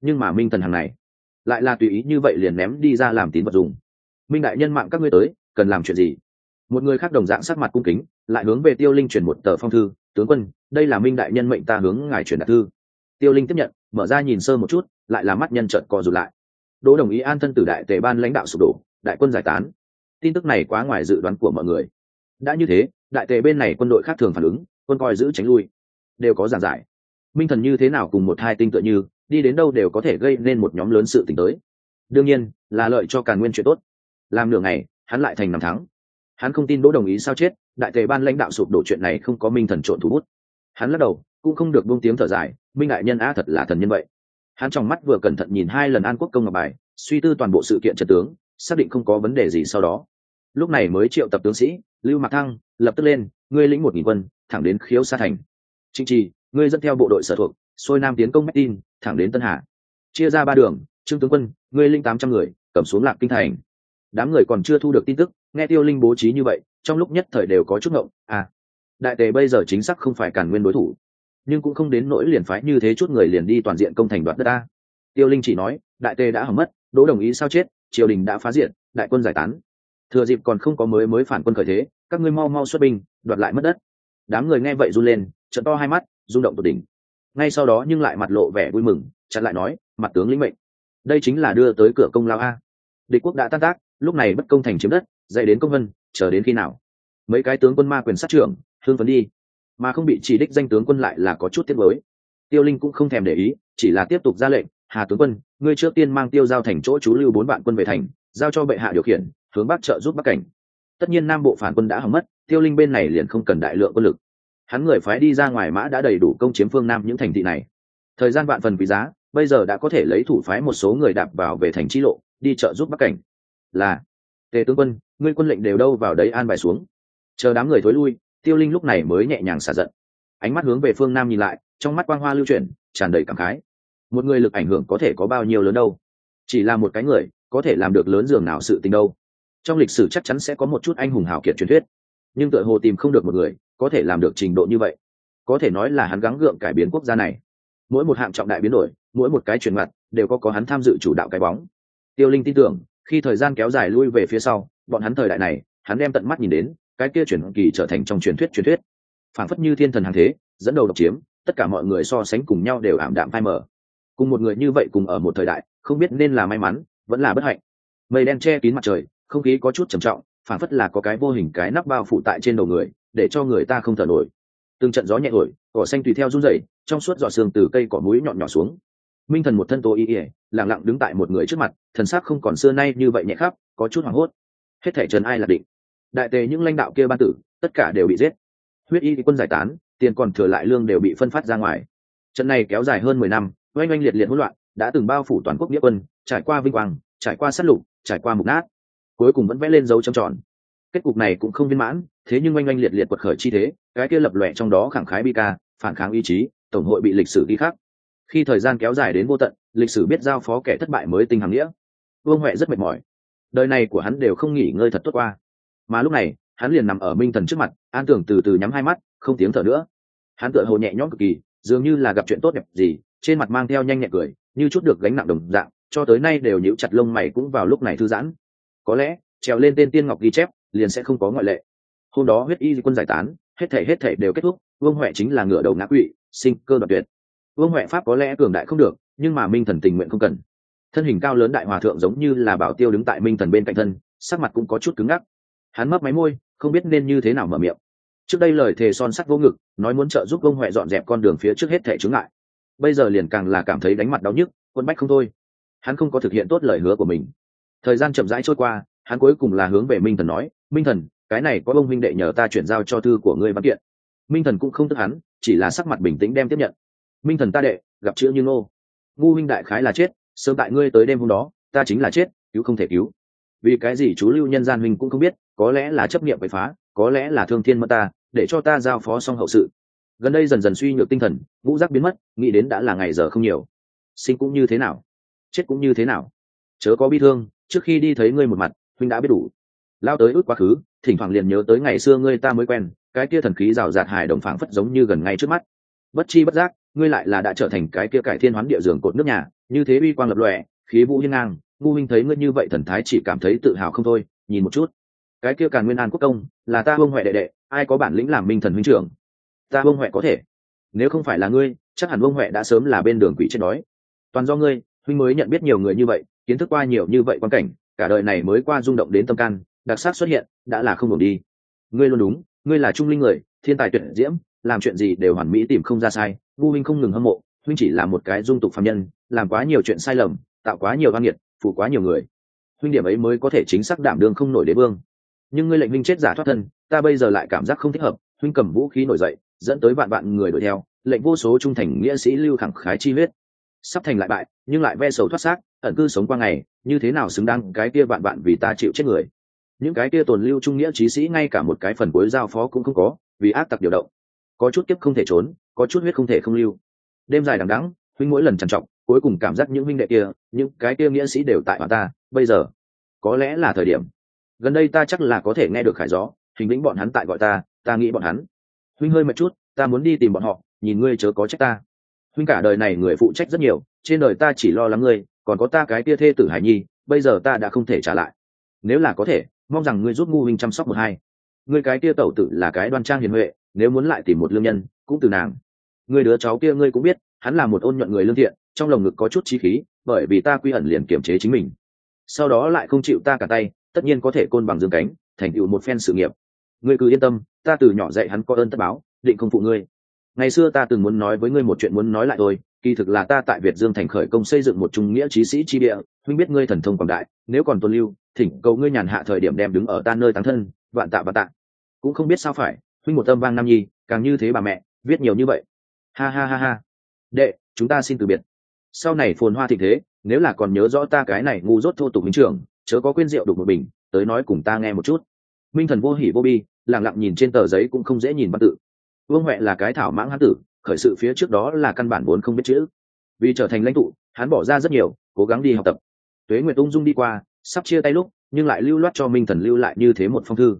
[SPEAKER 1] Nhưng mà minh thần hàng này, lại là tùy ý như vậy liền ném đi ra làm tín vật dùng. Minh đại nhân mạng các ngươi tới, cần làm chuyện gì? Một người khác đồng dạng sắc mặt cung kính, lại hướng về tiêu linh chuyển một tờ phong thư, tướng quân đây là minh đại nhân mệnh ta hướng ngài chuyển đạt thư. Tiêu linh tiếp nhận, mở ra nhìn sơ một chút, lại là mắt nhân trợn co rụt lại. Đỗ đồng ý an thân tử đại tề ban lãnh đạo sụp đổ, đại quân giải tán. Tin tức này quá ngoài dự đoán của mọi người. Đã như thế, đại tề bên này quân đội khác thường phản ứng, quân coi giữ tránh lui. Đều có giảng giải. Minh thần như thế nào cùng một hai tinh tựa như, đi đến đâu đều có thể gây nên một nhóm lớn sự t tới. Đương nhiên, là lợi cho càn nguyên chuyện tốt. Làm nửa ngày, hắn lại thành năm thắng. Hắn không tin đỗ đồng ý sao chết, đại tề ban lãnh đạo sụp đổ chuyện này không có minh thần trộn thủ bút hắn lắc đầu, cũng không được buông tiếng thở dài, minh đại nhân a thật là thần nhân vậy. Hắn trong mắt vừa cẩn thận nhìn hai lần an quốc công ngọc bài, suy tư toàn bộ sự kiện trật tướng, xác định không có vấn đề gì sau đó. Lúc này mới triệu tập tướng sĩ, lưu mạc thăng, lập tức lên, ngươi lĩnh một nghìn quân, thẳng đến khiếu sa thành. Trịnh trì, ngươi dẫn theo bộ đội sở thuộc, xuôi nam tiến công mét tin, thẳng đến tân hà. Chia ra ba đường, trương tướng quân, ngươi linh tám trăm người, cầm xuống lạc kinh thành. Đám người còn chưa thu được tin tức, nghe tiêu linh bố trí như vậy, trong lúc nhất thời đều có chút ngộng à đại tề bây giờ chính xác không phải càn nguyên đối thủ, nhưng cũng không đến nỗi liền phái như thế chút người liền đi toàn diện công thành đoạt đất ta. Tiêu linh chỉ nói, đại tề đã hỏng mất, đỗ đồng ý sao chết, triều đình đã phá diện, đại quân giải tán. Thừa dịp còn không có mới mới phản quân khởi thế, các ngươi mau mau xuất binh, đoạt lại mất đất. Đám người nghe vậy run lên trận to hai mắt, rung động tột đỉnh. Ngay sau đó nhưng lại mặt lộ vẻ vui mừng, chặn lại nói, mặt tướng lĩnh mệnh, đây chính là đưa tới cửa công lao a. Địch quốc đã tan tác, lúc này bất công thành chiếm đất, dạy đến công vân, chờ đến khi nào? Mấy cái tướng quân ma quyền sát trưởng hương phấn đi. Mà không bị chỉ đích danh tướng quân lại là có chút tiết mới tiêu linh cũng không thèm để ý, chỉ là tiếp tục ra lệnh, hà tướng quân, ngươi trước tiên mang tiêu giao thành chỗ chú lưu bốn vạn quân về thành, giao cho bệ hạ điều khiển, hướng bắc trợ giúp bắc cảnh. Tất nhiên nam bộ phản quân đã hỏng mất, tiêu linh bên này liền không cần đại lượng quân lực. Hắn người phái đi ra ngoài mã đã đầy đủ công chiếm phương nam những thành thị này. Thời gian vạn phần quý giá, bây giờ đã có thể lấy thủ phái một số người đạp vào về thành chi lộ, đi trợ giúp bắc cảnh. Là, tề tướng quân, ngươi quân lệnh đều đâu vào đấy an bài xuống chờ đám người thối lui, tiêu linh lúc này mới nhẹ nhàng xả giận. Ánh mắt hướng về phương nam nhìn lại, trong mắt quang hoa lưu chuyển, tràn đầy cảm khái. Một người lực ảnh hưởng có thể có bao nhiêu lớn đâu? Chỉ là một cái người, có thể làm được lớn dường nào sự tình đâu? Trong lịch sử chắc chắn sẽ có một chút anh hùng hào kiệt truyền thuyết. Nhưng tựa hồ tìm không được một người, có thể làm được trình độ như vậy. Có thể nói là hắn gắng gượng cải biến quốc gia này. Mỗi một hạng trọng đại biến đổi, mỗi một cái chuyển mặt, đều có có hắn tham dự chủ đạo cái bóng. Tiêu linh tin tưởng, khi thời gian kéo dài lui về phía sau, bọn hắn thời đại này, hắn đem tận mắt nhìn đến cái kia chuyển kỳ trở thành trong truyền thuyết truyền thuyết. Phản phất như thiên thần hàng thế dẫn đầu độc chiếm tất cả mọi người so sánh cùng nhau đều ảm đạm phai mờ. Cùng một người như vậy cùng ở một thời đại không biết nên là may mắn vẫn là bất hạnh. Mây đen che kín mặt trời không khí có chút trầm trọng phản phất là có cái vô hình cái nắp bao phủ tại trên đầu người để cho người ta không thở nổi. Từng trận gió nhẹ ổi, cỏ xanh tùy theo run rẩy trong suốt giọt sương từ cây cỏ mũi nhọn nhỏ xuống. Minh thần một thân tô y ỉa lẳng lặng đứng tại một người trước mặt thần sắc không còn xưa nay như vậy nhẹ khắp có chút hoảng hốt. Hết thể trần ai là định đại tề những lãnh đạo kia ban tử, tất cả đều bị giết. Huyết y quân giải tán, tiền còn thừa lại lương đều bị phân phát ra ngoài. Trận này kéo dài hơn mười năm, oanh oanh liệt liệt hỗn loạn, đã từng bao phủ toàn quốc nghĩa quân, trải qua vinh quang, trải qua sát lục, trải qua mục nát. Cuối cùng vẫn vẽ lên dấu trầm tròn. Kết cục này cũng không viên mãn, thế nhưng oanh oanh liệt liệt quật khởi chi thế, cái kia lập lòe trong đó khẳng khái bi ca, phản kháng ý chí, tổng hội bị lịch sử ghi khắc. Khi thời gian kéo dài đến vô tận, lịch sử biết giao phó kẻ thất bại mới tinh hàng nghĩa. Vương huệ rất mệt mỏi. Đời này của hắn đều không nghỉ ngơi thật tốt qua mà lúc này, hắn liền nằm ở minh thần trước mặt, an tưởng từ từ nhắm hai mắt, không tiếng thở nữa. Hắn tựa hồ nhẹ nhõm cực kỳ, dường như là gặp chuyện tốt đẹp gì, trên mặt mang theo nhanh nhẹ cười, như chút được gánh nặng đồng dạng, cho tới nay đều nhíu chặt lông mày cũng vào lúc này thư giãn. Có lẽ, trèo lên tên tiên ngọc ghi chép, liền sẽ không có ngoại lệ. Hôm đó huyết y quân giải tán, hết thể hết thể đều kết thúc, vương huệ chính là ngựa đầu ngã quỵ, sinh cơ đoạt tuyệt. Vương huệ pháp có lẽ cường đại không được, nhưng mà minh thần tình nguyện không cần. Thân hình cao lớn đại hòa thượng giống như là bảo tiêu đứng tại minh thần bên cạnh thân, sắc mặt cũng có chút cứng ngắc hắn mấp máy môi, không biết nên như thế nào mở miệng. Trước đây lời thề son sắt vô ngực, nói muốn trợ giúp ông huệ dọn dẹp con đường phía trước hết thể chướng ngại. Bây giờ liền càng là cảm thấy đánh mặt đau nhức quân bách không thôi. Hắn không có thực hiện tốt lời hứa của mình. Thời gian chậm rãi trôi qua, hắn cuối cùng là hướng về minh thần nói, minh thần, cái này có ông minh đệ nhờ ta chuyển giao cho thư của ngươi văn kiện. Minh thần cũng không tức hắn, chỉ là sắc mặt bình tĩnh đem tiếp nhận. Minh thần ta đệ, gặp chữ như ngô. Ngu huynh đại khái là chết, sớm tại ngươi tới đêm hôm đó, ta chính là chết, cứu không thể cứu. Vì cái gì chú lưu nhân gian huynh cũng không biết có lẽ là chấp nghiệm bậy phá, có lẽ là thương thiên mất ta, để cho ta giao phó xong hậu sự. Gần đây dần dần suy nhược tinh thần, ngũ giác biến mất, nghĩ đến đã là ngày giờ không nhiều. Sinh cũng như thế nào? Chết cũng như thế nào? Chớ có bi thương, trước khi đi thấy ngươi một mặt, huynh đã biết đủ. Lao tới ước quá khứ, thỉnh thoảng liền nhớ tới ngày xưa ngươi ta mới quen, cái kia thần khí rào rạt hài đồng phảng phất giống như gần ngay trước mắt. Bất chi bất giác, ngươi lại là đã trở thành cái kia cải thiên hoán địa giường cột nước nhà, như thế uy quang lập lòe, khí vũ hiên ngang, ngu huynh thấy ngươi như vậy thần thái chỉ cảm thấy tự hào không thôi, nhìn một chút cái kia càn nguyên an quốc công, là ta vương huệ đệ đệ, ai có bản lĩnh làm minh thần huynh trưởng? Ta vương huệ có thể. Nếu không phải là ngươi, chắc hẳn vương huệ đã sớm là bên đường quỷ chết đói. Toàn do ngươi, huynh mới nhận biết nhiều người như vậy, kiến thức qua nhiều như vậy quan cảnh, cả đời này mới qua rung động đến tâm can, đặc sắc xuất hiện, đã là không đủ đi. Ngươi luôn đúng, ngươi là trung linh người, thiên tài tuyệt diễm, làm chuyện gì đều hoàn mỹ tìm không ra sai, vu huynh không ngừng hâm mộ, huynh chỉ là một cái dung tục phạm nhân, làm quá nhiều chuyện sai lầm, tạo quá nhiều văn nghiệt, phụ quá nhiều người. Huynh điểm ấy mới có thể chính xác đảm đương không nổi đế vương nhưng ngươi lệnh huynh chết giả thoát thân, ta bây giờ lại cảm giác không thích hợp, huynh cầm vũ khí nổi dậy, dẫn tới vạn vạn người đuổi theo, lệnh vô số trung thành nghĩa sĩ lưu khẳng khái chi huyết. Sắp thành lại bại, nhưng lại ve sầu thoát xác, ẩn cư sống qua ngày, như thế nào xứng đáng cái kia vạn vạn vì ta chịu chết người? Những cái kia tồn lưu trung nghĩa trí sĩ ngay cả một cái phần cuối giao phó cũng không có, vì ác tặc điều động. Có chút kiếp không thể trốn, có chút huyết không thể không lưu. Đêm dài đằng đẵng, huynh mỗi lần trằn trọc, cuối cùng cảm giác những huynh đệ kia, những cái kia nghĩa sĩ đều tại bọn ta, bây giờ, có lẽ là thời điểm gần đây ta chắc là có thể nghe được khải gió, hình lĩnh bọn hắn tại gọi ta ta nghĩ bọn hắn. Huynh hơi một chút, ta muốn đi tìm bọn họ, nhìn ngươi chớ có trách ta. Huynh cả đời này người phụ trách rất nhiều, trên đời ta chỉ lo lắng ngươi, còn có ta cái tia thê tử hải nhi, bây giờ ta đã không thể trả lại. Nếu là có thể, mong rằng ngươi giúp ngu huynh chăm sóc một hai. Ngươi cái tia tẩu tử là cái đoan trang hiền huệ, nếu muốn lại tìm một lương nhân, cũng từ nàng. Người đứa cháu kia ngươi cũng biết, hắn là một ôn nhuận người lương thiện, trong lồng ngực có chút trí khí, bởi vì ta quy ẩn liền kiểm chế chính mình. Sau đó lại không chịu ta cả tay tất nhiên có thể côn bằng dương cánh, thành tựu một phen sự nghiệp. Ngươi cứ yên tâm, ta từ nhỏ dạy hắn có ơn tất báo, định không phụ ngươi. Ngày xưa ta từng muốn nói với ngươi một chuyện muốn nói lại thôi, kỳ thực là ta tại việt dương thành khởi công xây dựng một trung nghĩa trí sĩ chi địa, huynh biết ngươi thần thông quảng đại, nếu còn tuân lưu, thỉnh cầu ngươi nhàn hạ thời điểm đem đứng ở ta nơi tán thân, vạn tạ vạn tạ. Cũng không biết sao phải, huynh một tâm vang nam nhi, càng như thế bà mẹ, viết nhiều như vậy. Ha ha ha ha. Đệ, chúng ta xin từ biệt. Sau này phồn hoa thịnh thế, nếu là còn nhớ rõ ta cái này ngu dốt thô tục minh trưởng chớ có quên rượu đục một bình, tới nói cùng ta nghe một chút. Minh thần vô hỉ vô bi lẳng lặng nhìn trên tờ giấy cũng không dễ nhìn văn tự. Vương huệ là cái thảo mãng hán tử, khởi sự phía trước đó là căn bản vốn không biết chữ. Vì trở thành lãnh tụ, hắn bỏ ra rất nhiều, cố gắng đi học tập. Tuế nguyệt ung dung đi qua, sắp chia tay lúc, nhưng lại lưu loát cho minh thần lưu lại như thế một phong thư.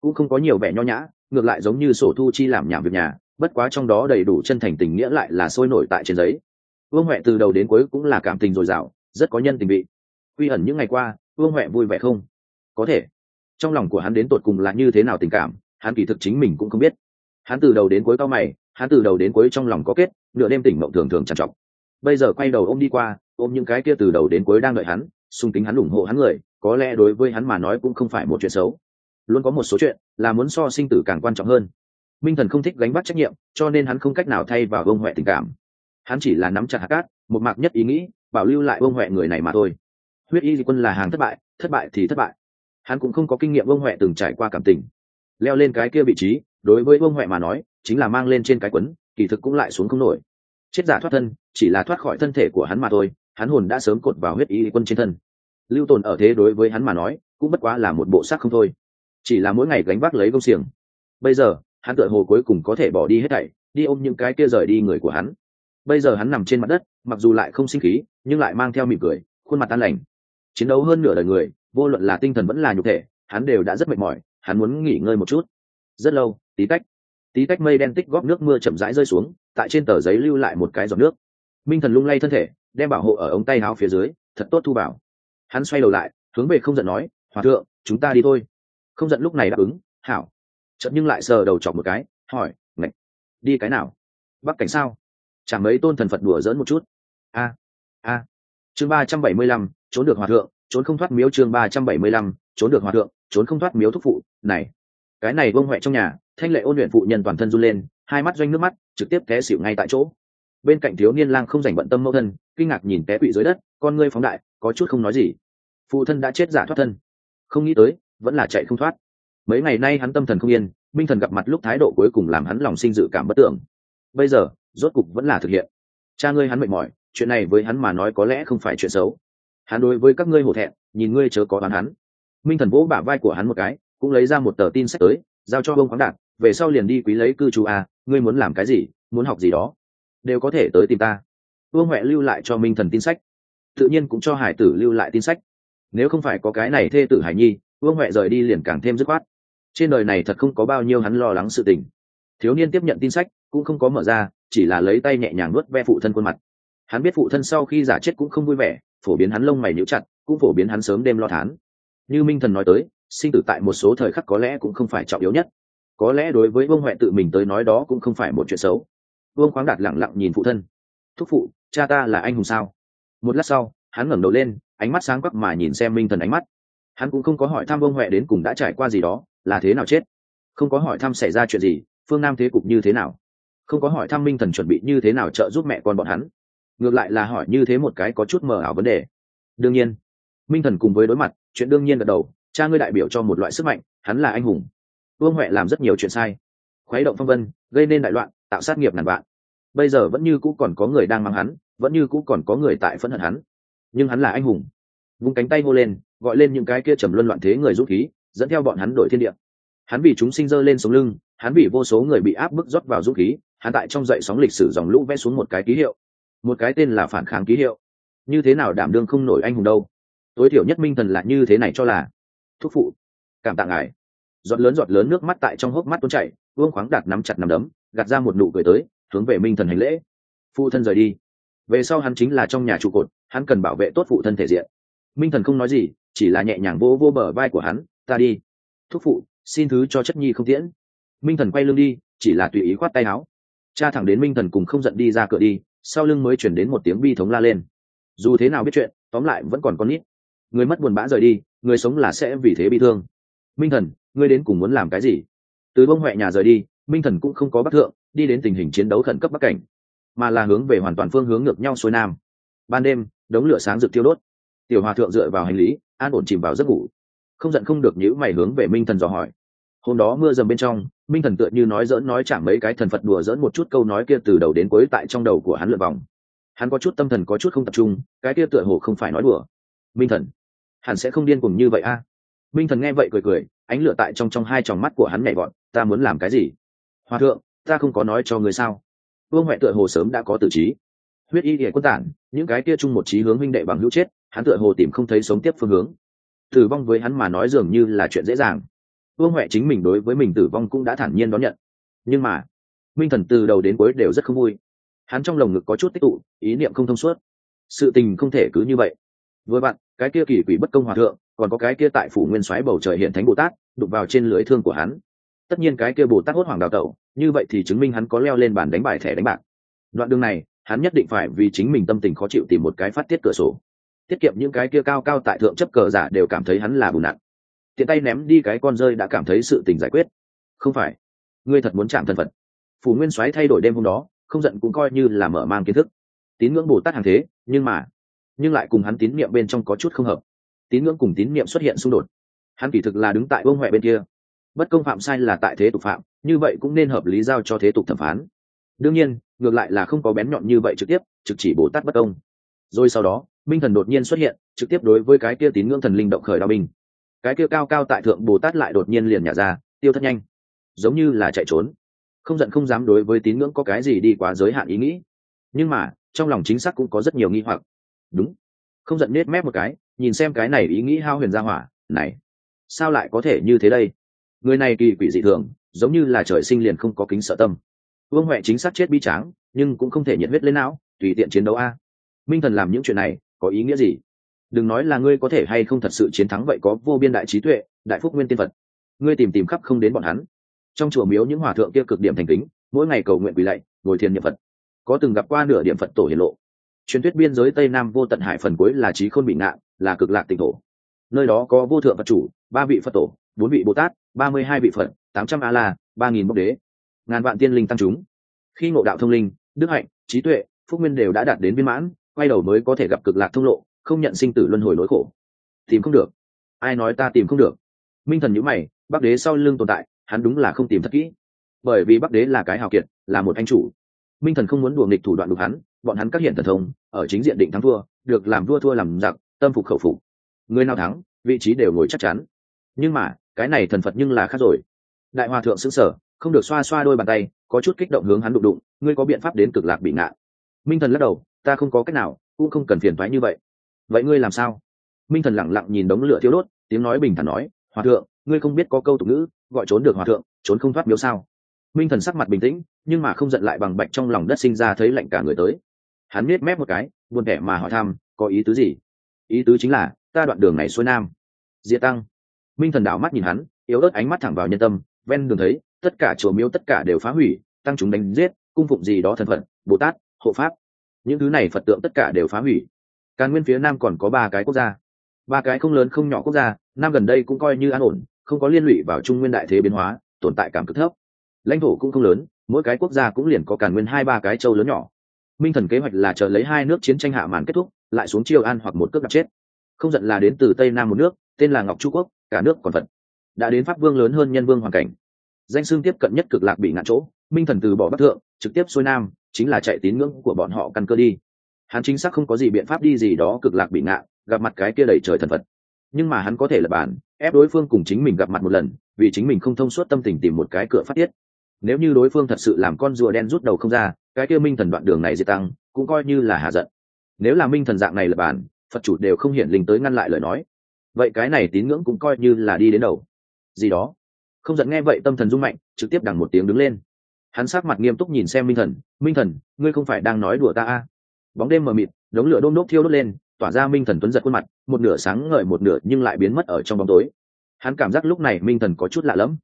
[SPEAKER 1] Cũng không có nhiều vẻ nho nhã, ngược lại giống như sổ thu chi làm nhảm việc nhà, bất quá trong đó đầy đủ chân thành tình nghĩa lại là sôi nổi tại trên giấy. Vương huệ từ đầu đến cuối cũng là cảm tình dồi dào, rất có nhân tình vị. Quy ẩn những ngày qua vương huệ vui vẻ không? Có thể. Trong lòng của hắn đến tột cùng là như thế nào tình cảm, hắn kỳ thực chính mình cũng không biết. Hắn từ đầu đến cuối cao mày, hắn từ đầu đến cuối trong lòng có kết, nửa đêm tỉnh mộng thường thường trằn trọc. Bây giờ quay đầu ôm đi qua, ôm những cái kia từ đầu đến cuối đang đợi hắn, xung tính hắn ủng hộ hắn người, có lẽ đối với hắn mà nói cũng không phải một chuyện xấu. Luôn có một số chuyện là muốn so sinh tử càng quan trọng hơn. Minh thần không thích gánh bắt trách nhiệm, cho nên hắn không cách nào thay vào Vương huệ tình cảm. Hắn chỉ là nắm chặt hạt cát, một mạc nhất ý nghĩ, bảo lưu lại Vương huệ người này mà thôi huyết y di quân là hàng thất bại thất bại thì thất bại. Hắn cũng không có kinh nghiệm ông huệ từng trải qua cảm tình. Leo lên cái kia vị trí, đối với ông huệ mà nói, chính là mang lên trên cái quấn, kỳ thực cũng lại xuống không nổi. Chết giả thoát thân, chỉ là thoát khỏi thân thể của hắn mà thôi, hắn hồn đã sớm cột vào huyết y quân trên thân. Lưu tồn ở thế đối với hắn mà nói, cũng bất quá là một bộ xác không thôi. Chỉ là mỗi ngày gánh vác lấy công xiềng. Bây giờ, hắn tựa hồ cuối cùng có thể bỏ đi hết thảy, đi ôm những cái kia rời đi người của hắn. Bây giờ hắn nằm trên mặt đất, mặc dù lại không sinh khí, nhưng lại mang theo mỉm cười, khuôn mặt tan lành chiến đấu hơn nửa đời người, vô luận là tinh thần vẫn là nhục thể, hắn đều đã rất mệt mỏi, hắn muốn nghỉ ngơi một chút. Rất lâu, tí tách tí tách mây đen tích góp nước mưa chậm rãi rơi xuống, tại trên tờ giấy lưu lại một cái giọt nước. Minh thần lung lay thân thể, đem bảo hộ ở ống tay áo phía dưới, thật tốt thu bảo hắn xoay đầu lại, hướng về không giận nói, hòa thượng, chúng ta đi thôi. Không giận lúc này đáp ứng, hảo. Chậm nhưng lại sờ đầu chọc một cái, hỏi, ngạch, đi cái nào? Bắc cảnh sao? Chẳng mấy tôn thần phật đùa dỡn một chút. A a chương ba trăm bảy mươi lăm, trốn được hòa thượng, trốn không thoát miếu chương ba trăm bảy mươi lăm, trốn được hòa thượng, trốn không thoát miếu thúc phụ, này. Cái này bông huệ trong nhà, thanh lệ ôn luyện phụ nhân toàn thân run lên, hai mắt doanh nước mắt, trực tiếp té xịu ngay tại chỗ. Bên cạnh thiếu niên lang không dành bận tâm mẫu thân, kinh ngạc nhìn té quỵ dưới đất, con ngươi phóng đại, có chút không nói gì. Phụ thân đã chết giả thoát thân. Không nghĩ tới, vẫn là chạy không thoát. Mấy ngày nay hắn tâm thần không yên, minh thần gặp mặt lúc thái độ cuối cùng làm hắn lòng sinh dự cảm bất tưởng. Bây giờ, rốt cục vẫn là thực hiện. Cha ngươi hắn mệt mỏi chuyện này với hắn mà nói có lẽ không phải chuyện xấu. Hắn đối với các ngươi hổ thẹn nhìn ngươi chớ có đoán hắn. Minh thần vỗ bả vai của hắn một cái cũng lấy ra một tờ tin sách tới giao cho bông khoáng đạt về sau liền đi quý lấy cư trú à, ngươi muốn làm cái gì muốn học gì đó đều có thể tới tìm ta. Vương huệ lưu lại cho minh thần tin sách. Tự nhiên cũng cho hải tử lưu lại tin sách. Nếu không phải có cái này thê tử hải nhi vương huệ rời đi liền càng thêm dứt khoát. Trên đời này thật không có bao nhiêu hắn lo lắng sự tình. Thiếu niên tiếp nhận tin sách cũng không có mở ra chỉ là lấy tay nhẹ nhàng nuốt ve phụ thân khuôn mặt hắn biết phụ thân sau khi giả chết cũng không vui vẻ, phổ biến hắn lông mày nhíu chặt, cũng phổ biến hắn sớm đêm lo thán. Như minh thần nói tới, sinh tử tại một số thời khắc có lẽ cũng không phải trọng yếu nhất. Có lẽ đối với vương huệ tự mình tới nói đó cũng không phải một chuyện xấu. Vương khoáng đạt lặng lặng nhìn phụ thân. Thúc phụ, cha ta là anh hùng sao? Một lát sau, hắn ngẩng đầu lên, ánh mắt sáng quắc mà nhìn xem minh thần ánh mắt. Hắn cũng không có hỏi thăm vương huệ đến cùng đã trải qua gì đó, là thế nào chết. Không có hỏi thăm xảy ra chuyện gì, phương nam thế cục như thế nào. Không có hỏi thăm minh thần chuẩn bị như thế nào trợ giúp mẹ con bọn hắn ngược lại là hỏi như thế một cái có chút mờ ảo vấn đề. Đương nhiên, minh thần cùng với đối mặt, chuyện đương nhiên gật đầu, cha ngươi đại biểu cho một loại sức mạnh, hắn là anh hùng. Vương huệ làm rất nhiều chuyện sai. Khuấy động phong vân, gây nên đại loạn, tạo sát nghiệp ngàn vạn. Bây giờ vẫn như cũ còn có người đang mang hắn, vẫn như cũ còn có người tại phẫn hận hắn. Nhưng hắn là anh hùng. Vung cánh tay hô lên, gọi lên những cái kia trầm luân loạn thế người dũng khí, dẫn theo bọn hắn đổi thiên địa. Hắn vì chúng sinh dơ lên sống lưng, hắn vì vô số người bị áp bức rót vào dũng khí, hắn tại trong dậy sóng lịch sử dòng lũ vẽ xuống một cái ký hiệu một cái tên là phản kháng ký hiệu. Như thế nào đảm đương không nổi anh hùng đâu? Tối thiểu nhất minh thần là như thế này cho là, thúc phụ, cảm tạ ngài. Giọt lớn giọt lớn nước mắt tại trong hốc mắt tuôn chảy, vương khoáng đạt nắm chặt nắm đấm, gạt ra một nụ cười tới, hướng về minh thần hành lễ. Phụ thân rời đi. Về sau hắn chính là trong nhà trụ cột, hắn cần bảo vệ tốt phụ thân thể diện. Minh thần không nói gì, chỉ là nhẹ nhàng vô vô bờ vai của hắn, ta đi. Thúc phụ, xin thứ cho chất nhi không tiễn. Minh thần quay lưng đi, chỉ là tùy ý khoát tay áo. Cha thẳng đến minh thần cùng không giận đi ra cửa đi sau lưng mới chuyển đến một tiếng bi thống la lên. Dù thế nào biết chuyện, tóm lại vẫn còn con nít. Người mất buồn bã rời đi, người sống là sẽ vì thế bị thương. Minh thần, ngươi đến cùng muốn làm cái gì? Từ bông huệ nhà rời đi, minh thần cũng không có bắc thượng, đi đến tình hình chiến đấu khẩn cấp bắc cảnh, mà là hướng về hoàn toàn phương hướng ngược nhau xuôi nam. Ban đêm, đống lửa sáng rực tiêu đốt. Tiểu hòa thượng dựa vào hành lý, an ổn chìm vào giấc ngủ. Không giận không được nhữ mày hướng về minh thần dò hỏi hôm đó mưa dầm bên trong, minh thần tựa như nói dỡn nói chẳng mấy cái thần phật đùa dỡn một chút câu nói kia từ đầu đến cuối tại trong đầu của hắn lượt vòng. Hắn có chút tâm thần có chút không tập trung, cái kia tựa hồ không phải nói đùa. Minh thần hắn sẽ không điên cùng như vậy a. Minh thần nghe vậy cười cười, ánh lửa tại trong trong hai tròng mắt của hắn nhảy vọt, ta muốn làm cái gì? Hòa thượng, ta không có nói cho người sao? Vương huệ tựa hồ sớm đã có tử trí. Huyết y địa quân tản, những cái kia chung một trí hướng huynh đệ bằng hữu chết, hắn tựa hồ tìm không thấy sống tiếp phương hướng. Tử vong với hắn mà nói dường như là chuyện dễ dàng vương huệ chính mình đối với mình tử vong cũng đã thản nhiên đón nhận. Nhưng mà, minh thần từ đầu đến cuối đều rất không vui. Hắn trong lồng ngực có chút tích tụ, ý niệm không thông suốt. Sự tình không thể cứ như vậy. Với bạn cái kia kỳ quỷ bất công hòa thượng, còn có cái kia tại phủ nguyên soái bầu trời hiện thánh bồ tát, đụng vào trên lưới thương của hắn. Tất nhiên cái kia bồ tát hốt hoàng đào tẩu, như vậy thì chứng minh hắn có leo lên bàn đánh bài thẻ đánh bạc. Đoạn đường này, hắn nhất định phải vì chính mình tâm tình khó chịu tìm một cái phát tiết cửa sổ. Tiết kiệm những cái kia cao cao tại thượng chấp cờ giả đều cảm thấy hắn là bùn nặng tiện tay ném đi cái con rơi đã cảm thấy sự tình giải quyết. Không phải. Ngươi thật muốn chạm thân phận. Phủ nguyên soái thay đổi đêm hôm đó, không giận cũng coi như là mở mang kiến thức. Tín ngưỡng bồ tát hàng thế, nhưng mà, nhưng lại cùng hắn tín niệm bên trong có chút không hợp. Tín ngưỡng cùng tín niệm xuất hiện xung đột. Hắn kỳ thực là đứng tại vương huệ bên kia. Bất công phạm sai là tại thế tục phạm, như vậy cũng nên hợp lý giao cho thế tục thẩm phán. Đương nhiên, ngược lại là không có bén nhọn như vậy trực tiếp, trực chỉ bồ tát bất công. Rồi sau đó minh thần đột nhiên xuất hiện, trực tiếp đối với cái kia tín ngưỡng thần linh động khởi đao binh cái kia cao cao tại thượng bồ tát lại đột nhiên liền nhả ra, tiêu thất nhanh. Giống như là chạy trốn. Không giận không dám đối với tín ngưỡng có cái gì đi quá giới hạn ý nghĩ. Nhưng mà, trong lòng chính xác cũng có rất nhiều nghi hoặc. Đúng. Không giận nết mép một cái, nhìn xem cái này ý nghĩ hao huyền ra hỏa, này, sao lại có thể như thế đây? Người này kỳ quỷ dị thường, giống như là trời sinh liền không có kính sợ tâm. Vương huệ chính xác chết bi tráng, nhưng cũng không thể nhiệt huyết lên não, tùy tiện chiến đấu a. Minh thần làm những chuyện này, có ý nghĩa gì? Đừng nói là ngươi có thể hay không thật sự chiến thắng vậy có vô biên đại trí tuệ, đại phúc nguyên tiên phật. Ngươi tìm tìm khắp không đến bọn hắn. Trong chùa miếu những hòa thượng kia cực điểm thành kính, mỗi ngày cầu nguyện quỳ lạy, ngồi thiền niệm phật. Có từng gặp qua nửa điểm phật tổ hiển lộ. Truyền thuyết biên giới tây nam vô tận hải phần cuối là trí khôn bị ngạn là cực lạc tịnh thổ. Nơi đó có vô thượng phật chủ, ba vị phật tổ, bốn vị bồ tát, ba mươi hai vị phật, tám trăm a la, ba nghìn bốc đế. Ngàn vạn tiên linh tăng chúng. Khi ngộ đạo thông linh, đức hạnh, trí tuệ, phúc nguyên đều đã đạt đến viên mãn, quay đầu mới có thể gặp cực lạc thông lộ không nhận sinh tử luân hồi nỗi khổ. Tìm không được. Ai nói ta tìm không được? Minh thần nhữ mày, bắc đế sau lưng tồn tại, hắn đúng là không tìm thật kỹ. Bởi vì bắc đế là cái hào kiệt, là một anh chủ. Minh thần không muốn đùa nghịch thủ đoạn đục hắn, bọn hắn các hiện thần thông, ở chính diện định thắng thua, được làm vua thua làm giặc, tâm phục khẩu phục. Người nào thắng, vị trí đều ngồi chắc chắn. Nhưng mà, cái này thần phật nhưng là khác rồi. Đại hòa thượng xứng sở không được xoa xoa đôi bàn tay, có chút kích động hướng hắn đụng đụng, ngươi có biện pháp đến cực lạc bị ngạn minh thần lắc đầu, ta không có cách nào, cũng không cần phiền thoái như vậy vậy ngươi làm sao? Minh thần lẳng lặng nhìn đống lửa thiếu đốt, tiếng nói bình thản nói, hòa thượng, ngươi không biết có câu tục ngữ, gọi trốn được hòa thượng, trốn không thoát miếu sao? Minh thần sắc mặt bình tĩnh, nhưng mà không giận lại bằng bạch trong lòng đất sinh ra thấy lạnh cả người tới. Hắn biết mép một cái, buồn vẻ mà hỏi thăm, có ý tứ gì? Ý tứ chính là, ta đoạn đường này xuôi nam. Diệt tăng. Minh thần đảo mắt nhìn hắn, yếu ớt ánh mắt thẳng vào nhân tâm, ven đường thấy, tất cả chùa miếu tất cả đều phá hủy, tăng chúng đánh giết, cung phụng gì đó thần phật bồ tát, hộ pháp. Những thứ này phật tượng tất cả đều phá hủy càn nguyên phía nam còn có ba cái quốc gia. Ba cái không lớn không nhỏ quốc gia, nam gần đây cũng coi như an ổn, không có liên lụy vào trung nguyên đại thế biến hóa, tồn tại cảm cực thấp. Lãnh thổ cũng không lớn, mỗi cái quốc gia cũng liền có càn nguyên hai ba cái châu lớn nhỏ. Minh thần kế hoạch là chờ lấy hai nước chiến tranh hạ màn kết thúc, lại xuống chiêu an hoặc một cước đặt chết. Không giận là đến từ tây nam một nước, tên là ngọc chu quốc, cả nước còn phật đã đến pháp vương lớn hơn nhân vương hoàn cảnh. Danh xương tiếp cận nhất cực lạc bị ngạn chỗ, minh thần từ bỏ bắc thượng, trực tiếp xuôi nam, chính là chạy tín ngưỡng của bọn họ căn cơ đi hắn chính xác không có gì biện pháp đi gì đó cực lạc bị ngạ, gặp mặt cái kia đầy trời thần phật. Nhưng mà hắn có thể là bản ép đối phương cùng chính mình gặp mặt một lần, vì chính mình không thông suốt tâm tình tìm một cái cửa phát tiết. Nếu như đối phương thật sự làm con rùa đen rút đầu không ra, cái kia minh thần đoạn đường này di tăng, cũng coi như là hạ giận. Nếu là minh thần dạng này là bản phật chủ đều không hiển linh tới ngăn lại lời nói. Vậy cái này tín ngưỡng cũng coi như là đi đến đầu. Gì đó. Không giận nghe vậy tâm thần rung mạnh, trực tiếp đằng một tiếng đứng lên. Hắn sát mặt nghiêm túc nhìn xem minh thần minh thần, ngươi không phải đang nói đùa ta à bóng đêm mờ mịt, đống lửa đôm đốt thiêu đốt lên, tỏa ra minh thần tuấn giật khuôn mặt, một nửa sáng ngời một nửa nhưng lại biến mất ở trong bóng tối. Hắn cảm giác lúc này minh thần có chút lạ lẫm.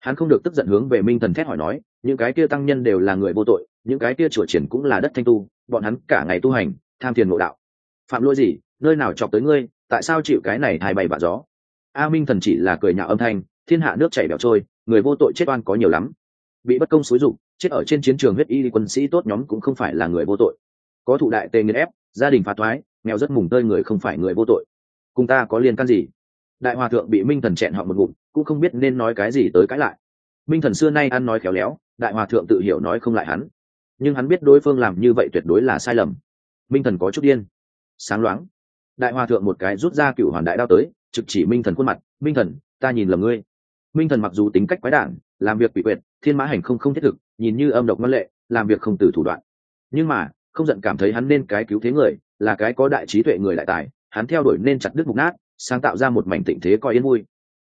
[SPEAKER 1] Hắn không được tức giận hướng về minh thần thét hỏi nói, những cái kia tăng nhân đều là người vô tội, những cái kia chùa triển cũng là đất thanh tu, bọn hắn cả ngày tu hành, tham thiền ngộ đạo. Phạm lỗi gì? Nơi nào chọc tới ngươi? Tại sao chịu cái này hai bày bạ gió? A minh thần chỉ là cười nhạo âm thanh, thiên hạ nước chảy bẻo trôi, người vô tội chết oan có nhiều lắm. Bị bất công xúi dục, chết ở trên chiến trường huyết y quân sĩ tốt nhóm cũng không phải là người vô tội có thụ đại tề nghiền ép, gia đình phá thoái, nghèo rất mùng tơi người không phải người vô tội. Cùng ta có liên can gì? Đại hòa thượng bị minh thần chẹn họ một ngụm, cũng không biết nên nói cái gì tới cãi lại. Minh thần xưa nay ăn nói khéo léo, đại hòa thượng tự hiểu nói không lại hắn. Nhưng hắn biết đối phương làm như vậy tuyệt đối là sai lầm. Minh thần có chút điên. Sáng loáng. Đại hòa thượng một cái rút ra cựu hoàn đại đao tới, trực chỉ minh thần khuôn mặt. Minh thần, ta nhìn lầm ngươi. Minh thần mặc dù tính cách quái đản, làm việc bị quyệt, thiên mã hành không không thiết thực, nhìn như âm độc văn lệ, làm việc không từ thủ đoạn. Nhưng mà không giận cảm thấy hắn nên cái cứu thế người, là cái có đại trí tuệ người đại tài, hắn theo đuổi nên chặt đứt mục nát, sáng tạo ra một mảnh tịnh thế coi yên vui.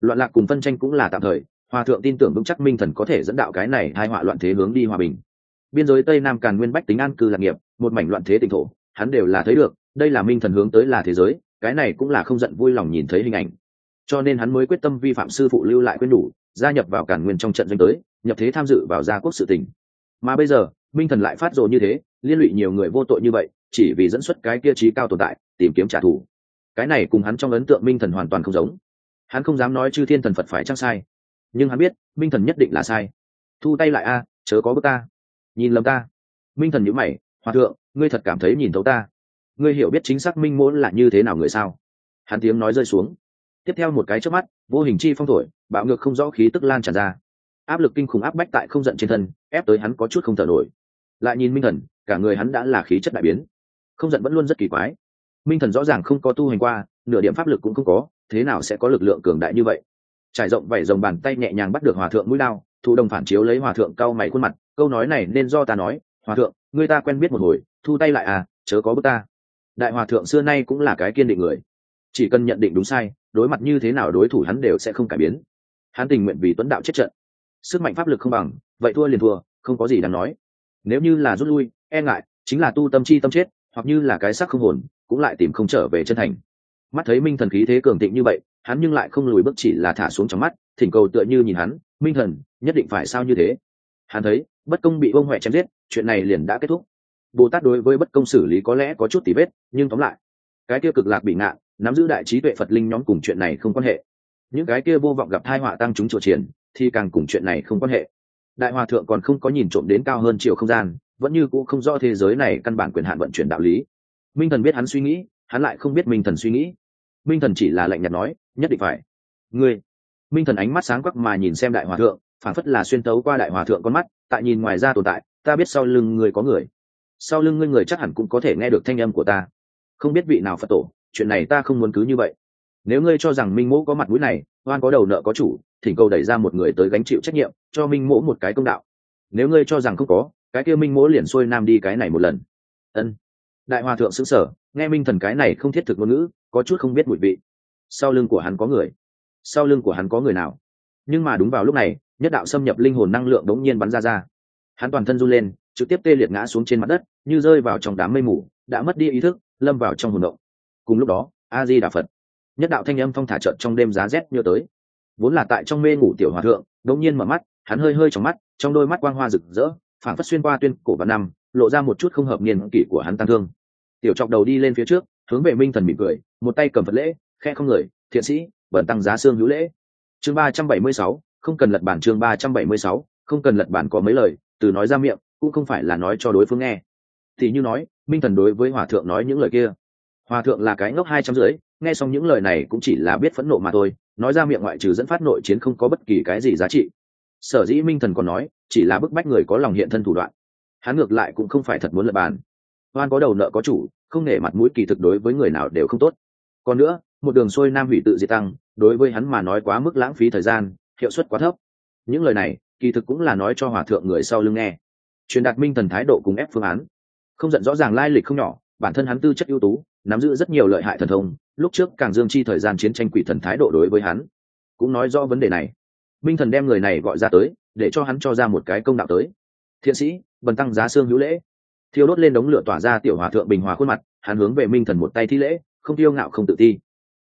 [SPEAKER 1] Loạn lạc cùng phân tranh cũng là tạm thời, hòa thượng tin tưởng vững chắc minh thần có thể dẫn đạo cái này hai họa loạn thế hướng đi hòa bình. Biên giới tây nam càn nguyên bách tính an cư lạc nghiệp, một mảnh loạn thế tỉnh thổ, hắn đều là thấy được, đây là minh thần hướng tới là thế giới, cái này cũng là không giận vui lòng nhìn thấy hình ảnh. Cho nên hắn mới quyết tâm vi phạm sư phụ lưu lại quyên đủ, gia nhập vào càn nguyên trong trận doanh tới, nhập thế tham dự vào gia quốc sự tỉnh mà bây giờ minh thần lại phát rồ như thế, liên lụy nhiều người vô tội như vậy, chỉ vì dẫn xuất cái kia trí cao tồn tại, tìm kiếm trả thù. Cái này cùng hắn trong ấn tượng minh thần hoàn toàn không giống. Hắn không dám nói chư thiên thần phật phải chắc sai. Nhưng hắn biết, minh thần nhất định là sai. Thu tay lại a, chớ có bước ta. Nhìn lầm ta. Minh thần nhữ mày, hòa thượng, ngươi thật cảm thấy nhìn thấu ta. Ngươi hiểu biết chính xác minh môn là như thế nào người sao? Hắn tiếng nói rơi xuống. Tiếp theo một cái trước mắt, vô hình chi phong thổi, bạo ngược không rõ khí tức lan tràn ra. Áp lực kinh khủng áp bách tại không giận trên thân, ép tới hắn có chút không thở nổi lại nhìn minh thần, cả người hắn đã là khí chất đại biến. Không giận vẫn luôn rất kỳ quái. Minh thần rõ ràng không có tu hành qua, nửa điểm pháp lực cũng không có, thế nào sẽ có lực lượng cường đại như vậy? Trải rộng vẩy dòng bàn tay nhẹ nhàng bắt được hòa thượng mũi lao, thụ đồng phản chiếu lấy hòa thượng cau mày khuôn mặt, câu nói này nên do ta nói, hòa thượng, người ta quen biết một hồi, thu tay lại à chớ có bước ta. Đại hòa thượng xưa nay cũng là cái kiên định người. Chỉ cần nhận định đúng sai, đối mặt như thế nào đối thủ hắn đều sẽ không cải biến. Hắn tình nguyện vì tuấn đạo chết trận. Sức mạnh pháp lực không bằng, vậy thua liền thua, không có gì đáng nói nếu như là rút lui e ngại, chính là tu tâm chi tâm chết, hoặc như là cái sắc không hồn, cũng lại tìm không trở về chân thành. Mắt thấy minh thần khí thế cường thịnh như vậy, hắn nhưng lại không lùi bước chỉ là thả xuống trong mắt, thỉnh cầu tựa như nhìn hắn, minh thần, nhất định phải sao như thế? Hắn thấy, bất công bị bông huệ chém giết, chuyện này liền đã kết thúc. Bồ tát đối với bất công xử lý có lẽ có chút tỉ vết, nhưng tóm lại, cái kia cực lạc bị ngạn nắm giữ đại trí tuệ phật linh nhóm cùng chuyện này không quan hệ. Những cái kia vô vọng gặp thai họa tăng chúng trộ triển, thì càng cùng chuyện này không quan hệ đại hòa thượng còn không có nhìn trộm đến cao hơn chiều không gian, vẫn như cũng không rõ thế giới này căn bản quyền hạn vận chuyển đạo lý. Minh thần biết hắn suy nghĩ, hắn lại không biết minh thần suy nghĩ. Minh thần chỉ là lạnh nhạt nói, nhất định phải. Ngươi? Minh thần ánh mắt sáng quắc mà nhìn xem đại hòa thượng, phản phất là xuyên tấu qua đại hòa thượng con mắt, tại nhìn ngoài ra tồn tại, ta biết sau lưng ngươi có người. Sau lưng ngươi người chắc hẳn cũng có thể nghe được thanh âm của ta. Không biết vị nào phật tổ, chuyện này ta không muốn cứ như vậy nếu ngươi cho rằng minh mỗ có mặt mũi này, oan có đầu nợ có chủ, thỉnh cầu đẩy ra một người tới gánh chịu trách nhiệm, cho minh mỗ một cái công đạo. Nếu ngươi cho rằng không có, cái kia minh mỗ liền xuôi nam đi cái này một lần. Ân. Đại hòa thượng xứng sở nghe minh thần cái này không thiết thực ngôn ngữ, có chút không biết mùi vị. Sau lưng của hắn có người. Sau lưng của hắn có người nào? Nhưng mà đúng vào lúc này, nhất đạo xâm nhập linh hồn năng lượng đống nhiên bắn ra ra. Hắn toàn thân run lên, trực tiếp tê liệt ngã xuống trên mặt đất, như rơi vào trong đám mây mù, đã mất đi ý thức, lâm vào trong hồn động. Cùng lúc đó, a di đà phật nhất đạo thanh âm phong thả trợt trong đêm giá rét nhớ tới. Vốn là tại trong mê ngủ tiểu hòa thượng đống nhiên mở mắt, hắn hơi hơi trong mắt, trong đôi mắt quang hoa rực rỡ, phảng phất xuyên qua tuyên cổ và năm, lộ ra một chút không hợp niên kỷ của hắn tăng thương. Tiểu chọc đầu đi lên phía trước, hướng về minh thần mỉm cười, một tay cầm phật lễ khe không người, thiện sĩ, bẩn tăng giá xương hữu lễ. Chương ba trăm bảy mươi sáu, không cần lật bản chương ba trăm bảy mươi sáu, không cần lật bản có mấy lời, từ nói ra miệng, cũng không phải là nói cho đối phương nghe. Thì như nói, minh thần đối với hòa thượng nói những lời kia. Hòa thượng là cái ngốc hai trăm rưỡi nghe xong những lời này cũng chỉ là biết phẫn nộ mà thôi, nói ra miệng ngoại trừ dẫn phát nội chiến không có bất kỳ cái gì giá trị. Sở dĩ minh thần còn nói, chỉ là bức bách người có lòng hiện thân thủ đoạn. Hắn ngược lại cũng không phải thật muốn lập bàn. Oan có đầu nợ có chủ, không nể mặt mũi kỳ thực đối với người nào đều không tốt. Còn nữa, một đường xuôi nam hủy tự diệt tăng, đối với hắn mà nói quá mức lãng phí thời gian, hiệu suất quá thấp. Những lời này, kỳ thực cũng là nói cho hòa thượng người sau lưng nghe. Truyền đạt minh thần thái độ cùng ép phương án. Không giận rõ ràng lai lịch không nhỏ, bản thân hắn tư chất ưu tú, nắm giữ rất nhiều lợi hại thần thông lúc trước càng dương chi thời gian chiến tranh quỷ thần thái độ đối với hắn, cũng nói rõ vấn đề này. Minh thần đem người này gọi ra tới, để cho hắn cho ra một cái công đạo tới. Thiện sĩ, bần tăng giá xương hữu lễ. Thiêu đốt lên đống lửa tỏa ra tiểu hòa thượng bình hòa khuôn mặt, hắn hướng về minh thần một tay thi lễ, không tiêu ngạo không tự ti.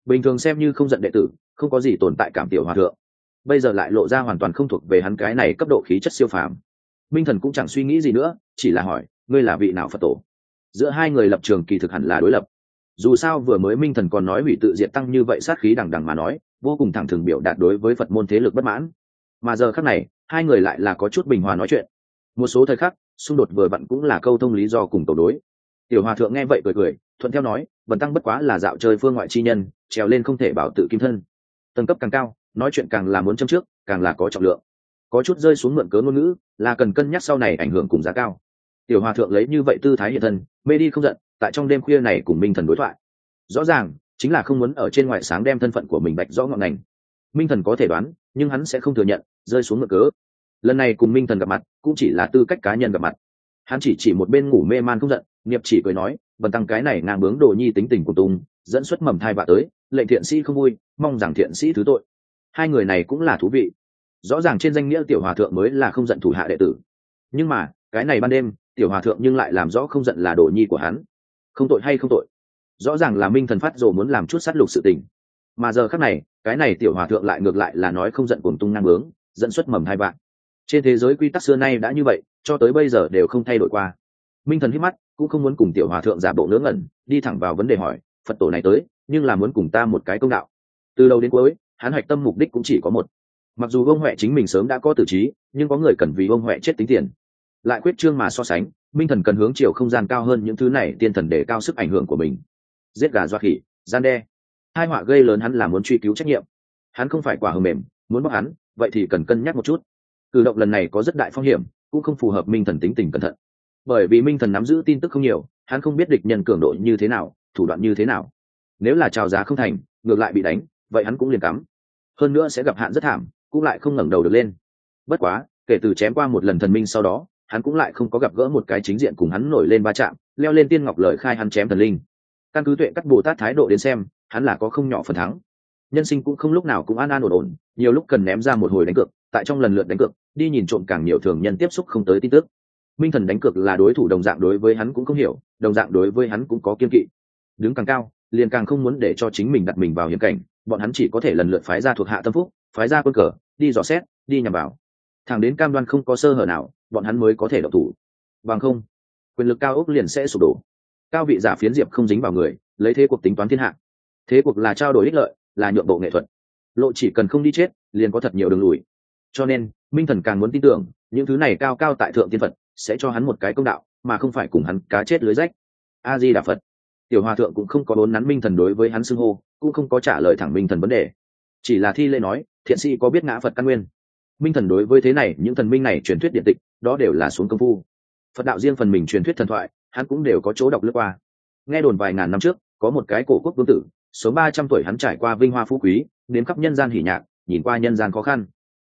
[SPEAKER 1] Bình thường xem như không giận đệ tử, không có gì tồn tại cảm tiểu hòa thượng. Bây giờ lại lộ ra hoàn toàn không thuộc về hắn cái này cấp độ khí chất siêu phàm. Minh thần cũng chẳng suy nghĩ gì nữa, chỉ là hỏi, ngươi là vị nào phật tổ? Giữa hai người lập trường kỳ thực hẳn là đối lập dù sao vừa mới minh thần còn nói hủy tự diệt tăng như vậy sát khí đằng đằng mà nói, vô cùng thẳng thừng biểu đạt đối với phật môn thế lực bất mãn. Mà giờ khác này, hai người lại là có chút bình hòa nói chuyện. Một số thời khắc, xung đột vừa vặn cũng là câu thông lý do cùng tổ đối. Tiểu hòa thượng nghe vậy cười cười, thuận theo nói vần tăng bất quá là dạo chơi phương ngoại chi nhân, trèo lên không thể bảo tự kim thân. Tầng cấp càng cao, nói chuyện càng là muốn châm trước, càng là có trọng lượng. Có chút rơi xuống mượn cớ ngôn ngữ, là cần cân nhắc sau này ảnh hưởng cùng giá cao tiểu hòa thượng lấy như vậy tư thái hiện thân, mê đi không giận, tại trong đêm khuya này cùng minh thần đối thoại. Rõ ràng, chính là không muốn ở trên ngoại sáng đem thân phận của mình bạch rõ ngọn ngành minh thần có thể đoán, nhưng hắn sẽ không thừa nhận, rơi xuống ngựa cớ. Lần này cùng minh thần gặp mặt, cũng chỉ là tư cách cá nhân gặp mặt. Hắn chỉ chỉ một bên ngủ mê man không giận, nghiệp chỉ cười nói, bần tăng cái này ngang bướng đồ nhi tính tình của tùng, dẫn xuất mầm thai vạ tới, lệnh thiện sĩ không vui, mong rằng thiện sĩ thứ tội. Hai người này cũng là thú vị. Rõ ràng trên danh nghĩa tiểu hòa thượng mới là không giận thủ hạ đệ tử. Nhưng mà, cái này ban đêm tiểu hòa thượng nhưng lại làm rõ không giận là đồ nhi của hắn. Không tội hay không tội? Rõ ràng là minh thần phát rồi muốn làm chút sát lục sự tình. Mà giờ khác này, cái này tiểu hòa thượng lại ngược lại là nói không giận cuồng tung năng bướng, dẫn xuất mầm hai bạn trên thế giới quy tắc xưa nay đã như vậy, cho tới bây giờ đều không thay đổi qua. Minh thần hít mắt, cũng không muốn cùng tiểu hòa thượng giả bộ ngớ ngẩn, đi thẳng vào vấn đề hỏi, phật tổ này tới, nhưng là muốn cùng ta một cái công đạo. Từ đầu đến cuối, hắn hoạch tâm mục đích cũng chỉ có một. Mặc dù ông huệ chính mình sớm đã có tử trí, nhưng có người cần vì ông huệ chết tính tiền lại quyết trương mà so sánh minh thần cần hướng chiều không gian cao hơn những thứ này, tiên thần để cao sức ảnh hưởng của mình. Giết gà doa khỉ, gian đe. Hai họa gây lớn hắn là muốn truy cứu trách nhiệm. Hắn không phải quả hờ mềm, muốn bóc hắn, vậy thì cần cân nhắc một chút. Cử động lần này có rất đại phong hiểm, cũng không phù hợp minh thần tính tình cẩn thận. Bởi vì minh thần nắm giữ tin tức không nhiều, hắn không biết địch nhân cường độ như thế nào, thủ đoạn như thế nào. Nếu là trào giá không thành, ngược lại bị đánh, vậy hắn cũng liền cắm. Hơn nữa sẽ gặp hạn rất thảm, cũng lại không ngẩng đầu được lên. Bất quá, kể từ chém qua một lần thần minh sau đó hắn cũng lại không có gặp gỡ một cái chính diện cùng hắn nổi lên ba chạm, leo lên tiên ngọc lời khai hắn chém thần linh. Căn cứ tuệ cắt bồ tát thái độ đến xem, hắn là có không nhỏ phần thắng. Nhân sinh cũng không lúc nào cũng an an ổn ổn, nhiều lúc cần ném ra một hồi đánh cược, tại trong lần lượt đánh cược, đi nhìn trộm càng nhiều thường nhân tiếp xúc không tới tin tức. Minh thần đánh cược là đối thủ đồng dạng đối với hắn cũng không hiểu, đồng dạng đối với hắn cũng có kiên kỵ. Đứng càng cao, liền càng không muốn để cho chính mình đặt mình vào hiểm cảnh, bọn hắn chỉ có thể lần lượt phái ra thuộc hạ tâm phúc, phái ra quân cờ, đi dò xét, đi nhằm vào. Thẳng đến cam đoan không có sơ hở nào bọn hắn mới có thể độc thủ. Bằng không, quyền lực cao ốc liền sẽ sụp đổ. Cao vị giả phiến diệp không dính vào người, lấy thế cuộc tính toán thiên hạ. Thế cuộc là trao đổi ích lợi, là nhượng bộ nghệ thuật. Lộ chỉ cần không đi chết, liền có thật nhiều đường lùi. Cho nên, minh thần càng muốn tin tưởng, những thứ này cao cao tại thượng tiên phật, sẽ cho hắn một cái công đạo, mà không phải cùng hắn cá chết lưới rách. A di đà phật. Tiểu hòa thượng cũng không có bốn nắn minh thần đối với hắn xưng hô, cũng không có trả lời thẳng minh thần vấn đề. Chỉ là thi lễ nói, thiện sĩ có biết ngã phật căn nguyên? Minh thần đối với thế này, những thần minh này truyền thuyết điện tịch, đó đều là xuống công phu. Phật đạo riêng phần mình truyền thuyết thần thoại, hắn cũng đều có chỗ đọc lướt qua. Nghe đồn vài ngàn năm trước, có một cái cổ quốc vương tử số ba trăm tuổi hắn trải qua vinh hoa phú quý đến khắp nhân gian hỉ nhạc, nhìn qua nhân gian khó khăn.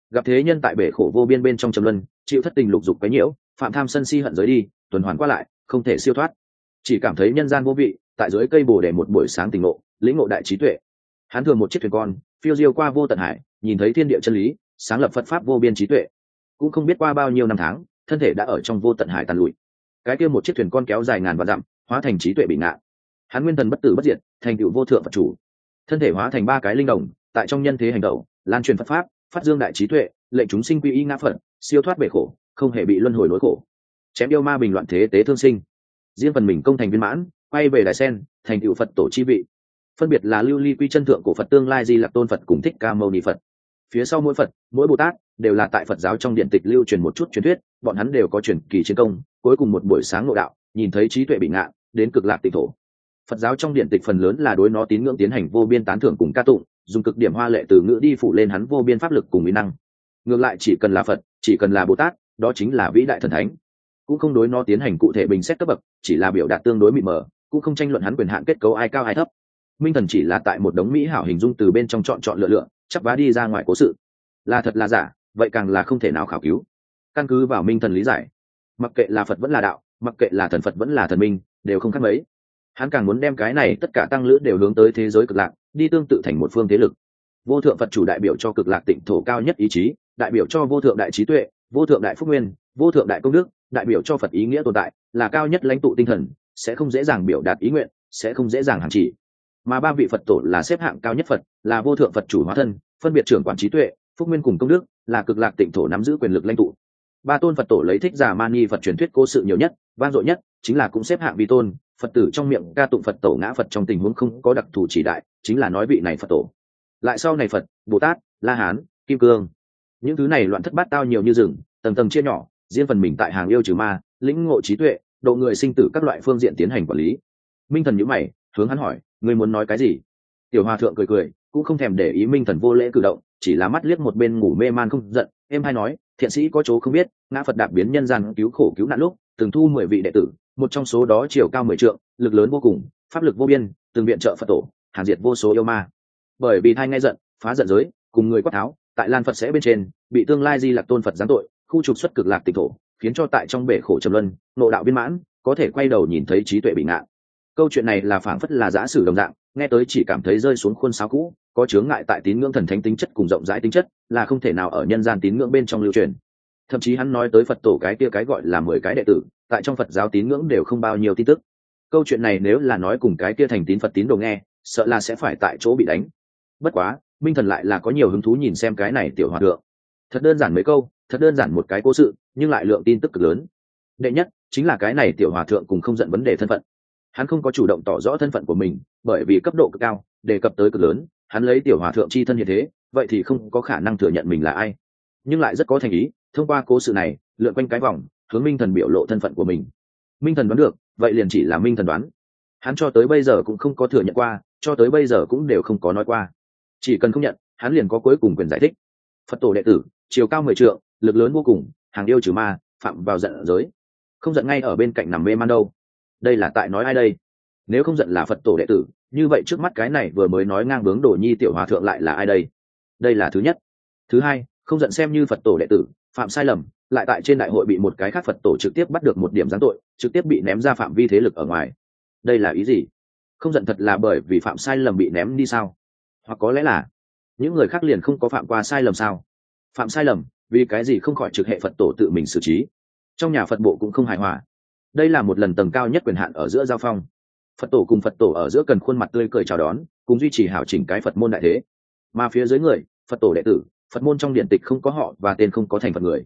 [SPEAKER 1] Gặp thế nhân tại bể khổ vô biên bên trong trầm luân, chịu thất tình lục dục cái nhiễu, phạm tham sân si hận giới đi, tuần hoàn qua lại, không thể siêu thoát. Chỉ cảm thấy nhân gian vô vị, tại dưới cây bồ để một buổi sáng tình ngộ, lĩnh ngộ đại trí tuệ. Hắn thường một chiếc thuyền con, phiêu diêu qua vô tận hải, nhìn thấy thiên địa chân lý sáng lập phật pháp vô biên trí tuệ. Cũng không biết qua bao nhiêu năm tháng, thân thể đã ở trong vô tận hải tàn lụi. Cái kia một chiếc thuyền con kéo dài ngàn và dặm, hóa thành trí tuệ bị ngạn hắn nguyên thần bất tử bất diệt, thành tựu vô thượng phật chủ. Thân thể hóa thành ba cái linh đồng, tại trong nhân thế hành động, lan truyền phật pháp, phát dương đại trí tuệ, lệnh chúng sinh quy y ngã phật, siêu thoát bể khổ, không hề bị luân hồi nỗi khổ. Chém yêu ma bình loạn thế tế thương sinh. Riêng phần mình công thành viên mãn, quay về đại sen, thành tựu phật tổ chi vị. Phân biệt là lưu ly quy chân thượng của phật tương lai di lạc tôn phật cùng thích ca mâu ni phật phía sau mỗi phật, mỗi bồ tát đều là tại phật giáo trong điện tịch lưu truyền một chút truyền thuyết, bọn hắn đều có truyền kỳ chiến công, cuối cùng một buổi sáng nội đạo, nhìn thấy trí tuệ bị ngạn đến cực lạc tịnh thổ. Phật giáo trong điện tịch phần lớn là đối nó tín ngưỡng tiến hành vô biên tán thưởng cùng ca tụng, dùng cực điểm hoa lệ từ ngữ đi phụ lên hắn vô biên pháp lực cùng mỹ năng. Ngược lại chỉ cần là phật, chỉ cần là bồ tát, đó chính là vĩ đại thần thánh. Cũng không đối nó tiến hành cụ thể bình xét cấp bậc, chỉ là biểu đạt tương đối mịt mờ, cũng không tranh luận hắn quyền hạn kết cấu ai cao ai thấp minh thần chỉ là tại một đống mỹ hảo hình dung từ bên trong chọn chọn lựa lựa, chắp vá đi ra ngoài cố sự. Là thật là giả, vậy càng là không thể nào khảo cứu. Căn cứ vào minh thần lý giải, mặc kệ là phật vẫn là đạo, mặc kệ là thần phật vẫn là thần minh, đều không khác mấy. Hắn càng muốn đem cái này tất cả tăng lữ đều hướng tới thế giới cực lạc, đi tương tự thành một phương thế lực. Vô thượng phật chủ đại biểu cho cực lạc tịnh thổ cao nhất ý chí, đại biểu cho vô thượng đại trí tuệ, vô thượng đại phúc nguyên, vô thượng đại công đức, đại biểu cho phật ý nghĩa tồn tại, là cao nhất lãnh tụ tinh thần, sẽ không dễ dàng biểu đạt ý nguyện, sẽ không dễ dàng hàn chỉ mà ba vị phật tổ là xếp hạng cao nhất phật, là vô thượng phật chủ hóa thân, phân biệt trưởng quản trí tuệ, phúc nguyên cùng công đức, là cực lạc tịnh thổ nắm giữ quyền lực lãnh tụ. Ba tôn phật tổ lấy thích giả mani phật truyền thuyết cố sự nhiều nhất, vang dội nhất, chính là cũng xếp hạng vi tôn, phật tử trong miệng ca tụng phật tổ ngã phật trong tình huống không có đặc thù chỉ đại, chính là nói vị này phật tổ. Lại sau này phật, bồ tát, la hán, kim cương. Những thứ này loạn thất bát tao nhiều như rừng, tầng tầng chia nhỏ, riêng phần mình tại hàng yêu trừ ma, lĩnh ngộ trí tuệ, độ người sinh tử các loại phương diện tiến hành quản lý. Minh thần nhữ mày hướng hắn hỏi, ngươi muốn nói cái gì? Tiểu hòa thượng cười cười, cũng không thèm để ý minh thần vô lễ cử động, chỉ là mắt liếc một bên ngủ mê man không giận, em hay nói, thiện sĩ có chỗ không biết, ngã phật đạp biến nhân gian cứu khổ cứu nạn lúc, từng thu mười vị đệ tử, một trong số đó chiều cao mười trượng, lực lớn vô cùng, pháp lực vô biên, từng viện trợ phật tổ, hàn diệt vô số yêu ma. Bởi vì thai ngay giận, phá giận giới, cùng người quát tháo, tại lan phật sẽ bên trên, bị tương lai di lạc tôn phật giáng tội, khu trục xuất cực lạc tịch thổ, khiến cho tại trong bể khổ trầm luân, nộ đạo viên mãn, có thể quay đầu nhìn thấy trí tuệ bị ngạn câu chuyện này là phảng phất là giả sử đồng dạng, nghe tới chỉ cảm thấy rơi xuống khuôn sáo cũ, có chướng ngại tại tín ngưỡng thần thánh tính chất cùng rộng rãi tính chất, là không thể nào ở nhân gian tín ngưỡng bên trong lưu truyền. Thậm chí hắn nói tới phật tổ cái kia cái gọi là mười cái đệ tử, tại trong phật giáo tín ngưỡng đều không bao nhiêu tin tức. Câu chuyện này nếu là nói cùng cái kia thành tín phật tín đồ nghe, sợ là sẽ phải tại chỗ bị đánh. Bất quá, minh thần lại là có nhiều hứng thú nhìn xem cái này tiểu hòa thượng. Thật đơn giản mấy câu, thật đơn giản một cái cố sự, nhưng lại lượng tin tức cực lớn. Đệ nhất, chính là cái này tiểu hòa thượng cùng không giận vấn đề thân phận hắn không có chủ động tỏ rõ thân phận của mình, bởi vì cấp độ cực cao, đề cập tới cực lớn, hắn lấy tiểu hòa thượng chi thân như thế, vậy thì không có khả năng thừa nhận mình là ai. Nhưng lại rất có thành ý, thông qua cố sự này, lượn quanh cái vòng, hướng minh thần biểu lộ thân phận của mình. Minh thần đoán được, vậy liền chỉ là minh thần đoán. Hắn cho tới bây giờ cũng không có thừa nhận qua, cho tới bây giờ cũng đều không có nói qua. Chỉ cần không nhận, hắn liền có cuối cùng quyền giải thích. Phật tổ đệ tử, chiều cao mười trượng, lực lớn vô cùng, hàng yêu trừ ma, phạm vào giận giới. Không giận ngay ở bên cạnh nằm mê man đâu đây là tại nói ai đây? Nếu không giận là phật tổ đệ tử, như vậy trước mắt cái này vừa mới nói ngang bướng đồ nhi tiểu hòa thượng lại là ai đây? Đây là thứ nhất. Thứ hai, không giận xem như phật tổ đệ tử, phạm sai lầm, lại tại trên đại hội bị một cái khác phật tổ trực tiếp bắt được một điểm gián tội, trực tiếp bị ném ra phạm vi thế lực ở ngoài. Đây là ý gì? Không giận thật là bởi vì phạm sai lầm bị ném đi sao? Hoặc có lẽ là, những người khác liền không có phạm qua sai lầm sao? Phạm sai lầm, vì cái gì không khỏi trực hệ phật tổ tự mình xử trí? Trong nhà phật bộ cũng không hài hòa đây là một lần tầng cao nhất quyền hạn ở giữa giao phong. Phật tổ cùng phật tổ ở giữa cần khuôn mặt tươi cười chào đón, cùng duy trì hảo chỉnh cái phật môn đại thế. Mà phía dưới người, phật tổ đệ tử, phật môn trong điện tịch không có họ và tên không có thành phật người.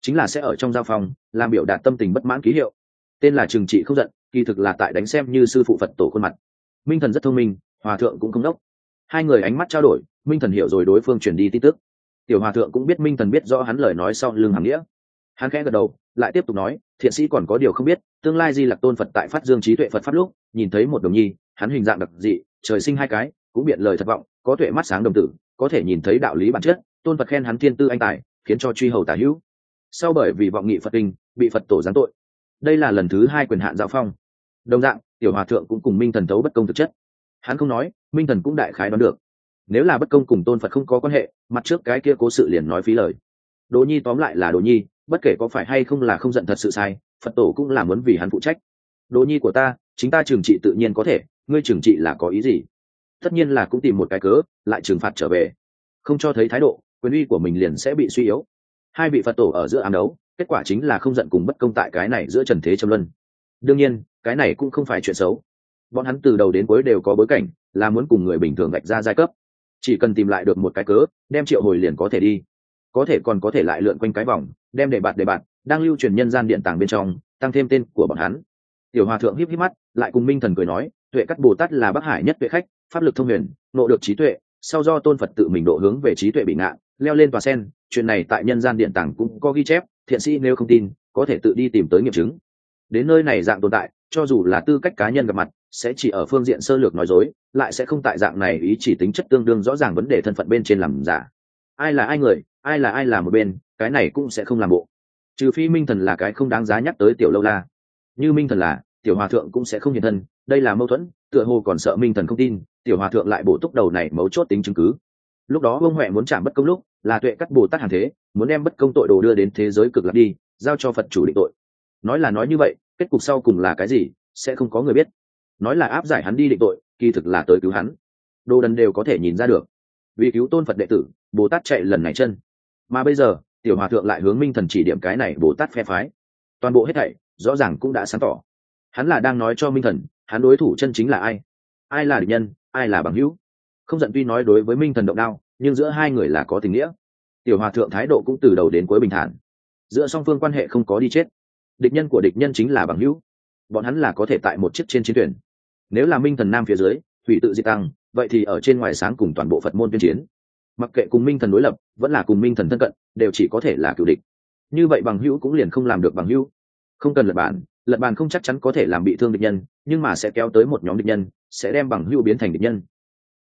[SPEAKER 1] Chính là sẽ ở trong giao phong, làm biểu đạt tâm tình bất mãn ký hiệu. Tên là trừng trị không giận, kỳ thực là tại đánh xem như sư phụ phật tổ khuôn mặt. Minh thần rất thông minh, hòa thượng cũng không đốc. Hai người ánh mắt trao đổi, minh thần hiểu rồi đối phương chuyển đi tin tức. Tiểu hòa thượng cũng biết minh thần biết rõ hắn lời nói sau lưng hàm nghĩa. Hắn khẽ gật đầu, lại tiếp tục nói thiện sĩ còn có điều không biết, tương lai di lặc tôn phật tại phát dương trí tuệ phật pháp lúc, nhìn thấy một đồng nhi, hắn hình dạng đặc dị, trời sinh hai cái, cũng biện lời thất vọng, có tuệ mắt sáng đồng tử, có thể nhìn thấy đạo lý bản chất, tôn phật khen hắn thiên tư anh tài, khiến cho truy hầu tả hữu. Sau bởi vì vọng nghị phật kinh, bị phật tổ giáng tội. Đây là lần thứ hai quyền hạn giáo phong. Đồng dạng, tiểu hòa thượng cũng cùng minh thần thấu bất công thực chất. Hắn không nói, minh thần cũng đại khái đoán được. Nếu là bất công cùng tôn phật không có quan hệ, mặt trước cái kia cố sự liền nói phí lời đỗ nhi tóm lại là đỗ nhi, bất kể có phải hay không là không giận thật sự sai, phật tổ cũng là muốn vì hắn phụ trách. Đỗ nhi của ta, chính ta trừng trị tự nhiên có thể, ngươi trừng trị là có ý gì? Tất nhiên là cũng tìm một cái cớ, lại trừng phạt trở về. Không cho thấy thái độ, quyền uy của mình liền sẽ bị suy yếu. Hai vị phật tổ ở giữa ám đấu, kết quả chính là không giận cùng bất công tại cái này giữa trần thế trầm luân. Đương nhiên, cái này cũng không phải chuyện xấu. Bọn hắn từ đầu đến cuối đều có bối cảnh, là muốn cùng người bình thường gạch ra giai cấp. Chỉ cần tìm lại được một cái cớ, đem triệu hồi liền có thể đi có thể còn có thể lại lượn quanh cái vòng, đem để bạt để bạt, đang lưu truyền nhân gian điện tàng bên trong, tăng thêm tên của bọn hắn. Tiểu hòa thượng híp híp mắt, lại cùng minh thần cười nói, tuệ cắt bồ tát là bắc hải nhất tuệ khách, pháp lực thông huyền nộ được trí tuệ, sau do tôn phật tự mình độ hướng về trí tuệ bị ngạn leo lên tòa sen, chuyện này tại nhân gian điện tàng cũng có ghi chép, thiện sĩ nếu không tin, có thể tự đi tìm tới nghiệm chứng. Đến nơi này dạng tồn tại, cho dù là tư cách cá nhân gặp mặt, sẽ chỉ ở phương diện sơ lược nói dối, lại sẽ không tại dạng này ý chỉ tính chất tương đương rõ ràng vấn đề thân phận bên trên làm giả ai là ai người, ai là ai là một bên, cái này cũng sẽ không làm bộ. Trừ phi minh thần là cái không đáng giá nhắc tới tiểu lâu la. Như minh thần là, tiểu hòa thượng cũng sẽ không hiện thân, đây là mâu thuẫn, tựa hồ còn sợ minh thần không tin, tiểu hòa thượng lại bổ túc đầu này mấu chốt tính chứng cứ. Lúc đó ông huệ muốn chạm bất công lúc, là tuệ cắt bồ tát hàng thế, muốn đem bất công tội đồ đưa đến thế giới cực lạc đi, giao cho phật chủ định tội. Nói là nói như vậy, kết cục sau cùng là cái gì, sẽ không có người biết. Nói là áp giải hắn đi định tội, kỳ thực là tới cứu hắn. Đồ đần đều có thể nhìn ra được. Vì cứu tôn phật đệ tử bồ tát chạy lần này chân. Mà bây giờ, tiểu hòa thượng lại hướng minh thần chỉ điểm cái này bồ tát phe phái. Toàn bộ hết thảy, rõ ràng cũng đã sáng tỏ. Hắn là đang nói cho minh thần, hắn đối thủ chân chính là ai? Ai là địch nhân, ai là bằng hữu? Không giận tuy nói đối với minh thần động đao, nhưng giữa hai người là có tình nghĩa. Tiểu hòa thượng thái độ cũng từ đầu đến cuối bình thản. Giữa song phương quan hệ không có đi chết. Địch nhân của địch nhân chính là bằng hữu. Bọn hắn là có thể tại một chiếc trên chiến thuyền. Nếu là minh thần nam phía dưới, Thủy tự di tăng, vậy thì ở trên ngoài sáng cùng toàn bộ phật môn tuyên chiến mặc kệ cùng minh thần đối lập, vẫn là cùng minh thần thân cận, đều chỉ có thể là cựu địch. Như vậy bằng hữu cũng liền không làm được bằng hữu. Không cần lật bản lật bàn không chắc chắn có thể làm bị thương địch nhân, nhưng mà sẽ kéo tới một nhóm địch nhân, sẽ đem bằng hữu biến thành địch nhân.